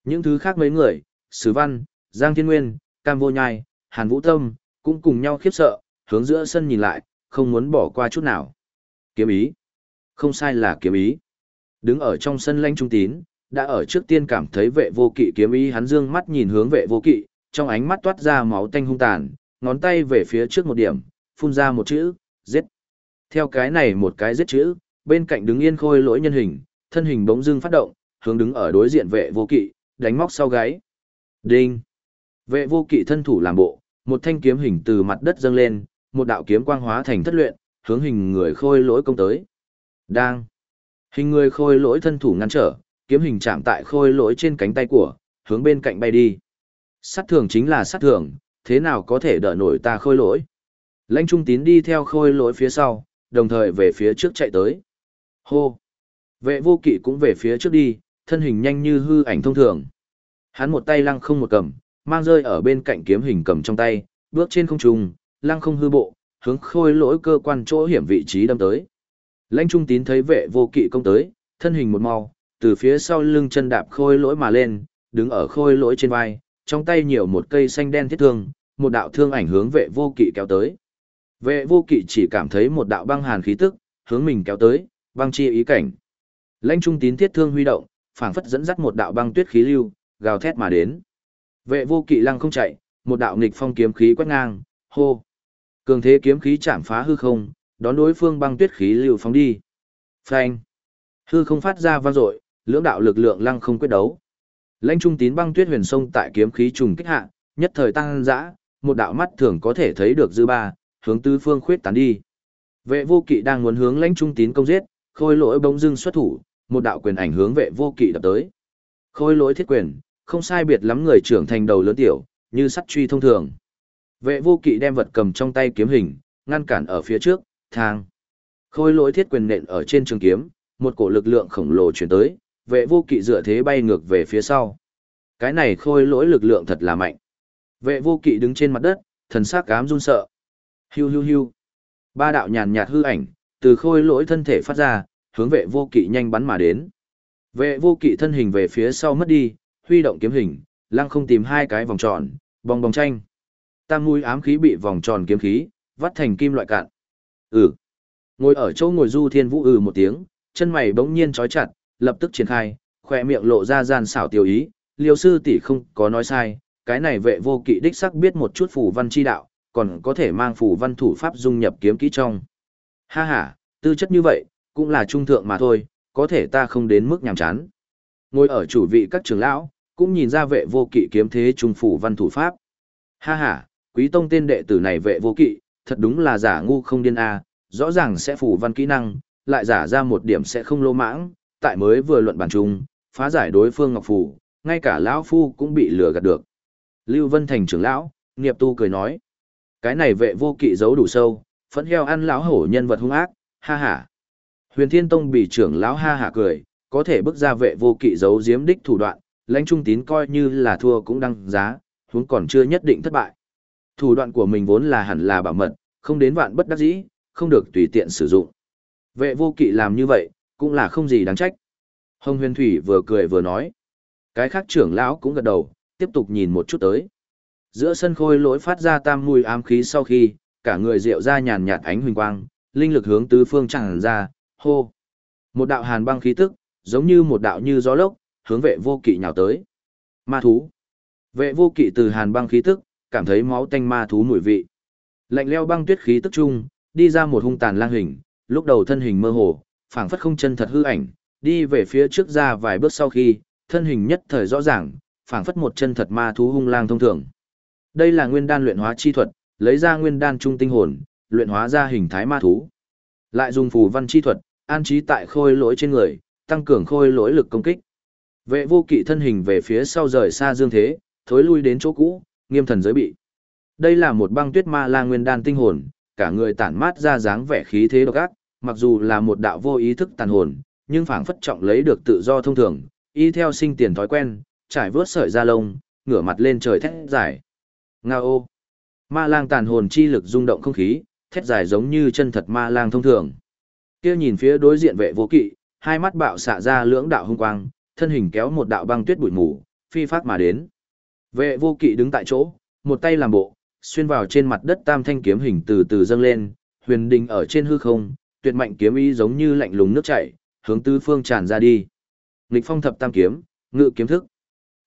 Những thứ khác mấy người, Sứ Văn, Giang Thiên Nguyên, Cam Vô Nhai, Hàn Vũ Tâm, cũng cùng nhau khiếp sợ, hướng giữa sân nhìn lại, không muốn bỏ qua chút nào. Kiếm ý. Không sai là kiếm ý. Đứng ở trong sân lãnh trung tín, đã ở trước tiên cảm thấy vệ vô kỵ kiếm ý hắn dương mắt nhìn hướng vệ vô kỵ, trong ánh mắt toát ra máu tanh hung tàn, ngón tay về phía trước một điểm, phun ra một chữ, giết. Theo cái này một cái giết chữ, bên cạnh đứng yên khôi lỗi nhân hình, thân hình bỗng dưng phát động, hướng đứng ở đối diện vệ vô kỵ, đánh móc sau gáy. Đinh. Vệ vô kỵ thân thủ làm bộ, một thanh kiếm hình từ mặt đất dâng lên, một đạo kiếm quang hóa thành thất luyện, hướng hình người khôi lỗi công tới. Đang. Hình người khôi lỗi thân thủ ngăn trở, kiếm hình chạm tại khôi lỗi trên cánh tay của, hướng bên cạnh bay đi. Sát thường chính là sát thường, thế nào có thể đỡ nổi ta khôi lỗi. Lãnh trung tín đi theo khôi lỗi phía sau, đồng thời về phía trước chạy tới. Hô! Vệ vô kỵ cũng về phía trước đi, thân hình nhanh như hư ảnh thông thường. Hắn một tay lăng không một cầm, mang rơi ở bên cạnh kiếm hình cầm trong tay, bước trên không trung, lăng không hư bộ, hướng khôi lỗi cơ quan chỗ hiểm vị trí đâm tới. Lãnh trung tín thấy vệ vô kỵ công tới, thân hình một mau, từ phía sau lưng chân đạp khôi lỗi mà lên, đứng ở khôi lỗi trên vai, trong tay nhiều một cây xanh đen thiết thương, một đạo thương ảnh hướng vệ vô kỵ kéo tới. Vệ vô kỵ chỉ cảm thấy một đạo băng hàn khí tức, hướng mình kéo tới, băng chi ý cảnh. Lãnh trung tín thiết thương huy động, phảng phất dẫn dắt một đạo băng tuyết khí lưu, gào thét mà đến. Vệ vô kỵ lăng không chạy, một đạo nghịch phong kiếm khí quét ngang, hô. Cường thế kiếm khí chạm phá hư không, đón đối phương băng tuyết khí lưu phóng đi. Phanh. Hư không phát ra vang dội, lưỡng đạo lực lượng lăng không quyết đấu. Lãnh trung tín băng tuyết huyền sông tại kiếm khí trùng kích hạ, nhất thời tăng dã, một đạo mắt thường có thể thấy được dư ba, hướng tứ phương khuyết tán đi. Vệ vô kỵ đang muốn hướng lãnh trung tín công giết, khôi lỗi bỗng dưng xuất thủ, một đạo quyền ảnh hướng vệ vô kỵ đập tới. Khôi lỗi thiết quyền, không sai biệt lắm người trưởng thành đầu lớn tiểu, như sắt truy thông thường. Vệ vô kỵ đem vật cầm trong tay kiếm hình, ngăn cản ở phía trước, thang. Khôi lỗi thiết quyền nện ở trên trường kiếm, một cổ lực lượng khổng lồ chuyển tới, vệ vô kỵ dựa thế bay ngược về phía sau. Cái này khôi lỗi lực lượng thật là mạnh. Vệ vô kỵ đứng trên mặt đất, thần sắc cám run sợ. Hiu hiu hiu. Ba đạo nhàn nhạt hư ảnh, từ khôi lỗi thân thể phát ra, hướng vệ vô kỵ nhanh bắn mà đến. Vệ vô kỵ thân hình về phía sau mất đi, huy động kiếm hình, lăng không tìm hai cái vòng tròn, bong bong tranh. Tam mũi ám khí bị vòng tròn kiếm khí, vắt thành kim loại cạn. Ừ. Ngồi ở chỗ ngồi du thiên vũ ừ một tiếng, chân mày bỗng nhiên trói chặt, lập tức triển khai, khỏe miệng lộ ra gian xảo tiêu ý, liêu sư tỷ không có nói sai, cái này vệ vô kỵ đích sắc biết một chút phù văn chi đạo, còn có thể mang phù văn thủ pháp dung nhập kiếm kỹ trong. Ha ha, tư chất như vậy, cũng là trung thượng mà thôi, có thể ta không đến mức nhàm chán. Ngồi ở chủ vị các trưởng lão, cũng nhìn ra vệ vô kỵ kiếm thế trung phủ văn thủ pháp. Ha ha, quý tông tên đệ tử này vệ vô kỵ, thật đúng là giả ngu không điên a, rõ ràng sẽ phủ văn kỹ năng, lại giả ra một điểm sẽ không lô mãng, tại mới vừa luận bản chung, phá giải đối phương ngọc phủ, ngay cả lão phu cũng bị lừa gạt được. Lưu Vân Thành trưởng lão, Nghiệp Tu cười nói, cái này vệ vô kỵ giấu đủ sâu, phẫn heo ăn lão hổ nhân vật hung ác, ha ha. Huyền Thiên Tông bị trưởng lão ha ha cười, có thể bước ra vệ vô kỵ giấu giếm đích thủ đoạn, lãnh trung tín coi như là thua cũng đăng giá, huống còn chưa nhất định thất bại. Thủ đoạn của mình vốn là hẳn là bảo mật, không đến vạn bất đắc dĩ, không được tùy tiện sử dụng. Vệ vô kỵ làm như vậy, cũng là không gì đáng trách. Hồng huyền thủy vừa cười vừa nói. Cái khác trưởng lão cũng gật đầu, tiếp tục nhìn một chút tới. Giữa sân khôi lỗi phát ra tam mùi ám khí sau khi, cả người rượu ra nhàn nhạt ánh huỳnh quang, linh lực hướng tứ phương tràn ra, hô. Một đạo hàn băng khí tức, giống như một đạo như gió lốc, hướng vệ vô kỵ nhào tới. Ma thú. Vệ vô kỵ từ hàn băng khí tức, cảm thấy máu tanh ma thú mùi vị. Lạnh leo băng tuyết khí tức chung, đi ra một hung tàn lang hình, lúc đầu thân hình mơ hồ, phảng phất không chân thật hư ảnh, đi về phía trước ra vài bước sau khi, thân hình nhất thời rõ ràng, phảng phất một chân thật ma thú hung lang thông thường. Đây là nguyên đan luyện hóa chi thuật, lấy ra nguyên đan trung tinh hồn, luyện hóa ra hình thái ma thú. Lại dùng phù văn chi thuật, an trí tại khôi lỗi trên người, tăng cường khôi lỗi lực công kích. Vệ vô kỵ thân hình về phía sau rời xa dương thế, thối lui đến chỗ cũ, nghiêm thần giới bị. Đây là một băng tuyết ma la nguyên đan tinh hồn, cả người tản mát ra dáng vẻ khí thế độc ác, mặc dù là một đạo vô ý thức tàn hồn, nhưng phảng phất trọng lấy được tự do thông thường, y theo sinh tiền thói quen, trải vớt sợi da lông, ngửa mặt lên trời thét giải. Ngao Ma lang tàn hồn chi lực rung động không khí, thét dài giống như chân thật ma lang thông thường. Kia nhìn phía đối diện vệ vô kỵ, hai mắt bạo xạ ra lưỡng đạo hung quang, thân hình kéo một đạo băng tuyết bụi mù, phi phát mà đến. Vệ vô kỵ đứng tại chỗ, một tay làm bộ, xuyên vào trên mặt đất tam thanh kiếm hình từ từ dâng lên, huyền đình ở trên hư không, tuyệt mạnh kiếm ý giống như lạnh lùng nước chảy, hướng tứ phương tràn ra đi. Nghịch phong thập tam kiếm, ngự kiếm thức.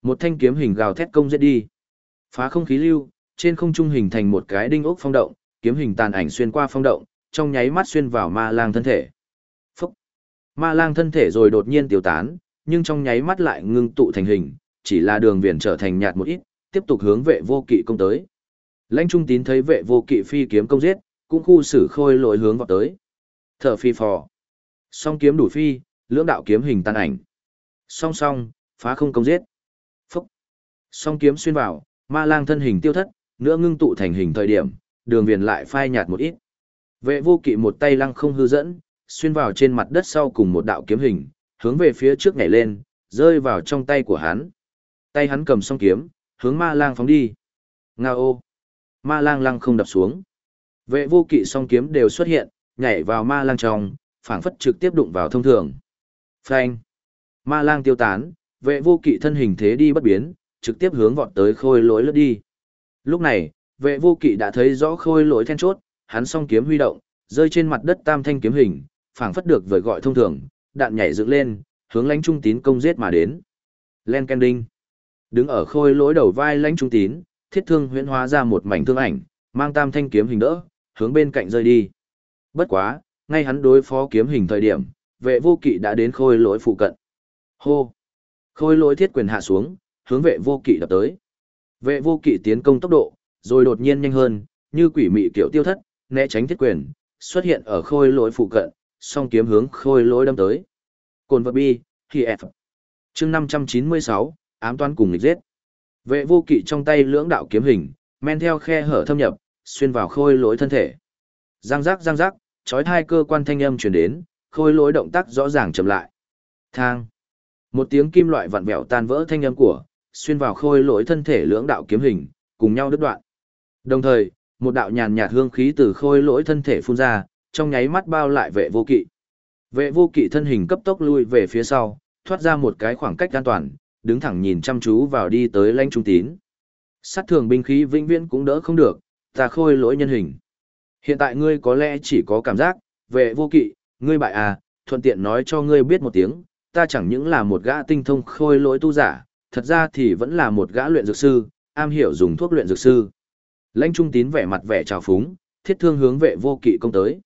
Một thanh kiếm hình gào thét công giết đi. Phá không khí lưu, trên không trung hình thành một cái đinh ốc phong động, kiếm hình tàn ảnh xuyên qua phong động, trong nháy mắt xuyên vào ma lang thân thể. Phúc! Ma lang thân thể rồi đột nhiên tiêu tán, nhưng trong nháy mắt lại ngưng tụ thành hình, chỉ là đường viền trở thành nhạt một ít, tiếp tục hướng vệ vô kỵ công tới. Lãnh Trung Tín thấy vệ vô kỵ phi kiếm công giết, cũng khu xử khôi lội hướng vào tới. Thở phi phò. Song kiếm đủ phi, lưỡng đạo kiếm hình tan ảnh. Song song, phá không công giết. Phúc. Song kiếm xuyên vào, ma lang thân hình tiêu thất, nữa ngưng tụ thành hình thời điểm, đường viền lại phai nhạt một ít. Vệ vô kỵ một tay lăng không hư dẫn, xuyên vào trên mặt đất sau cùng một đạo kiếm hình, hướng về phía trước nhảy lên, rơi vào trong tay của hắn. Tay hắn cầm song kiếm, hướng ma lang phóng đi. Nga ô! Ma lang lăng không đập xuống. Vệ vô kỵ song kiếm đều xuất hiện, nhảy vào ma lang trong, phảng phất trực tiếp đụng vào thông thường. Phanh! Ma lang tiêu tán, vệ vô kỵ thân hình thế đi bất biến, trực tiếp hướng vọt tới khôi lối lướt đi. Lúc này, vệ vô kỵ đã thấy rõ khôi lối then chốt, hắn song kiếm huy động, rơi trên mặt đất tam thanh kiếm hình, phảng phất được vời gọi thông thường, đạn nhảy dựng lên, hướng lãnh trung tín công giết mà đến. Len Kending. Đứng ở khôi lối đầu vai lãnh trung tín, thiết thương huyễn hóa ra một mảnh thương ảnh, mang tam thanh kiếm hình đỡ, hướng bên cạnh rơi đi. Bất quá, ngay hắn đối phó kiếm hình thời điểm, vệ vô kỵ đã đến khôi lối phụ cận. Hô! Khôi lối thiết quyền hạ xuống, hướng vệ vô kỵ đập tới. Vệ vô kỵ tiến công tốc độ, rồi đột nhiên nhanh hơn, như quỷ mị kiểu tiêu thất, né tránh thiết quyền, xuất hiện ở khôi lối phụ cận, song kiếm hướng khôi lối đâm tới. Cồn vật bi, khi F. chương 596, ám toán cùng nghịch giết. Vệ vô kỵ trong tay lưỡng đạo kiếm hình, men theo khe hở thâm nhập, xuyên vào khôi lối thân thể. Giang giác giang giác, chói hai cơ quan thanh âm truyền đến, khôi lối động tác rõ ràng chậm lại. Thang. Một tiếng kim loại vặn vẹo tan vỡ thanh âm của, xuyên vào khôi lối thân thể lưỡng đạo kiếm hình, cùng nhau đứt đoạn. Đồng thời, một đạo nhàn nhạt hương khí từ khôi lỗi thân thể phun ra, trong nháy mắt bao lại vệ vô kỵ. Vệ vô kỵ thân hình cấp tốc lui về phía sau, thoát ra một cái khoảng cách an toàn, đứng thẳng nhìn chăm chú vào đi tới lãnh trung tín. Sát thường binh khí vĩnh viễn cũng đỡ không được, ta khôi lỗi nhân hình. Hiện tại ngươi có lẽ chỉ có cảm giác, vệ vô kỵ, ngươi bại à, thuận tiện nói cho ngươi biết một tiếng, ta chẳng những là một gã tinh thông khôi lỗi tu giả, thật ra thì vẫn là một gã luyện dược sư, am hiểu dùng thuốc luyện dược sư. Lãnh trung tín vẻ mặt vẻ trào phúng, thiết thương hướng vệ vô kỵ công tới.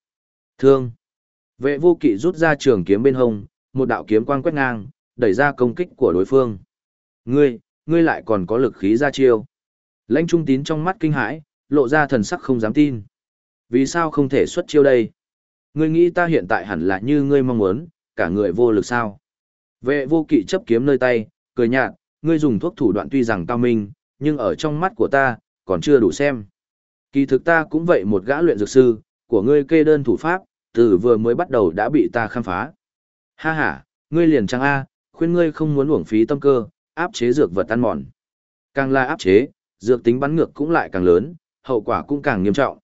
Thương. Vệ vô kỵ rút ra trường kiếm bên hông, một đạo kiếm quang quét ngang, đẩy ra công kích của đối phương. Ngươi, ngươi lại còn có lực khí ra chiêu. Lãnh trung tín trong mắt kinh hãi, lộ ra thần sắc không dám tin. Vì sao không thể xuất chiêu đây? Ngươi nghĩ ta hiện tại hẳn là như ngươi mong muốn, cả người vô lực sao? Vệ vô kỵ chấp kiếm nơi tay, cười nhạt, ngươi dùng thuốc thủ đoạn tuy rằng cao minh, nhưng ở trong mắt của ta, còn chưa đủ xem. Kỳ thực ta cũng vậy một gã luyện dược sư, của ngươi kê đơn thủ pháp, từ vừa mới bắt đầu đã bị ta khám phá. Ha ha, ngươi liền chăng A, khuyên ngươi không muốn uổng phí tâm cơ, áp chế dược vật tan mòn. Càng là áp chế, dược tính bắn ngược cũng lại càng lớn, hậu quả cũng càng nghiêm trọng.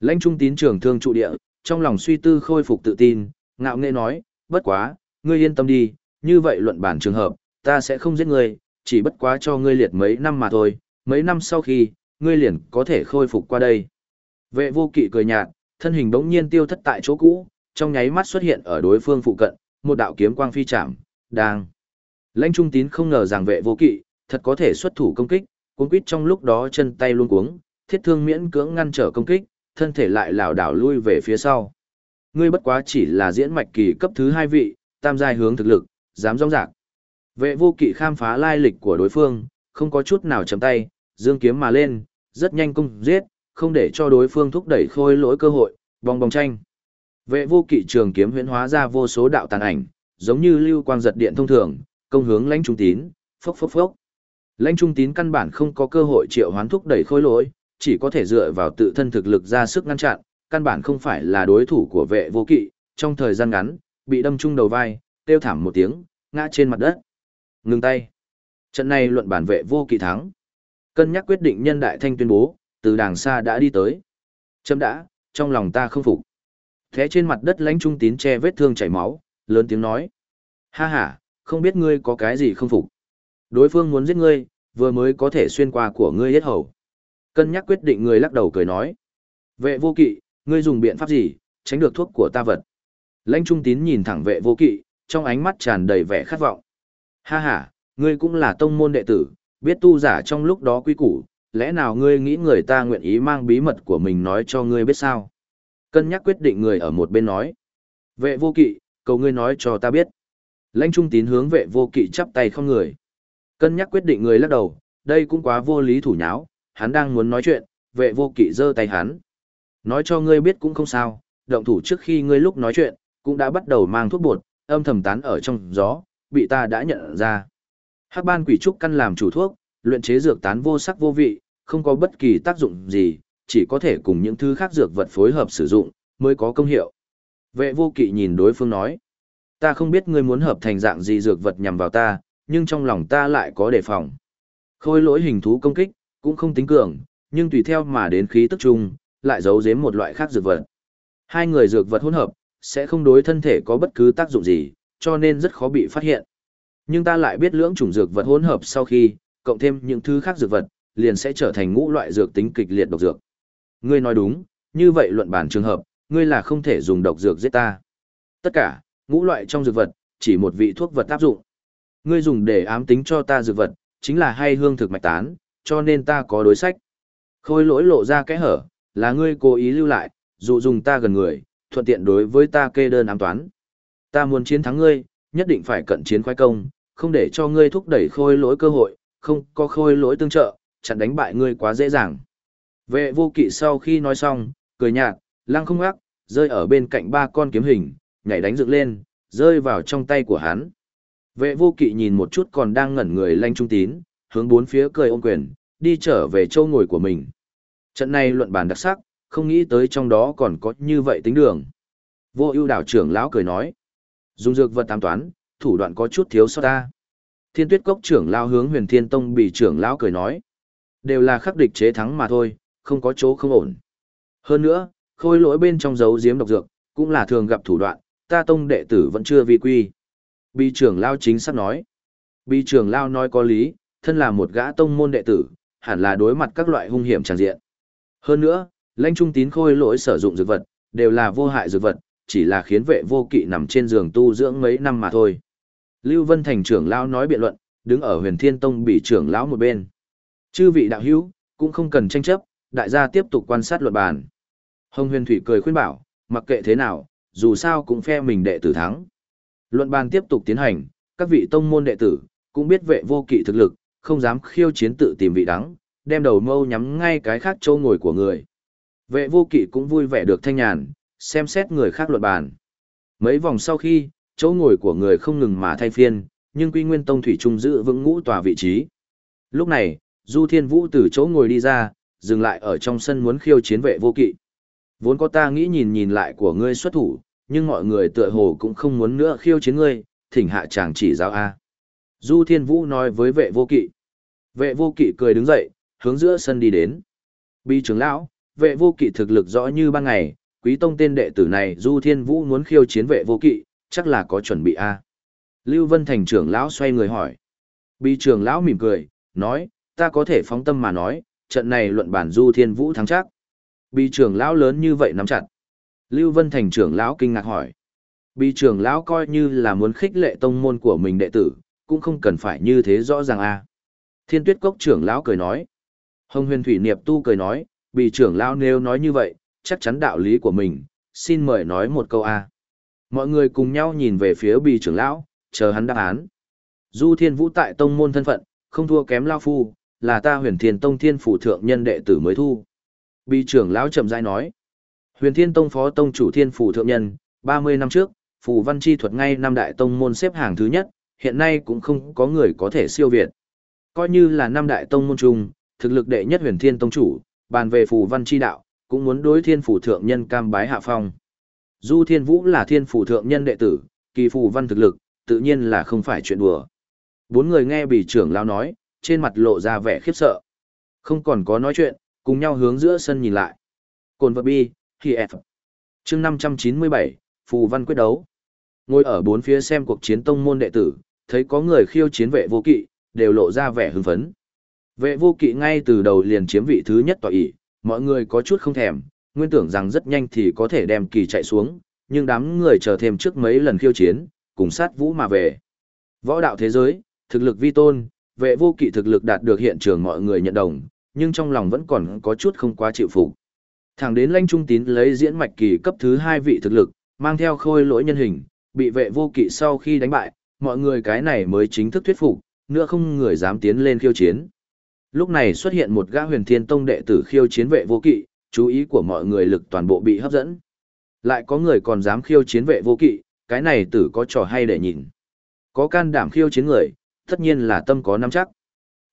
Lãnh trung tín trường thương trụ địa, trong lòng suy tư khôi phục tự tin, ngạo nghễ nói, bất quá, ngươi yên tâm đi, như vậy luận bản trường hợp, ta sẽ không giết ngươi, chỉ bất quá cho ngươi liệt mấy năm mà thôi, mấy năm sau khi, ngươi liền có thể khôi phục qua đây. Vệ vô kỵ cười nhạt, thân hình bỗng nhiên tiêu thất tại chỗ cũ, trong nháy mắt xuất hiện ở đối phương phụ cận, một đạo kiếm quang phi chạm, đang. Lãnh trung tín không ngờ rằng vệ vô kỵ, thật có thể xuất thủ công kích, cuốn quýt trong lúc đó chân tay luôn cuống, thiết thương miễn cưỡng ngăn trở công kích, thân thể lại lảo đảo lui về phía sau. Ngươi bất quá chỉ là diễn mạch kỳ cấp thứ hai vị, tam giai hướng thực lực, dám rong rạc. Vệ vô kỵ khám phá lai lịch của đối phương, không có chút nào chấm tay, dương kiếm mà lên, rất nhanh công giết, không để cho đối phương thúc đẩy khôi lỗi cơ hội, bong bong tranh. Vệ vô kỵ trường kiếm huyễn hóa ra vô số đạo tàn ảnh, giống như lưu quang giật điện thông thường, công hướng lãnh trung tín, phốc phốc phốc. Lãnh trung tín căn bản không có cơ hội triệu hoán thúc đẩy khôi lỗi, chỉ có thể dựa vào tự thân thực lực ra sức ngăn chặn, căn bản không phải là đối thủ của vệ vô kỵ, trong thời gian ngắn, bị đâm trúng đầu vai, tiêu thảm một tiếng, ngã trên mặt đất. Ngừng tay. Trận này luận bản vệ vô kỵ thắng. Cân nhắc quyết định nhân đại thanh tuyên bố, từ đàng xa đã đi tới. Chấm đã, trong lòng ta không phục. Thế trên mặt đất lãnh trung tín che vết thương chảy máu, lớn tiếng nói. Ha ha, không biết ngươi có cái gì không phục. Đối phương muốn giết ngươi, vừa mới có thể xuyên qua của ngươi hết hầu. Cân nhắc quyết định người lắc đầu cười nói. Vệ vô kỵ, ngươi dùng biện pháp gì, tránh được thuốc của ta vật. Lãnh trung tín nhìn thẳng vệ vô kỵ, trong ánh mắt tràn đầy vẻ khát vọng. Ha ha, ngươi cũng là tông môn đệ tử, biết tu giả trong lúc đó quy củ, lẽ nào ngươi nghĩ người ta nguyện ý mang bí mật của mình nói cho ngươi biết sao? Cân nhắc quyết định người ở một bên nói. Vệ vô kỵ, cầu ngươi nói cho ta biết. Lãnh trung tín hướng vệ vô kỵ chắp tay không người. Cân nhắc quyết định người lắc đầu, đây cũng quá vô lý thủ nháo, hắn đang muốn nói chuyện, vệ vô kỵ giơ tay hắn. Nói cho ngươi biết cũng không sao, động thủ trước khi ngươi lúc nói chuyện, cũng đã bắt đầu mang thuốc bột, âm thầm tán ở trong gió, bị ta đã nhận ra. Hắc ban quỷ trúc căn làm chủ thuốc, luyện chế dược tán vô sắc vô vị, không có bất kỳ tác dụng gì, chỉ có thể cùng những thứ khác dược vật phối hợp sử dụng, mới có công hiệu. Vệ vô kỵ nhìn đối phương nói, ta không biết ngươi muốn hợp thành dạng gì dược vật nhằm vào ta, nhưng trong lòng ta lại có đề phòng. Khôi lỗi hình thú công kích, cũng không tính cường, nhưng tùy theo mà đến khí tức chung, lại giấu giếm một loại khác dược vật. Hai người dược vật hỗn hợp, sẽ không đối thân thể có bất cứ tác dụng gì, cho nên rất khó bị phát hiện. Nhưng ta lại biết lưỡng chủng dược vật hỗn hợp sau khi, cộng thêm những thứ khác dược vật, liền sẽ trở thành ngũ loại dược tính kịch liệt độc dược. Ngươi nói đúng, như vậy luận bản trường hợp, ngươi là không thể dùng độc dược giết ta. Tất cả, ngũ loại trong dược vật, chỉ một vị thuốc vật áp dụng. Ngươi dùng để ám tính cho ta dược vật, chính là hay hương thực mạch tán, cho nên ta có đối sách. Khôi lỗi lộ ra cái hở, là ngươi cố ý lưu lại, dụ dùng ta gần người, thuận tiện đối với ta kê đơn ám toán. Ta muốn chiến thắng ngươi, nhất định phải cận chiến khoái công, không để cho ngươi thúc đẩy khôi lỗi cơ hội, không có khôi lỗi tương trợ, chặn đánh bại ngươi quá dễ dàng. Vệ vô kỵ sau khi nói xong, cười nhạt, lăng không ác, rơi ở bên cạnh ba con kiếm hình, nhảy đánh dựng lên, rơi vào trong tay của hắn. Vệ vô kỵ nhìn một chút còn đang ngẩn người lanh trung tín, hướng bốn phía cười ôm quyền, đi trở về châu ngồi của mình. Trận này luận bàn đặc sắc, không nghĩ tới trong đó còn có như vậy tính đường. Vô ưu đảo trưởng lão cười nói, dùng dược vật tam toán, thủ đoạn có chút thiếu sót ta. Thiên tuyết cốc trưởng lão hướng huyền thiên tông bị trưởng lão cười nói, đều là khắc địch chế thắng mà thôi, không có chỗ không ổn. Hơn nữa, khôi lỗi bên trong dấu diếm độc dược, cũng là thường gặp thủ đoạn, ta tông đệ tử vẫn chưa vi quy. Bi trưởng lao chính xác nói. Bi trưởng lao nói có lý, thân là một gã tông môn đệ tử, hẳn là đối mặt các loại hung hiểm tràn diện. Hơn nữa, lãnh trung tín khôi lỗi sử dụng dược vật, đều là vô hại dược vật, chỉ là khiến vệ vô kỵ nằm trên giường tu dưỡng mấy năm mà thôi. Lưu Vân Thành trưởng lão nói biện luận, đứng ở huyền thiên tông bị trưởng lão một bên. Chư vị đạo hữu, cũng không cần tranh chấp, đại gia tiếp tục quan sát luận bàn. Hồng huyền thủy cười khuyên bảo, mặc kệ thế nào, dù sao cũng phe mình đệ tử thắng. Luận bàn tiếp tục tiến hành, các vị tông môn đệ tử, cũng biết vệ vô kỵ thực lực, không dám khiêu chiến tự tìm vị đắng, đem đầu mâu nhắm ngay cái khác châu ngồi của người. Vệ vô kỵ cũng vui vẻ được thanh nhàn, xem xét người khác luận bàn. Mấy vòng sau khi, chỗ ngồi của người không ngừng mà thay phiên, nhưng Quy Nguyên Tông thủy trung giữ vững ngũ tòa vị trí. Lúc này, Du Thiên Vũ từ chỗ ngồi đi ra, dừng lại ở trong sân muốn khiêu chiến vệ vô kỵ. Vốn có ta nghĩ nhìn nhìn lại của ngươi xuất thủ, nhưng mọi người tựa hồ cũng không muốn nữa khiêu chiến ngươi, thỉnh hạ chàng chỉ giáo A. Du Thiên Vũ nói với vệ vô kỵ. Vệ vô kỵ cười đứng dậy, hướng giữa sân đi đến. Bi trưởng lão, vệ vô kỵ thực lực rõ như ban ngày, quý tông tên đệ tử này Du Thiên Vũ muốn khiêu chiến vệ vô kỵ, chắc là có chuẩn bị A. Lưu Vân Thành trưởng lão xoay người hỏi. Bi trưởng lão mỉm cười, nói, ta có thể phóng tâm mà nói, trận này luận bản Du Thiên Vũ thắng chắc. Bi trưởng lão lớn như vậy nắm chặt. Lưu Vân Thành trưởng lão kinh ngạc hỏi. Bi trưởng lão coi như là muốn khích lệ tông môn của mình đệ tử, cũng không cần phải như thế rõ ràng a. Thiên Tuyết Cốc trưởng lão cười nói. Hồng Huyền Thủy Niệm tu cười nói, bị trưởng lão nếu nói như vậy, chắc chắn đạo lý của mình, xin mời nói một câu a. Mọi người cùng nhau nhìn về phía bì trưởng lão, chờ hắn đáp án. Du Thiên Vũ tại tông môn thân phận, không thua kém lao phu, là ta Huyền Thiên Tông Thiên phủ thượng nhân đệ tử mới thu. Bì trưởng lão chậm rãi nói. Huyền Thiên Tông phó tông chủ Thiên phủ thượng nhân, 30 năm trước, phù văn chi thuật ngay năm đại tông môn xếp hàng thứ nhất, hiện nay cũng không có người có thể siêu việt. Coi như là năm đại tông môn chung, thực lực đệ nhất huyền thiên tông chủ, bàn về phù văn chi đạo, cũng muốn đối thiên phủ thượng nhân cam bái hạ phong. Du thiên vũ là thiên phủ thượng nhân đệ tử, kỳ phù văn thực lực, tự nhiên là không phải chuyện đùa. Bốn người nghe bỉ trưởng lao nói, trên mặt lộ ra vẻ khiếp sợ. Không còn có nói chuyện, cùng nhau hướng giữa sân nhìn lại. Cồn vật bi, khi F. chương 597, phù văn quyết đấu. Ngồi ở bốn phía xem cuộc chiến tông môn đệ tử, thấy có người khiêu chiến vệ vô kỵ, đều lộ ra vẻ hưng phấn. Vệ vô kỵ ngay từ đầu liền chiếm vị thứ nhất tọa ỷ, mọi người có chút không thèm, nguyên tưởng rằng rất nhanh thì có thể đem kỳ chạy xuống, nhưng đám người chờ thêm trước mấy lần khiêu chiến, cùng sát vũ mà về. Võ đạo thế giới, thực lực vi tôn, vệ vô kỵ thực lực đạt được hiện trường mọi người nhận đồng, nhưng trong lòng vẫn còn có chút không quá chịu phục. Thẳng đến lãnh Trung Tín lấy diễn mạch kỳ cấp thứ hai vị thực lực, mang theo khôi lỗi nhân hình, bị vệ vô kỵ sau khi đánh bại, mọi người cái này mới chính thức thuyết phục, nữa không người dám tiến lên khiêu chiến. Lúc này xuất hiện một gã huyền thiên tông đệ tử khiêu chiến vệ vô kỵ, chú ý của mọi người lực toàn bộ bị hấp dẫn. Lại có người còn dám khiêu chiến vệ vô kỵ, cái này tử có trò hay để nhìn. Có can đảm khiêu chiến người, tất nhiên là tâm có nắm chắc.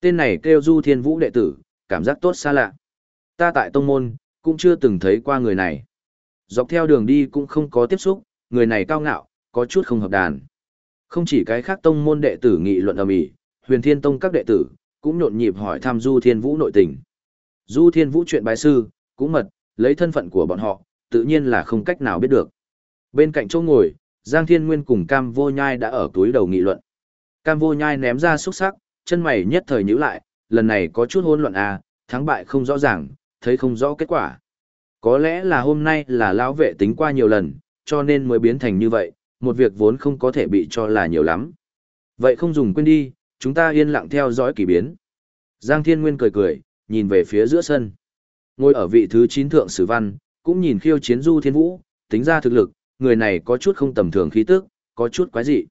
Tên này kêu du thiên vũ đệ tử, cảm giác tốt xa lạ. Ta tại tông môn, cũng chưa từng thấy qua người này. Dọc theo đường đi cũng không có tiếp xúc, người này cao ngạo, có chút không hợp đàn. Không chỉ cái khác tông môn đệ tử nghị luận ầm ĩ, Huyền Thiên Tông các đệ tử cũng nhộn nhịp hỏi thăm Du Thiên Vũ nội tình. Du Thiên Vũ chuyện bái sư, cũng mật, lấy thân phận của bọn họ, tự nhiên là không cách nào biết được. Bên cạnh chỗ ngồi, Giang Thiên Nguyên cùng Cam Vô Nhai đã ở túi đầu nghị luận. Cam Vô Nhai ném ra xúc sắc, chân mày nhất thời nhíu lại, lần này có chút hỗn loạn à, thắng bại không rõ ràng, thấy không rõ kết quả. Có lẽ là hôm nay là lão vệ tính qua nhiều lần, cho nên mới biến thành như vậy, một việc vốn không có thể bị cho là nhiều lắm. Vậy không dùng quên đi, chúng ta yên lặng theo dõi kỳ biến. Giang Thiên Nguyên cười cười, nhìn về phía giữa sân. Ngồi ở vị thứ 9 thượng sử văn, cũng nhìn khiêu chiến du thiên vũ, tính ra thực lực, người này có chút không tầm thường khí tức, có chút quái dị.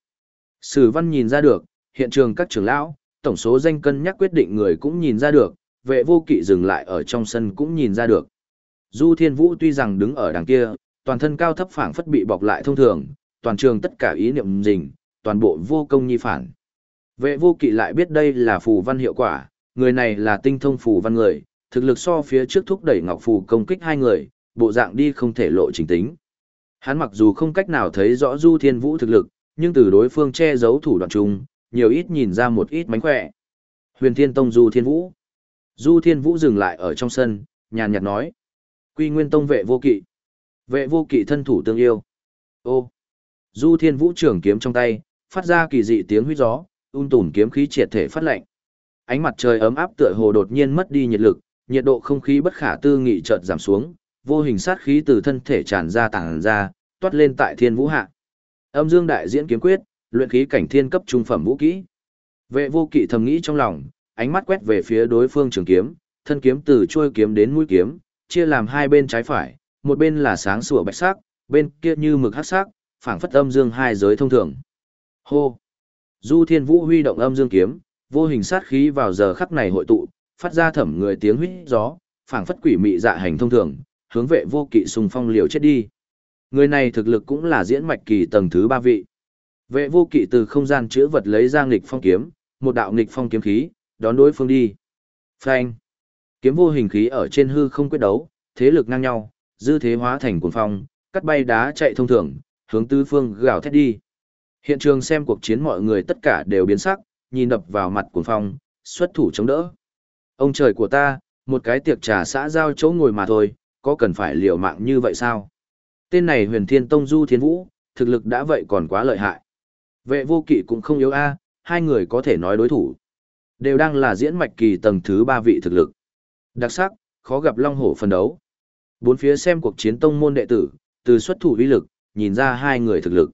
Sử văn nhìn ra được, hiện trường các trưởng lão, tổng số danh cân nhắc quyết định người cũng nhìn ra được, vệ vô kỵ dừng lại ở trong sân cũng nhìn ra được. Du thiên vũ tuy rằng đứng ở đằng kia, toàn thân cao thấp phảng phất bị bọc lại thông thường, toàn trường tất cả ý niệm rình, toàn bộ vô công nhi phản. Vệ vô kỵ lại biết đây là phù văn hiệu quả, người này là tinh thông phù văn người, thực lực so phía trước thúc đẩy ngọc phù công kích hai người, bộ dạng đi không thể lộ chính tính. Hắn mặc dù không cách nào thấy rõ Du Thiên Vũ thực lực, nhưng từ đối phương che giấu thủ đoạn chung, nhiều ít nhìn ra một ít mánh khỏe. Huyền Thiên Tông Du Thiên Vũ. Du Thiên Vũ dừng lại ở trong sân, nhàn nhạt nói. Quy Nguyên Tông vệ vô kỵ. Vệ vô kỵ thân thủ tương yêu. Ô. Du Thiên Vũ trường kiếm trong tay, phát ra kỳ dị tiếng huýt gió, un tùn kiếm khí triệt thể phát lạnh. Ánh mặt trời ấm áp tựa hồ đột nhiên mất đi nhiệt lực, nhiệt độ không khí bất khả tư nghị chợt giảm xuống, vô hình sát khí từ thân thể tràn ra tàng ra, toát lên tại Thiên Vũ hạ. Âm Dương đại diễn kiếm quyết, luyện khí cảnh thiên cấp trung phẩm vũ kỹ. Vệ vô kỵ thầm nghĩ trong lòng, ánh mắt quét về phía đối phương trường kiếm, thân kiếm từ chuôi kiếm đến mũi kiếm, chia làm hai bên trái phải, một bên là sáng sủa bạch sắc, bên kia như mực hắc sắc, phảng phất âm dương hai giới thông thường. Hô! Du Thiên Vũ huy động âm dương kiếm, vô hình sát khí vào giờ khắc này hội tụ, phát ra thẩm người tiếng huýt gió, phảng phất quỷ mị dạ hành thông thường, hướng vệ vô kỵ xung phong liều chết đi. Người này thực lực cũng là diễn mạch kỳ tầng thứ ba vị. Vệ vô kỵ từ không gian chữa vật lấy ra nghịch phong kiếm, một đạo nghịch phong kiếm khí, đón đối phương đi. Phanh. Kiếm vô hình khí ở trên hư không quyết đấu, thế lực ngang nhau, dư thế hóa thành cuồng phong, cắt bay đá chạy thông thường, hướng tứ phương gào thét đi. Hiện trường xem cuộc chiến mọi người tất cả đều biến sắc, nhìn đập vào mặt cuồng phong, xuất thủ chống đỡ. Ông trời của ta, một cái tiệc trà xã giao chỗ ngồi mà thôi, có cần phải liều mạng như vậy sao? Tên này huyền thiên tông du thiên vũ, thực lực đã vậy còn quá lợi hại. Vệ vô kỵ cũng không yếu a, hai người có thể nói đối thủ. Đều đang là diễn mạch kỳ tầng thứ ba vị thực lực. Đặc sắc, khó gặp long hổ phân đấu. Bốn phía xem cuộc chiến tông môn đệ tử, từ xuất thủ uy lực, nhìn ra hai người thực lực.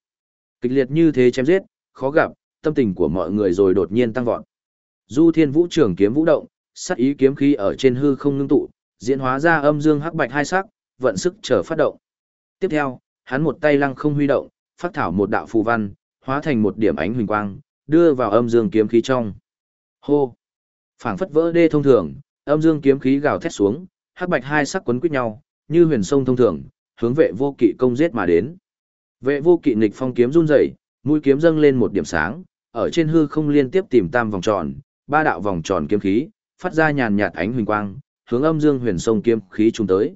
Kịch liệt như thế chém giết, khó gặp, tâm tình của mọi người rồi đột nhiên tăng vọt. Du Thiên Vũ trường kiếm vũ động, sắt ý kiếm khí ở trên hư không ngưng tụ, diễn hóa ra âm dương hắc bạch hai sắc, vận sức chờ phát động. Tiếp theo, hắn một tay lăng không huy động, phát thảo một đạo phù văn, hóa thành một điểm ánh huỳnh quang, đưa vào âm dương kiếm khí trong. Hô! Phảng phất vỡ đê thông thường, âm dương kiếm khí gào thét xuống, hắc bạch hai sắc quấn quýt nhau, như huyền sông thông thường, hướng vệ vô kỵ công giết mà đến. Vệ vô kỵ nghịch phong kiếm run rẩy, mũi kiếm dâng lên một điểm sáng, ở trên hư không liên tiếp tìm tam vòng tròn, ba đạo vòng tròn kiếm khí, phát ra nhàn nhạt ánh huỳnh quang, hướng âm dương huyền sông kiếm khí trùng tới.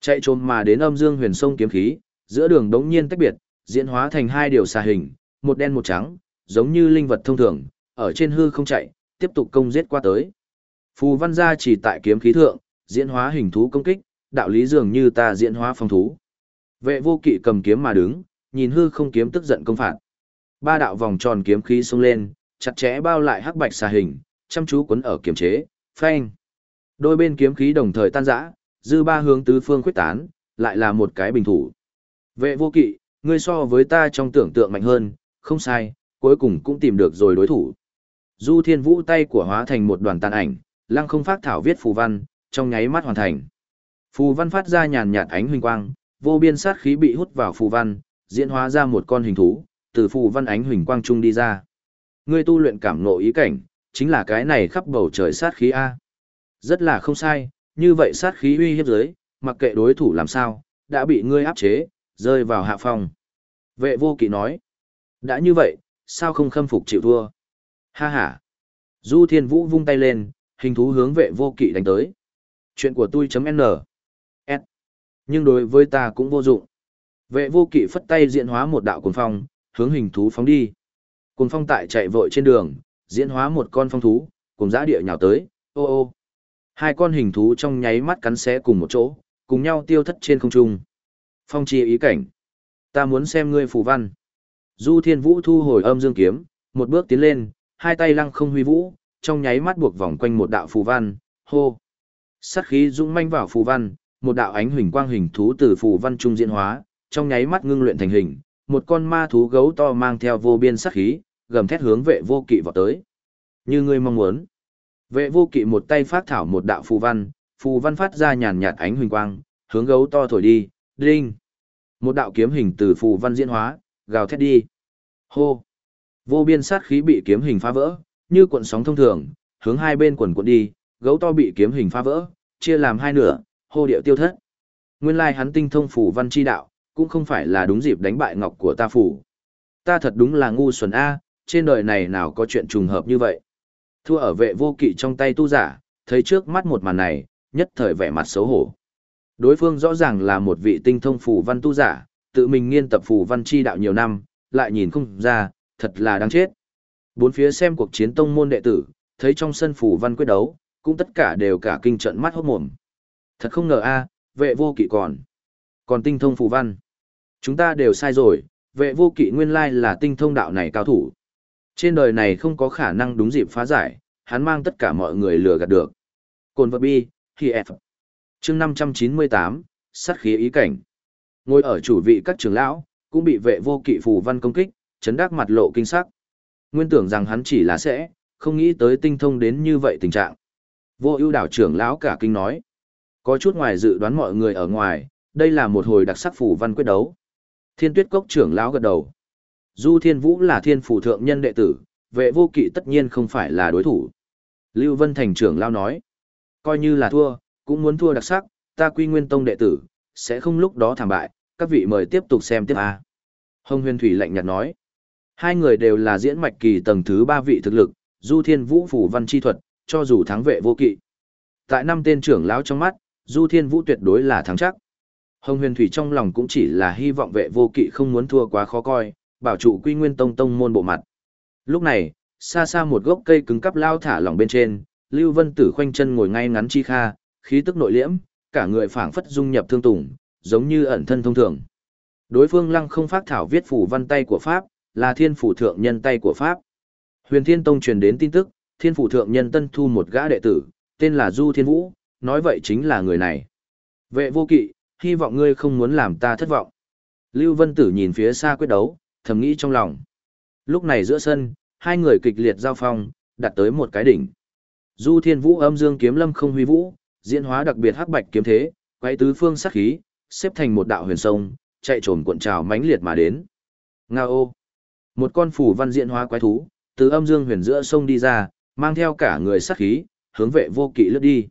Chạy trồm mà đến âm dương huyền sông kiếm khí, giữa đường đống nhiên tách biệt, diễn hóa thành hai điều xà hình, một đen một trắng, giống như linh vật thông thường, ở trên hư không chạy, tiếp tục công giết qua tới. Phù văn gia chỉ tại kiếm khí thượng, diễn hóa hình thú công kích, đạo lý dường như ta diễn hóa phong thú. Vệ vô kỵ cầm kiếm mà đứng, nhìn hư không kiếm tức giận công phạt. Ba đạo vòng tròn kiếm khí xông lên, chặt chẽ bao lại hắc bạch xà hình, chăm chú quấn ở kiềm chế, phanh. Đôi bên kiếm khí đồng thời tan rã, dư ba hướng tứ phương khuyết tán, lại là một cái bình thủ. Vệ vô kỵ, ngươi so với ta trong tưởng tượng mạnh hơn, không sai, cuối cùng cũng tìm được rồi đối thủ. Du thiên vũ tay của hóa thành một đoàn tàn ảnh, lăng không phát thảo viết phù văn, trong nháy mắt hoàn thành. Phù văn phát ra nhàn nhạt ánh huỳnh quang, vô biên sát khí bị hút vào phù văn, diễn hóa ra một con hình thú, từ phù văn ánh huỳnh quang trung đi ra. Ngươi tu luyện cảm ngộ ý cảnh, chính là cái này khắp bầu trời sát khí A. Rất là không sai, như vậy sát khí uy hiếp giới, mặc kệ đối thủ làm sao, đã bị ngươi áp chế, rơi vào hạ phong. Vệ vô kỵ nói, đã như vậy, sao không khâm phục chịu thua? Ha ha. Du Thiên Vũ vung tay lên, hình thú hướng vệ vô kỵ đánh tới. Chuyện của tôi.n. S. Nhưng đối với ta cũng vô dụng. Vệ vô kỵ phất tay diện hóa một đạo cuồng phong, hướng hình thú phóng đi. Cuồng phong tại chạy vội trên đường, diễn hóa một con phong thú, cùng giã địa nhào tới, ô ô. Hai con hình thú trong nháy mắt cắn xé cùng một chỗ, cùng nhau tiêu thất trên không trung. Phong chi ý cảnh. Ta muốn xem ngươi phù văn. Du Thiên Vũ thu hồi âm dương kiếm, một bước tiến lên, hai tay lăng không huy vũ, trong nháy mắt buộc vòng quanh một đạo phù văn, hô. Sát khí dũng manh vào phù văn, một đạo ánh huỳnh quang hình thú từ phù văn trung diễn hóa, trong nháy mắt ngưng luyện thành hình, một con ma thú gấu to mang theo vô biên sát khí, gầm thét hướng vệ vô kỵ vào tới. Như ngươi mong muốn. Vệ vô kỵ một tay phát thảo một đạo phù văn, phù văn phát ra nhàn nhạt ánh huỳnh quang, hướng gấu to thổi đi, đinh. Một đạo kiếm hình từ phù văn diễn hóa, gào thét đi. Hô. Vô biên sát khí bị kiếm hình phá vỡ, như cuộn sóng thông thường, hướng hai bên quần cuộn đi, gấu to bị kiếm hình phá vỡ, chia làm hai nửa, hô điệu tiêu thất. Nguyên lai hắn tinh thông phù văn chi đạo, cũng không phải là đúng dịp đánh bại ngọc của ta phủ. Ta thật đúng là ngu xuẩn A, trên đời này nào có chuyện trùng hợp như vậy. Thua ở vệ vô kỵ trong tay tu giả, thấy trước mắt một màn này, nhất thời vẻ mặt xấu hổ. Đối phương rõ ràng là một vị tinh thông phù văn tu giả, tự mình nghiên tập phù văn chi đạo nhiều năm, lại nhìn không ra, thật là đáng chết. Bốn phía xem cuộc chiến tông môn đệ tử, thấy trong sân phù văn quyết đấu, cũng tất cả đều cả kinh trận mắt hốt mồm. Thật không ngờ a, vệ vô kỵ còn. Còn tinh thông phù văn. Chúng ta đều sai rồi, vệ vô kỵ nguyên lai là tinh thông đạo này cao thủ. Trên đời này không có khả năng đúng dịp phá giải, hắn mang tất cả mọi người lừa gạt được. Cồn vật bi, khi F. chương 598, sát khí ý cảnh. Ngồi ở chủ vị các trưởng lão, cũng bị vệ vô kỵ phù văn công kích, chấn đắc mặt lộ kinh sắc. Nguyên tưởng rằng hắn chỉ là sẽ, không nghĩ tới tinh thông đến như vậy tình trạng. Vô ưu đảo trưởng lão cả kinh nói. Có chút ngoài dự đoán mọi người ở ngoài, đây là một hồi đặc sắc phù văn quyết đấu. Thiên tuyết cốc trưởng lão gật đầu. Du Thiên Vũ là thiên phủ thượng nhân đệ tử, vệ vô kỵ tất nhiên không phải là đối thủ. Lưu Vân Thành trưởng lao nói. Coi như là thua, cũng muốn thua đặc sắc, ta quy nguyên tông đệ tử, sẽ không lúc đó thảm bại, các vị mời tiếp tục xem tiếp a. Hồng Huyền Thủy lạnh nhạt nói. Hai người đều là diễn mạch kỳ tầng thứ ba vị thực lực, Du Thiên Vũ phủ văn chi thuật, cho dù thắng vệ vô kỵ. Tại năm tên trưởng lão trong mắt, Du Thiên Vũ tuyệt đối là thắng chắc. Hồng Huyền Thủy trong lòng cũng chỉ là hy vọng vệ vô kỵ không muốn thua quá khó coi, bảo trụ Quy Nguyên Tông tông môn bộ mặt. Lúc này, xa xa một gốc cây cứng cắp lao thả lỏng bên trên, Lưu Vân Tử khoanh chân ngồi ngay ngắn chi kha, khí tức nội liễm, cả người phảng phất dung nhập thương tùng, giống như ẩn thân thông thường. Đối phương lăng không phát thảo viết phủ văn tay của Pháp, là thiên phủ thượng nhân tay của Pháp. Huyền Thiên Tông truyền đến tin tức, thiên phủ thượng nhân tân thu một gã đệ tử, tên là Du Thiên Vũ, nói vậy chính là người này. Vệ vô kỵ, hy vọng ngươi không muốn làm ta thất vọng. Lưu Vân Tử nhìn phía xa quyết đấu, thầm nghĩ trong lòng. Lúc này giữa sân, hai người kịch liệt giao phong, đặt tới một cái đỉnh. Du Thiên Vũ âm dương kiếm lâm không huy vũ, diễn hóa đặc biệt hắc bạch kiếm thế, quay tứ phương sát khí, xếp thành một đạo huyền sông, chạy trồm cuộn trào mãnh liệt mà đến. Ngao Một con phủ văn diễn hóa quái thú, từ âm dương huyền giữa sông đi ra, mang theo cả người sát khí, hướng vệ vô kỵ lướt đi.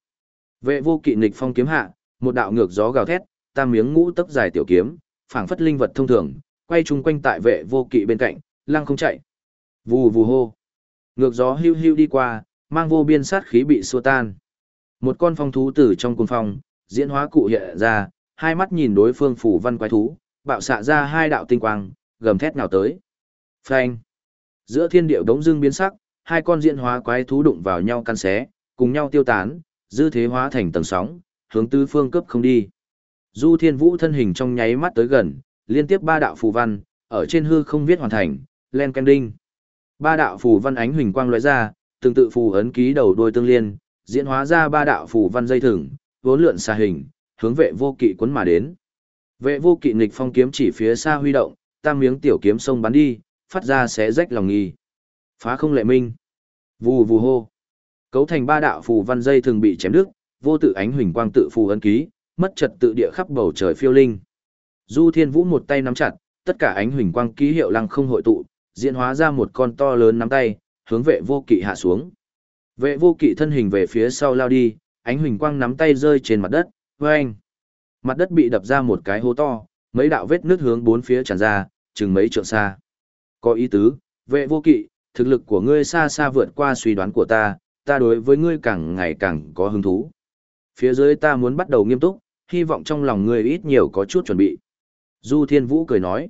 Vệ vô kỵ nghịch phong kiếm hạ, một đạo ngược gió gào thét, tam miếng ngũ tấc dài tiểu kiếm, phảng phất linh vật thông thường, quay chung quanh tại vệ vô kỵ bên cạnh, lăng không chạy. Vù vù hô. Ngược gió hưu hưu đi qua, mang vô biên sát khí bị xua tan. Một con phong thú tử trong cung phong, diễn hóa cụ hiện ra, hai mắt nhìn đối phương phủ văn quái thú, bạo xạ ra hai đạo tinh quang, gầm thét nào tới. Phanh. Giữa thiên điệu đống dưng biến sắc, hai con diễn hóa quái thú đụng vào nhau căn xé, cùng nhau tiêu tán, dư thế hóa thành tầng sóng, hướng tứ phương cấp không đi. Du Thiên Vũ thân hình trong nháy mắt tới gần, liên tiếp ba đạo phù văn, ở trên hư không viết hoàn thành, len ken đinh. Ba đạo phù văn ánh huỳnh quang lóe ra, tương tự phù ấn ký đầu đuôi tương liên, diễn hóa ra ba đạo phù văn dây thừng, vốn lượn xa hình, hướng vệ vô kỵ quấn mà đến. Vệ vô kỵ nghịch phong kiếm chỉ phía xa huy động, tam miếng tiểu kiếm sông bắn đi, phát ra xé rách lòng nghi. Phá không lệ minh. Vù vù hô. Cấu thành ba đạo phù văn dây thường bị chém đứt, vô tự ánh huỳnh quang tự phù ấn ký, mất trật tự địa khắp bầu trời phiêu linh. Du Thiên Vũ một tay nắm chặt, tất cả ánh huỳnh quang ký hiệu lăng không hội tụ, diễn hóa ra một con to lớn nắm tay, hướng vệ vô kỵ hạ xuống. Vệ vô kỵ thân hình về phía sau lao đi, ánh huỳnh quang nắm tay rơi trên mặt đất, vâng. Mặt đất bị đập ra một cái hố to, mấy đạo vết nước hướng bốn phía tràn ra, chừng mấy trượng xa. Có ý tứ, vệ vô kỵ, thực lực của ngươi xa xa vượt qua suy đoán của ta, ta đối với ngươi càng ngày càng có hứng thú. Phía dưới ta muốn bắt đầu nghiêm túc, hy vọng trong lòng ngươi ít nhiều có chút chuẩn bị. Du Thiên Vũ cười nói,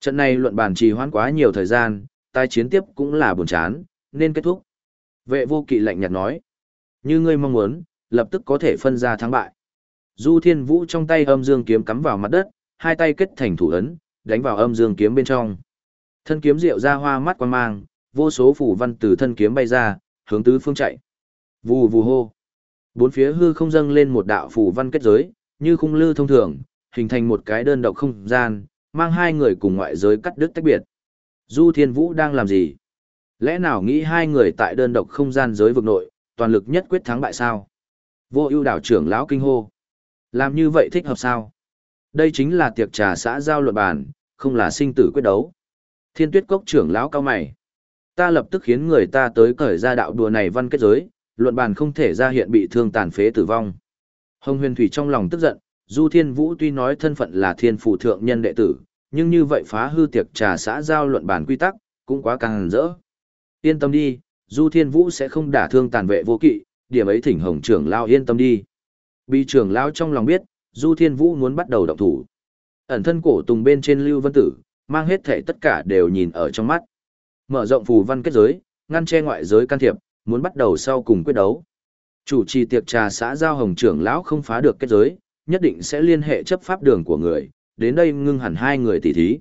trận này luận bàn trì hoãn quá nhiều thời gian, tai chiến tiếp cũng là buồn chán, nên kết thúc. Vệ vô kỵ lạnh nhạt nói, như ngươi mong muốn, lập tức có thể phân ra thắng bại. Du Thiên Vũ trong tay âm dương kiếm cắm vào mặt đất, hai tay kết thành thủ ấn, đánh vào âm dương kiếm bên trong. Thân kiếm rượu ra hoa mắt quan mang, vô số phủ văn từ thân kiếm bay ra, hướng tứ phương chạy. Vù vù hô. Bốn phía hư không dâng lên một đạo phủ văn kết giới, như khung lư thông thường, hình thành một cái đơn độc không gian, mang hai người cùng ngoại giới cắt đứt tách biệt. Du Thiên Vũ đang làm gì? Lẽ nào nghĩ hai người tại đơn độc không gian giới vực nội, toàn lực nhất quyết thắng bại sao? Vô ưu đảo trưởng lão kinh hô. Làm như vậy thích hợp sao? Đây chính là tiệc trà xã giao luận bàn, không là sinh tử quyết đấu. Thiên tuyết cốc trưởng lão cao mày. Ta lập tức khiến người ta tới cởi ra đạo đùa này văn kết giới, luận bàn không thể ra hiện bị thương tàn phế tử vong. Hồng huyền thủy trong lòng tức giận, Du Thiên Vũ tuy nói thân phận là thiên phủ thượng nhân đệ tử, nhưng như vậy phá hư tiệc trà xã giao luận bàn quy tắc, cũng quá càng rỡ. Yên tâm đi, Du Thiên Vũ sẽ không đả thương tàn vệ vô kỵ, điểm ấy thỉnh hồng trưởng lao yên tâm đi. Bị trưởng lao trong lòng biết, Du Thiên Vũ muốn bắt đầu động thủ. Ẩn thân cổ tùng bên trên Lưu Vân Tử, mang hết thể tất cả đều nhìn ở trong mắt. Mở rộng phù văn kết giới, ngăn che ngoại giới can thiệp, muốn bắt đầu sau cùng quyết đấu. Chủ trì tiệc trà xã giao hồng trưởng lão không phá được kết giới, nhất định sẽ liên hệ chấp pháp đường của người, đến đây ngưng hẳn hai người tỷ thí.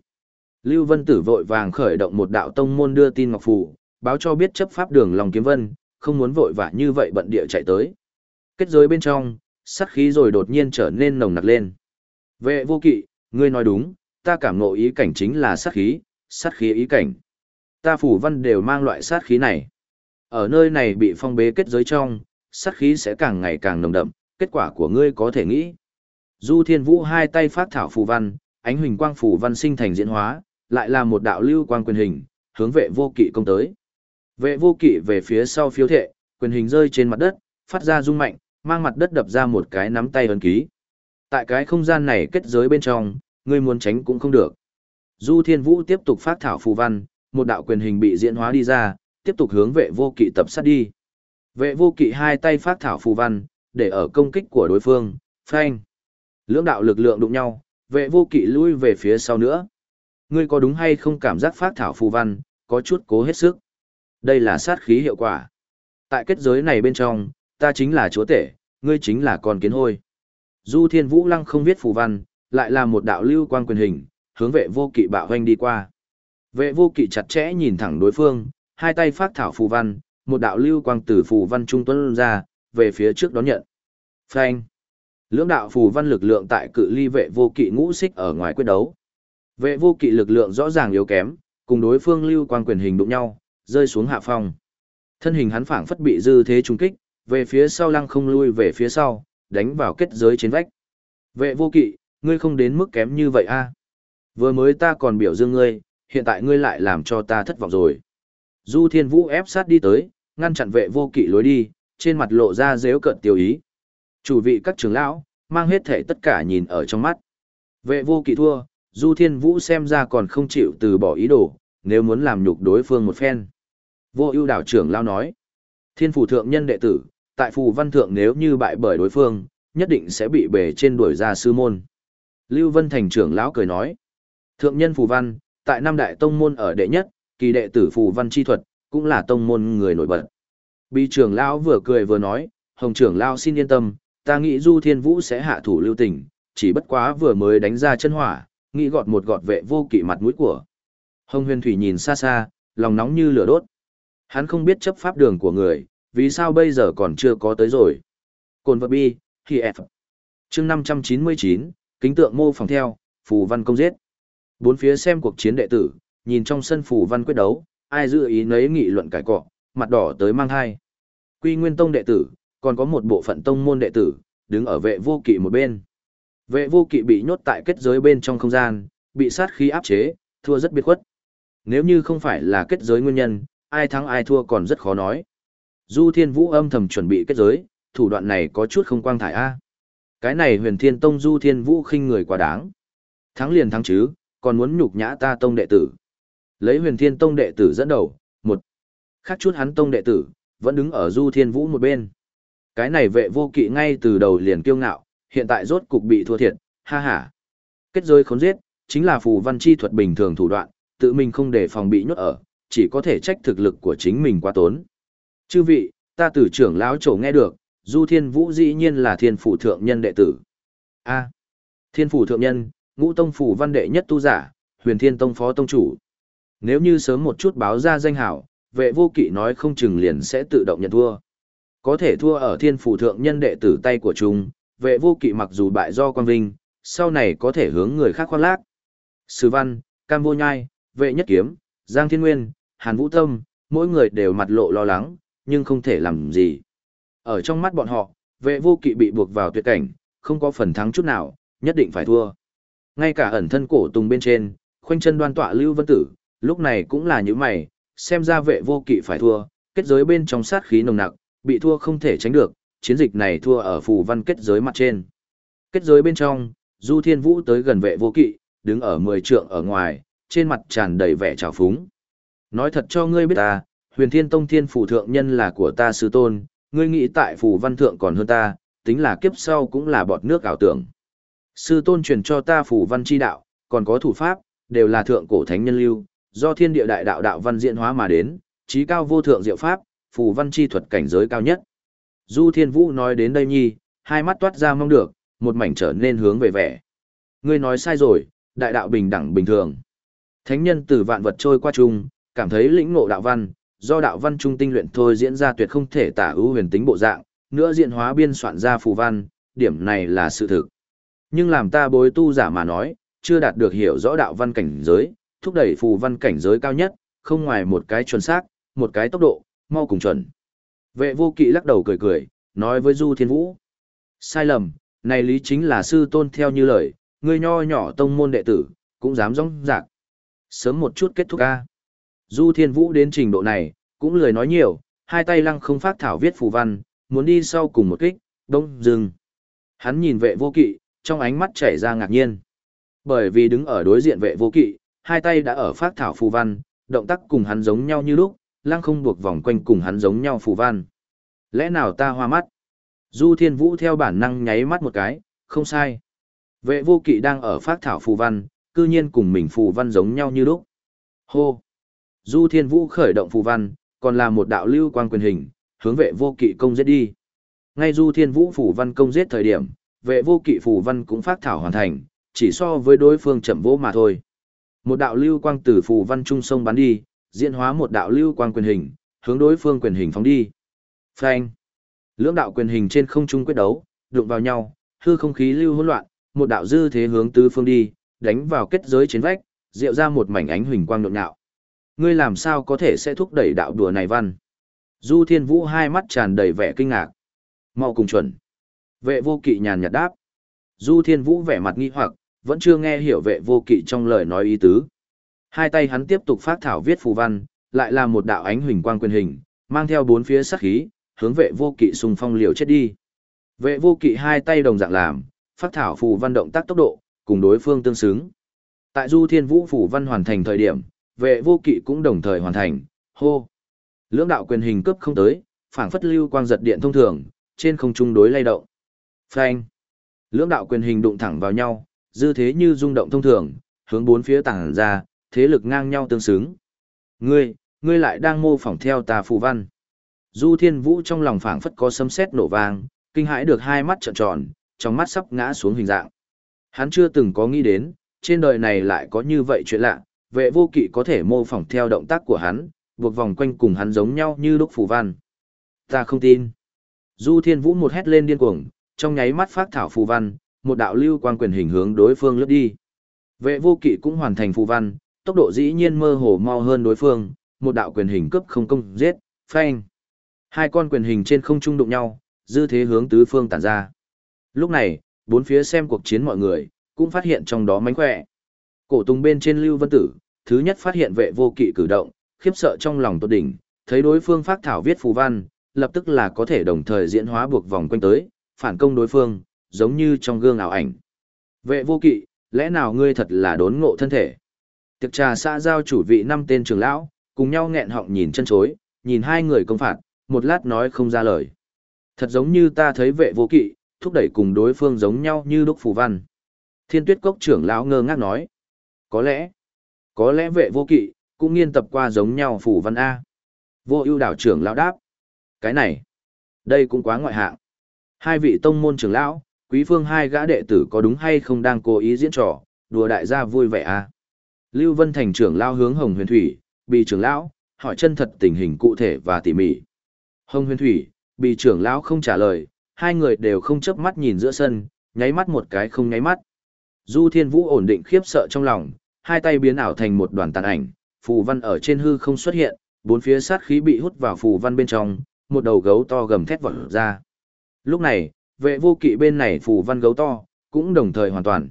Lưu Vân Tử vội vàng khởi động một đạo tông môn đưa tin ngọc phù, báo cho biết chấp pháp đường Long Kiếm Vân, không muốn vội vã như vậy bận địa chạy tới. Kết giới bên trong, sát khí rồi đột nhiên trở nên nồng nặc lên. Vệ vô kỵ, ngươi nói đúng, ta cảm ngộ ý cảnh chính là sát khí, sát khí ý cảnh. Ta phủ văn đều mang loại sát khí này. Ở nơi này bị phong bế kết giới trong, sát khí sẽ càng ngày càng nồng đậm, kết quả của ngươi có thể nghĩ. Du Thiên Vũ hai tay phát thảo phù văn, ánh huỳnh quang phù văn sinh thành diễn hóa, lại là một đạo lưu quang quyền hình, hướng vệ vô kỵ công tới. Vệ vô kỵ về phía sau phiếu thệ, quyền hình rơi trên mặt đất, phát ra rung mạnh, mang mặt đất đập ra một cái nắm tay ấn ký. Tại cái không gian này kết giới bên trong, ngươi muốn tránh cũng không được. Du Thiên Vũ tiếp tục phát thảo phù văn, một đạo quyền hình bị diễn hóa đi ra, tiếp tục hướng vệ vô kỵ tập sát đi. Vệ vô kỵ hai tay phát thảo phù văn, để ở công kích của đối phương, phanh. Lưỡng đạo lực lượng đụng nhau, vệ vô kỵ lui về phía sau nữa. Ngươi có đúng hay không cảm giác phát thảo phù văn, có chút cố hết sức. Đây là sát khí hiệu quả. Tại kết giới này bên trong, ta chính là chúa tể, ngươi chính là con kiến hôi. Du Thiên Vũ Lăng không viết phù văn, lại là một đạo lưu quang quyền hình, hướng vệ vô kỵ bạo hoanh đi qua. Vệ vô kỵ chặt chẽ nhìn thẳng đối phương, hai tay phát thảo phù văn, một đạo lưu quang từ phù văn trung tuấn ra, về phía trước đón nhận. Phanh. Lưỡng đạo phù văn lực lượng tại cự ly vệ vô kỵ ngũ xích ở ngoài quyết đấu. Vệ vô kỵ lực lượng rõ ràng yếu kém, cùng đối phương lưu quang quyền hình đụng nhau, rơi xuống hạ phong. Thân hình hắn phảng phất bị dư thế trúng kích, về phía sau lăng không lui về phía sau, đánh vào kết giới trên vách. Vệ vô kỵ, ngươi không đến mức kém như vậy a. Vừa mới ta còn biểu dương ngươi, hiện tại ngươi lại làm cho ta thất vọng rồi. Du Thiên Vũ ép sát đi tới, ngăn chặn vệ vô kỵ lối đi, trên mặt lộ ra dếu cận tiêu ý. Chủ vị các trưởng lão, mang hết thể tất cả nhìn ở trong mắt. Vệ vô kỵ thua, Du Thiên Vũ xem ra còn không chịu từ bỏ ý đồ, nếu muốn làm nhục đối phương một phen. Vô ưu đảo trưởng lão nói, thiên phủ thượng nhân đệ tử, tại phù văn thượng nếu như bại bởi đối phương, nhất định sẽ bị bể trên đuổi ra sư môn. Lưu Vân Thành trưởng lão cười nói, thượng nhân phù văn, tại năm đại tông môn ở đệ nhất, kỳ đệ tử phù văn chi thuật, cũng là tông môn người nổi bật. Bi trưởng lão vừa cười vừa nói, Hồng trưởng lão xin yên tâm, ta nghĩ Du Thiên Vũ sẽ hạ thủ lưu tình, chỉ bất quá vừa mới đánh ra chân hỏa, nghĩ gọt một gọt vệ vô kỵ mặt mũi của. Hồng Huyền Thủy nhìn xa xa, lòng nóng như lửa đốt. Hắn không biết chấp pháp đường của người, vì sao bây giờ còn chưa có tới rồi. Cồn vật bi, khi F. chương 599, kính tượng mô phỏng theo, phù văn công giết. Bốn phía xem cuộc chiến đệ tử, nhìn trong sân phù văn quyết đấu, ai dự ý nấy nghị luận cải cọ, mặt đỏ tới mang hai. Quy Nguyên Tông đệ tử, còn có một bộ phận tông môn đệ tử, đứng ở vệ vô kỵ một bên. Vệ vô kỵ bị nhốt tại kết giới bên trong không gian, bị sát khí áp chế, thua rất biệt khuất. Nếu như không phải là kết giới nguyên nhân, ai thắng ai thua còn rất khó nói. Du Thiên Vũ âm thầm chuẩn bị kết giới, thủ đoạn này có chút không quang thải a. Cái này Huyền Thiên Tông Du Thiên Vũ khinh người quá đáng. Thắng liền thắng chứ, còn muốn nhục nhã ta tông đệ tử. Lấy Huyền Thiên Tông đệ tử dẫn đầu, một. Khác chút hắn tông đệ tử, vẫn đứng ở Du Thiên Vũ một bên. Cái này vệ vô kỵ ngay từ đầu liền kiêu ngạo, hiện tại rốt cục bị thua thiệt, ha ha. Kết giới khốn giết, chính là phù văn chi thuật bình thường thủ đoạn, tự mình không để phòng bị nhốt ở, chỉ có thể trách thực lực của chính mình quá tốn. Chư vị, ta từ trưởng lão chỗ nghe được, Du Thiên Vũ dĩ nhiên là thiên phủ thượng nhân đệ tử. A. thiên phủ thượng nhân, ngũ tông phủ văn đệ nhất tu giả, huyền thiên tông phó tông chủ. Nếu như sớm một chút báo ra danh hảo, vệ vô kỵ nói không chừng liền sẽ tự động nhận thua. Có thể thua ở thiên phủ thượng nhân đệ tử tay của chúng, vệ vô kỵ mặc dù bại do quan vinh, sau này có thể hướng người khác khoác lác. Sử văn, cam vô nhai, vệ nhất kiếm, giang thiên nguyên, hàn vũ tâm, mỗi người đều mặt lộ lo lắng, nhưng không thể làm gì. Ở trong mắt bọn họ, vệ vô kỵ bị buộc vào tuyệt cảnh, không có phần thắng chút nào, nhất định phải thua. Ngay cả ẩn thân cổ tùng bên trên, khoanh chân đoan tọa lưu vân tử, lúc này cũng là như mày, xem ra vệ vô kỵ phải thua, kết giới bên trong sát khí nồng nặc, bị thua không thể tránh được, chiến dịch này thua ở phù văn kết giới mặt trên. Kết giới bên trong, Du Thiên Vũ tới gần vệ vô kỵ, đứng ở mười trượng ở ngoài, trên mặt tràn đầy vẻ trào phúng. Nói thật cho ngươi biết ta, huyền thiên tông thiên phủ thượng nhân là của ta sư tôn, ngươi nghĩ tại phủ văn thượng còn hơn ta, tính là kiếp sau cũng là bọt nước ảo tưởng. Sư tôn truyền cho ta phủ văn chi đạo, còn có thủ pháp, đều là thượng cổ thánh nhân lưu, do thiên địa đại đạo đạo văn diễn hóa mà đến, trí cao vô thượng diệu pháp, Phù văn chi thuật cảnh giới cao nhất. Du Thiên Vũ nói đến đây nhi, hai mắt toát ra mong được, một mảnh trở nên hướng về vẻ. Ngươi nói sai rồi, đại đạo bình đẳng bình thường. Thánh nhân từ vạn vật trôi qua chung, cảm thấy lĩnh ngộ đạo văn, do đạo văn trung tinh luyện thôi diễn ra tuyệt không thể tả ưu huyền tính bộ dạng, nữa diện hóa biên soạn ra phù văn, điểm này là sự thực. Nhưng làm ta bối tu giả mà nói, chưa đạt được hiểu rõ đạo văn cảnh giới, thúc đẩy phù văn cảnh giới cao nhất, không ngoài một cái chuẩn xác, một cái tốc độ, mau cùng chuẩn. Vệ vô kỵ lắc đầu cười cười, nói với Du Thiên Vũ. Sai lầm, này lý chính là sư tôn theo như lời, người nho nhỏ tông môn đệ tử, cũng dám rong rạc. Sớm một chút kết thúc a. Du Thiên Vũ đến trình độ này, cũng lười nói nhiều, hai tay lăng không phát thảo viết phù văn, muốn đi sau cùng một kích, đông dừng. Hắn nhìn vệ vô kỵ, trong ánh mắt chảy ra ngạc nhiên. Bởi vì đứng ở đối diện vệ vô kỵ, hai tay đã ở phát thảo phù văn, động tác cùng hắn giống nhau như lúc, lăng không buộc vòng quanh cùng hắn giống nhau phù văn. Lẽ nào ta hoa mắt? Du Thiên Vũ theo bản năng nháy mắt một cái, không sai. Vệ vô kỵ đang ở phát thảo phù văn, cư nhiên cùng mình phù văn giống nhau như lúc. Hô! Du Thiên Vũ khởi động phù văn, còn là một đạo lưu quang quyền hình, hướng vệ vô kỵ công giết đi. Ngay Du Thiên Vũ phù văn công giết thời điểm, vệ vô kỵ phù văn cũng phát thảo hoàn thành, chỉ so với đối phương chậm vỗ mà thôi. Một đạo lưu quang từ phù văn trung sông bắn đi, diễn hóa một đạo lưu quang quyền hình, hướng đối phương quyền hình phóng đi. Phanh! Lưỡng đạo quyền hình trên không trung quyết đấu, đụng vào nhau, hư không khí lưu hỗn loạn, một đạo dư thế hướng tứ phương đi, đánh vào kết giới chiến vách, diệu ra một mảnh ánh huỳnh quang nhộn nhạo. Ngươi làm sao có thể sẽ thúc đẩy đạo đùa này văn? Du Thiên Vũ hai mắt tràn đầy vẻ kinh ngạc. Mau cùng chuẩn. Vệ vô kỵ nhàn nhạt đáp. Du Thiên Vũ vẻ mặt nghi hoặc, vẫn chưa nghe hiểu vệ vô kỵ trong lời nói ý tứ. Hai tay hắn tiếp tục phát thảo viết phù văn, lại là một đạo ánh huỳnh quang quyền hình, mang theo bốn phía sắc khí, hướng vệ vô kỵ xung phong liều chết đi. Vệ vô kỵ hai tay đồng dạng làm, phát thảo phù văn động tác tốc độ, cùng đối phương tương xứng. Tại Du Thiên Vũ phù văn hoàn thành thời điểm, vệ vô kỵ cũng đồng thời hoàn thành, hô. Lưỡng đạo quyền hình cấp không tới, phảng phất lưu quang giật điện thông thường, trên không trung đối lay động. Phanh. Lưỡng đạo quyền hình đụng thẳng vào nhau, dư thế như rung động thông thường, hướng bốn phía tản ra, thế lực ngang nhau tương xứng. Ngươi, ngươi lại đang mô phỏng theo tà phù văn. Du Thiên Vũ trong lòng phảng phất có sấm sét nổ vang, kinh hãi được hai mắt trợn tròn, trong mắt sắp ngã xuống hình dạng. Hắn chưa từng có nghĩ đến, trên đời này lại có như vậy chuyện lạ, vệ vô kỵ có thể mô phỏng theo động tác của hắn, buộc vòng quanh cùng hắn giống nhau như lúc phù văn. Ta không tin. Du Thiên Vũ một hét lên điên cuồng, trong nháy mắt phát thảo phù văn, một đạo lưu quang quyền hình hướng đối phương lướt đi. Vệ vô kỵ cũng hoàn thành phù văn, tốc độ dĩ nhiên mơ hồ mau hơn đối phương, một đạo quyền hình cướp không công giết, phanh. Hai con quyền hình trên không trung đụng nhau, dư thế hướng tứ phương tản ra. Lúc này, bốn phía xem cuộc chiến mọi người, cũng phát hiện trong đó mánh khỏe. Cổ tung bên trên Lưu Vân Tử, thứ nhất phát hiện vệ vô kỵ cử động, khiếp sợ trong lòng tốt đỉnh, thấy đối phương phát thảo viết phù văn, lập tức là có thể đồng thời diễn hóa buộc vòng quanh tới, phản công đối phương, giống như trong gương ảo ảnh. Vệ vô kỵ, lẽ nào ngươi thật là đốn ngộ thân thể? Tiệc trà xã giao chủ vị năm tên trưởng lão, cùng nhau nghẹn họng nhìn chân chối, nhìn hai người công phạt, một lát nói không ra lời. Thật giống như ta thấy vệ vô kỵ, thúc đẩy cùng đối phương giống nhau như đúc phù văn. Thiên tuyết cốc trưởng lão ngơ ngác nói. Có lẽ, có lẽ vệ vô kỵ, cũng nghiên tập qua giống nhau phù văn A. Vô ưu đảo trưởng lão đáp. Cái này, đây cũng quá ngoại hạng. Hai vị tông môn trưởng lão, quý phương hai gã đệ tử có đúng hay không đang cố ý diễn trò, đùa đại gia vui vẻ A. Lưu Vân Thành trưởng lão hướng Hồng Huyền Thủy, bị trưởng lão, hỏi chân thật tình hình cụ thể và tỉ mỉ. Hồng Huyền Thủy, bị trưởng lão không trả lời, hai người đều không chớp mắt nhìn giữa sân, nháy mắt một cái không nháy mắt. Du Thiên Vũ ổn định khiếp sợ trong lòng, hai tay biến ảo thành một đoàn tàn ảnh, phù văn ở trên hư không xuất hiện, bốn phía sát khí bị hút vào phù văn bên trong, một đầu gấu to gầm thét vọt ra. Lúc này, vệ vô kỵ bên này phù văn gấu to, cũng đồng thời hoàn toàn.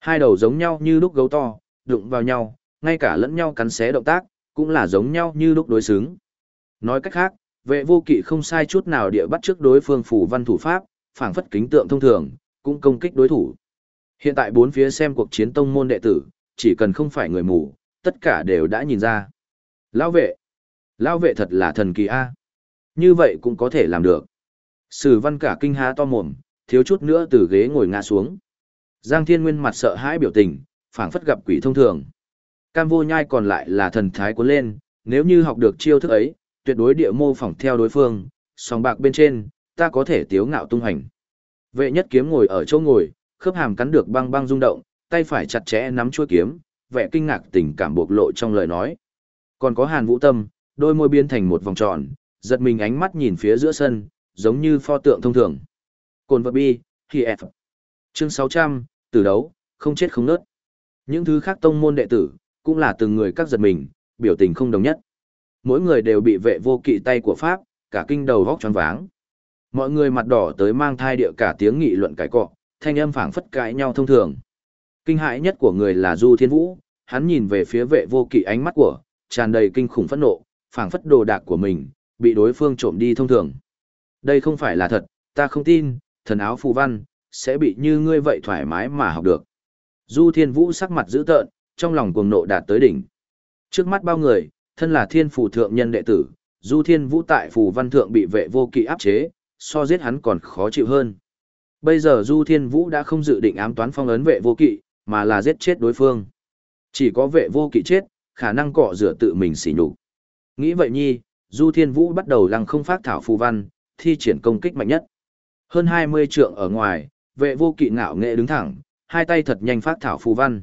Hai đầu giống nhau như lúc gấu to, đụng vào nhau, ngay cả lẫn nhau cắn xé động tác, cũng là giống nhau như lúc đối xứng. Nói cách khác, vệ vô kỵ không sai chút nào địa bắt trước đối phương phủ văn thủ pháp, phảng phất kính tượng thông thường, cũng công kích đối thủ. Hiện tại bốn phía xem cuộc chiến tông môn đệ tử, chỉ cần không phải người mù, tất cả đều đã nhìn ra. Lão vệ, lão vệ thật là thần kỳ a. Như vậy cũng có thể làm được. Sử văn cả kinh há to mồm, thiếu chút nữa từ ghế ngồi ngã xuống. Giang Thiên Nguyên mặt sợ hãi biểu tình, phảng phất gặp quỷ thông thường. Cam vô nhai còn lại là thần thái cuốn lên, nếu như học được chiêu thức ấy, tuyệt đối địa mô phỏng theo đối phương, song bạc bên trên, ta có thể tiếu ngạo tung hành. Vệ nhất kiếm ngồi ở chỗ ngồi, khớp hàm cắn được băng băng rung động, tay phải chặt chẽ nắm chuôi kiếm, vẻ kinh ngạc tình cảm bộc lộ trong lời nói. Còn có Hàn Vũ Tâm, đôi môi biến thành một vòng tròn, giật mình ánh mắt nhìn phía giữa sân, giống như pho tượng thông thường. Cồn vật bi, khi F. Chương 600, từ đấu, không chết không nớt. Những thứ khác tông môn đệ tử, cũng là từng người các giật mình, biểu tình không đồng nhất. Mỗi người đều bị vệ vô kỵ tay của Pháp, cả kinh đầu vóc choáng váng. Mọi người mặt đỏ tới mang thai địa cả tiếng nghị luận cãi cọ, thanh âm phảng phất cãi nhau thông thường. Kinh hãi nhất của người là Du Thiên Vũ, hắn nhìn về phía vệ vô kỵ ánh mắt của, tràn đầy kinh khủng phẫn nộ, phảng phất đồ đạc của mình, bị đối phương trộm đi thông thường. Đây không phải là thật, ta không tin, thần áo phù văn, sẽ bị như ngươi vậy thoải mái mà học được. Du Thiên Vũ sắc mặt dữ tợn, trong lòng cuồng nộ đạt tới đỉnh. Trước mắt bao người, thân là thiên Phủ thượng nhân đệ tử, Du Thiên Vũ tại Phủ văn thượng bị vệ vô kỵ áp chế, so giết hắn còn khó chịu hơn. Bây giờ Du Thiên Vũ đã không dự định ám toán phong ấn vệ vô kỵ, mà là giết chết đối phương. Chỉ có vệ vô kỵ chết, khả năng cọ rửa tự mình xỉ nhục. Nghĩ vậy nhi, Du Thiên Vũ bắt đầu lăng không phát thảo phù văn, thi triển công kích mạnh nhất. Hơn 20 trượng ở ngoài, vệ vô kỵ ngạo nghệ đứng thẳng, hai tay thật nhanh phát thảo phù văn.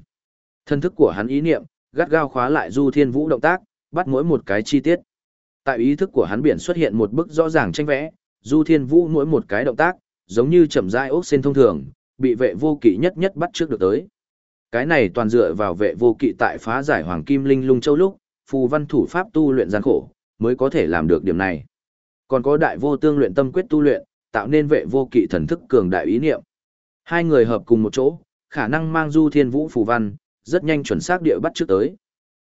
Thân thức của hắn ý niệm, gắt gao khóa lại Du Thiên Vũ động tác, bắt mỗi một cái chi tiết. Tại ý thức của hắn biển xuất hiện một bức rõ ràng tranh vẽ, Du Thiên Vũ mỗi một cái động tác, giống như chậm rãi ốc sen thông thường, bị vệ vô kỵ nhất nhất bắt trước được tới. Cái này toàn dựa vào vệ vô kỵ tại phá giải Hoàng Kim Linh Lung Châu lúc, phù văn thủ pháp tu luyện gian khổ, mới có thể làm được điểm này. Còn có đại vô tương luyện tâm quyết tu luyện, tạo nên vệ vô kỵ thần thức cường đại ý niệm. Hai người hợp cùng một chỗ, khả năng mang du thiên vũ phù văn, rất nhanh chuẩn xác địa bắt trước tới.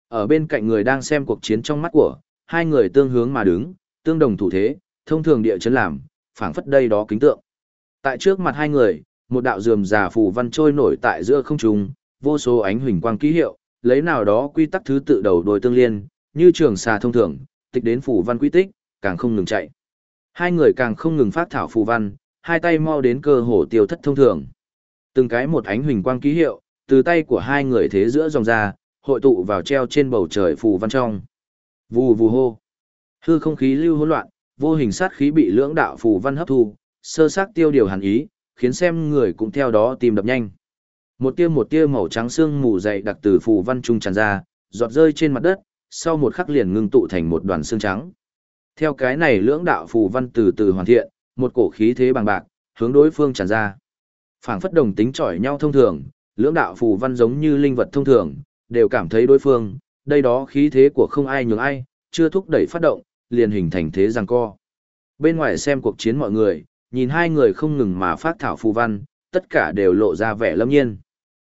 Ở bên cạnh người đang xem cuộc chiến trong mắt của, hai người tương hướng mà đứng, tương đồng thủ thế, thông thường địa chấn làm, phảng phất đây đó kính tượng. Tại trước mặt hai người, một đạo dườm già phù văn trôi nổi tại giữa không trung, vô số ánh huỳnh quang ký hiệu, lấy nào đó quy tắc thứ tự đầu đôi tương liên, như trường xà thông thường, tịch đến phù văn quy tích, càng không ngừng chạy. Hai người càng không ngừng phát thảo phù văn, hai tay mau đến cơ hồ tiêu thất thông thường. Từng cái một ánh huỳnh quang ký hiệu, từ tay của hai người thế giữa dòng ra, hội tụ vào treo trên bầu trời phù văn trong. Vù vù hô. Hư không khí lưu hỗn loạn, vô hình sát khí bị lưỡng đạo phù văn hấp thu, sơ xác tiêu điều hàn ý, khiến xem người cũng theo đó tìm đập nhanh. Một tia một tia màu trắng xương mù dày đặc từ phù văn trung tràn ra, giọt rơi trên mặt đất, sau một khắc liền ngưng tụ thành một đoàn xương trắng. Theo cái này lưỡng đạo phù văn từ từ hoàn thiện, một cổ khí thế bằng bạc, hướng đối phương tràn ra. Phảng phất đồng tính chọi nhau thông thường, lưỡng đạo phù văn giống như linh vật thông thường, đều cảm thấy đối phương, đây đó khí thế của không ai nhường ai, chưa thúc đẩy phát động, liền hình thành thế giằng co. Bên ngoài xem cuộc chiến mọi người, nhìn hai người không ngừng mà phát thảo phù văn, tất cả đều lộ ra vẻ lâm nhiên.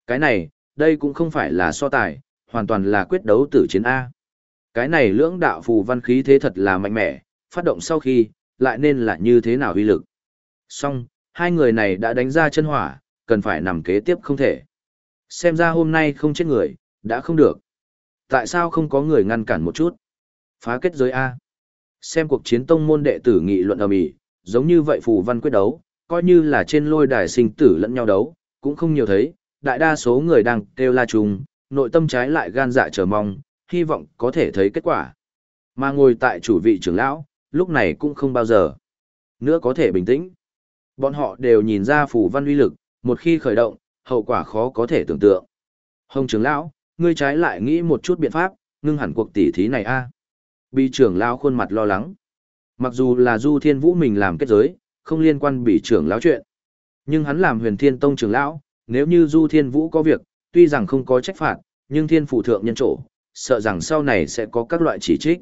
Cái này, đây cũng không phải là so tài, hoàn toàn là quyết đấu tử chiến A. Cái này lưỡng đạo phù văn khí thế thật là mạnh mẽ, phát động sau khi, lại nên là như thế nào uy lực. Song, hai người này đã đánh ra chân hỏa, cần phải nằm kế tiếp không thể. Xem ra hôm nay không chết người, đã không được. Tại sao không có người ngăn cản một chút? Phá kết giới A. Xem cuộc chiến tông môn đệ tử nghị luận ầm ĩ, giống như vậy phù văn quyết đấu, coi như là trên lôi đài sinh tử lẫn nhau đấu, cũng không nhiều thấy, đại đa số người đang kêu la trùng, nội tâm trái lại gan dạ chờ mong, hy vọng có thể thấy kết quả. Mà ngồi tại chủ vị trưởng lão, lúc này cũng không bao giờ nữa có thể bình tĩnh. Bọn họ đều nhìn ra phù văn uy lực, một khi khởi động, hậu quả khó có thể tưởng tượng. Hồng trưởng lão, ngươi trái lại nghĩ một chút biện pháp, ngưng hẳn cuộc tỉ thí này a. À? Bị trưởng lão khuôn mặt lo lắng. Mặc dù là Du Thiên Vũ mình làm kết giới, không liên quan bị trưởng lão chuyện. Nhưng hắn làm huyền thiên tông trưởng lão, nếu như Du Thiên Vũ có việc, tuy rằng không có trách phạt, nhưng thiên phủ thượng nhân trổ, sợ rằng sau này sẽ có các loại chỉ trích.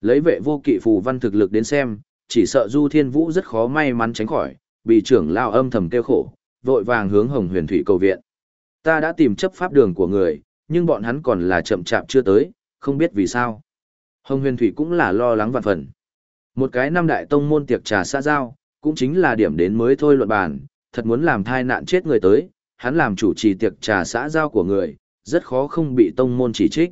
Lấy vệ vô kỵ phù văn thực lực đến xem, chỉ sợ Du Thiên Vũ rất khó may mắn tránh khỏi, bị trưởng lao âm thầm kêu khổ, vội vàng hướng Hồng Huyền Thủy cầu viện. Ta đã tìm chấp pháp đường của người, nhưng bọn hắn còn là chậm chạp chưa tới, không biết vì sao. Hồng Huyền Thủy cũng là lo lắng vạn phần. Một cái năm đại tông môn tiệc trà xã giao, cũng chính là điểm đến mới thôi luận bàn, thật muốn làm thai nạn chết người tới, hắn làm chủ trì tiệc trà xã giao của người, rất khó không bị tông môn chỉ trích.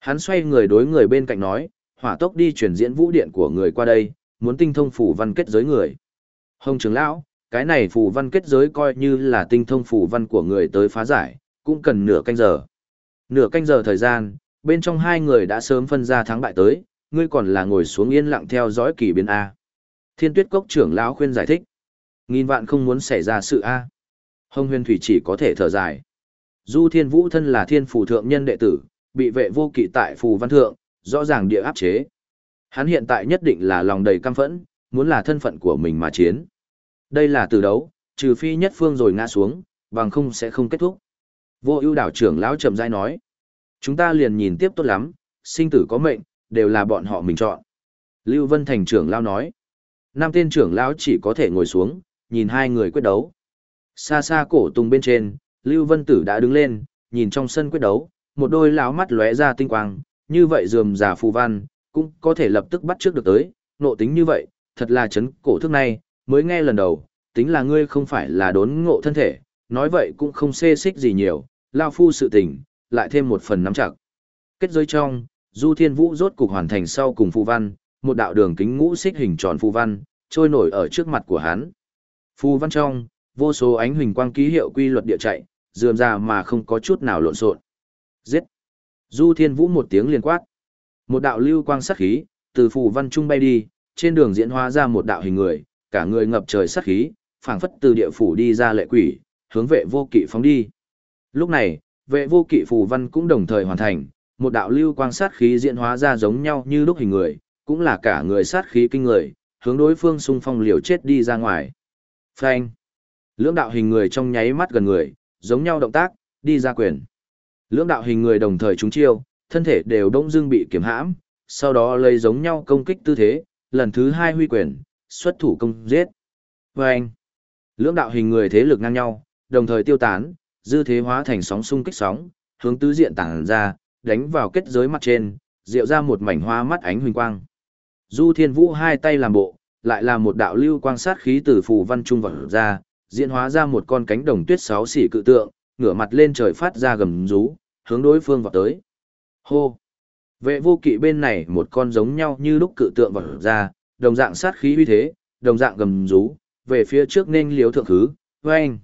Hắn xoay người đối người bên cạnh nói, hỏa tốc đi chuyển diễn vũ điện của người qua đây, muốn tinh thông phủ văn kết giới người. Hồng trưởng lão, cái này phù văn kết giới coi như là tinh thông phù văn của người tới phá giải, cũng cần nửa canh giờ. Nửa canh giờ thời gian, bên trong hai người đã sớm phân ra thắng bại tới, ngươi còn là ngồi xuống yên lặng theo dõi kỳ biến A. Thiên tuyết cốc trưởng lão khuyên giải thích. Nghìn vạn không muốn xảy ra sự A. Hồng huyền thủy chỉ có thể thở dài. Du thiên vũ thân là thiên phù thượng nhân đệ tử, bị vệ vô kỵ tại phù văn thượng, rõ ràng địa áp chế. Hắn hiện tại nhất định là lòng đầy căm phẫn, muốn là thân phận của mình mà chiến. Đây là từ đấu, trừ phi nhất phương rồi ngã xuống, bằng không sẽ không kết thúc. Vô ưu đảo trưởng lão chậm rãi nói. Chúng ta liền nhìn tiếp tốt lắm, sinh tử có mệnh, đều là bọn họ mình chọn. Lưu Vân Thành trưởng lão nói. Nam tên trưởng lão chỉ có thể ngồi xuống, nhìn hai người quyết đấu. Xa xa cổ tung bên trên, Lưu Vân Tử đã đứng lên, nhìn trong sân quyết đấu, một đôi lão mắt lóe ra tinh quang, như vậy dườm giả phù văn, cũng có thể lập tức bắt trước được tới, nộ tính như vậy, thật là chấn cổ thức này, mới nghe lần đầu, tính là ngươi không phải là đốn ngộ thân thể, nói vậy cũng không xê xích gì nhiều, lao phu sự tình, lại thêm một phần nắm chặt. Kết giới trong, Du Thiên Vũ rốt cục hoàn thành sau cùng phù văn, một đạo đường kính ngũ xích hình tròn phù văn, trôi nổi ở trước mặt của hắn. Phù văn trong, vô số ánh huỳnh quang ký hiệu quy luật địa chạy, dườm ra mà không có chút nào lộn xộn. Giết! Du Thiên Vũ một tiếng liền quát. Một đạo lưu quang sắc khí, từ phù văn trung bay đi, trên đường diễn hóa ra một đạo hình người, cả người ngập trời sát khí, phảng phất từ địa phủ đi ra lệ quỷ, hướng vệ vô kỵ phóng đi. Lúc này, vệ vô kỵ phù văn cũng đồng thời hoàn thành, một đạo lưu quang sát khí diễn hóa ra giống nhau như lúc hình người, cũng là cả người sát khí kinh người, hướng đối phương xung phong liều chết đi ra ngoài. Phanh! Lưỡng đạo hình người trong nháy mắt gần người, giống nhau động tác, đi ra quyền. Lưỡng đạo hình người đồng thời trúng chiêu, thân thể đều đông dương bị kiểm hãm, sau đó lấy giống nhau công kích tư thế, lần thứ hai huy quyền, xuất thủ công giết. Phanh! Lưỡng đạo hình người thế lực ngang nhau, đồng thời tiêu tán, dư thế hóa thành sóng xung kích sóng, hướng tứ diện tản ra, đánh vào kết giới mặt trên, diệu ra một mảnh hoa mắt ánh huỳnh quang. Du Thiên Vũ hai tay làm bộ, lại là một đạo lưu quang sát khí từ phù văn trung vật ra, diễn hóa ra một con cánh đồng tuyết sáu xỉ cự tượng, ngửa mặt lên trời phát ra gầm rú, hướng đối phương vào tới. Hô! Vệ vô kỵ bên này một con giống nhau như lúc cự tượng vật ra, đồng dạng sát khí uy thế, đồng dạng gầm rú, về phía trước nên liếu thượng khứ, vang.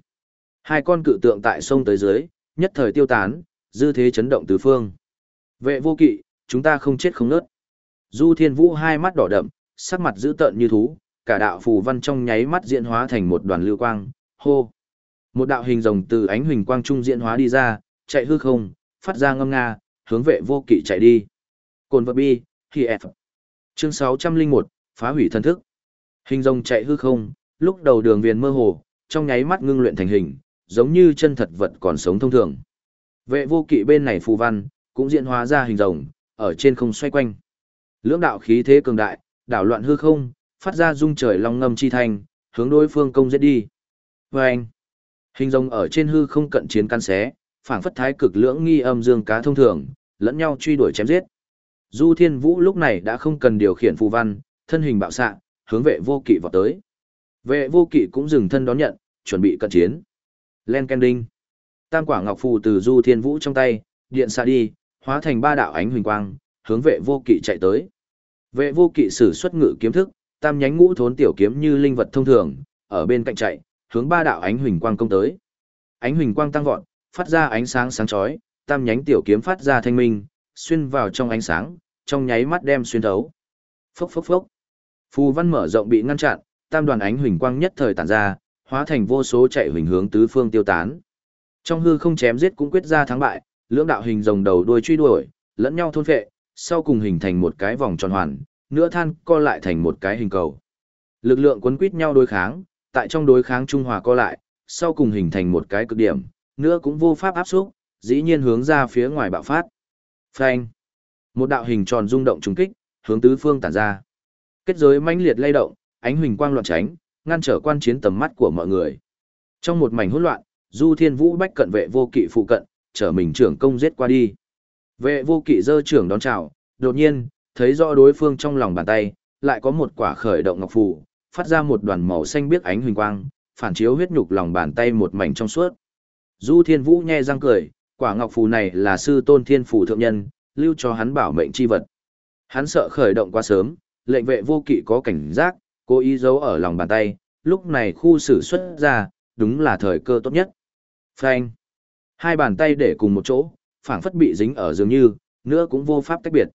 Hai con cự tượng tại sông tới dưới, nhất thời tiêu tán, dư thế chấn động tứ phương. Vệ vô kỵ, chúng ta không chết không nớt. Du Thiên Vũ hai mắt đỏ đậm, sắc mặt dữ tợn như thú, cả đạo phù văn trong nháy mắt diễn hóa thành một đoàn lưu quang, hô. Một đạo hình rồng từ ánh huỳnh quang trung diễn hóa đi ra, chạy hư không, phát ra ngâm nga, hướng vệ vô kỵ chạy đi. Cồn vật bi, thì F. Chương 601, phá hủy thân thức. Hình rồng chạy hư không, lúc đầu đường viền mơ hồ, trong nháy mắt ngưng luyện thành hình, giống như chân thật vật còn sống thông thường. Vệ vô kỵ bên này phù văn, cũng diễn hóa ra hình rồng, ở trên không xoay quanh. Lưỡng đạo khí thế cường đại, đảo loạn hư không, phát ra rung trời long ngâm chi thành, hướng đối phương công giết đi. Và anh, hình rồng ở trên hư không cận chiến can xé, phảng phất thái cực lưỡng nghi âm dương cá thông thường, lẫn nhau truy đuổi chém giết. Du Thiên Vũ lúc này đã không cần điều khiển phù văn, thân hình bạo xạ, hướng vệ vô kỵ vào tới. Vệ vô kỵ cũng dừng thân đón nhận, chuẩn bị cận chiến. Len Kending. Tam quả ngọc phù từ Du Thiên Vũ trong tay, điện xa đi, hóa thành ba đạo ánh huỳnh quang, hướng vệ vô kỵ chạy tới. Vệ vô kỵ sử xuất ngự kiếm thức, tam nhánh ngũ thốn tiểu kiếm như linh vật thông thường, ở bên cạnh chạy, hướng ba đạo ánh huỳnh quang công tới. Ánh huỳnh quang tăng vọt, phát ra ánh sáng sáng chói, tam nhánh tiểu kiếm phát ra thanh minh, xuyên vào trong ánh sáng, trong nháy mắt đem xuyên thấu. Phốc phốc phốc. Phù văn mở rộng bị ngăn chặn, tam đoàn ánh huỳnh quang nhất thời tản ra, hóa thành vô số chạy huỳnh hướng tứ phương tiêu tán. Trong hư không chém giết cũng quyết ra thắng bại, lưỡng đạo hình rồng đầu đuôi truy đuổi, lẫn nhau thôn phệ, sau cùng hình thành một cái vòng tròn hoàn, nữa than co lại thành một cái hình cầu. Lực lượng quấn quýt nhau đối kháng, tại trong đối kháng trung hòa co lại, sau cùng hình thành một cái cực điểm, nữa cũng vô pháp áp xúc, dĩ nhiên hướng ra phía ngoài bạo phát. Phanh. Một đạo hình tròn rung động trùng kích, hướng tứ phương tản ra. Kết giới mãnh liệt lay động, ánh huỳnh quang loạn tránh, ngăn trở quan chiến tầm mắt của mọi người. Trong một mảnh hỗn loạn, Du Thiên Vũ bách cận vệ vô kỵ phụ cận, trở mình trưởng công giết qua đi. Vệ vô kỵ dơ trưởng đón chào, đột nhiên, thấy rõ đối phương trong lòng bàn tay, lại có một quả khởi động ngọc phù, phát ra một đoàn màu xanh biếc ánh huỳnh quang, phản chiếu huyết nhục lòng bàn tay một mảnh trong suốt. Du Thiên Vũ nhe răng cười, quả ngọc phù này là sư tôn thiên phù thượng nhân, lưu cho hắn bảo mệnh chi vật. Hắn sợ khởi động quá sớm, lệnh vệ vô kỵ có cảnh giác, cố ý giấu ở lòng bàn tay, lúc này khu xử xuất ra, đúng là thời cơ tốt nhất. Phanh. Hai bàn tay để cùng một chỗ, phảng phất bị dính ở dường như, nữa cũng vô pháp tách biệt.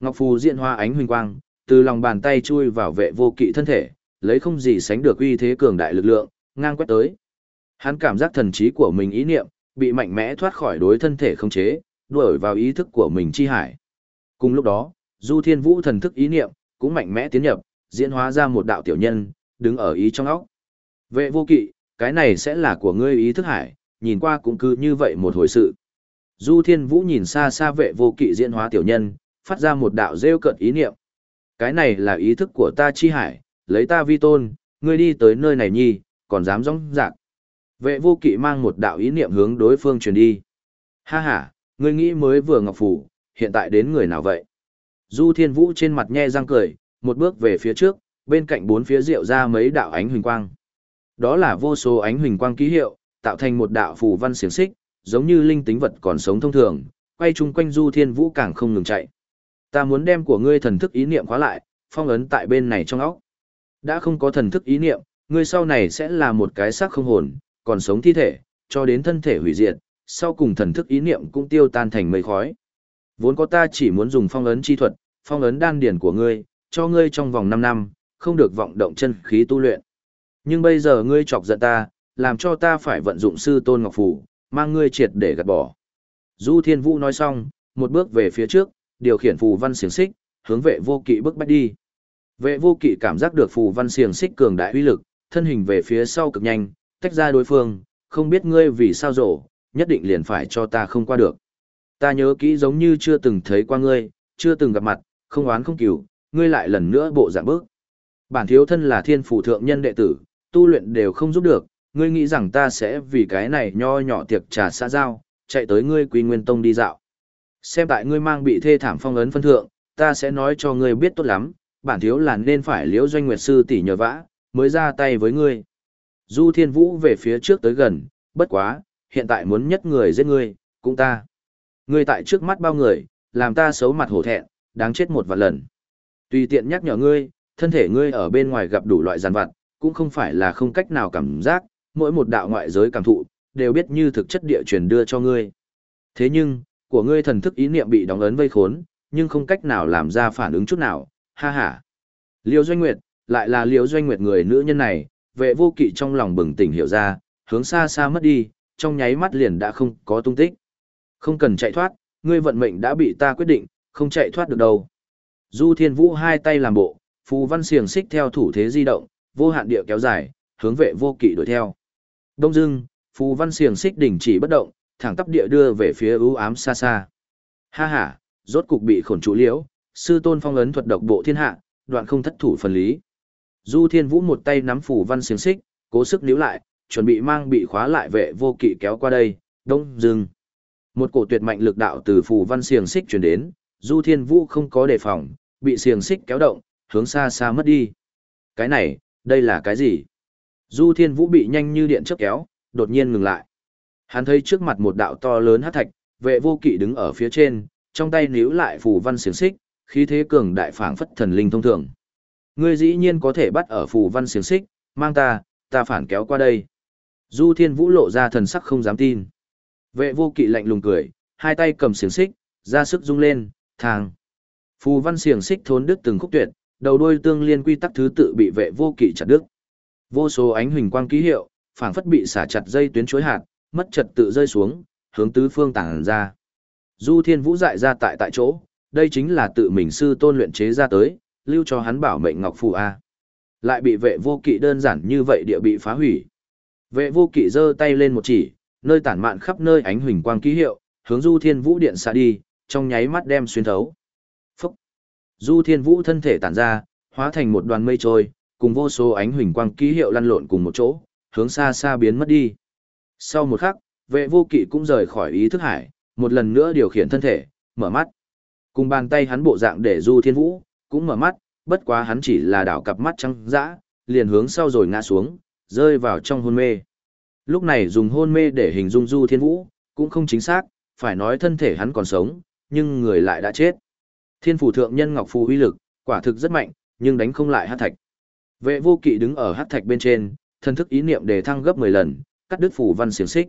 Ngọc phù diện hoa ánh huỳnh quang, từ lòng bàn tay chui vào vệ vô kỵ thân thể, lấy không gì sánh được uy thế cường đại lực lượng, ngang quét tới. Hắn cảm giác thần trí của mình ý niệm, bị mạnh mẽ thoát khỏi đối thân thể không chế, đuổi vào ý thức của mình chi hải. Cùng lúc đó, Du Thiên Vũ thần thức ý niệm, cũng mạnh mẽ tiến nhập, diễn hóa ra một đạo tiểu nhân, đứng ở ý trong óc. Vệ vô kỵ, cái này sẽ là của ngươi ý thức hải, nhìn qua cũng cứ như vậy một hồi sự. Du Thiên Vũ nhìn xa xa vệ vô kỵ diễn hóa tiểu nhân, phát ra một đạo rêu cận ý niệm. Cái này là ý thức của ta chi hải, lấy ta vi tôn, ngươi đi tới nơi này nhi, còn dám rong rạc. Vệ vô kỵ mang một đạo ý niệm hướng đối phương truyền đi. Ha ha, ngươi nghĩ mới vừa ngọc phủ, hiện tại đến người nào vậy? Du Thiên Vũ trên mặt nhe răng cười, một bước về phía trước, bên cạnh bốn phía rượu ra mấy đạo ánh huỳnh quang. Đó là vô số ánh huỳnh quang ký hiệu, tạo thành một đạo phù văn xiềng xích, giống như linh tính vật còn sống thông thường, quay chung quanh Du Thiên Vũ càng không ngừng chạy. Ta muốn đem của ngươi thần thức ý niệm khóa lại, phong ấn tại bên này trong óc. Đã không có thần thức ý niệm, ngươi sau này sẽ là một cái xác không hồn, còn sống thi thể, cho đến thân thể hủy diệt, sau cùng thần thức ý niệm cũng tiêu tan thành mây khói. Vốn có ta chỉ muốn dùng phong ấn chi thuật, phong ấn đan điển của ngươi, cho ngươi trong vòng 5 năm, không được vọng động chân khí tu luyện. Nhưng bây giờ ngươi chọc giận ta, làm cho ta phải vận dụng sư tôn ngọc phủ, mang ngươi triệt để gạt bỏ. Du Thiên Vũ nói xong, một bước về phía trước, điều khiển phù văn xiềng xích, hướng vệ vô kỵ bước bách đi. Vệ vô kỵ cảm giác được phù văn xiềng xích cường đại uy lực, thân hình về phía sau cực nhanh, tách ra đối phương, không biết ngươi vì sao rổ, nhất định liền phải cho ta không qua được. Ta nhớ kỹ giống như chưa từng thấy qua ngươi, chưa từng gặp mặt, không oán không cửu, ngươi lại lần nữa bộ dạng bước. Bản thiếu thân là thiên phủ thượng nhân đệ tử, tu luyện đều không giúp được, ngươi nghĩ rằng ta sẽ vì cái này nho nhỏ tiệc trà xã giao, chạy tới ngươi Quy Nguyên Tông đi dạo. Xem tại ngươi mang bị thê thảm phong ấn phân thượng, ta sẽ nói cho ngươi biết tốt lắm, bản thiếu là nên phải liễu doanh nguyệt sư tỷ nhờ vã, mới ra tay với ngươi. Du Thiên Vũ về phía trước tới gần, bất quá, hiện tại muốn nhất người giết ngươi, cũng ta. Ngươi tại trước mắt bao người, làm ta xấu mặt hổ thẹn, đáng chết một vạn lần. Tùy tiện nhắc nhở ngươi, thân thể ngươi ở bên ngoài gặp đủ loại giàn vặt, cũng không phải là không cách nào cảm giác, mỗi một đạo ngoại giới cảm thụ, đều biết như thực chất địa truyền đưa cho ngươi. Thế nhưng, của ngươi thần thức ý niệm bị đóng ấn vây khốn, nhưng không cách nào làm ra phản ứng chút nào, ha ha. Liêu Doanh Nguyệt, lại là Liêu Doanh Nguyệt người nữ nhân này, vệ vô kỵ trong lòng bừng tỉnh hiểu ra, hướng xa xa mất đi, trong nháy mắt liền đã không có tung tích. Không cần chạy thoát, ngươi vận mệnh đã bị ta quyết định, không chạy thoát được đâu. Du Thiên Vũ hai tay làm bộ, phù văn xiềng xích theo thủ thế di động, vô hạn địa kéo dài, hướng vệ vô kỵ đuổi theo. Đông dưng, phù văn xiềng xích đình chỉ bất động, thẳng tắp địa đưa về phía ưu ám xa xa. Ha ha, rốt cục bị khổn trụ liễu, sư tôn phong ấn thuật độc bộ thiên hạ, đoạn không thất thủ phần lý. Du Thiên Vũ một tay nắm phủ văn xiềng xích, cố sức níu lại, chuẩn bị mang bị khóa lại vệ vô kỵ kéo qua đây, đông dừng. Một cổ tuyệt mạnh lực đạo từ phủ văn xiềng xích truyền đến, Du Thiên Vũ không có đề phòng, bị xiềng xích kéo động, hướng xa xa mất đi. Cái này, đây là cái gì? Du Thiên Vũ bị nhanh như điện chớp kéo, đột nhiên ngừng lại. Hắn thấy trước mặt một đạo to lớn hắc thạch, vệ vô kỵ đứng ở phía trên, trong tay níu lại phủ văn xiềng xích, khí thế cường đại phảng phất thần linh thông thường. Ngươi dĩ nhiên có thể bắt ở phù văn xiềng xích, mang ta, ta phản kéo qua đây. Du Thiên Vũ lộ ra thần sắc không dám tin. Vệ vô kỵ lạnh lùng cười, hai tay cầm xiềng xích, ra sức rung lên, thang. Phù văn xiềng xích thốn đứt từng khúc tuyệt, đầu đuôi tương liên quy tắc thứ tự bị vệ vô kỵ chặt đứt. Vô số ánh huỳnh quang ký hiệu, phảng phất bị xả chặt dây tuyến chối hạt, mất trật tự rơi xuống, hướng tứ phương tản ra. Du Thiên Vũ dại ra tại tại chỗ, đây chính là tự mình sư tôn luyện chế ra tới, lưu cho hắn bảo mệnh ngọc phù a. Lại bị vệ vô kỵ đơn giản như vậy địa bị phá hủy. Vệ vô kỵ giơ tay lên một chỉ, nơi tản mạn khắp nơi ánh huỳnh quang ký hiệu, hướng Du Thiên Vũ điện xa đi, trong nháy mắt đem xuyên thấu. Phúc! Du Thiên Vũ thân thể tản ra, hóa thành một đoàn mây trôi, cùng vô số ánh huỳnh quang ký hiệu lăn lộn cùng một chỗ, hướng xa xa biến mất đi. Sau một khắc, vệ vô kỵ cũng rời khỏi ý thức hải, một lần nữa điều khiển thân thể, mở mắt. Cùng bàn tay hắn bộ dạng để Du Thiên Vũ, cũng mở mắt, bất quá hắn chỉ là đảo cặp mắt trắng dã, liền hướng sau rồi ngã xuống, rơi vào trong hôn mê. Lúc này dùng hôn mê để hình dung Du Thiên Vũ, cũng không chính xác, phải nói thân thể hắn còn sống, nhưng người lại đã chết. Thiên phủ thượng nhân Ngọc Phù uy lực, quả thực rất mạnh, nhưng đánh không lại hắc thạch. Vệ vô kỵ đứng ở hắc thạch bên trên, thần thức ý niệm đề thăng gấp 10 lần, cắt đứt phủ văn xiềng xích.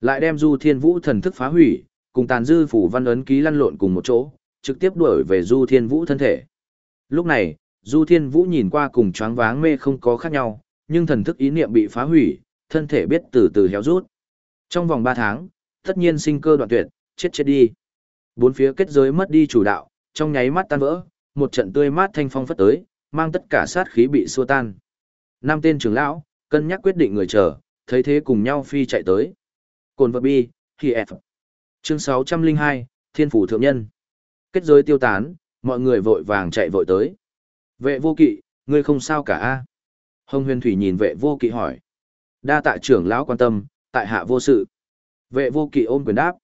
Lại đem Du Thiên Vũ thần thức phá hủy, cùng tàn dư phủ văn ấn ký lăn lộn cùng một chỗ, trực tiếp đuổi về Du Thiên Vũ thân thể. Lúc này, Du Thiên Vũ nhìn qua cùng choáng váng mê không có khác nhau, nhưng thần thức ý niệm bị phá hủy, thân thể biết từ từ héo rút. Trong vòng 3 tháng, tất nhiên sinh cơ đoạn tuyệt, chết chết đi. Bốn phía kết giới mất đi chủ đạo, trong nháy mắt tan vỡ, một trận tươi mát thanh phong phất tới, mang tất cả sát khí bị xua tan. Năm tên trưởng lão, cân nhắc quyết định người chờ, thấy thế cùng nhau phi chạy tới. Cồn vật bi, khi F. Chương 602, Thiên Phủ Thượng Nhân. Kết giới tiêu tán, mọi người vội vàng chạy vội tới. Vệ vô kỵ, ngươi không sao cả a Hồng huyền thủy nhìn vệ vô kỵ hỏi. Đa tạ trưởng lão quan tâm, tại hạ vô sự. Vệ vô kỵ ôm quyền đáp.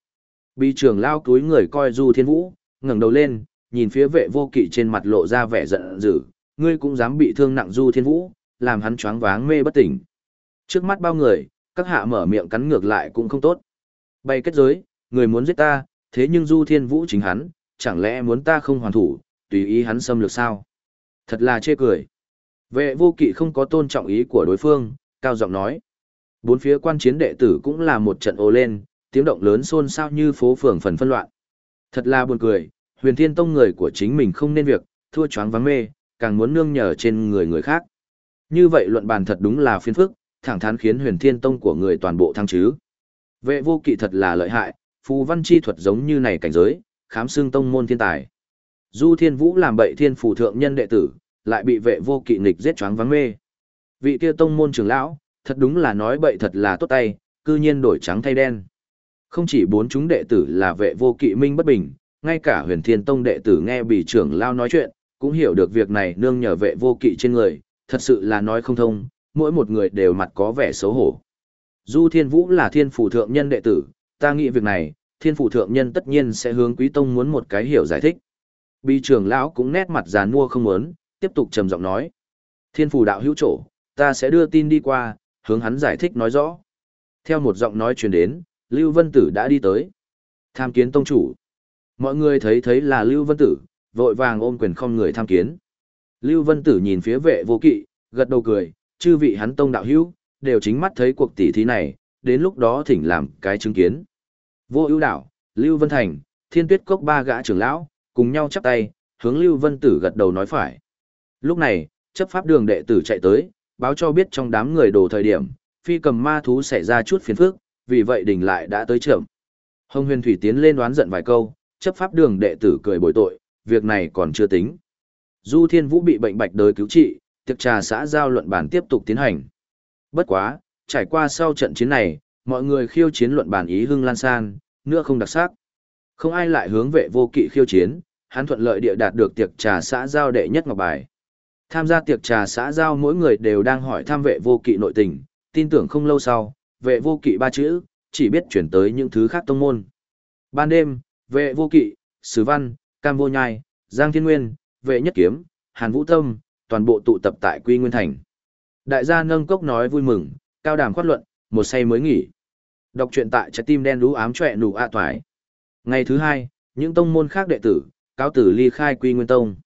Bị trưởng lão túi người coi du thiên vũ, ngẩng đầu lên, nhìn phía vệ vô kỵ trên mặt lộ ra vẻ giận dữ, ngươi cũng dám bị thương nặng du thiên vũ, làm hắn choáng váng mê bất tỉnh. Trước mắt bao người, các hạ mở miệng cắn ngược lại cũng không tốt. Bay kết giới, người muốn giết ta, thế nhưng Du Thiên Vũ chính hắn, chẳng lẽ muốn ta không hoàn thủ, tùy ý hắn xâm lược sao? Thật là chê cười. Vệ vô kỵ không có tôn trọng ý của đối phương, cao giọng nói. Bốn phía quan chiến đệ tử cũng là một trận ồ lên, tiếng động lớn xôn xao như phố phường phần phân loạn. Thật là buồn cười, huyền thiên tông người của chính mình không nên việc, thua choáng vắng mê, càng muốn nương nhờ trên người người khác. Như vậy luận bàn thật đúng là phiền phức, thẳng thắn khiến huyền thiên tông của người toàn bộ thăng chứ. Vệ vô kỵ thật là lợi hại, phù văn chi thuật giống như này cảnh giới, khám xương tông môn thiên tài. Du thiên vũ làm bậy thiên phủ thượng nhân đệ tử, lại bị vệ vô kỵ nghịch giết choáng vắng mê. Vị kia tông môn trưởng lão, thật đúng là nói bậy thật là tốt tay, cư nhiên đổi trắng thay đen. Không chỉ bốn chúng đệ tử là vệ vô kỵ minh bất bình, ngay cả huyền thiên tông đệ tử nghe bị trưởng lao nói chuyện, cũng hiểu được việc này nương nhờ vệ vô kỵ trên người, thật sự là nói không thông, mỗi một người đều mặt có vẻ xấu hổ. Du Thiên Vũ là thiên phủ thượng nhân đệ tử, ta nghĩ việc này, thiên phủ thượng nhân tất nhiên sẽ hướng quý tông muốn một cái hiểu giải thích. Bi trưởng lão cũng nét mặt giàn mua không muốn, tiếp tục trầm giọng nói. Thiên phủ đạo hữu trổ, ta sẽ đưa tin đi qua, hướng hắn giải thích nói rõ. Theo một giọng nói truyền đến, Lưu Vân Tử đã đi tới. Tham kiến tông chủ. Mọi người thấy thấy là Lưu Vân Tử, vội vàng ôm quyền không người tham kiến. Lưu Vân Tử nhìn phía vệ vô kỵ, gật đầu cười, chư vị hắn tông đạo hữu, đều chính mắt thấy cuộc tỷ thí này, đến lúc đó thỉnh làm cái chứng kiến. Vô ưu đảo, Lưu Vân Thành, thiên tuyết cốc ba gã trưởng lão, cùng nhau chắp tay, hướng Lưu Vân Tử gật đầu nói phải. Lúc này, chấp pháp đường đệ tử chạy tới, báo cho biết trong đám người đồ thời điểm, phi cầm ma thú xảy ra chút phiền phức, vì vậy đình lại đã tới trưởng. Hồng huyền thủy tiến lên đoán giận vài câu, chấp pháp đường đệ tử cười bồi tội, việc này còn chưa tính. Du Thiên Vũ bị bệnh bạch đới cứu trị, tiệc trà xã giao luận bản tiếp tục tiến hành. Bất quá, trải qua sau trận chiến này, mọi người khiêu chiến luận bản ý hưng lan san, nữa không đặc sắc. Không ai lại hướng vệ vô kỵ khiêu chiến, hắn thuận lợi địa đạt được tiệc trà xã giao đệ nhất ngọc bài. Tham gia tiệc trà xã giao mỗi người đều đang hỏi tham vệ vô kỵ nội tình, tin tưởng không lâu sau, vệ vô kỵ ba chữ, chỉ biết chuyển tới những thứ khác tông môn. Ban đêm, vệ vô kỵ, sứ văn, cam vô nhai, giang thiên nguyên, vệ nhất kiếm, hàn vũ tâm, toàn bộ tụ tập tại quy nguyên thành. Đại gia nâng cốc nói vui mừng, cao đàm khoát luận, một say mới nghỉ. Đọc truyện tại trái tim đen đú ám trọe nụ ạ toái. Ngày thứ hai, những tông môn khác đệ tử, cáo tử ly khai quy nguyên tông.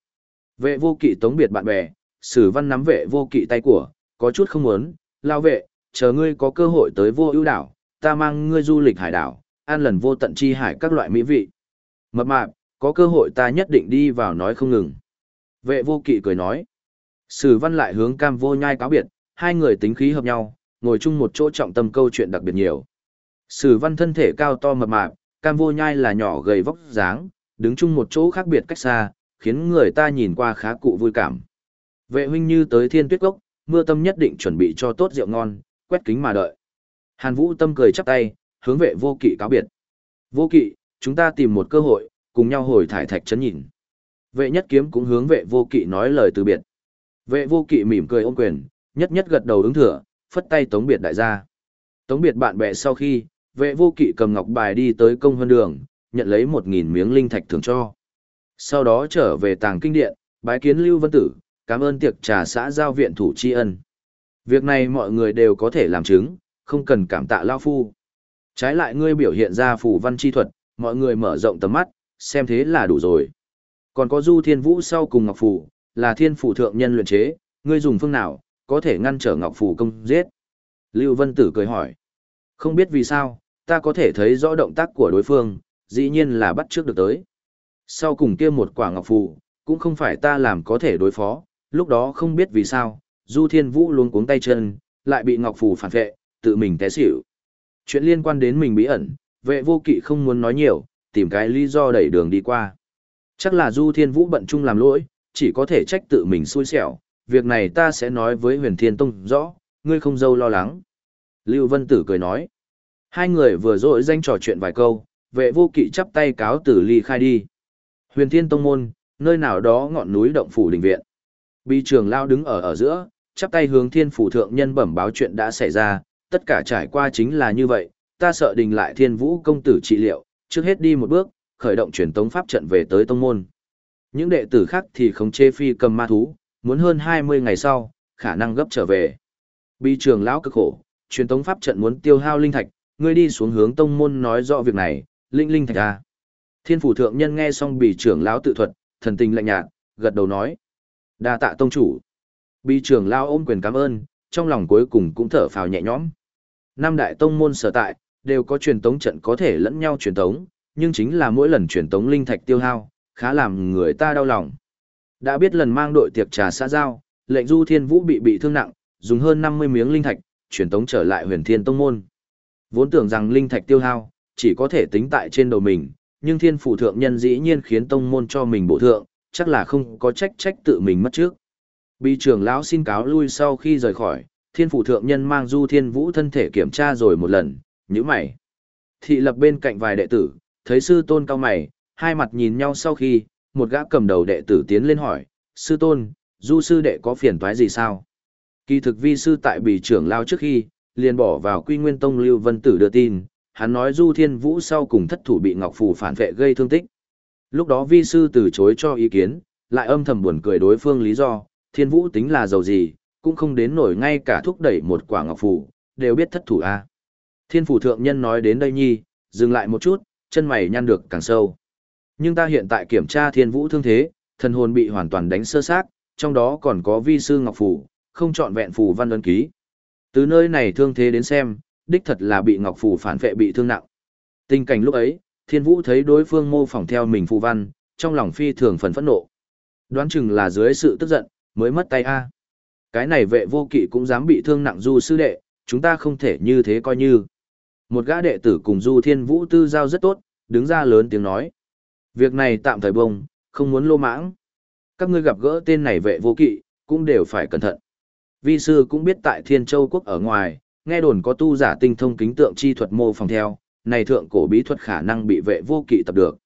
Vệ vô kỵ tống biệt bạn bè, sử văn nắm vệ vô kỵ tay của, có chút không muốn, lao vệ, chờ ngươi có cơ hội tới vô ưu đảo, ta mang ngươi du lịch hải đảo, an lần vô tận chi hải các loại mỹ vị. Mập mạp, có cơ hội ta nhất định đi vào nói không ngừng. Vệ vô kỵ cười nói. Sử văn lại hướng cam vô nhai cáo biệt, hai người tính khí hợp nhau, ngồi chung một chỗ trọng tâm câu chuyện đặc biệt nhiều. Sử văn thân thể cao to mập mạp, cam vô nhai là nhỏ gầy vóc dáng, đứng chung một chỗ khác biệt cách xa, khiến người ta nhìn qua khá cụ vui cảm. Vệ huynh như tới thiên tuyết gốc, mưa tâm nhất định chuẩn bị cho tốt rượu ngon, quét kính mà đợi. Hàn Vũ tâm cười chắp tay, hướng vệ vô kỵ cáo biệt. Vô kỵ, chúng ta tìm một cơ hội, cùng nhau hồi thải thạch chấn nhìn. Vệ nhất kiếm cũng hướng vệ vô kỵ nói lời từ biệt. Vệ vô kỵ mỉm cười ôm quyền, nhất nhất gật đầu ứng thừa, phất tay tống biệt đại gia. Tống biệt bạn bè sau khi, vệ vô kỵ cầm ngọc bài đi tới công hơn đường, nhận lấy một nghìn miếng linh thạch thường cho. Sau đó trở về tàng kinh điện, bái kiến Lưu Vân Tử, cảm ơn tiệc trà xã giao viện thủ tri ân. Việc này mọi người đều có thể làm chứng, không cần cảm tạ Lao Phu. Trái lại ngươi biểu hiện ra phù văn chi thuật, mọi người mở rộng tầm mắt, xem thế là đủ rồi. Còn có Du Thiên Vũ sau cùng Ngọc Phù, là thiên phủ thượng nhân luyện chế, ngươi dùng phương nào, có thể ngăn trở Ngọc Phù công giết. Lưu Vân Tử cười hỏi. Không biết vì sao, ta có thể thấy rõ động tác của đối phương, dĩ nhiên là bắt trước được tới. Sau cùng kia một quả Ngọc Phù, cũng không phải ta làm có thể đối phó, lúc đó không biết vì sao, Du Thiên Vũ luôn cuống tay chân, lại bị Ngọc Phù phản vệ, tự mình té xỉu. Chuyện liên quan đến mình bí ẩn, vệ vô kỵ không muốn nói nhiều, tìm cái lý do đẩy đường đi qua. Chắc là Du Thiên Vũ bận chung làm lỗi, chỉ có thể trách tự mình xui xẻo, việc này ta sẽ nói với huyền thiên tông rõ, ngươi không dâu lo lắng. Lưu Vân Tử cười nói. Hai người vừa rồi danh trò chuyện vài câu, vệ vô kỵ chắp tay cáo tử ly khai đi. Huyền thiên tông môn, nơi nào đó ngọn núi động phủ đình viện. Bi trường lao đứng ở ở giữa, chắp tay hướng thiên phủ thượng nhân bẩm báo chuyện đã xảy ra, tất cả trải qua chính là như vậy, ta sợ đình lại thiên vũ công tử trị liệu, trước hết đi một bước, khởi động truyền tống pháp trận về tới tông môn. Những đệ tử khác thì không chê phi cầm ma thú, muốn hơn 20 ngày sau, khả năng gấp trở về. Bi trường lão cực khổ, truyền tống pháp trận muốn tiêu hao linh thạch, ngươi đi xuống hướng tông môn nói rõ việc này, linh linh thạch a. Thiên phủ thượng nhân nghe xong bì trưởng lão tự thuật, thần tình lạnh nhạt, gật đầu nói: "Đa tạ tông chủ." Bì trưởng lão ôm quyền cảm ơn, trong lòng cuối cùng cũng thở phào nhẹ nhõm. Năm đại tông môn sở tại đều có truyền tống trận có thể lẫn nhau truyền tống, nhưng chính là mỗi lần truyền tống linh thạch tiêu hao, khá làm người ta đau lòng. Đã biết lần mang đội tiệc trà xã giao, lệnh Du Thiên Vũ bị bị thương nặng, dùng hơn 50 miếng linh thạch, truyền tống trở lại huyền thiên tông môn. Vốn tưởng rằng linh thạch tiêu hao, chỉ có thể tính tại trên đầu mình, nhưng thiên phủ thượng nhân dĩ nhiên khiến tông môn cho mình bổ thượng, chắc là không có trách trách tự mình mất trước. Bị trưởng lão xin cáo lui sau khi rời khỏi, thiên phủ thượng nhân mang du thiên vũ thân thể kiểm tra rồi một lần, như mày. Thị lập bên cạnh vài đệ tử, thấy sư tôn cao mày, hai mặt nhìn nhau sau khi, một gã cầm đầu đệ tử tiến lên hỏi, sư tôn, du sư đệ có phiền toái gì sao? Kỳ thực vi sư tại bì trưởng lao trước khi, liền bỏ vào quy nguyên tông lưu vân tử đưa tin, hắn nói du thiên vũ sau cùng thất thủ bị ngọc phù phản vệ gây thương tích. Lúc đó vi sư từ chối cho ý kiến, lại âm thầm buồn cười đối phương lý do, thiên vũ tính là giàu gì, cũng không đến nổi ngay cả thúc đẩy một quả ngọc phù, đều biết thất thủ a. Thiên phủ thượng nhân nói đến đây nhi, dừng lại một chút, chân mày nhăn được càng sâu. Nhưng ta hiện tại kiểm tra thiên vũ thương thế, thần hồn bị hoàn toàn đánh sơ xác, trong đó còn có vi sư ngọc phù, không chọn vẹn phù văn ấn ký. Từ nơi này thương thế đến xem, đích thật là bị ngọc phù phản vệ bị thương nặng. Tình cảnh lúc ấy, thiên vũ thấy đối phương mô phỏng theo mình phù văn, trong lòng phi thường phần phẫn nộ. Đoán chừng là dưới sự tức giận, mới mất tay a. Cái này vệ vô kỵ cũng dám bị thương nặng du sư đệ, chúng ta không thể như thế coi như. Một gã đệ tử cùng du thiên vũ tư giao rất tốt, đứng ra lớn tiếng nói. Việc này tạm thời bông, không muốn lô mãng. Các ngươi gặp gỡ tên này vệ vô kỵ, cũng đều phải cẩn thận. Vi sư cũng biết tại Thiên Châu Quốc ở ngoài, nghe đồn có tu giả tinh thông kính tượng chi thuật mô phỏng theo, này thượng cổ bí thuật khả năng bị vệ vô kỵ tập được.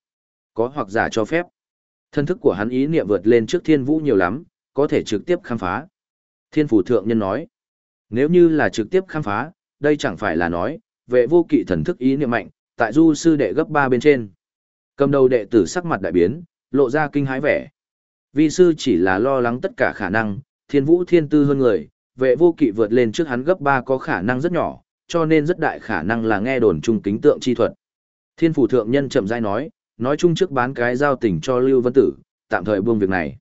Có hoặc giả cho phép. Thân thức của hắn ý niệm vượt lên trước thiên vũ nhiều lắm, có thể trực tiếp khám phá. Thiên phủ thượng nhân nói, nếu như là trực tiếp khám phá, đây chẳng phải là nói, vệ vô kỵ thần thức ý niệm mạnh, tại du sư đệ gấp ba bên trên. Cầm đầu đệ tử sắc mặt đại biến, lộ ra kinh hãi vẻ. Vi sư chỉ là lo lắng tất cả khả năng, thiên vũ thiên tư hơn người, vệ vô kỵ vượt lên trước hắn gấp ba có khả năng rất nhỏ, cho nên rất đại khả năng là nghe đồn trung kính tượng chi thuật. Thiên phủ thượng nhân chậm rãi nói, nói chung trước bán cái giao tình cho Lưu Vân Tử, tạm thời buông việc này.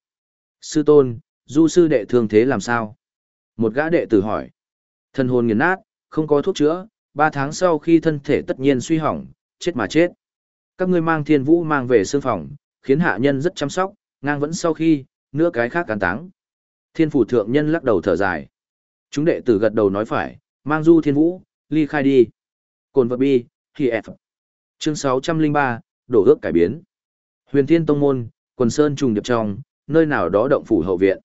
Sư tôn, du sư đệ thương thế làm sao? Một gã đệ tử hỏi. Thân hồn nghiền nát, không có thuốc chữa, ba tháng sau khi thân thể tất nhiên suy hỏng, chết mà chết. Các ngươi mang thiên vũ mang về sương phòng, khiến hạ nhân rất chăm sóc, ngang vẫn sau khi, nữa cái khác cán táng. Thiên phủ thượng nhân lắc đầu thở dài. Chúng đệ tử gật đầu nói phải, mang du thiên vũ, ly khai đi. Cồn vật bi, thì F. Chương 603, đổ ước cải biến. Huyền Thiên Tông Môn, quần sơn trùng điệp trong, nơi nào đó động phủ hậu viện.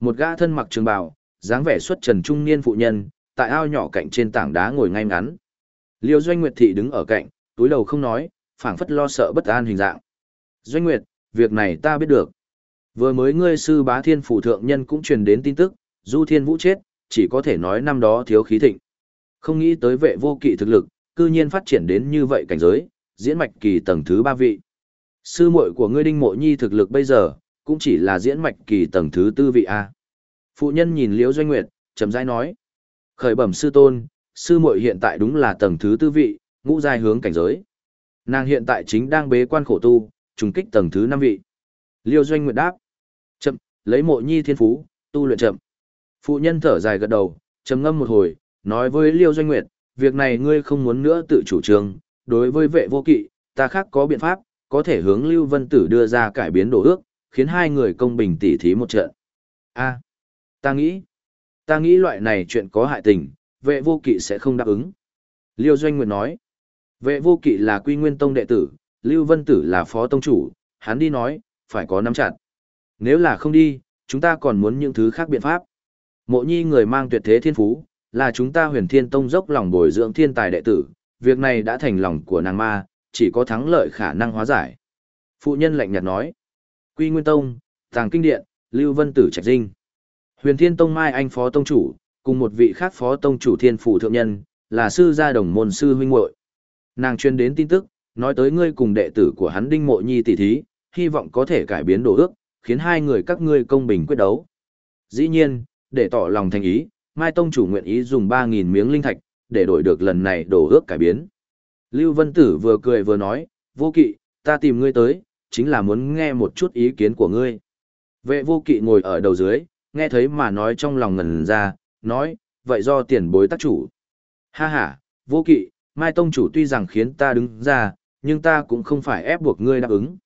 Một gã thân mặc trường bào, dáng vẻ xuất trần trung niên phụ nhân, tại ao nhỏ cạnh trên tảng đá ngồi ngay ngắn. Liêu Doanh Nguyệt Thị đứng ở cạnh, túi đầu không nói, phảng phất lo sợ bất an hình dạng. Doanh Nguyệt, việc này ta biết được. Vừa mới ngươi sư bá thiên phủ thượng nhân cũng truyền đến tin tức, Du Thiên Vũ chết, chỉ có thể nói năm đó thiếu khí thịnh. Không nghĩ tới vệ vô kỵ thực lực, cư nhiên phát triển đến như vậy cảnh giới, diễn mạch kỳ tầng thứ ba vị. Sư muội của ngươi đinh mộ nhi thực lực bây giờ, cũng chỉ là diễn mạch kỳ tầng thứ tư vị A. Phụ nhân nhìn Liễu Doanh Nguyệt, chậm rãi nói. Khởi bẩm sư tôn, sư muội hiện tại đúng là tầng thứ tư vị, ngũ giai hướng cảnh giới. Nàng hiện tại chính đang bế quan khổ tu, trùng kích tầng thứ năm vị. Liêu Doanh Nguyệt đáp. Lấy mộ nhi thiên phú, tu luyện chậm. Phụ nhân thở dài gật đầu, trầm ngâm một hồi, nói với Liêu Doanh Nguyệt, việc này ngươi không muốn nữa tự chủ trương, đối với vệ vô kỵ, ta khác có biện pháp, có thể hướng Lưu Vân Tử đưa ra cải biến đồ ước, khiến hai người công bình tỉ thí một trận. A, ta nghĩ, ta nghĩ loại này chuyện có hại tình, vệ vô kỵ sẽ không đáp ứng. Liêu Doanh Nguyệt nói, vệ vô kỵ là quy nguyên tông đệ tử, Lưu Vân Tử là phó tông chủ, hắn đi nói, phải có nắm chặt. Nếu là không đi, chúng ta còn muốn những thứ khác biện pháp. Mộ nhi người mang tuyệt thế thiên phú, là chúng ta huyền thiên tông dốc lòng bồi dưỡng thiên tài đệ tử, việc này đã thành lòng của nàng ma, chỉ có thắng lợi khả năng hóa giải. Phụ nhân lạnh nhạt nói, Quy Nguyên Tông, Tàng Kinh Điện, Lưu Vân Tử Trạch Dinh. Huyền Thiên Tông Mai Anh Phó Tông Chủ, cùng một vị khác Phó Tông Chủ Thiên Phủ Thượng Nhân, là sư gia đồng môn sư huynh muội. Nàng chuyên đến tin tức, nói tới ngươi cùng đệ tử của hắn Đinh Mộ Nhi tỷ thí, hy vọng có thể cải biến đồ ước, khiến hai người các ngươi công bình quyết đấu. Dĩ nhiên, để tỏ lòng thành ý, Mai Tông chủ nguyện ý dùng 3.000 miếng linh thạch, để đổi được lần này đổ ước cải biến. Lưu Vân Tử vừa cười vừa nói, vô kỵ, ta tìm ngươi tới, chính là muốn nghe một chút ý kiến của ngươi. Vệ vô kỵ ngồi ở đầu dưới, nghe thấy mà nói trong lòng ngần ra, nói, vậy do tiền bối tác chủ. Ha ha, vô kỵ, Mai Tông chủ tuy rằng khiến ta đứng ra, nhưng ta cũng không phải ép buộc ngươi đáp ứng.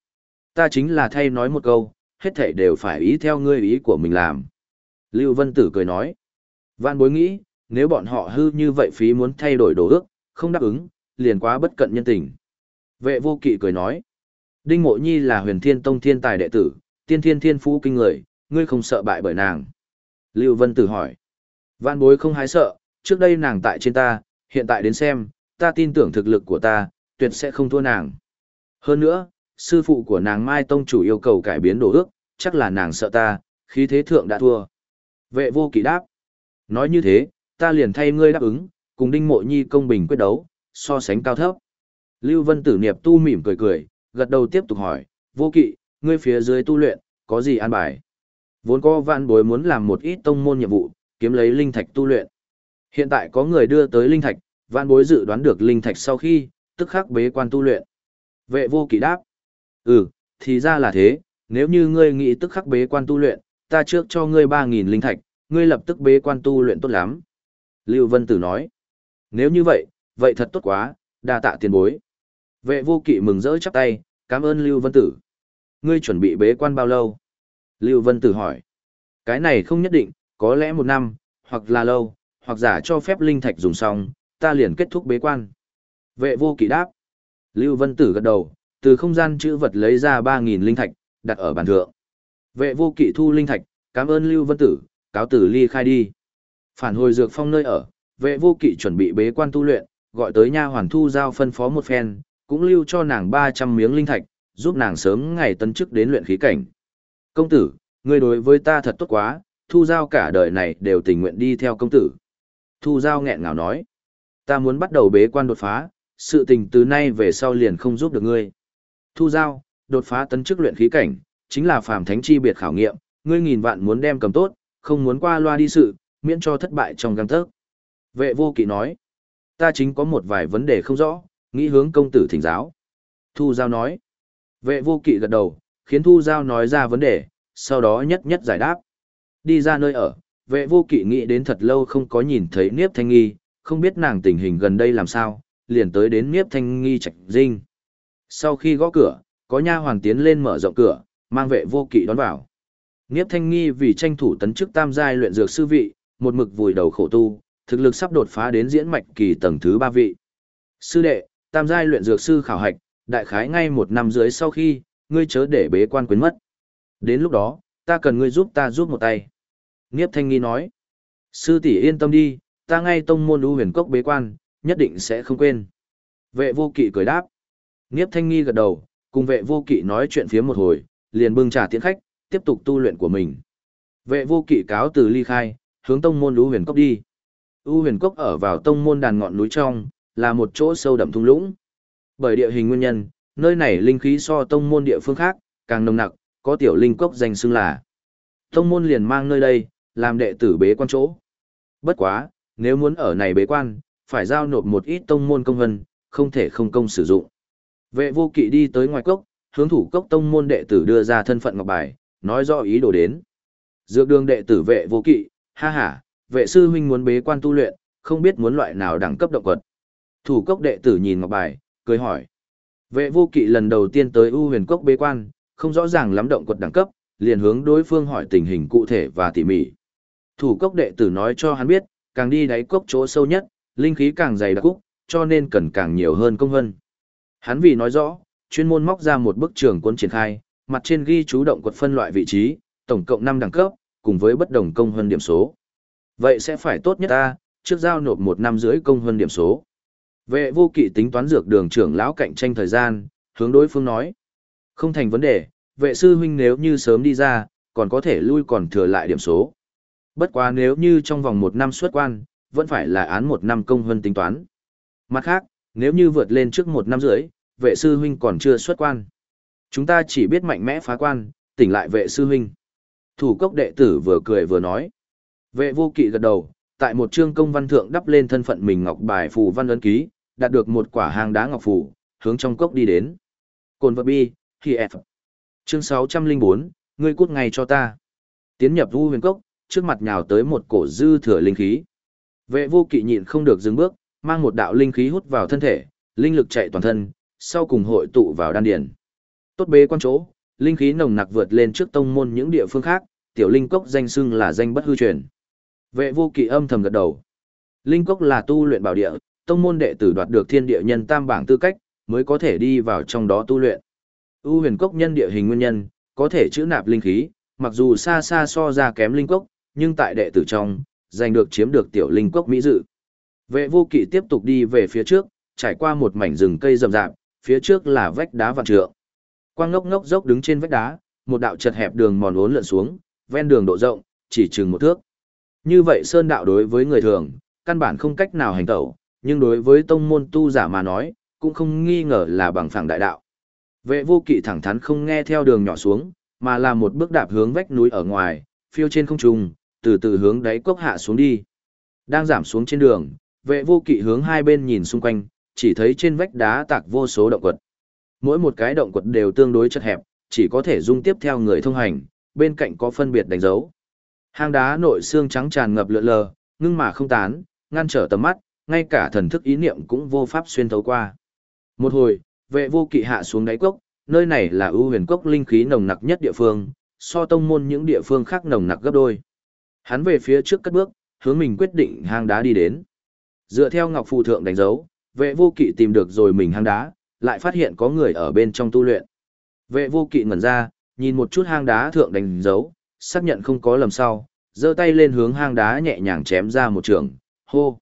Ta chính là thay nói một câu, hết thảy đều phải ý theo ngươi ý của mình làm. Lưu Vân Tử cười nói, Vạn bối nghĩ, nếu bọn họ hư như vậy phí muốn thay đổi đồ ước, không đáp ứng, liền quá bất cận nhân tình. Vệ vô kỵ cười nói, Đinh Mộ Nhi là huyền thiên tông thiên tài đệ tử, tiên thiên thiên phú kinh người, ngươi không sợ bại bởi nàng. Lưu Vân Tử hỏi, Vạn bối không hái sợ, trước đây nàng tại trên ta, hiện tại đến xem, ta tin tưởng thực lực của ta, tuyệt sẽ không thua nàng. Hơn nữa, sư phụ của nàng Mai Tông chủ yêu cầu cải biến đồ ước, chắc là nàng sợ ta, khí thế thượng đã thua. Vệ vô kỵ đáp, Nói như thế, ta liền thay ngươi đáp ứng, cùng Đinh Mộ Nhi công bình quyết đấu, so sánh cao thấp. Lưu Vân Tử Niệm tu mỉm cười cười, gật đầu tiếp tục hỏi, vô kỵ, ngươi phía dưới tu luyện, có gì an bài? Vốn có vạn bối muốn làm một ít tông môn nhiệm vụ, kiếm lấy linh thạch tu luyện. Hiện tại có người đưa tới linh thạch, vạn bối dự đoán được linh thạch sau khi, tức khắc bế quan tu luyện. Vệ vô kỵ đáp, ừ, thì ra là thế, nếu như ngươi nghĩ tức khắc bế quan tu luyện, ta trước cho ngươi 3.000 linh thạch, ngươi lập tức bế quan tu luyện tốt lắm. Lưu Vân Tử nói, nếu như vậy, vậy thật tốt quá, đa tạ tiền bối. Vệ vô kỵ mừng rỡ chắp tay, cảm ơn Lưu Vân Tử. Ngươi chuẩn bị bế quan bao lâu? Lưu Vân Tử hỏi, cái này không nhất định, có lẽ một năm, hoặc là lâu, hoặc giả cho phép linh thạch dùng xong, ta liền kết thúc bế quan. Vệ vô kỵ đáp. Lưu Vân Tử gật đầu, từ không gian chữ vật lấy ra 3.000 linh thạch, đặt ở bàn thượng. Vệ vô kỵ thu linh thạch, cảm ơn Lưu Vân Tử, cáo tử ly khai đi. Phản hồi dược phong nơi ở, vệ vô kỵ chuẩn bị bế quan tu luyện, gọi tới nha hoàn thu giao phân phó một phen, cũng lưu cho nàng 300 miếng linh thạch, giúp nàng sớm ngày tấn chức đến luyện khí cảnh. Công tử, người đối với ta thật tốt quá, thu giao cả đời này đều tình nguyện đi theo công tử. Thu giao nghẹn ngào nói, ta muốn bắt đầu bế quan đột phá, sự tình từ nay về sau liền không giúp được ngươi. Thu giao, đột phá tấn chức luyện khí cảnh, chính là phàm thánh chi biệt khảo nghiệm, ngươi nghìn vạn muốn đem cầm tốt, không muốn qua loa đi sự, miễn cho thất bại trong găng tớc. Vệ vô kỵ nói, ta chính có một vài vấn đề không rõ, nghĩ hướng công tử thỉnh giáo. Thu Giao nói, vệ vô kỵ gật đầu, khiến Thu Giao nói ra vấn đề, sau đó nhất nhất giải đáp. Đi ra nơi ở, vệ vô kỵ nghĩ đến thật lâu không có nhìn thấy Niếp Thanh Nghi, không biết nàng tình hình gần đây làm sao, liền tới đến Niếp Thanh Nghi trạch dinh. Sau khi gõ cửa, có nha hoàn tiến lên mở rộng cửa, mang vệ vô kỵ đón vào. Niếp Thanh Nghi vì tranh thủ tấn chức tam giai luyện dược sư vị, một mực vùi đầu khổ tu, thực lực sắp đột phá đến diễn mạch kỳ tầng thứ ba vị. Sư đệ, tam giai luyện dược sư khảo hạch, đại khái ngay một năm dưới sau khi, ngươi chớ để bế quan quyến mất. Đến lúc đó, ta cần ngươi giúp ta giúp một tay. Niếp Thanh Nghi nói, sư tỷ yên tâm đi, ta ngay tông môn u huyền cốc bế quan, nhất định sẽ không quên. Vệ vô kỵ cười đáp. Niếp Thanh Nghi gật đầu, cùng vệ vô kỵ nói chuyện phía một hồi, liền bưng trà tiễn khách, tiếp tục tu luyện của mình. Vệ vô kỵ cáo từ ly khai, hướng tông môn Lũ huyền cốc đi. U huyền cốc ở vào tông môn đàn ngọn núi trong, là một chỗ sâu đậm thung lũng. Bởi địa hình nguyên nhân, nơi này linh khí so tông môn địa phương khác, càng nồng nặc, có tiểu linh cốc danh xưng là. Tông môn liền mang nơi đây, làm đệ tử bế quan chỗ. Bất quá, nếu muốn ở này bế quan, phải giao nộp một ít tông môn công vân, không thể không công sử dụng. Vệ vô kỵ đi tới ngoài cốc, hướng thủ cốc tông môn đệ tử đưa ra thân phận ngọc bài, nói rõ ý đồ đến. Dược đường đệ tử vệ vô kỵ, ha ha, vệ sư huynh muốn bế quan tu luyện, không biết muốn loại nào đẳng cấp động vật. Thủ cốc đệ tử nhìn ngọc bài, cười hỏi. Vệ vô kỵ lần đầu tiên tới U huyền cốc bế quan, không rõ ràng lắm động quật đẳng cấp, liền hướng đối phương hỏi tình hình cụ thể và tỉ mỉ. Thủ cốc đệ tử nói cho hắn biết, càng đi đáy cốc chỗ sâu nhất, linh khí càng dày đặc cúc, cho nên cần càng nhiều hơn công hơn. Hắn vì nói rõ, chuyên môn móc ra một bức trường cuốn triển khai, mặt trên ghi chú động quật phân loại vị trí, tổng cộng 5 đẳng cấp, cùng với bất đồng công hơn điểm số. Vậy sẽ phải tốt nhất ta, trước giao nộp một năm rưỡi công hơn điểm số. Vệ vô kỵ tính toán dược đường trưởng lão cạnh tranh thời gian, hướng đối phương nói. Không thành vấn đề, vệ sư huynh nếu như sớm đi ra, còn có thể lui còn thừa lại điểm số. Bất quá nếu như trong vòng một năm xuất quan, vẫn phải là án một năm công hơn tính toán. Mặt khác, nếu như vượt lên trước một năm rưỡi, vệ sư huynh còn chưa xuất quan. Chúng ta chỉ biết mạnh mẽ phá quan, tỉnh lại vệ sư huynh. Thủ cốc đệ tử vừa cười vừa nói. Vệ vô kỵ gật đầu, tại một chương công văn thượng đắp lên thân phận mình ngọc bài phù văn ấn ký, đạt được một quả hàng đá ngọc phù, hướng trong cốc đi đến. Cồn vật bi, khi F. Chương 604, ngươi cút ngay cho ta. Tiến nhập vu huyền cốc, trước mặt nhào tới một cổ dư thừa linh khí. Vệ vô kỵ nhịn không được dừng bước, mang một đạo linh khí hút vào thân thể, linh lực chạy toàn thân, sau cùng hội tụ vào đan điền. Tốt bế quan chỗ, linh khí nồng nặc vượt lên trước tông môn những địa phương khác, tiểu linh cốc danh xưng là danh bất hư truyền. Vệ vô kỵ âm thầm gật đầu. Linh cốc là tu luyện bảo địa, tông môn đệ tử đoạt được thiên địa nhân tam bảng tư cách, mới có thể đi vào trong đó tu luyện. U huyền cốc nhân địa hình nguyên nhân, có thể chữ nạp linh khí, mặc dù xa xa so ra kém linh cốc, nhưng tại đệ tử trong, giành được chiếm được tiểu linh cốc mỹ dự. Vệ vô kỵ tiếp tục đi về phía trước, trải qua một mảnh rừng cây rậm rạp, phía trước là vách đá vạn trượng. Quang ngốc ngốc dốc đứng trên vách đá, một đạo chật hẹp đường mòn uốn lượn xuống, ven đường độ rộng, chỉ chừng một thước. Như vậy sơn đạo đối với người thường, căn bản không cách nào hành tẩu, nhưng đối với tông môn tu giả mà nói, cũng không nghi ngờ là bằng phẳng đại đạo. Vệ vô kỵ thẳng thắn không nghe theo đường nhỏ xuống, mà là một bước đạp hướng vách núi ở ngoài, phiêu trên không trung, từ từ hướng đáy cốc hạ xuống đi. Đang giảm xuống trên đường, vệ vô kỵ hướng hai bên nhìn xung quanh, chỉ thấy trên vách đá tạc vô số động quật. Mỗi một cái động quật đều tương đối chật hẹp, chỉ có thể dung tiếp theo người thông hành, bên cạnh có phân biệt đánh dấu. Hang đá nội xương trắng tràn ngập lượn lờ, ngưng mà không tán, ngăn trở tầm mắt, ngay cả thần thức ý niệm cũng vô pháp xuyên thấu qua. Một hồi, vệ vô kỵ hạ xuống đáy cốc, nơi này là ưu huyền cốc linh khí nồng nặc nhất địa phương, so tông môn những địa phương khác nồng nặc gấp đôi. Hắn về phía trước cất bước, hướng mình quyết định hang đá đi đến. Dựa theo ngọc phù thượng đánh dấu, vệ vô kỵ tìm được rồi mình hang đá, lại phát hiện có người ở bên trong tu luyện. Vệ vô kỵ ngẩn ra, nhìn một chút hang đá thượng đánh dấu, xác nhận không có lầm sau, giơ tay lên hướng hang đá nhẹ nhàng chém ra một trường, hô.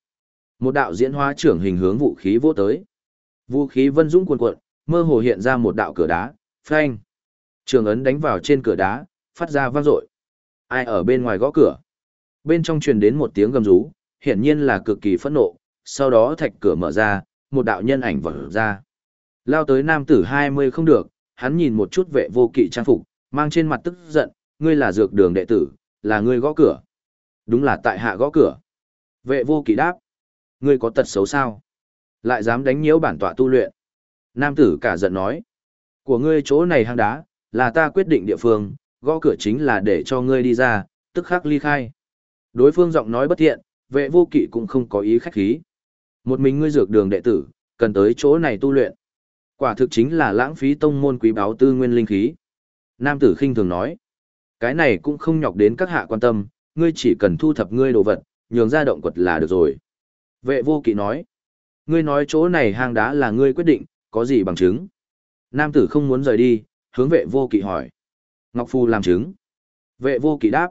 Một đạo diễn hóa trưởng hình hướng vũ khí vô tới. Vũ khí vân dũng cuồn cuộn, mơ hồ hiện ra một đạo cửa đá, phanh. Trường ấn đánh vào trên cửa đá, phát ra vang dội. Ai ở bên ngoài gõ cửa? Bên trong truyền đến một tiếng gầm rú, hiển nhiên là cực kỳ phẫn nộ, sau đó thạch cửa mở ra, một đạo nhân ảnh vỡ ra. Lao tới nam tử 20 không được, hắn nhìn một chút vệ vô kỵ trang phục, mang trên mặt tức giận, ngươi là dược đường đệ tử, là ngươi gõ cửa. Đúng là tại hạ gõ cửa. Vệ vô kỵ đáp, ngươi có tật xấu sao? Lại dám đánh nhiễu bản tọa tu luyện. Nam tử cả giận nói, của ngươi chỗ này hang đá, là ta quyết định địa phương, gõ cửa chính là để cho ngươi đi ra, tức khắc ly khai. Đối phương giọng nói bất thiện, vệ vô kỵ cũng không có ý khách khí. Một mình ngươi dược đường đệ tử, cần tới chỗ này tu luyện. Quả thực chính là lãng phí tông môn quý báo tư nguyên linh khí. Nam tử khinh thường nói, cái này cũng không nhọc đến các hạ quan tâm, ngươi chỉ cần thu thập ngươi đồ vật, nhường ra động quật là được rồi. Vệ vô kỵ nói, ngươi nói chỗ này hang đá là ngươi quyết định, có gì bằng chứng? Nam tử không muốn rời đi, hướng vệ vô kỵ hỏi. Ngọc Phu làm chứng. Vệ vô kỵ đáp.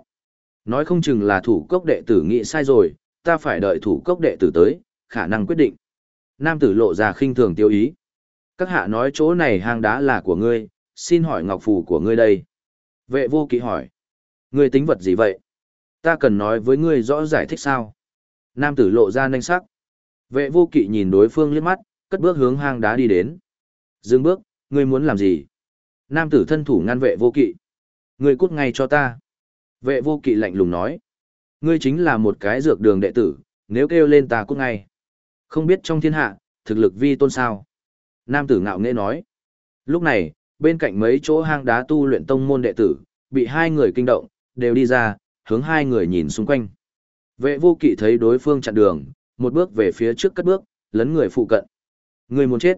Nói không chừng là thủ cốc đệ tử nghĩ sai rồi, ta phải đợi thủ cốc đệ tử tới, khả năng quyết định. Nam tử lộ ra khinh thường tiêu ý. Các hạ nói chỗ này hang đá là của ngươi, xin hỏi ngọc phù của ngươi đây. Vệ vô kỵ hỏi. Ngươi tính vật gì vậy? Ta cần nói với ngươi rõ giải thích sao? Nam tử lộ ra nhanh sắc. Vệ vô kỵ nhìn đối phương liếc mắt, cất bước hướng hang đá đi đến. Dừng bước, ngươi muốn làm gì? Nam tử thân thủ ngăn vệ vô kỵ. Ngươi cút ngay cho ta. Vệ vô kỵ lạnh lùng nói. Ngươi chính là một cái dược đường đệ tử, nếu kêu lên ta cũng ngay. Không biết trong thiên hạ, thực lực vi tôn sao. Nam tử ngạo nghễ nói. Lúc này, bên cạnh mấy chỗ hang đá tu luyện tông môn đệ tử, bị hai người kinh động, đều đi ra, hướng hai người nhìn xung quanh. Vệ vô kỵ thấy đối phương chặn đường, một bước về phía trước cất bước, lấn người phụ cận. Người muốn chết.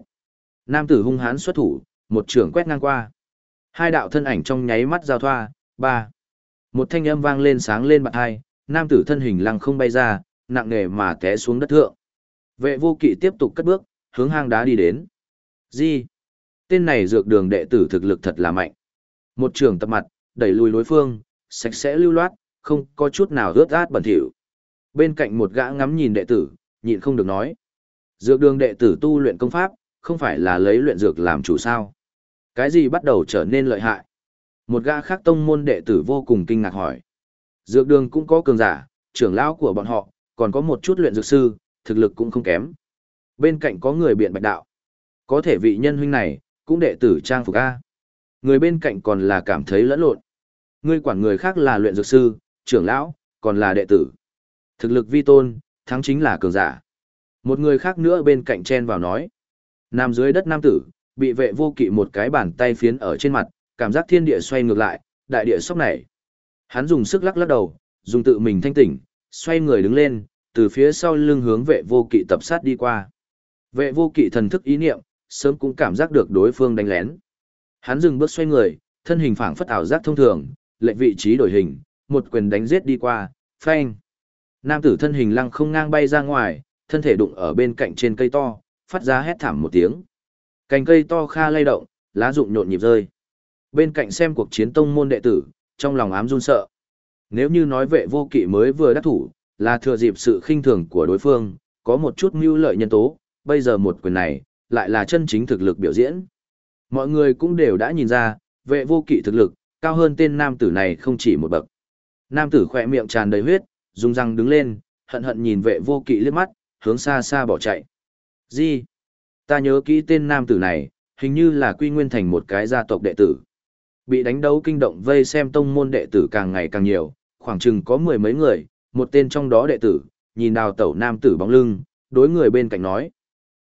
Nam tử hung hãn xuất thủ, một trường quét ngang qua. Hai đạo thân ảnh trong nháy mắt giao thoa, ba. Một thanh âm vang lên sáng lên mặt hai, nam tử thân hình lăng không bay ra, nặng nề mà té xuống đất thượng. Vệ vô kỵ tiếp tục cất bước, hướng hang đá đi đến. Gì? Tên này dược đường đệ tử thực lực thật là mạnh. Một trường tập mặt, đẩy lùi đối phương, sạch sẽ lưu loát, không có chút nào rớt át bẩn thỉu. Bên cạnh một gã ngắm nhìn đệ tử, nhịn không được nói. Dược đường đệ tử tu luyện công pháp, không phải là lấy luyện dược làm chủ sao. Cái gì bắt đầu trở nên lợi hại? Một gã khác tông môn đệ tử vô cùng kinh ngạc hỏi. Dược đường cũng có cường giả, trưởng lão của bọn họ, còn có một chút luyện dược sư, thực lực cũng không kém. Bên cạnh có người biện bạch đạo. Có thể vị nhân huynh này, cũng đệ tử trang phục A. Người bên cạnh còn là cảm thấy lẫn lộn. Ngươi quản người khác là luyện dược sư, trưởng lão, còn là đệ tử. Thực lực vi tôn, thắng chính là cường giả. Một người khác nữa bên cạnh chen vào nói. nằm dưới đất nam tử, bị vệ vô kỵ một cái bàn tay phiến ở trên mặt, cảm giác thiên địa xoay ngược lại, đại địa sốc nảy. Hắn dùng sức lắc lắc đầu, dùng tự mình thanh tỉnh, xoay người đứng lên, từ phía sau lưng hướng vệ vô kỵ tập sát đi qua. Vệ vô kỵ thần thức ý niệm, sớm cũng cảm giác được đối phương đánh lén. Hắn dừng bước xoay người, thân hình phảng phất ảo giác thông thường, lệnh vị trí đổi hình, một quyền đánh giết đi qua, phanh. Nam tử thân hình lăng không ngang bay ra ngoài, thân thể đụng ở bên cạnh trên cây to, phát ra hét thảm một tiếng. Cành cây to kha lay động, lá rụng nhộn nhịp rơi. Bên cạnh xem cuộc chiến tông môn đệ tử, trong lòng ám run sợ. Nếu như nói vệ vô kỵ mới vừa đắc thủ, là thừa dịp sự khinh thường của đối phương, có một chút mưu lợi nhân tố, bây giờ một quyền này, lại là chân chính thực lực biểu diễn. Mọi người cũng đều đã nhìn ra, vệ vô kỵ thực lực, cao hơn tên nam tử này không chỉ một bậc. Nam tử khỏe miệng tràn đầy huyết, dùng răng đứng lên, hận hận nhìn vệ vô kỵ liếc mắt, hướng xa xa bỏ chạy. Gì? Ta nhớ kỹ tên nam tử này, hình như là quy nguyên thành một cái gia tộc đệ tử. Bị đánh đấu kinh động vây xem tông môn đệ tử càng ngày càng nhiều, khoảng chừng có mười mấy người, một tên trong đó đệ tử, nhìn đào tẩu nam tử bóng lưng, đối người bên cạnh nói.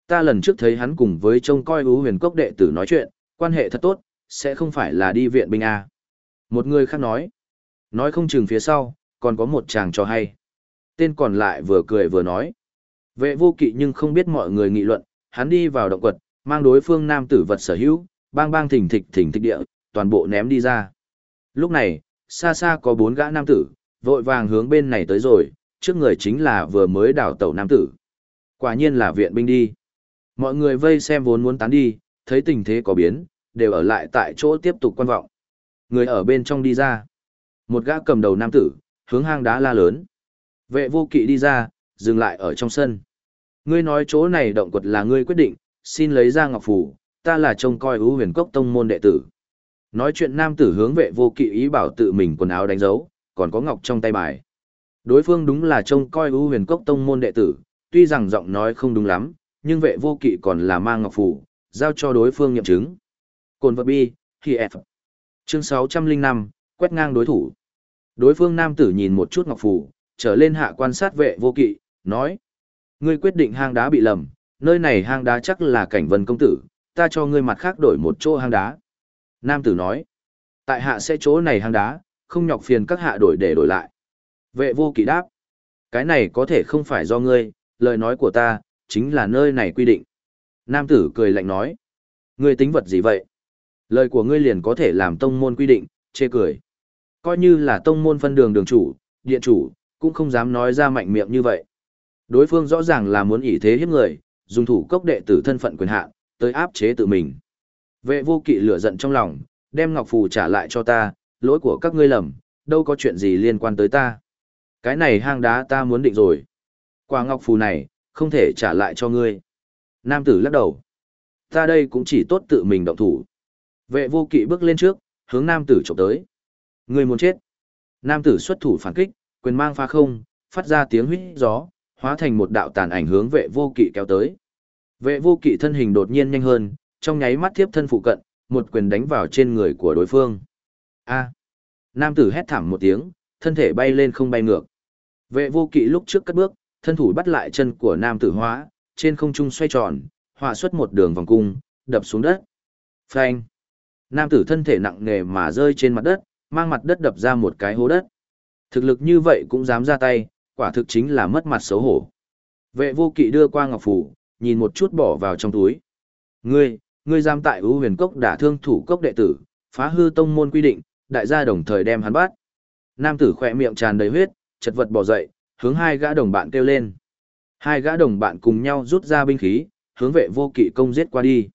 Ta lần trước thấy hắn cùng với trông coi ú huyền cốc đệ tử nói chuyện, quan hệ thật tốt, sẽ không phải là đi viện binh A. Một người khác nói. Nói không chừng phía sau, còn có một chàng cho hay. Tên còn lại vừa cười vừa nói. Vệ vô kỵ nhưng không biết mọi người nghị luận, hắn đi vào động quật, mang đối phương nam tử vật sở hữu, bang bang thỉnh thịch thỉnh thịch địa, toàn bộ ném đi ra. Lúc này, xa xa có bốn gã nam tử, vội vàng hướng bên này tới rồi, trước người chính là vừa mới đảo tàu nam tử. Quả nhiên là viện binh đi. Mọi người vây xem vốn muốn tán đi, thấy tình thế có biến, đều ở lại tại chỗ tiếp tục quan vọng. Người ở bên trong đi ra. Một gã cầm đầu nam tử, hướng hang đá la lớn. Vệ vô kỵ đi ra, dừng lại ở trong sân. Ngươi nói chỗ này động quật là ngươi quyết định, xin lấy ra ngọc phủ, ta là trông coi ưu huyền cốc tông môn đệ tử. Nói chuyện nam tử hướng vệ vô kỵ ý bảo tự mình quần áo đánh dấu, còn có ngọc trong tay bài. Đối phương đúng là trông coi ưu huyền cốc tông môn đệ tử, tuy rằng giọng nói không đúng lắm, nhưng vệ vô kỵ còn là mang ngọc phủ, giao cho đối phương nghiệm chứng. Cồn vật bi, khi F. Chương 605, quét ngang đối thủ. Đối phương nam tử nhìn một chút ngọc phủ, trở lên hạ quan sát vệ vô kỵ, nói. Ngươi quyết định hang đá bị lầm, nơi này hang đá chắc là cảnh vân công tử, ta cho ngươi mặt khác đổi một chỗ hang đá. Nam tử nói. Tại hạ sẽ chỗ này hang đá, không nhọc phiền các hạ đổi để đổi lại. Vệ vô kỵ đáp. Cái này có thể không phải do ngươi, lời nói của ta, chính là nơi này quy định. Nam tử cười lạnh nói. Ngươi tính vật gì vậy? Lời của ngươi liền có thể làm tông môn quy định, chê cười. Coi như là tông môn phân đường đường chủ, điện chủ, cũng không dám nói ra mạnh miệng như vậy. Đối phương rõ ràng là muốn ỷ thế hiếp người, dùng thủ cốc đệ tử thân phận quyền hạn, tới áp chế tự mình. Vệ vô kỵ lửa giận trong lòng, đem ngọc phù trả lại cho ta, lỗi của các ngươi lầm, đâu có chuyện gì liên quan tới ta. Cái này hang đá ta muốn định rồi. Quả ngọc phù này, không thể trả lại cho ngươi. Nam tử lắc đầu. Ta đây cũng chỉ tốt tự mình động thủ. Vệ vô kỵ bước lên trước, hướng nam tử chụp tới. Ngươi muốn chết. Nam tử xuất thủ phản kích, quyền mang pha không, phát ra tiếng huýt gió, hóa thành một đạo tàn ảnh hướng vệ vô kỵ kéo tới. Vệ vô kỵ thân hình đột nhiên nhanh hơn, trong nháy mắt tiếp thân phụ cận, một quyền đánh vào trên người của đối phương. A. Nam tử hét thảm một tiếng, thân thể bay lên không bay ngược. Vệ vô kỵ lúc trước cất bước, thân thủ bắt lại chân của nam tử hóa, trên không trung xoay tròn, hòa xuất một đường vòng cung, đập xuống đất. Phanh. Nam tử thân thể nặng nề mà rơi trên mặt đất, mang mặt đất đập ra một cái hố đất. Thực lực như vậy cũng dám ra tay, quả thực chính là mất mặt xấu hổ. Vệ vô kỵ đưa qua ngọc phủ, nhìn một chút bỏ vào trong túi. Ngươi, ngươi dám tại ưu huyền cốc đả thương thủ cốc đệ tử, phá hư tông môn quy định, đại gia đồng thời đem hắn bắt. Nam tử khỏe miệng tràn đầy huyết, chật vật bỏ dậy, hướng hai gã đồng bạn kêu lên. Hai gã đồng bạn cùng nhau rút ra binh khí, hướng vệ vô kỵ công giết qua đi.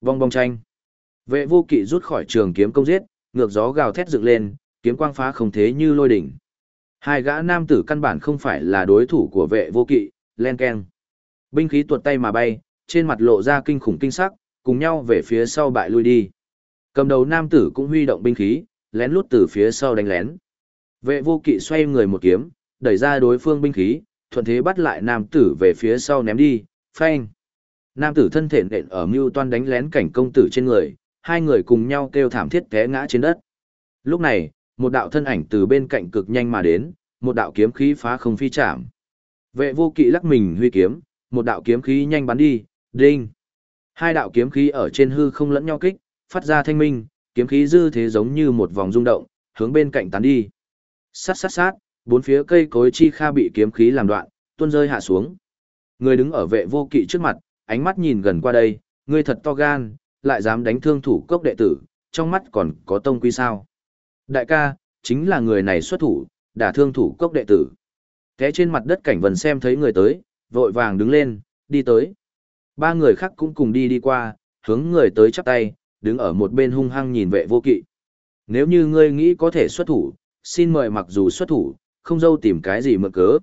Vong bong tranh. Vệ vô kỵ rút khỏi trường kiếm công giết, ngược gió gào thét dựng lên, kiếm quang phá không thế như lôi đỉnh. Hai gã nam tử căn bản không phải là đối thủ của vệ vô kỵ, len ken. Binh khí tuột tay mà bay, trên mặt lộ ra kinh khủng kinh sắc, cùng nhau về phía sau bại lui đi. Cầm đầu nam tử cũng huy động binh khí, lén lút từ phía sau đánh lén. Vệ vô kỵ xoay người một kiếm, đẩy ra đối phương binh khí, thuận thế bắt lại nam tử về phía sau ném đi, phanh. Nam tử thân thể nện ở mưu toan đánh lén cảnh công tử trên người, hai người cùng nhau kêu thảm thiết té ngã trên đất. Lúc này, một đạo thân ảnh từ bên cạnh cực nhanh mà đến, một đạo kiếm khí phá không phi chạm. Vệ vô kỵ lắc mình huy kiếm, một đạo kiếm khí nhanh bắn đi, đinh. Hai đạo kiếm khí ở trên hư không lẫn nhau kích, phát ra thanh minh, kiếm khí dư thế giống như một vòng rung động, hướng bên cạnh tán đi. Sát sát sát, bốn phía cây cối chi kha bị kiếm khí làm đoạn, tuôn rơi hạ xuống. Người đứng ở vệ vô kỵ trước mặt, ánh mắt nhìn gần qua đây, ngươi thật to gan, lại dám đánh thương thủ cốc đệ tử, trong mắt còn có tông quy sao. Đại ca, chính là người này xuất thủ, đả thương thủ cốc đệ tử. Thế trên mặt đất cảnh vần xem thấy người tới, vội vàng đứng lên, đi tới. Ba người khác cũng cùng đi đi qua, hướng người tới chắp tay, đứng ở một bên hung hăng nhìn vệ vô kỵ. Nếu như ngươi nghĩ có thể xuất thủ, xin mời mặc dù xuất thủ, không dâu tìm cái gì mượn cớ.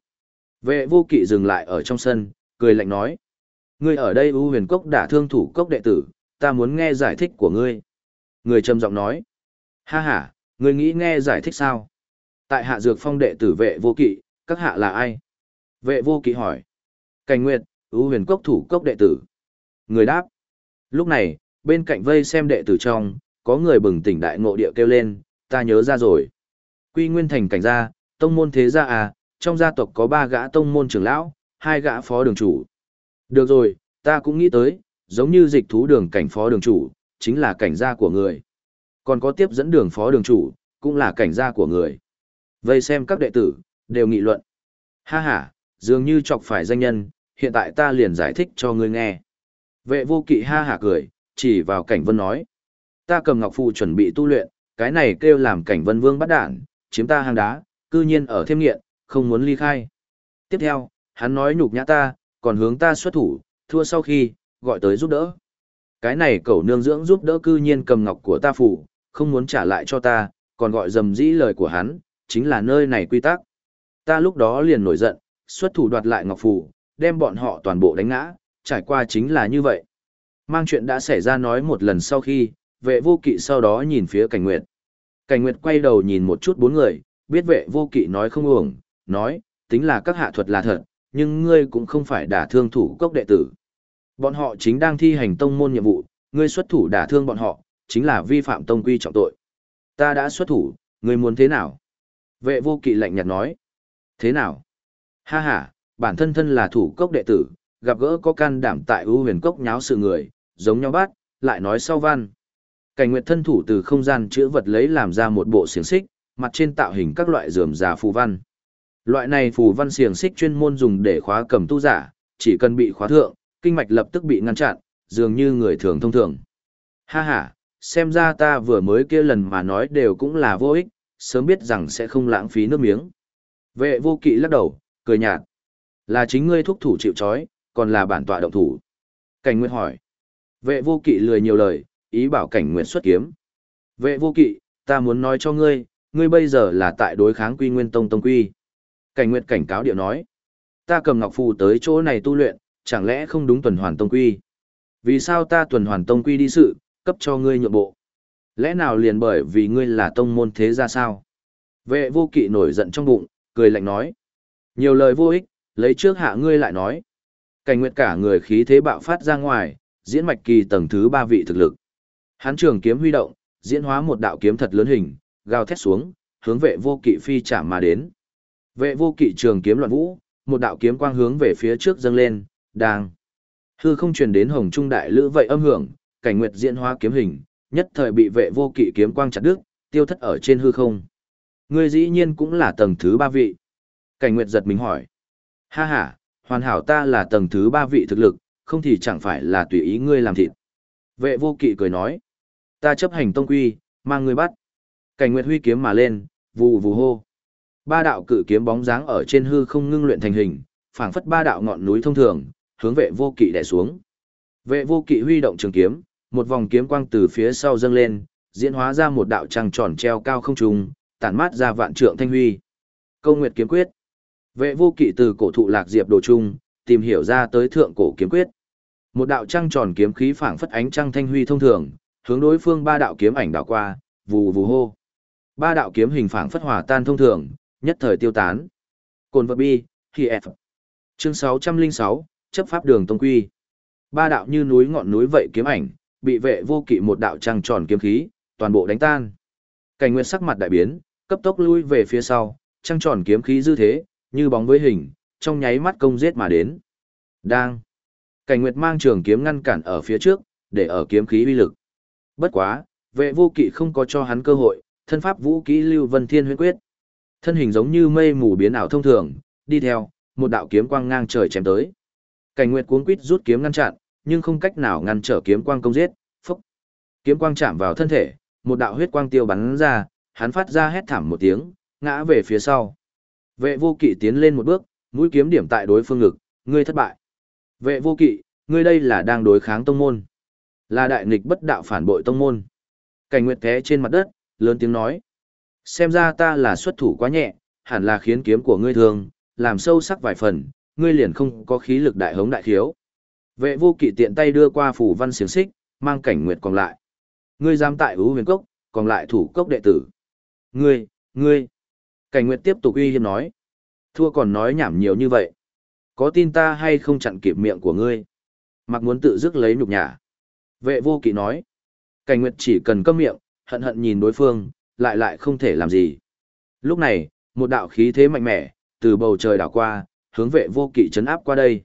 Vệ vô kỵ dừng lại ở trong sân, cười lạnh nói. Ngươi ở đây ưu huyền cốc đả thương thủ cốc đệ tử, ta muốn nghe giải thích của ngươi. Người trầm giọng nói. Ha ha, ngươi nghĩ nghe giải thích sao? Tại hạ dược phong đệ tử vệ vô kỵ, các hạ là ai? Vệ vô kỵ hỏi. Cảnh Nguyệt, ưu huyền cốc thủ cốc đệ tử. Người đáp. Lúc này, bên cạnh vây xem đệ tử trong, có người bừng tỉnh đại ngộ địa kêu lên, ta nhớ ra rồi. Quy Nguyên Thành cảnh gia, tông môn thế gia à, trong gia tộc có ba gã tông môn trưởng lão, hai gã phó đường chủ. Được rồi, ta cũng nghĩ tới, giống như dịch thú đường cảnh phó đường chủ, chính là cảnh gia của người. Còn có tiếp dẫn đường phó đường chủ, cũng là cảnh gia của người. Vây xem các đệ tử, đều nghị luận. Ha ha, dường như chọc phải danh nhân, hiện tại ta liền giải thích cho ngươi nghe. Vệ vô kỵ ha hả cười, chỉ vào cảnh vân nói. Ta cầm ngọc phù chuẩn bị tu luyện, cái này kêu làm cảnh vân vương bắt đản, chiếm ta hang đá, cư nhiên ở thêm nghiện, không muốn ly khai. Tiếp theo, hắn nói nhục nhã ta, còn hướng ta xuất thủ, thua sau khi, gọi tới giúp đỡ. Cái này cẩu nương dưỡng giúp đỡ cư nhiên cầm ngọc của ta phủ, không muốn trả lại cho ta, còn gọi dầm dĩ lời của hắn, chính là nơi này quy tắc. Ta lúc đó liền nổi giận, xuất thủ đoạt lại ngọc phủ, đem bọn họ toàn bộ đánh ngã, trải qua chính là như vậy. Mang chuyện đã xảy ra nói một lần sau khi, vệ vô kỵ sau đó nhìn phía cảnh nguyệt. Cảnh nguyệt quay đầu nhìn một chút bốn người, biết vệ vô kỵ nói không uổng, nói, tính là các hạ thuật là thật, nhưng ngươi cũng không phải đả thương thủ cốc đệ tử. Bọn họ chính đang thi hành tông môn nhiệm vụ, ngươi xuất thủ đả thương bọn họ, chính là vi phạm tông quy trọng tội. Ta đã xuất thủ, ngươi muốn thế nào? Vệ vô kỵ lạnh nhạt nói. Thế nào? Ha ha, bản thân thân là thủ cốc đệ tử, gặp gỡ có can đảm tại ưu huyền cốc nháo sự người, giống nhau bát, lại nói sau văn. Cảnh nguyệt thân thủ từ không gian chữa vật lấy làm ra một bộ xiềng xích, mặt trên tạo hình các loại dườm già phù văn. Loại này phù văn xiềng xích chuyên môn dùng để khóa cầm tu giả, chỉ cần bị khóa thượng, kinh mạch lập tức bị ngăn chặn, dường như người thường thông thường. Ha ha, xem ra ta vừa mới kia lần mà nói đều cũng là vô ích, sớm biết rằng sẽ không lãng phí nước miếng. Vệ vô kỵ lắc đầu, cười nhạt. Là chính ngươi thúc thủ chịu trói, còn là bản tọa động thủ. Cảnh Nguyệt hỏi. Vệ vô kỵ lười nhiều lời, ý bảo cảnh Nguyệt xuất kiếm. Vệ vô kỵ, ta muốn nói cho ngươi, ngươi bây giờ là tại đối kháng quy nguyên tông tông quy. Cảnh Nguyệt cảnh cáo điệu nói. Ta cầm ngọc phù tới chỗ này tu luyện, chẳng lẽ không đúng tuần hoàn tông quy? Vì sao ta tuần hoàn tông quy đi sự, cấp cho ngươi nhượng bộ? Lẽ nào liền bởi vì ngươi là tông môn thế ra sao? Vệ vô kỵ nổi giận trong bụng, cười lạnh nói. Nhiều lời vô ích, lấy trước hạ ngươi lại nói. Cảnh nguyệt cả người khí thế bạo phát ra ngoài, diễn mạch kỳ tầng thứ ba vị thực lực. Hán trường kiếm huy động, diễn hóa một đạo kiếm thật lớn hình, gào thét xuống, hướng vệ vô kỵ phi chạm mà đến. Vệ vô kỵ trường kiếm loạn vũ, một đạo kiếm quang hướng về phía trước dâng lên, đang. Hư không truyền đến hồng trung đại lữ vậy âm hưởng, cảnh nguyệt diễn hóa kiếm hình, nhất thời bị vệ vô kỵ kiếm quang chặt đứt, tiêu thất ở trên hư không. Ngươi dĩ nhiên cũng là tầng thứ ba vị. Cảnh nguyệt giật mình hỏi. Ha ha, hoàn hảo ta là tầng thứ ba vị thực lực, không thì chẳng phải là tùy ý ngươi làm thịt. Vệ vô kỵ cười nói. Ta chấp hành tông quy, mang ngươi bắt. Cảnh nguyệt huy kiếm mà lên, vù vù hô. Ba đạo cự kiếm bóng dáng ở trên hư không ngưng luyện thành hình, phảng phất ba đạo ngọn núi thông thường, hướng vệ vô kỵ đè xuống. Vệ vô kỵ huy động trường kiếm, một vòng kiếm quang từ phía sau dâng lên, diễn hóa ra một đạo trăng tròn treo cao không trung, tản mát ra vạn trượng thanh huy. Câu Nguyệt kiếm quyết. Vệ vô kỵ từ cổ thụ lạc diệp đồ trung, tìm hiểu ra tới thượng cổ kiếm quyết. Một đạo trăng tròn kiếm khí phảng phất ánh trăng thanh huy thông thường, hướng đối phương ba đạo kiếm ảnh đảo qua, vù vù hô. Ba đạo kiếm hình phảng phất hòa tan thông thường, nhất thời tiêu tán. Cồn vật bi, khi F. Chương 606, chấp pháp đường tông quy. Ba đạo như núi ngọn núi vậy kiếm ảnh, bị vệ vô kỵ một đạo trăng tròn kiếm khí, toàn bộ đánh tan. Cảnh Nguyên sắc mặt đại biến, cấp tốc lui về phía sau, trăng tròn kiếm khí dư thế, như bóng với hình, trong nháy mắt công giết mà đến. Đang. Cảnh Nguyệt mang trường kiếm ngăn cản ở phía trước, để ở kiếm khí uy lực. Bất quá, vệ vô kỵ không có cho hắn cơ hội, thân pháp vũ kỹ lưu vân thiên huyễn quyết. Thân hình giống như mây mù biến ảo thông thường, đi theo, một đạo kiếm quang ngang trời chém tới. Cảnh Nguyệt cuống quýt rút kiếm ngăn chặn, nhưng không cách nào ngăn trở kiếm quang công giết, Phúc. Kiếm quang chạm vào thân thể, một đạo huyết quang tiêu bắn ra, hắn phát ra hét thảm một tiếng, ngã về phía sau. Vệ vô kỵ tiến lên một bước, mũi kiếm điểm tại đối phương ngực, ngươi thất bại. Vệ vô kỵ, ngươi đây là đang đối kháng tông môn. Là đại nghịch bất đạo phản bội tông môn. Cảnh Nguyệt thế trên mặt đất, lớn tiếng nói. Xem ra ta là xuất thủ quá nhẹ, hẳn là khiến kiếm của ngươi thường, làm sâu sắc vài phần, ngươi liền không có khí lực đại hống đại thiếu. Vệ vô kỵ tiện tay đưa qua phủ văn xiềng xích, mang cảnh nguyệt còn lại. Ngươi dám tại ưu huyền cốc, còn lại thủ cốc đệ tử. Ngươi, ngươi. Cảnh nguyệt tiếp tục uy hiếp nói. Thua còn nói nhảm nhiều như vậy. Có tin ta hay không chặn kịp miệng của ngươi? Mặc muốn tự dứt lấy nhục nhã. Vệ vô kỵ nói. Cảnh nguyệt chỉ cần câm miệng, hận hận nhìn đối phương, lại lại không thể làm gì. Lúc này, một đạo khí thế mạnh mẽ, từ bầu trời đảo qua, hướng vệ vô kỵ chấn áp qua đây.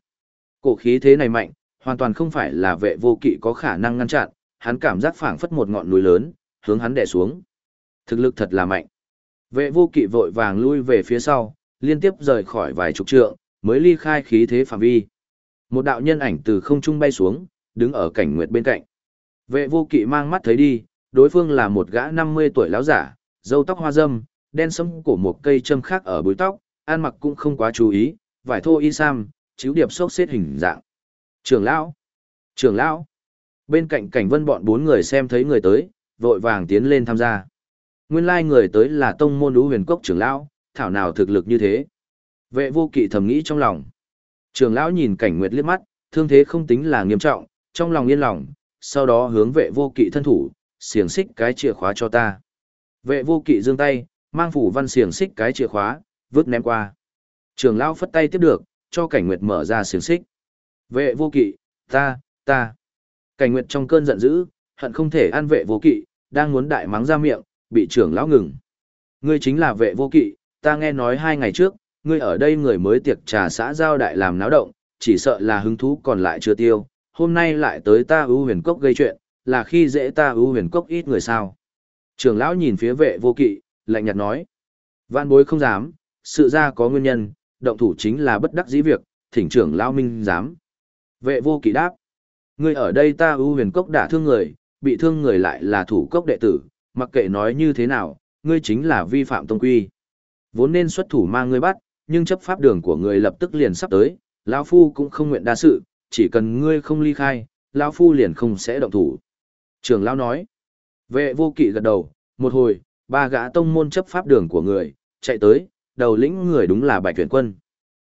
Cổ khí thế này mạnh, hoàn toàn không phải là vệ vô kỵ có khả năng ngăn chặn, hắn cảm giác phảng phất một ngọn núi lớn, hướng hắn đè xuống. Thực lực thật là mạnh. Vệ vô kỵ vội vàng lui về phía sau, liên tiếp rời khỏi vài chục trượng, mới ly khai khí thế phạm vi. Một đạo nhân ảnh từ không trung bay xuống, đứng ở cảnh nguyệt bên cạnh. Vệ vô kỵ mang mắt thấy đi, đối phương là một gã 50 tuổi lão giả, râu tóc hoa râm, đen sẫm cổ một cây châm khác ở búi tóc, ăn mặc cũng không quá chú ý, vải thô y sam, chiếu điệp sốc xếp hình dạng. Trưởng lão! Trưởng lão! Bên cạnh cảnh vân bọn bốn người xem thấy người tới, vội vàng tiến lên tham gia. Nguyên lai người tới là tông môn Ú huyền cốc trưởng lão, thảo nào thực lực như thế. Vệ vô kỵ thầm nghĩ trong lòng. Trưởng lão nhìn cảnh nguyệt liếc mắt, thương thế không tính là nghiêm trọng, trong lòng yên lòng, sau đó hướng vệ vô kỵ thân thủ, xiềng xích cái chìa khóa cho ta. Vệ vô kỵ giương tay, mang phủ văn xiềng xích cái chìa khóa, vứt ném qua. Trường lão phất tay tiếp được, cho cảnh nguyệt mở ra xiềng xích. Vệ vô kỵ, ta, ta. Cảnh nguyệt trong cơn giận dữ, hận không thể ăn vệ vô kỵ, đang muốn đại mắng ra miệng, bị trưởng lão ngừng. Ngươi chính là vệ vô kỵ, ta nghe nói hai ngày trước, ngươi ở đây người mới tiệc trà xã giao đại làm náo động, chỉ sợ là hứng thú còn lại chưa tiêu, hôm nay lại tới ta ưu huyền cốc gây chuyện, là khi dễ ta ưu huyền cốc ít người sao. Trưởng lão nhìn phía vệ vô kỵ, lạnh nhạt nói. Vạn bối không dám, sự ra có nguyên nhân, động thủ chính là bất đắc dĩ việc, thỉnh trưởng lão minh dám. Vệ vô kỵ đáp. Ngươi ở đây ta ưu huyền cốc đã thương người, bị thương người lại là thủ cốc đệ tử, mặc kệ nói như thế nào, ngươi chính là vi phạm tông quy. Vốn nên xuất thủ mang ngươi bắt, nhưng chấp pháp đường của ngươi lập tức liền sắp tới, lão phu cũng không nguyện đa sự, chỉ cần ngươi không ly khai, lão phu liền không sẽ động thủ. Trường lão nói. Vệ vô kỵ gật đầu, một hồi, ba gã tông môn chấp pháp đường của người, chạy tới, đầu lĩnh người đúng là Bạch Tuyển Quân.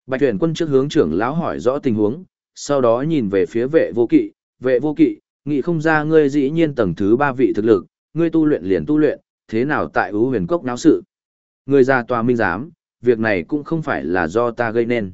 Bạch Tuyển Quân trước hướng trưởng lão hỏi rõ tình huống, sau đó nhìn về phía vệ vô kỵ, vệ vô kỵ, nghĩ không ra ngươi dĩ nhiên tầng thứ ba vị thực lực, ngươi tu luyện liền tu luyện, thế nào tại ưu huyền cốc náo sự. Ngươi ra tòa minh giám, việc này cũng không phải là do ta gây nên.